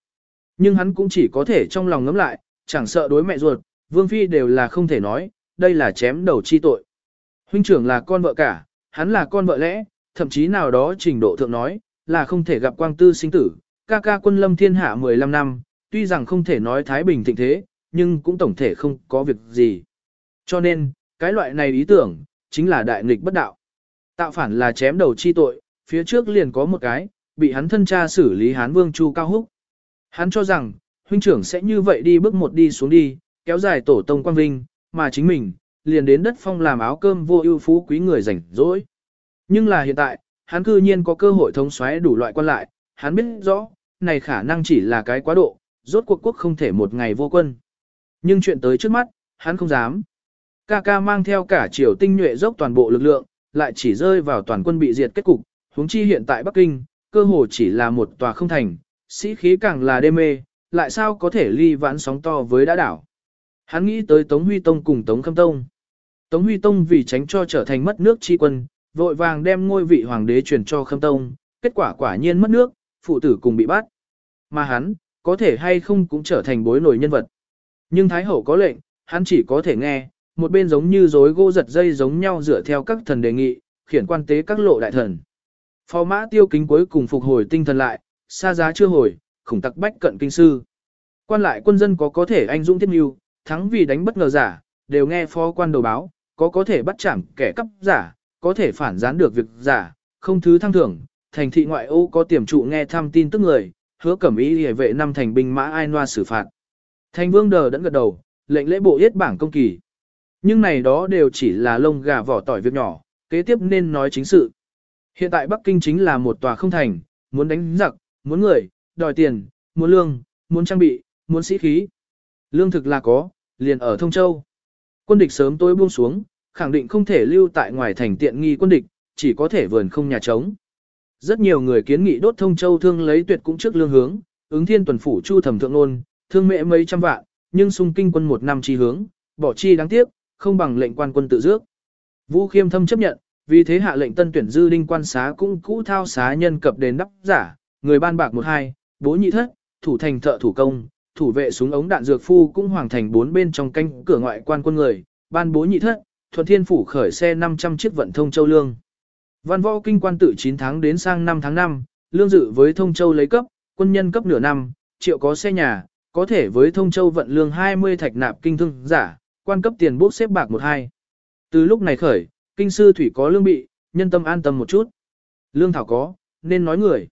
Nhưng hắn cũng chỉ có thể trong lòng ngấm lại, chẳng sợ đối mẹ ruột, vương phi đều là không thể nói, đây là chém đầu chi tội. Huynh trưởng là con vợ cả, hắn là con vợ lẽ, thậm chí nào đó trình độ thượng nói, là không thể gặp quang tư sinh tử, ca ca quân lâm thiên hạ 15 năm, tuy rằng không thể nói thái bình thịnh thế, nhưng cũng tổng thể không có việc gì. Cho nên, cái loại này ý tưởng, chính là đại nghịch bất đạo. Tạo phản là chém đầu chi tội, phía trước liền có một cái, bị hắn thân cha xử lý hán vương Chu Cao Húc. Hắn cho rằng, huynh trưởng sẽ như vậy đi bước một đi xuống đi, kéo dài tổ tông quang vinh, mà chính mình, liền đến đất phong làm áo cơm vô ưu phú quý người rảnh rỗi. Nhưng là hiện tại, hắn cư nhiên có cơ hội thống xoáy đủ loại quan lại, hắn biết rõ, này khả năng chỉ là cái quá độ, rốt cuộc quốc không thể một ngày vô quân. Nhưng chuyện tới trước mắt, hắn không dám. Ca ca mang theo cả triều tinh nhuệ dốc toàn bộ lực lượng, lại chỉ rơi vào toàn quân bị diệt kết cục, huống chi hiện tại Bắc Kinh, cơ hồ chỉ là một tòa không thành, sĩ khí càng là đê mê, lại sao có thể ly vãn sóng to với đã đảo. Hắn nghĩ tới Tống Huy Tông cùng Tống Khâm Tông. Tống Huy Tông vì tránh cho trở thành mất nước chi quân, vội vàng đem ngôi vị hoàng đế truyền cho Khâm Tông, kết quả quả nhiên mất nước, phụ tử cùng bị bắt. Mà hắn, có thể hay không cũng trở thành bối nổi nhân vật. Nhưng Thái Hậu có lệnh, hắn chỉ có thể nghe, một bên giống như rối gỗ giật dây giống nhau dựa theo các thần đề nghị, khiển quan tế các lộ đại thần. Phò mã tiêu kính cuối cùng phục hồi tinh thần lại, xa giá chưa hồi, khủng tặc bách cận kinh sư. Quan lại quân dân có có thể anh dũng thiết mưu, thắng vì đánh bất ngờ giả, đều nghe phó quan đầu báo, có có thể bắt chạm kẻ cấp giả, có thể phản gián được việc giả, không thứ thăng thưởng, thành thị ngoại ô có tiềm trụ nghe thăm tin tức người, hứa cẩm ý hề vệ năm thành binh mã ai noa xử phạt. Thành vương đờ đẫn gật đầu, lệnh lễ bộ yết bảng công kỳ. Nhưng này đó đều chỉ là lông gà vỏ tỏi việc nhỏ, kế tiếp nên nói chính sự. Hiện tại Bắc Kinh chính là một tòa không thành, muốn đánh giặc, muốn người, đòi tiền, muốn lương, muốn trang bị, muốn sĩ khí. Lương thực là có, liền ở Thông Châu. Quân địch sớm tối buông xuống, khẳng định không thể lưu tại ngoài thành tiện nghi quân địch, chỉ có thể vườn không nhà trống. Rất nhiều người kiến nghị đốt Thông Châu thương lấy tuyệt cũng trước lương hướng, ứng thiên tuần phủ chu thẩm thượng nôn, thương mẹ mấy trăm vạn, nhưng xung kinh quân một năm chi hướng, bỏ chi đáng tiếc, không bằng lệnh quan quân tự dước. Vũ Khiêm thâm chấp nhận, vì thế hạ lệnh tân tuyển dư đinh quan xá cũng cũ thao xá nhân cập đến đắp giả, người ban bạc một hai, bố nhị thất, thủ thành thợ thủ công, thủ vệ súng ống đạn dược phu cũng hoàng thành bốn bên trong canh cửa ngoại quan quân người, ban bố nhị thất, thuận thiên phủ khởi xe 500 chiếc vận thông châu lương. Văn võ kinh quan tự 9 tháng đến sang 5 tháng 5, lương dự với thông châu lấy cấp, quân nhân cấp nửa năm, triệu có xe nhà, có thể với thông châu vận lương 20 thạch nạp kinh thương giả, quan cấp tiền bốc xếp bạc một hai. Từ lúc này khởi, kinh sư thủy có lương bị, nhân tâm an tâm một chút. Lương thảo có, nên nói người.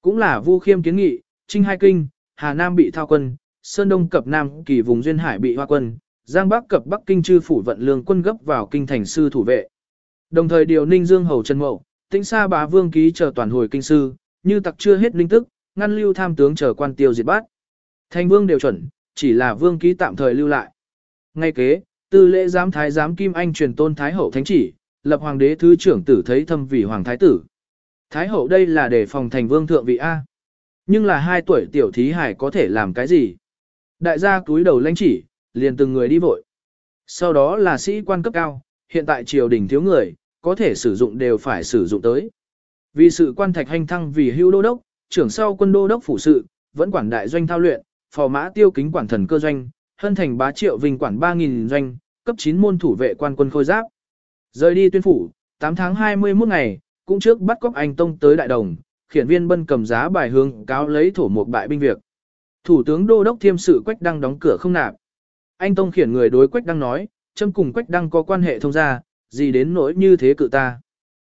Cũng là vu khiêm kiến nghị, trinh hai kinh, Hà Nam bị thao quân, Sơn Đông cập Nam kỳ vùng duyên hải bị hoa quân, Giang Bắc cập Bắc kinh chư phủ vận lương quân gấp vào kinh thành sư thủ vệ. Đồng thời điều Ninh Dương hầu Trần Mậu, Tĩnh Sa bá vương ký chờ toàn hồi kinh sư, như tặc chưa hết linh tức, ngăn lưu tham tướng chờ quan tiêu diệt bát. Thành vương đều chuẩn, chỉ là vương ký tạm thời lưu lại. Ngay kế, tư lễ giám thái giám Kim Anh truyền tôn Thái hậu thánh chỉ, lập hoàng đế thứ trưởng tử thấy thâm vì hoàng thái tử. Thái hậu đây là để phòng thành vương thượng vị A. Nhưng là hai tuổi tiểu thí hải có thể làm cái gì? Đại gia túi đầu lãnh chỉ, liền từng người đi vội. Sau đó là sĩ quan cấp cao, hiện tại triều đình thiếu người, có thể sử dụng đều phải sử dụng tới. Vì sự quan thạch hành thăng vì hưu đô đốc, trưởng sau quân đô đốc phủ sự, vẫn quản đại doanh thao luyện, phò mã tiêu kính quản thần cơ doanh, hân thành bá triệu vinh quản 3.000 doanh, cấp 9 môn thủ vệ quan quân khôi giáp. Rời đi tuyên phủ, 8 tháng 21 ngày, cũng trước bắt cóc anh Tông tới Đại Đồng, khiển viên bân cầm giá bài hướng cáo lấy thổ một bại binh việc. Thủ tướng Đô Đốc Thiêm sự Quách Đăng đóng cửa không nạp. Anh Tông khiển người đối Quách Đăng nói, châm cùng Quách Đăng có quan hệ thông gia, gì đến nỗi như thế cự ta.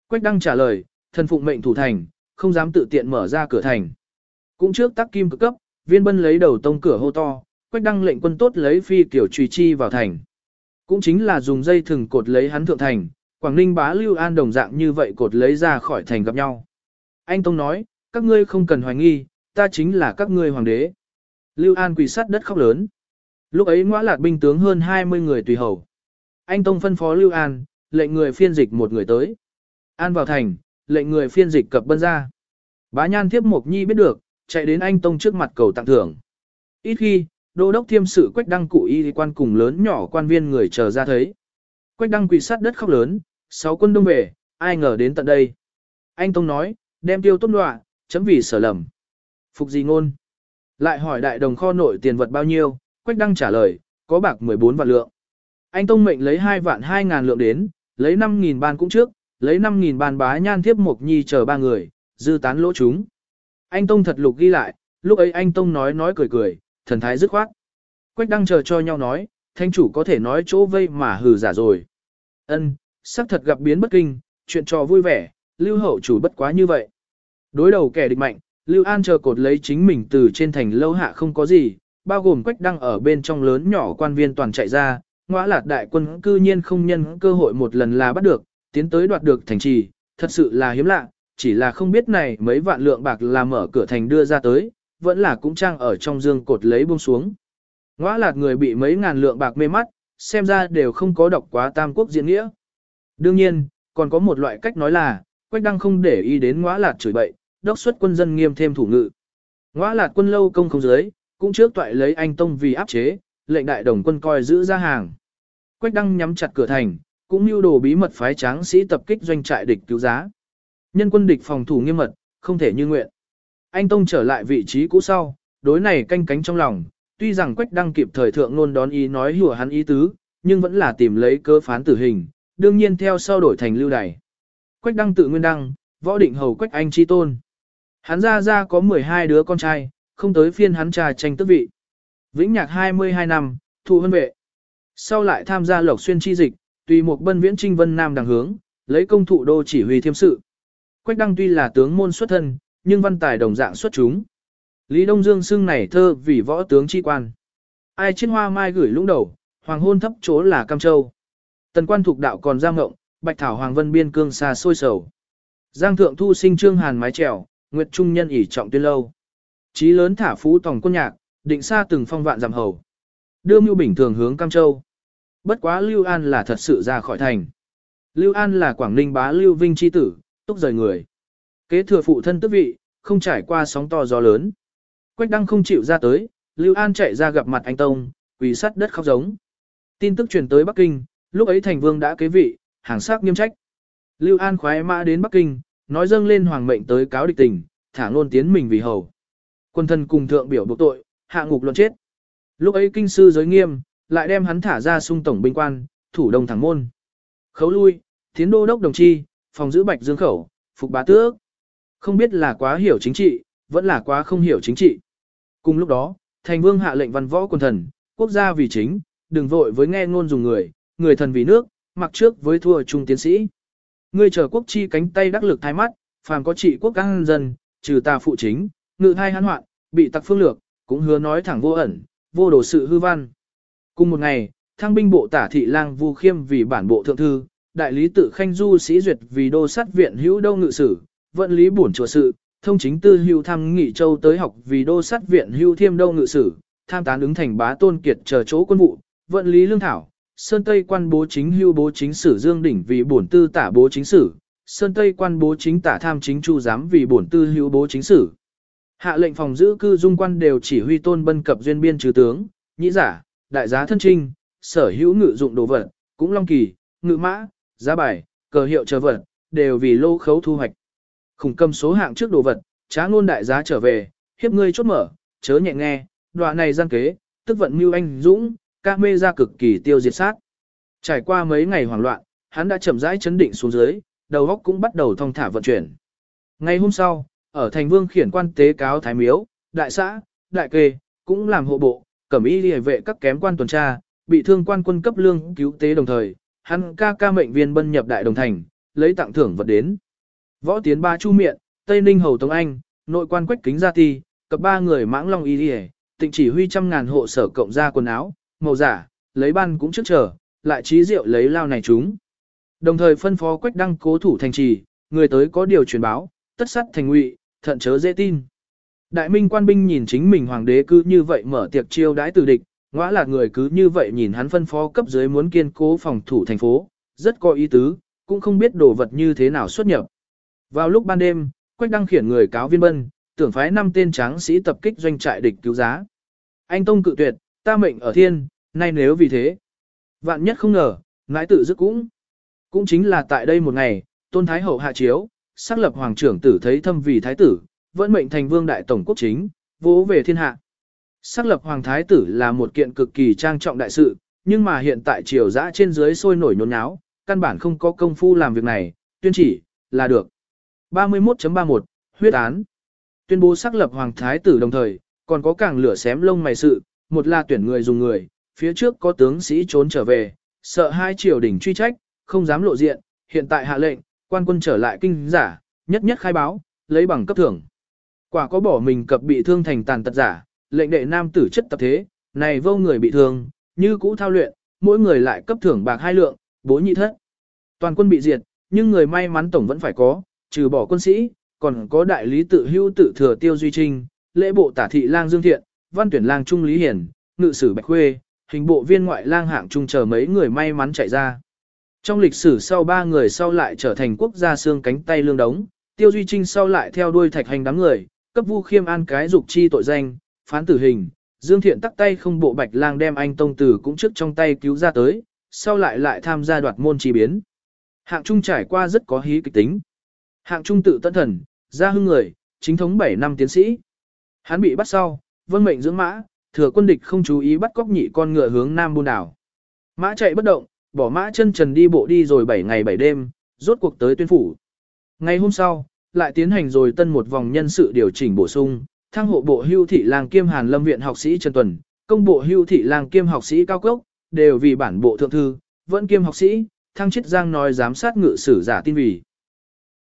Quách Đăng trả lời, thần phụng mệnh thủ thành, không dám tự tiện mở ra cửa thành. Cũng trước tắc kim cực cấp, viên bân lấy đầu tông cửa hô to, Quách Đăng lệnh quân tốt lấy phi kiểu trùy chi vào thành. Cũng chính là dùng dây thừng cột lấy hắn thượng thành, Quảng Ninh bá Lưu An đồng dạng như vậy cột lấy ra khỏi thành gặp nhau. Anh Tông nói, các ngươi không cần hoài nghi, ta chính là các ngươi hoàng đế. Lưu An quỳ sát đất khóc lớn. Lúc ấy ngõ lạt binh tướng hơn 20 người tùy hầu. Anh Tông phân phó Lưu An, lệnh người phiên dịch một người tới. An vào thành, lệnh người phiên dịch cập bân ra. Bá nhan Thiếp Mộc Nhi biết được, chạy đến anh Tông trước mặt cầu tặng thưởng. Ít khi, đô đốc thiêm sự quách đăng cụ y quan cùng lớn nhỏ quan viên người chờ ra thấy. Quách đăng quỳ sát đất khóc lớn, sáu quân đông về, ai ngờ đến tận đây. Anh Tông nói, đem tiêu tốt đọa, chấm vì sở lầm. Phục gì ngôn? Lại hỏi đại đồng kho nội tiền vật bao nhiêu, Quách Đăng trả lời, có bạc 14 vạn lượng. Anh Tông mệnh lấy 2 vạn 2 ngàn lượng đến, lấy 5.000 ban cũng trước, lấy 5.000 ban bá nhan tiếp Mộc Nhi chờ ba người, dư tán lỗ chúng. Anh Tông thật lục ghi lại, lúc ấy anh Tông nói nói cười cười, thần thái dứt khoát. Quách Đăng chờ cho nhau nói, thanh chủ có thể nói chỗ vây mà hừ giả rồi. Ân, sắc thật gặp biến bất kinh, chuyện trò vui vẻ, lưu hậu chủ bất quá như vậy. Đối đầu kẻ địch mạnh, Lưu An chờ cột lấy chính mình từ trên thành lâu hạ không có gì, bao gồm quách đăng ở bên trong lớn nhỏ quan viên toàn chạy ra, ngõ lạt đại quân cư nhiên không nhân cơ hội một lần là bắt được, tiến tới đoạt được thành trì, thật sự là hiếm lạ, chỉ là không biết này mấy vạn lượng bạc là mở cửa thành đưa ra tới, vẫn là cũng trang ở trong dương cột lấy buông xuống. Ngõ lạt người bị mấy ngàn lượng bạc mê mắt, xem ra đều không có đọc quá tam quốc diễn nghĩa. Đương nhiên, còn có một loại cách nói là, quách đăng không để ý đến ngõ lạt chửi bậy, đốc xuất quân dân nghiêm thêm thủ ngự. Ngõ lạt quân lâu công không dưới, cũng trước toại lấy anh Tông vì áp chế, lệnh đại đồng quân coi giữ ra hàng. Quách đăng nhắm chặt cửa thành, cũng lưu đồ bí mật phái tráng sĩ tập kích doanh trại địch cứu giá. Nhân quân địch phòng thủ nghiêm mật, không thể như nguyện. Anh Tông trở lại vị trí cũ sau, đối này canh cánh trong lòng, tuy rằng Quách đăng kịp thời thượng luôn đón ý nói hùa hắn ý tứ, nhưng vẫn là tìm lấy cơ phán tử hình, đương nhiên theo sau đổi thành lưu đày. Quách đăng tự nguyên đăng, võ định hầu Quách anh chi tôn. Hắn ra ra có 12 đứa con trai, không tới phiên hắn trà tranh tước vị. Vĩnh nhạc 22 năm, thụ hân vệ. Sau lại tham gia lộc xuyên chi dịch, tùy một bân viễn trinh vân nam đằng hướng, lấy công thụ đô chỉ huy thiêm sự. Quách đăng tuy là tướng môn xuất thân, nhưng văn tài đồng dạng xuất chúng. Lý Đông Dương xưng này thơ vì võ tướng chi quan. Ai trên hoa mai gửi lũng đầu, hoàng hôn thấp chỗ là Cam Châu. Tần quan thuộc đạo còn giam ngộng, bạch thảo hoàng vân biên cương xa xôi sầu. Giang thượng thu sinh trương hàn mái trèo, nguyệt trung nhân ỉ trọng tuyên lâu. Chí lớn thả phú tòng quân nhạc, định xa từng phong vạn giảm hầu. Đưa mưu bình thường hướng Cam Châu. Bất quá Lưu An là thật sự ra khỏi thành. Lưu An là Quảng Ninh bá Lưu Vinh chi tử, túc rời người. Kế thừa phụ thân tước vị, không trải qua sóng to gió lớn. Quách đăng không chịu ra tới, Lưu An chạy ra gặp mặt anh Tông, quỳ sắt đất khóc giống. Tin tức truyền tới Bắc Kinh, lúc ấy thành vương đã kế vị, hàng sắc nghiêm trách. Lưu An khoái mã đến Bắc Kinh, nói dâng lên hoàng mệnh tới cáo địch tình, thả ngôn tiến mình vì hầu. Quân thân cùng thượng biểu buộc tội, hạ ngục luận chết. Lúc ấy kinh sư giới nghiêm, lại đem hắn thả ra sung tổng binh quan, thủ đông thẳng môn. Khấu lui, tiến đô đốc đồng chi, phòng giữ bạch dương khẩu, phục bá tước. Không biết là quá hiểu chính trị, vẫn là quá không hiểu chính trị. Cùng lúc đó, thành vương hạ lệnh văn võ quân thần, quốc gia vì chính, đừng vội với nghe ngôn dùng người, người thần vì nước, mặc trước với thua trung tiến sĩ. Ngươi chờ quốc chi cánh tay đắc lực thái mắt, phàm có trị quốc căng dân, trừ ta phụ chính, ngự thai hãn hoạn, bị tặc phương lược, cũng hứa nói thẳng vô ẩn, vô đồ sự hư văn. Cùng một ngày, thăng binh bộ tả thị lang vu khiêm vì bản bộ thượng thư, đại lý tự khanh du sĩ duyệt vì đô sát viện hữu đâu ngự sử, vận lý bổn chùa sự, thông chính tư hưu thăng nghị châu tới học vì đô sát viện hưu thiêm đâu ngự sử, tham tán ứng thành bá tôn kiệt chờ chỗ quân vụ, vận lý lương thảo, sơn tây quan bố chính hưu bố chính sử dương đỉnh vì bổn tư tả bố chính sử, sơn tây quan bố chính tả tham chính chu giám vì bổn tư hưu bố chính sử. Hạ lệnh phòng giữ cư dung quan đều chỉ huy tôn bân cập duyên biên trừ tướng, nhĩ giả, đại giá thân trinh, sở hữu ngự dụng đồ vật, cũng long kỳ, ngự mã, giá bài, cờ hiệu chờ vật, đều vì lô khấu thu hoạch. Khủng cầm số hạng trước đồ vật, trá ngôn đại giá trở về, hiếp ngươi chốt mở, chớ nhẹ nghe, đoạn này gian kế, tức vận mưu anh dũng, các mê ra cực kỳ tiêu diệt sát. Trải qua mấy ngày hoảng loạn, hắn đã chậm rãi chấn định xuống dưới, đầu óc cũng bắt đầu thong thả vận chuyển. Ngày hôm sau, ở thành vương khiển quan tế cáo thái miếu, đại xã, đại kê, cũng làm hộ bộ, cẩm y liề vệ các kém quan tuần tra, bị thương quan quân cấp lương cứu tế đồng thời, hắn ca ca mệnh viên bân nhập đại đồng thành, lấy tặng thưởng vật đến. Võ tiến ba chu miệng, Tây Ninh hầu Tống Anh, nội quan quách kính gia ti, cập ba người mãng long y liề, tịnh chỉ huy trăm ngàn hộ sở cộng ra quần áo, màu giả, lấy ban cũng trước chờ, lại trí rượu lấy lao này chúng. Đồng thời phân phó quách đăng cố thủ thành trì, người tới có điều truyền báo, tất sắt thành ngụy, thận chớ dễ tin. Đại minh quan binh nhìn chính mình hoàng đế cứ như vậy mở tiệc chiêu đãi từ địch, ngõ là người cứ như vậy nhìn hắn phân phó cấp dưới muốn kiên cố phòng thủ thành phố, rất có ý tứ, cũng không biết đồ vật như thế nào xuất nhập. Vào lúc ban đêm, Quách đăng khiển người cáo viên bân, tưởng phái năm tên tráng sĩ tập kích doanh trại địch cứu giá. Anh Tông cự tuyệt, ta mệnh ở thiên, nay nếu vì thế. Vạn nhất không ngờ, ngãi tự dứt cũng. Cũng chính là tại đây một ngày, tôn thái hậu hạ chiếu, xác lập hoàng trưởng tử thấy thâm vì thái tử, vẫn mệnh thành vương đại tổng quốc chính, vỗ về thiên hạ. Xác lập hoàng thái tử là một kiện cực kỳ trang trọng đại sự, nhưng mà hiện tại triều dã trên dưới sôi nổi nhốn nháo, căn bản không có công phu làm việc này, tuyên chỉ, là được. 31.31, huyết án. Tuyên bố xác lập hoàng thái tử đồng thời, còn có càng lửa xém lông mày sự, một là tuyển người dùng người, phía trước có tướng sĩ trốn trở về, sợ hai triều đình truy trách, không dám lộ diện, hiện tại hạ lệnh, quan quân trở lại kinh giả, nhất nhất khai báo, lấy bằng cấp thưởng. Quả có bỏ mình cập bị thương thành tàn tật giả, lệnh đệ nam tử chất tập thế, này vô người bị thương, như cũ thao luyện, mỗi người lại cấp thưởng bạc hai lượng, bố nhị thất. Toàn quân bị diệt, nhưng người may mắn tổng vẫn phải có, trừ bỏ quân sĩ, còn có đại lý tự hưu tự thừa tiêu duy trinh, lễ bộ tả thị lang dương thiện, văn tuyển lang trung lý hiển, ngự sử bạch khuê, hình bộ viên ngoại lang hạng trung chờ mấy người may mắn chạy ra. Trong lịch sử sau ba người sau lại trở thành quốc gia xương cánh tay lương đống, tiêu duy trinh sau lại theo đuôi thạch hành đám người, cấp vu khiêm an cái dục chi tội danh, phán tử hình, dương thiện tắt tay không bộ bạch lang đem anh tông tử cũng trước trong tay cứu ra tới, sau lại lại tham gia đoạt môn chi biến. Hạng trung trải qua rất có hí kịch tính. Hạng trung tự tân thần, ra hưng người, chính thống 7 năm tiến sĩ. Hắn bị bắt sau, vân mệnh dưỡng mã, thừa quân địch không chú ý bắt cóc nhị con ngựa hướng nam buôn đảo. Mã chạy bất động, bỏ mã chân trần đi bộ đi rồi 7 ngày 7 đêm, rốt cuộc tới tuyên phủ. Ngày hôm sau, lại tiến hành rồi tân một vòng nhân sự điều chỉnh bổ sung, thăng hộ bộ hưu thị lang kiêm hàn lâm viện học sĩ Trần Tuần, công bộ hưu thị lang kiêm học sĩ cao cốc, đều vì bản bộ thượng thư, vẫn kiêm học sĩ, thăng chiết giang nói giám sát ngự sử giả tin vì.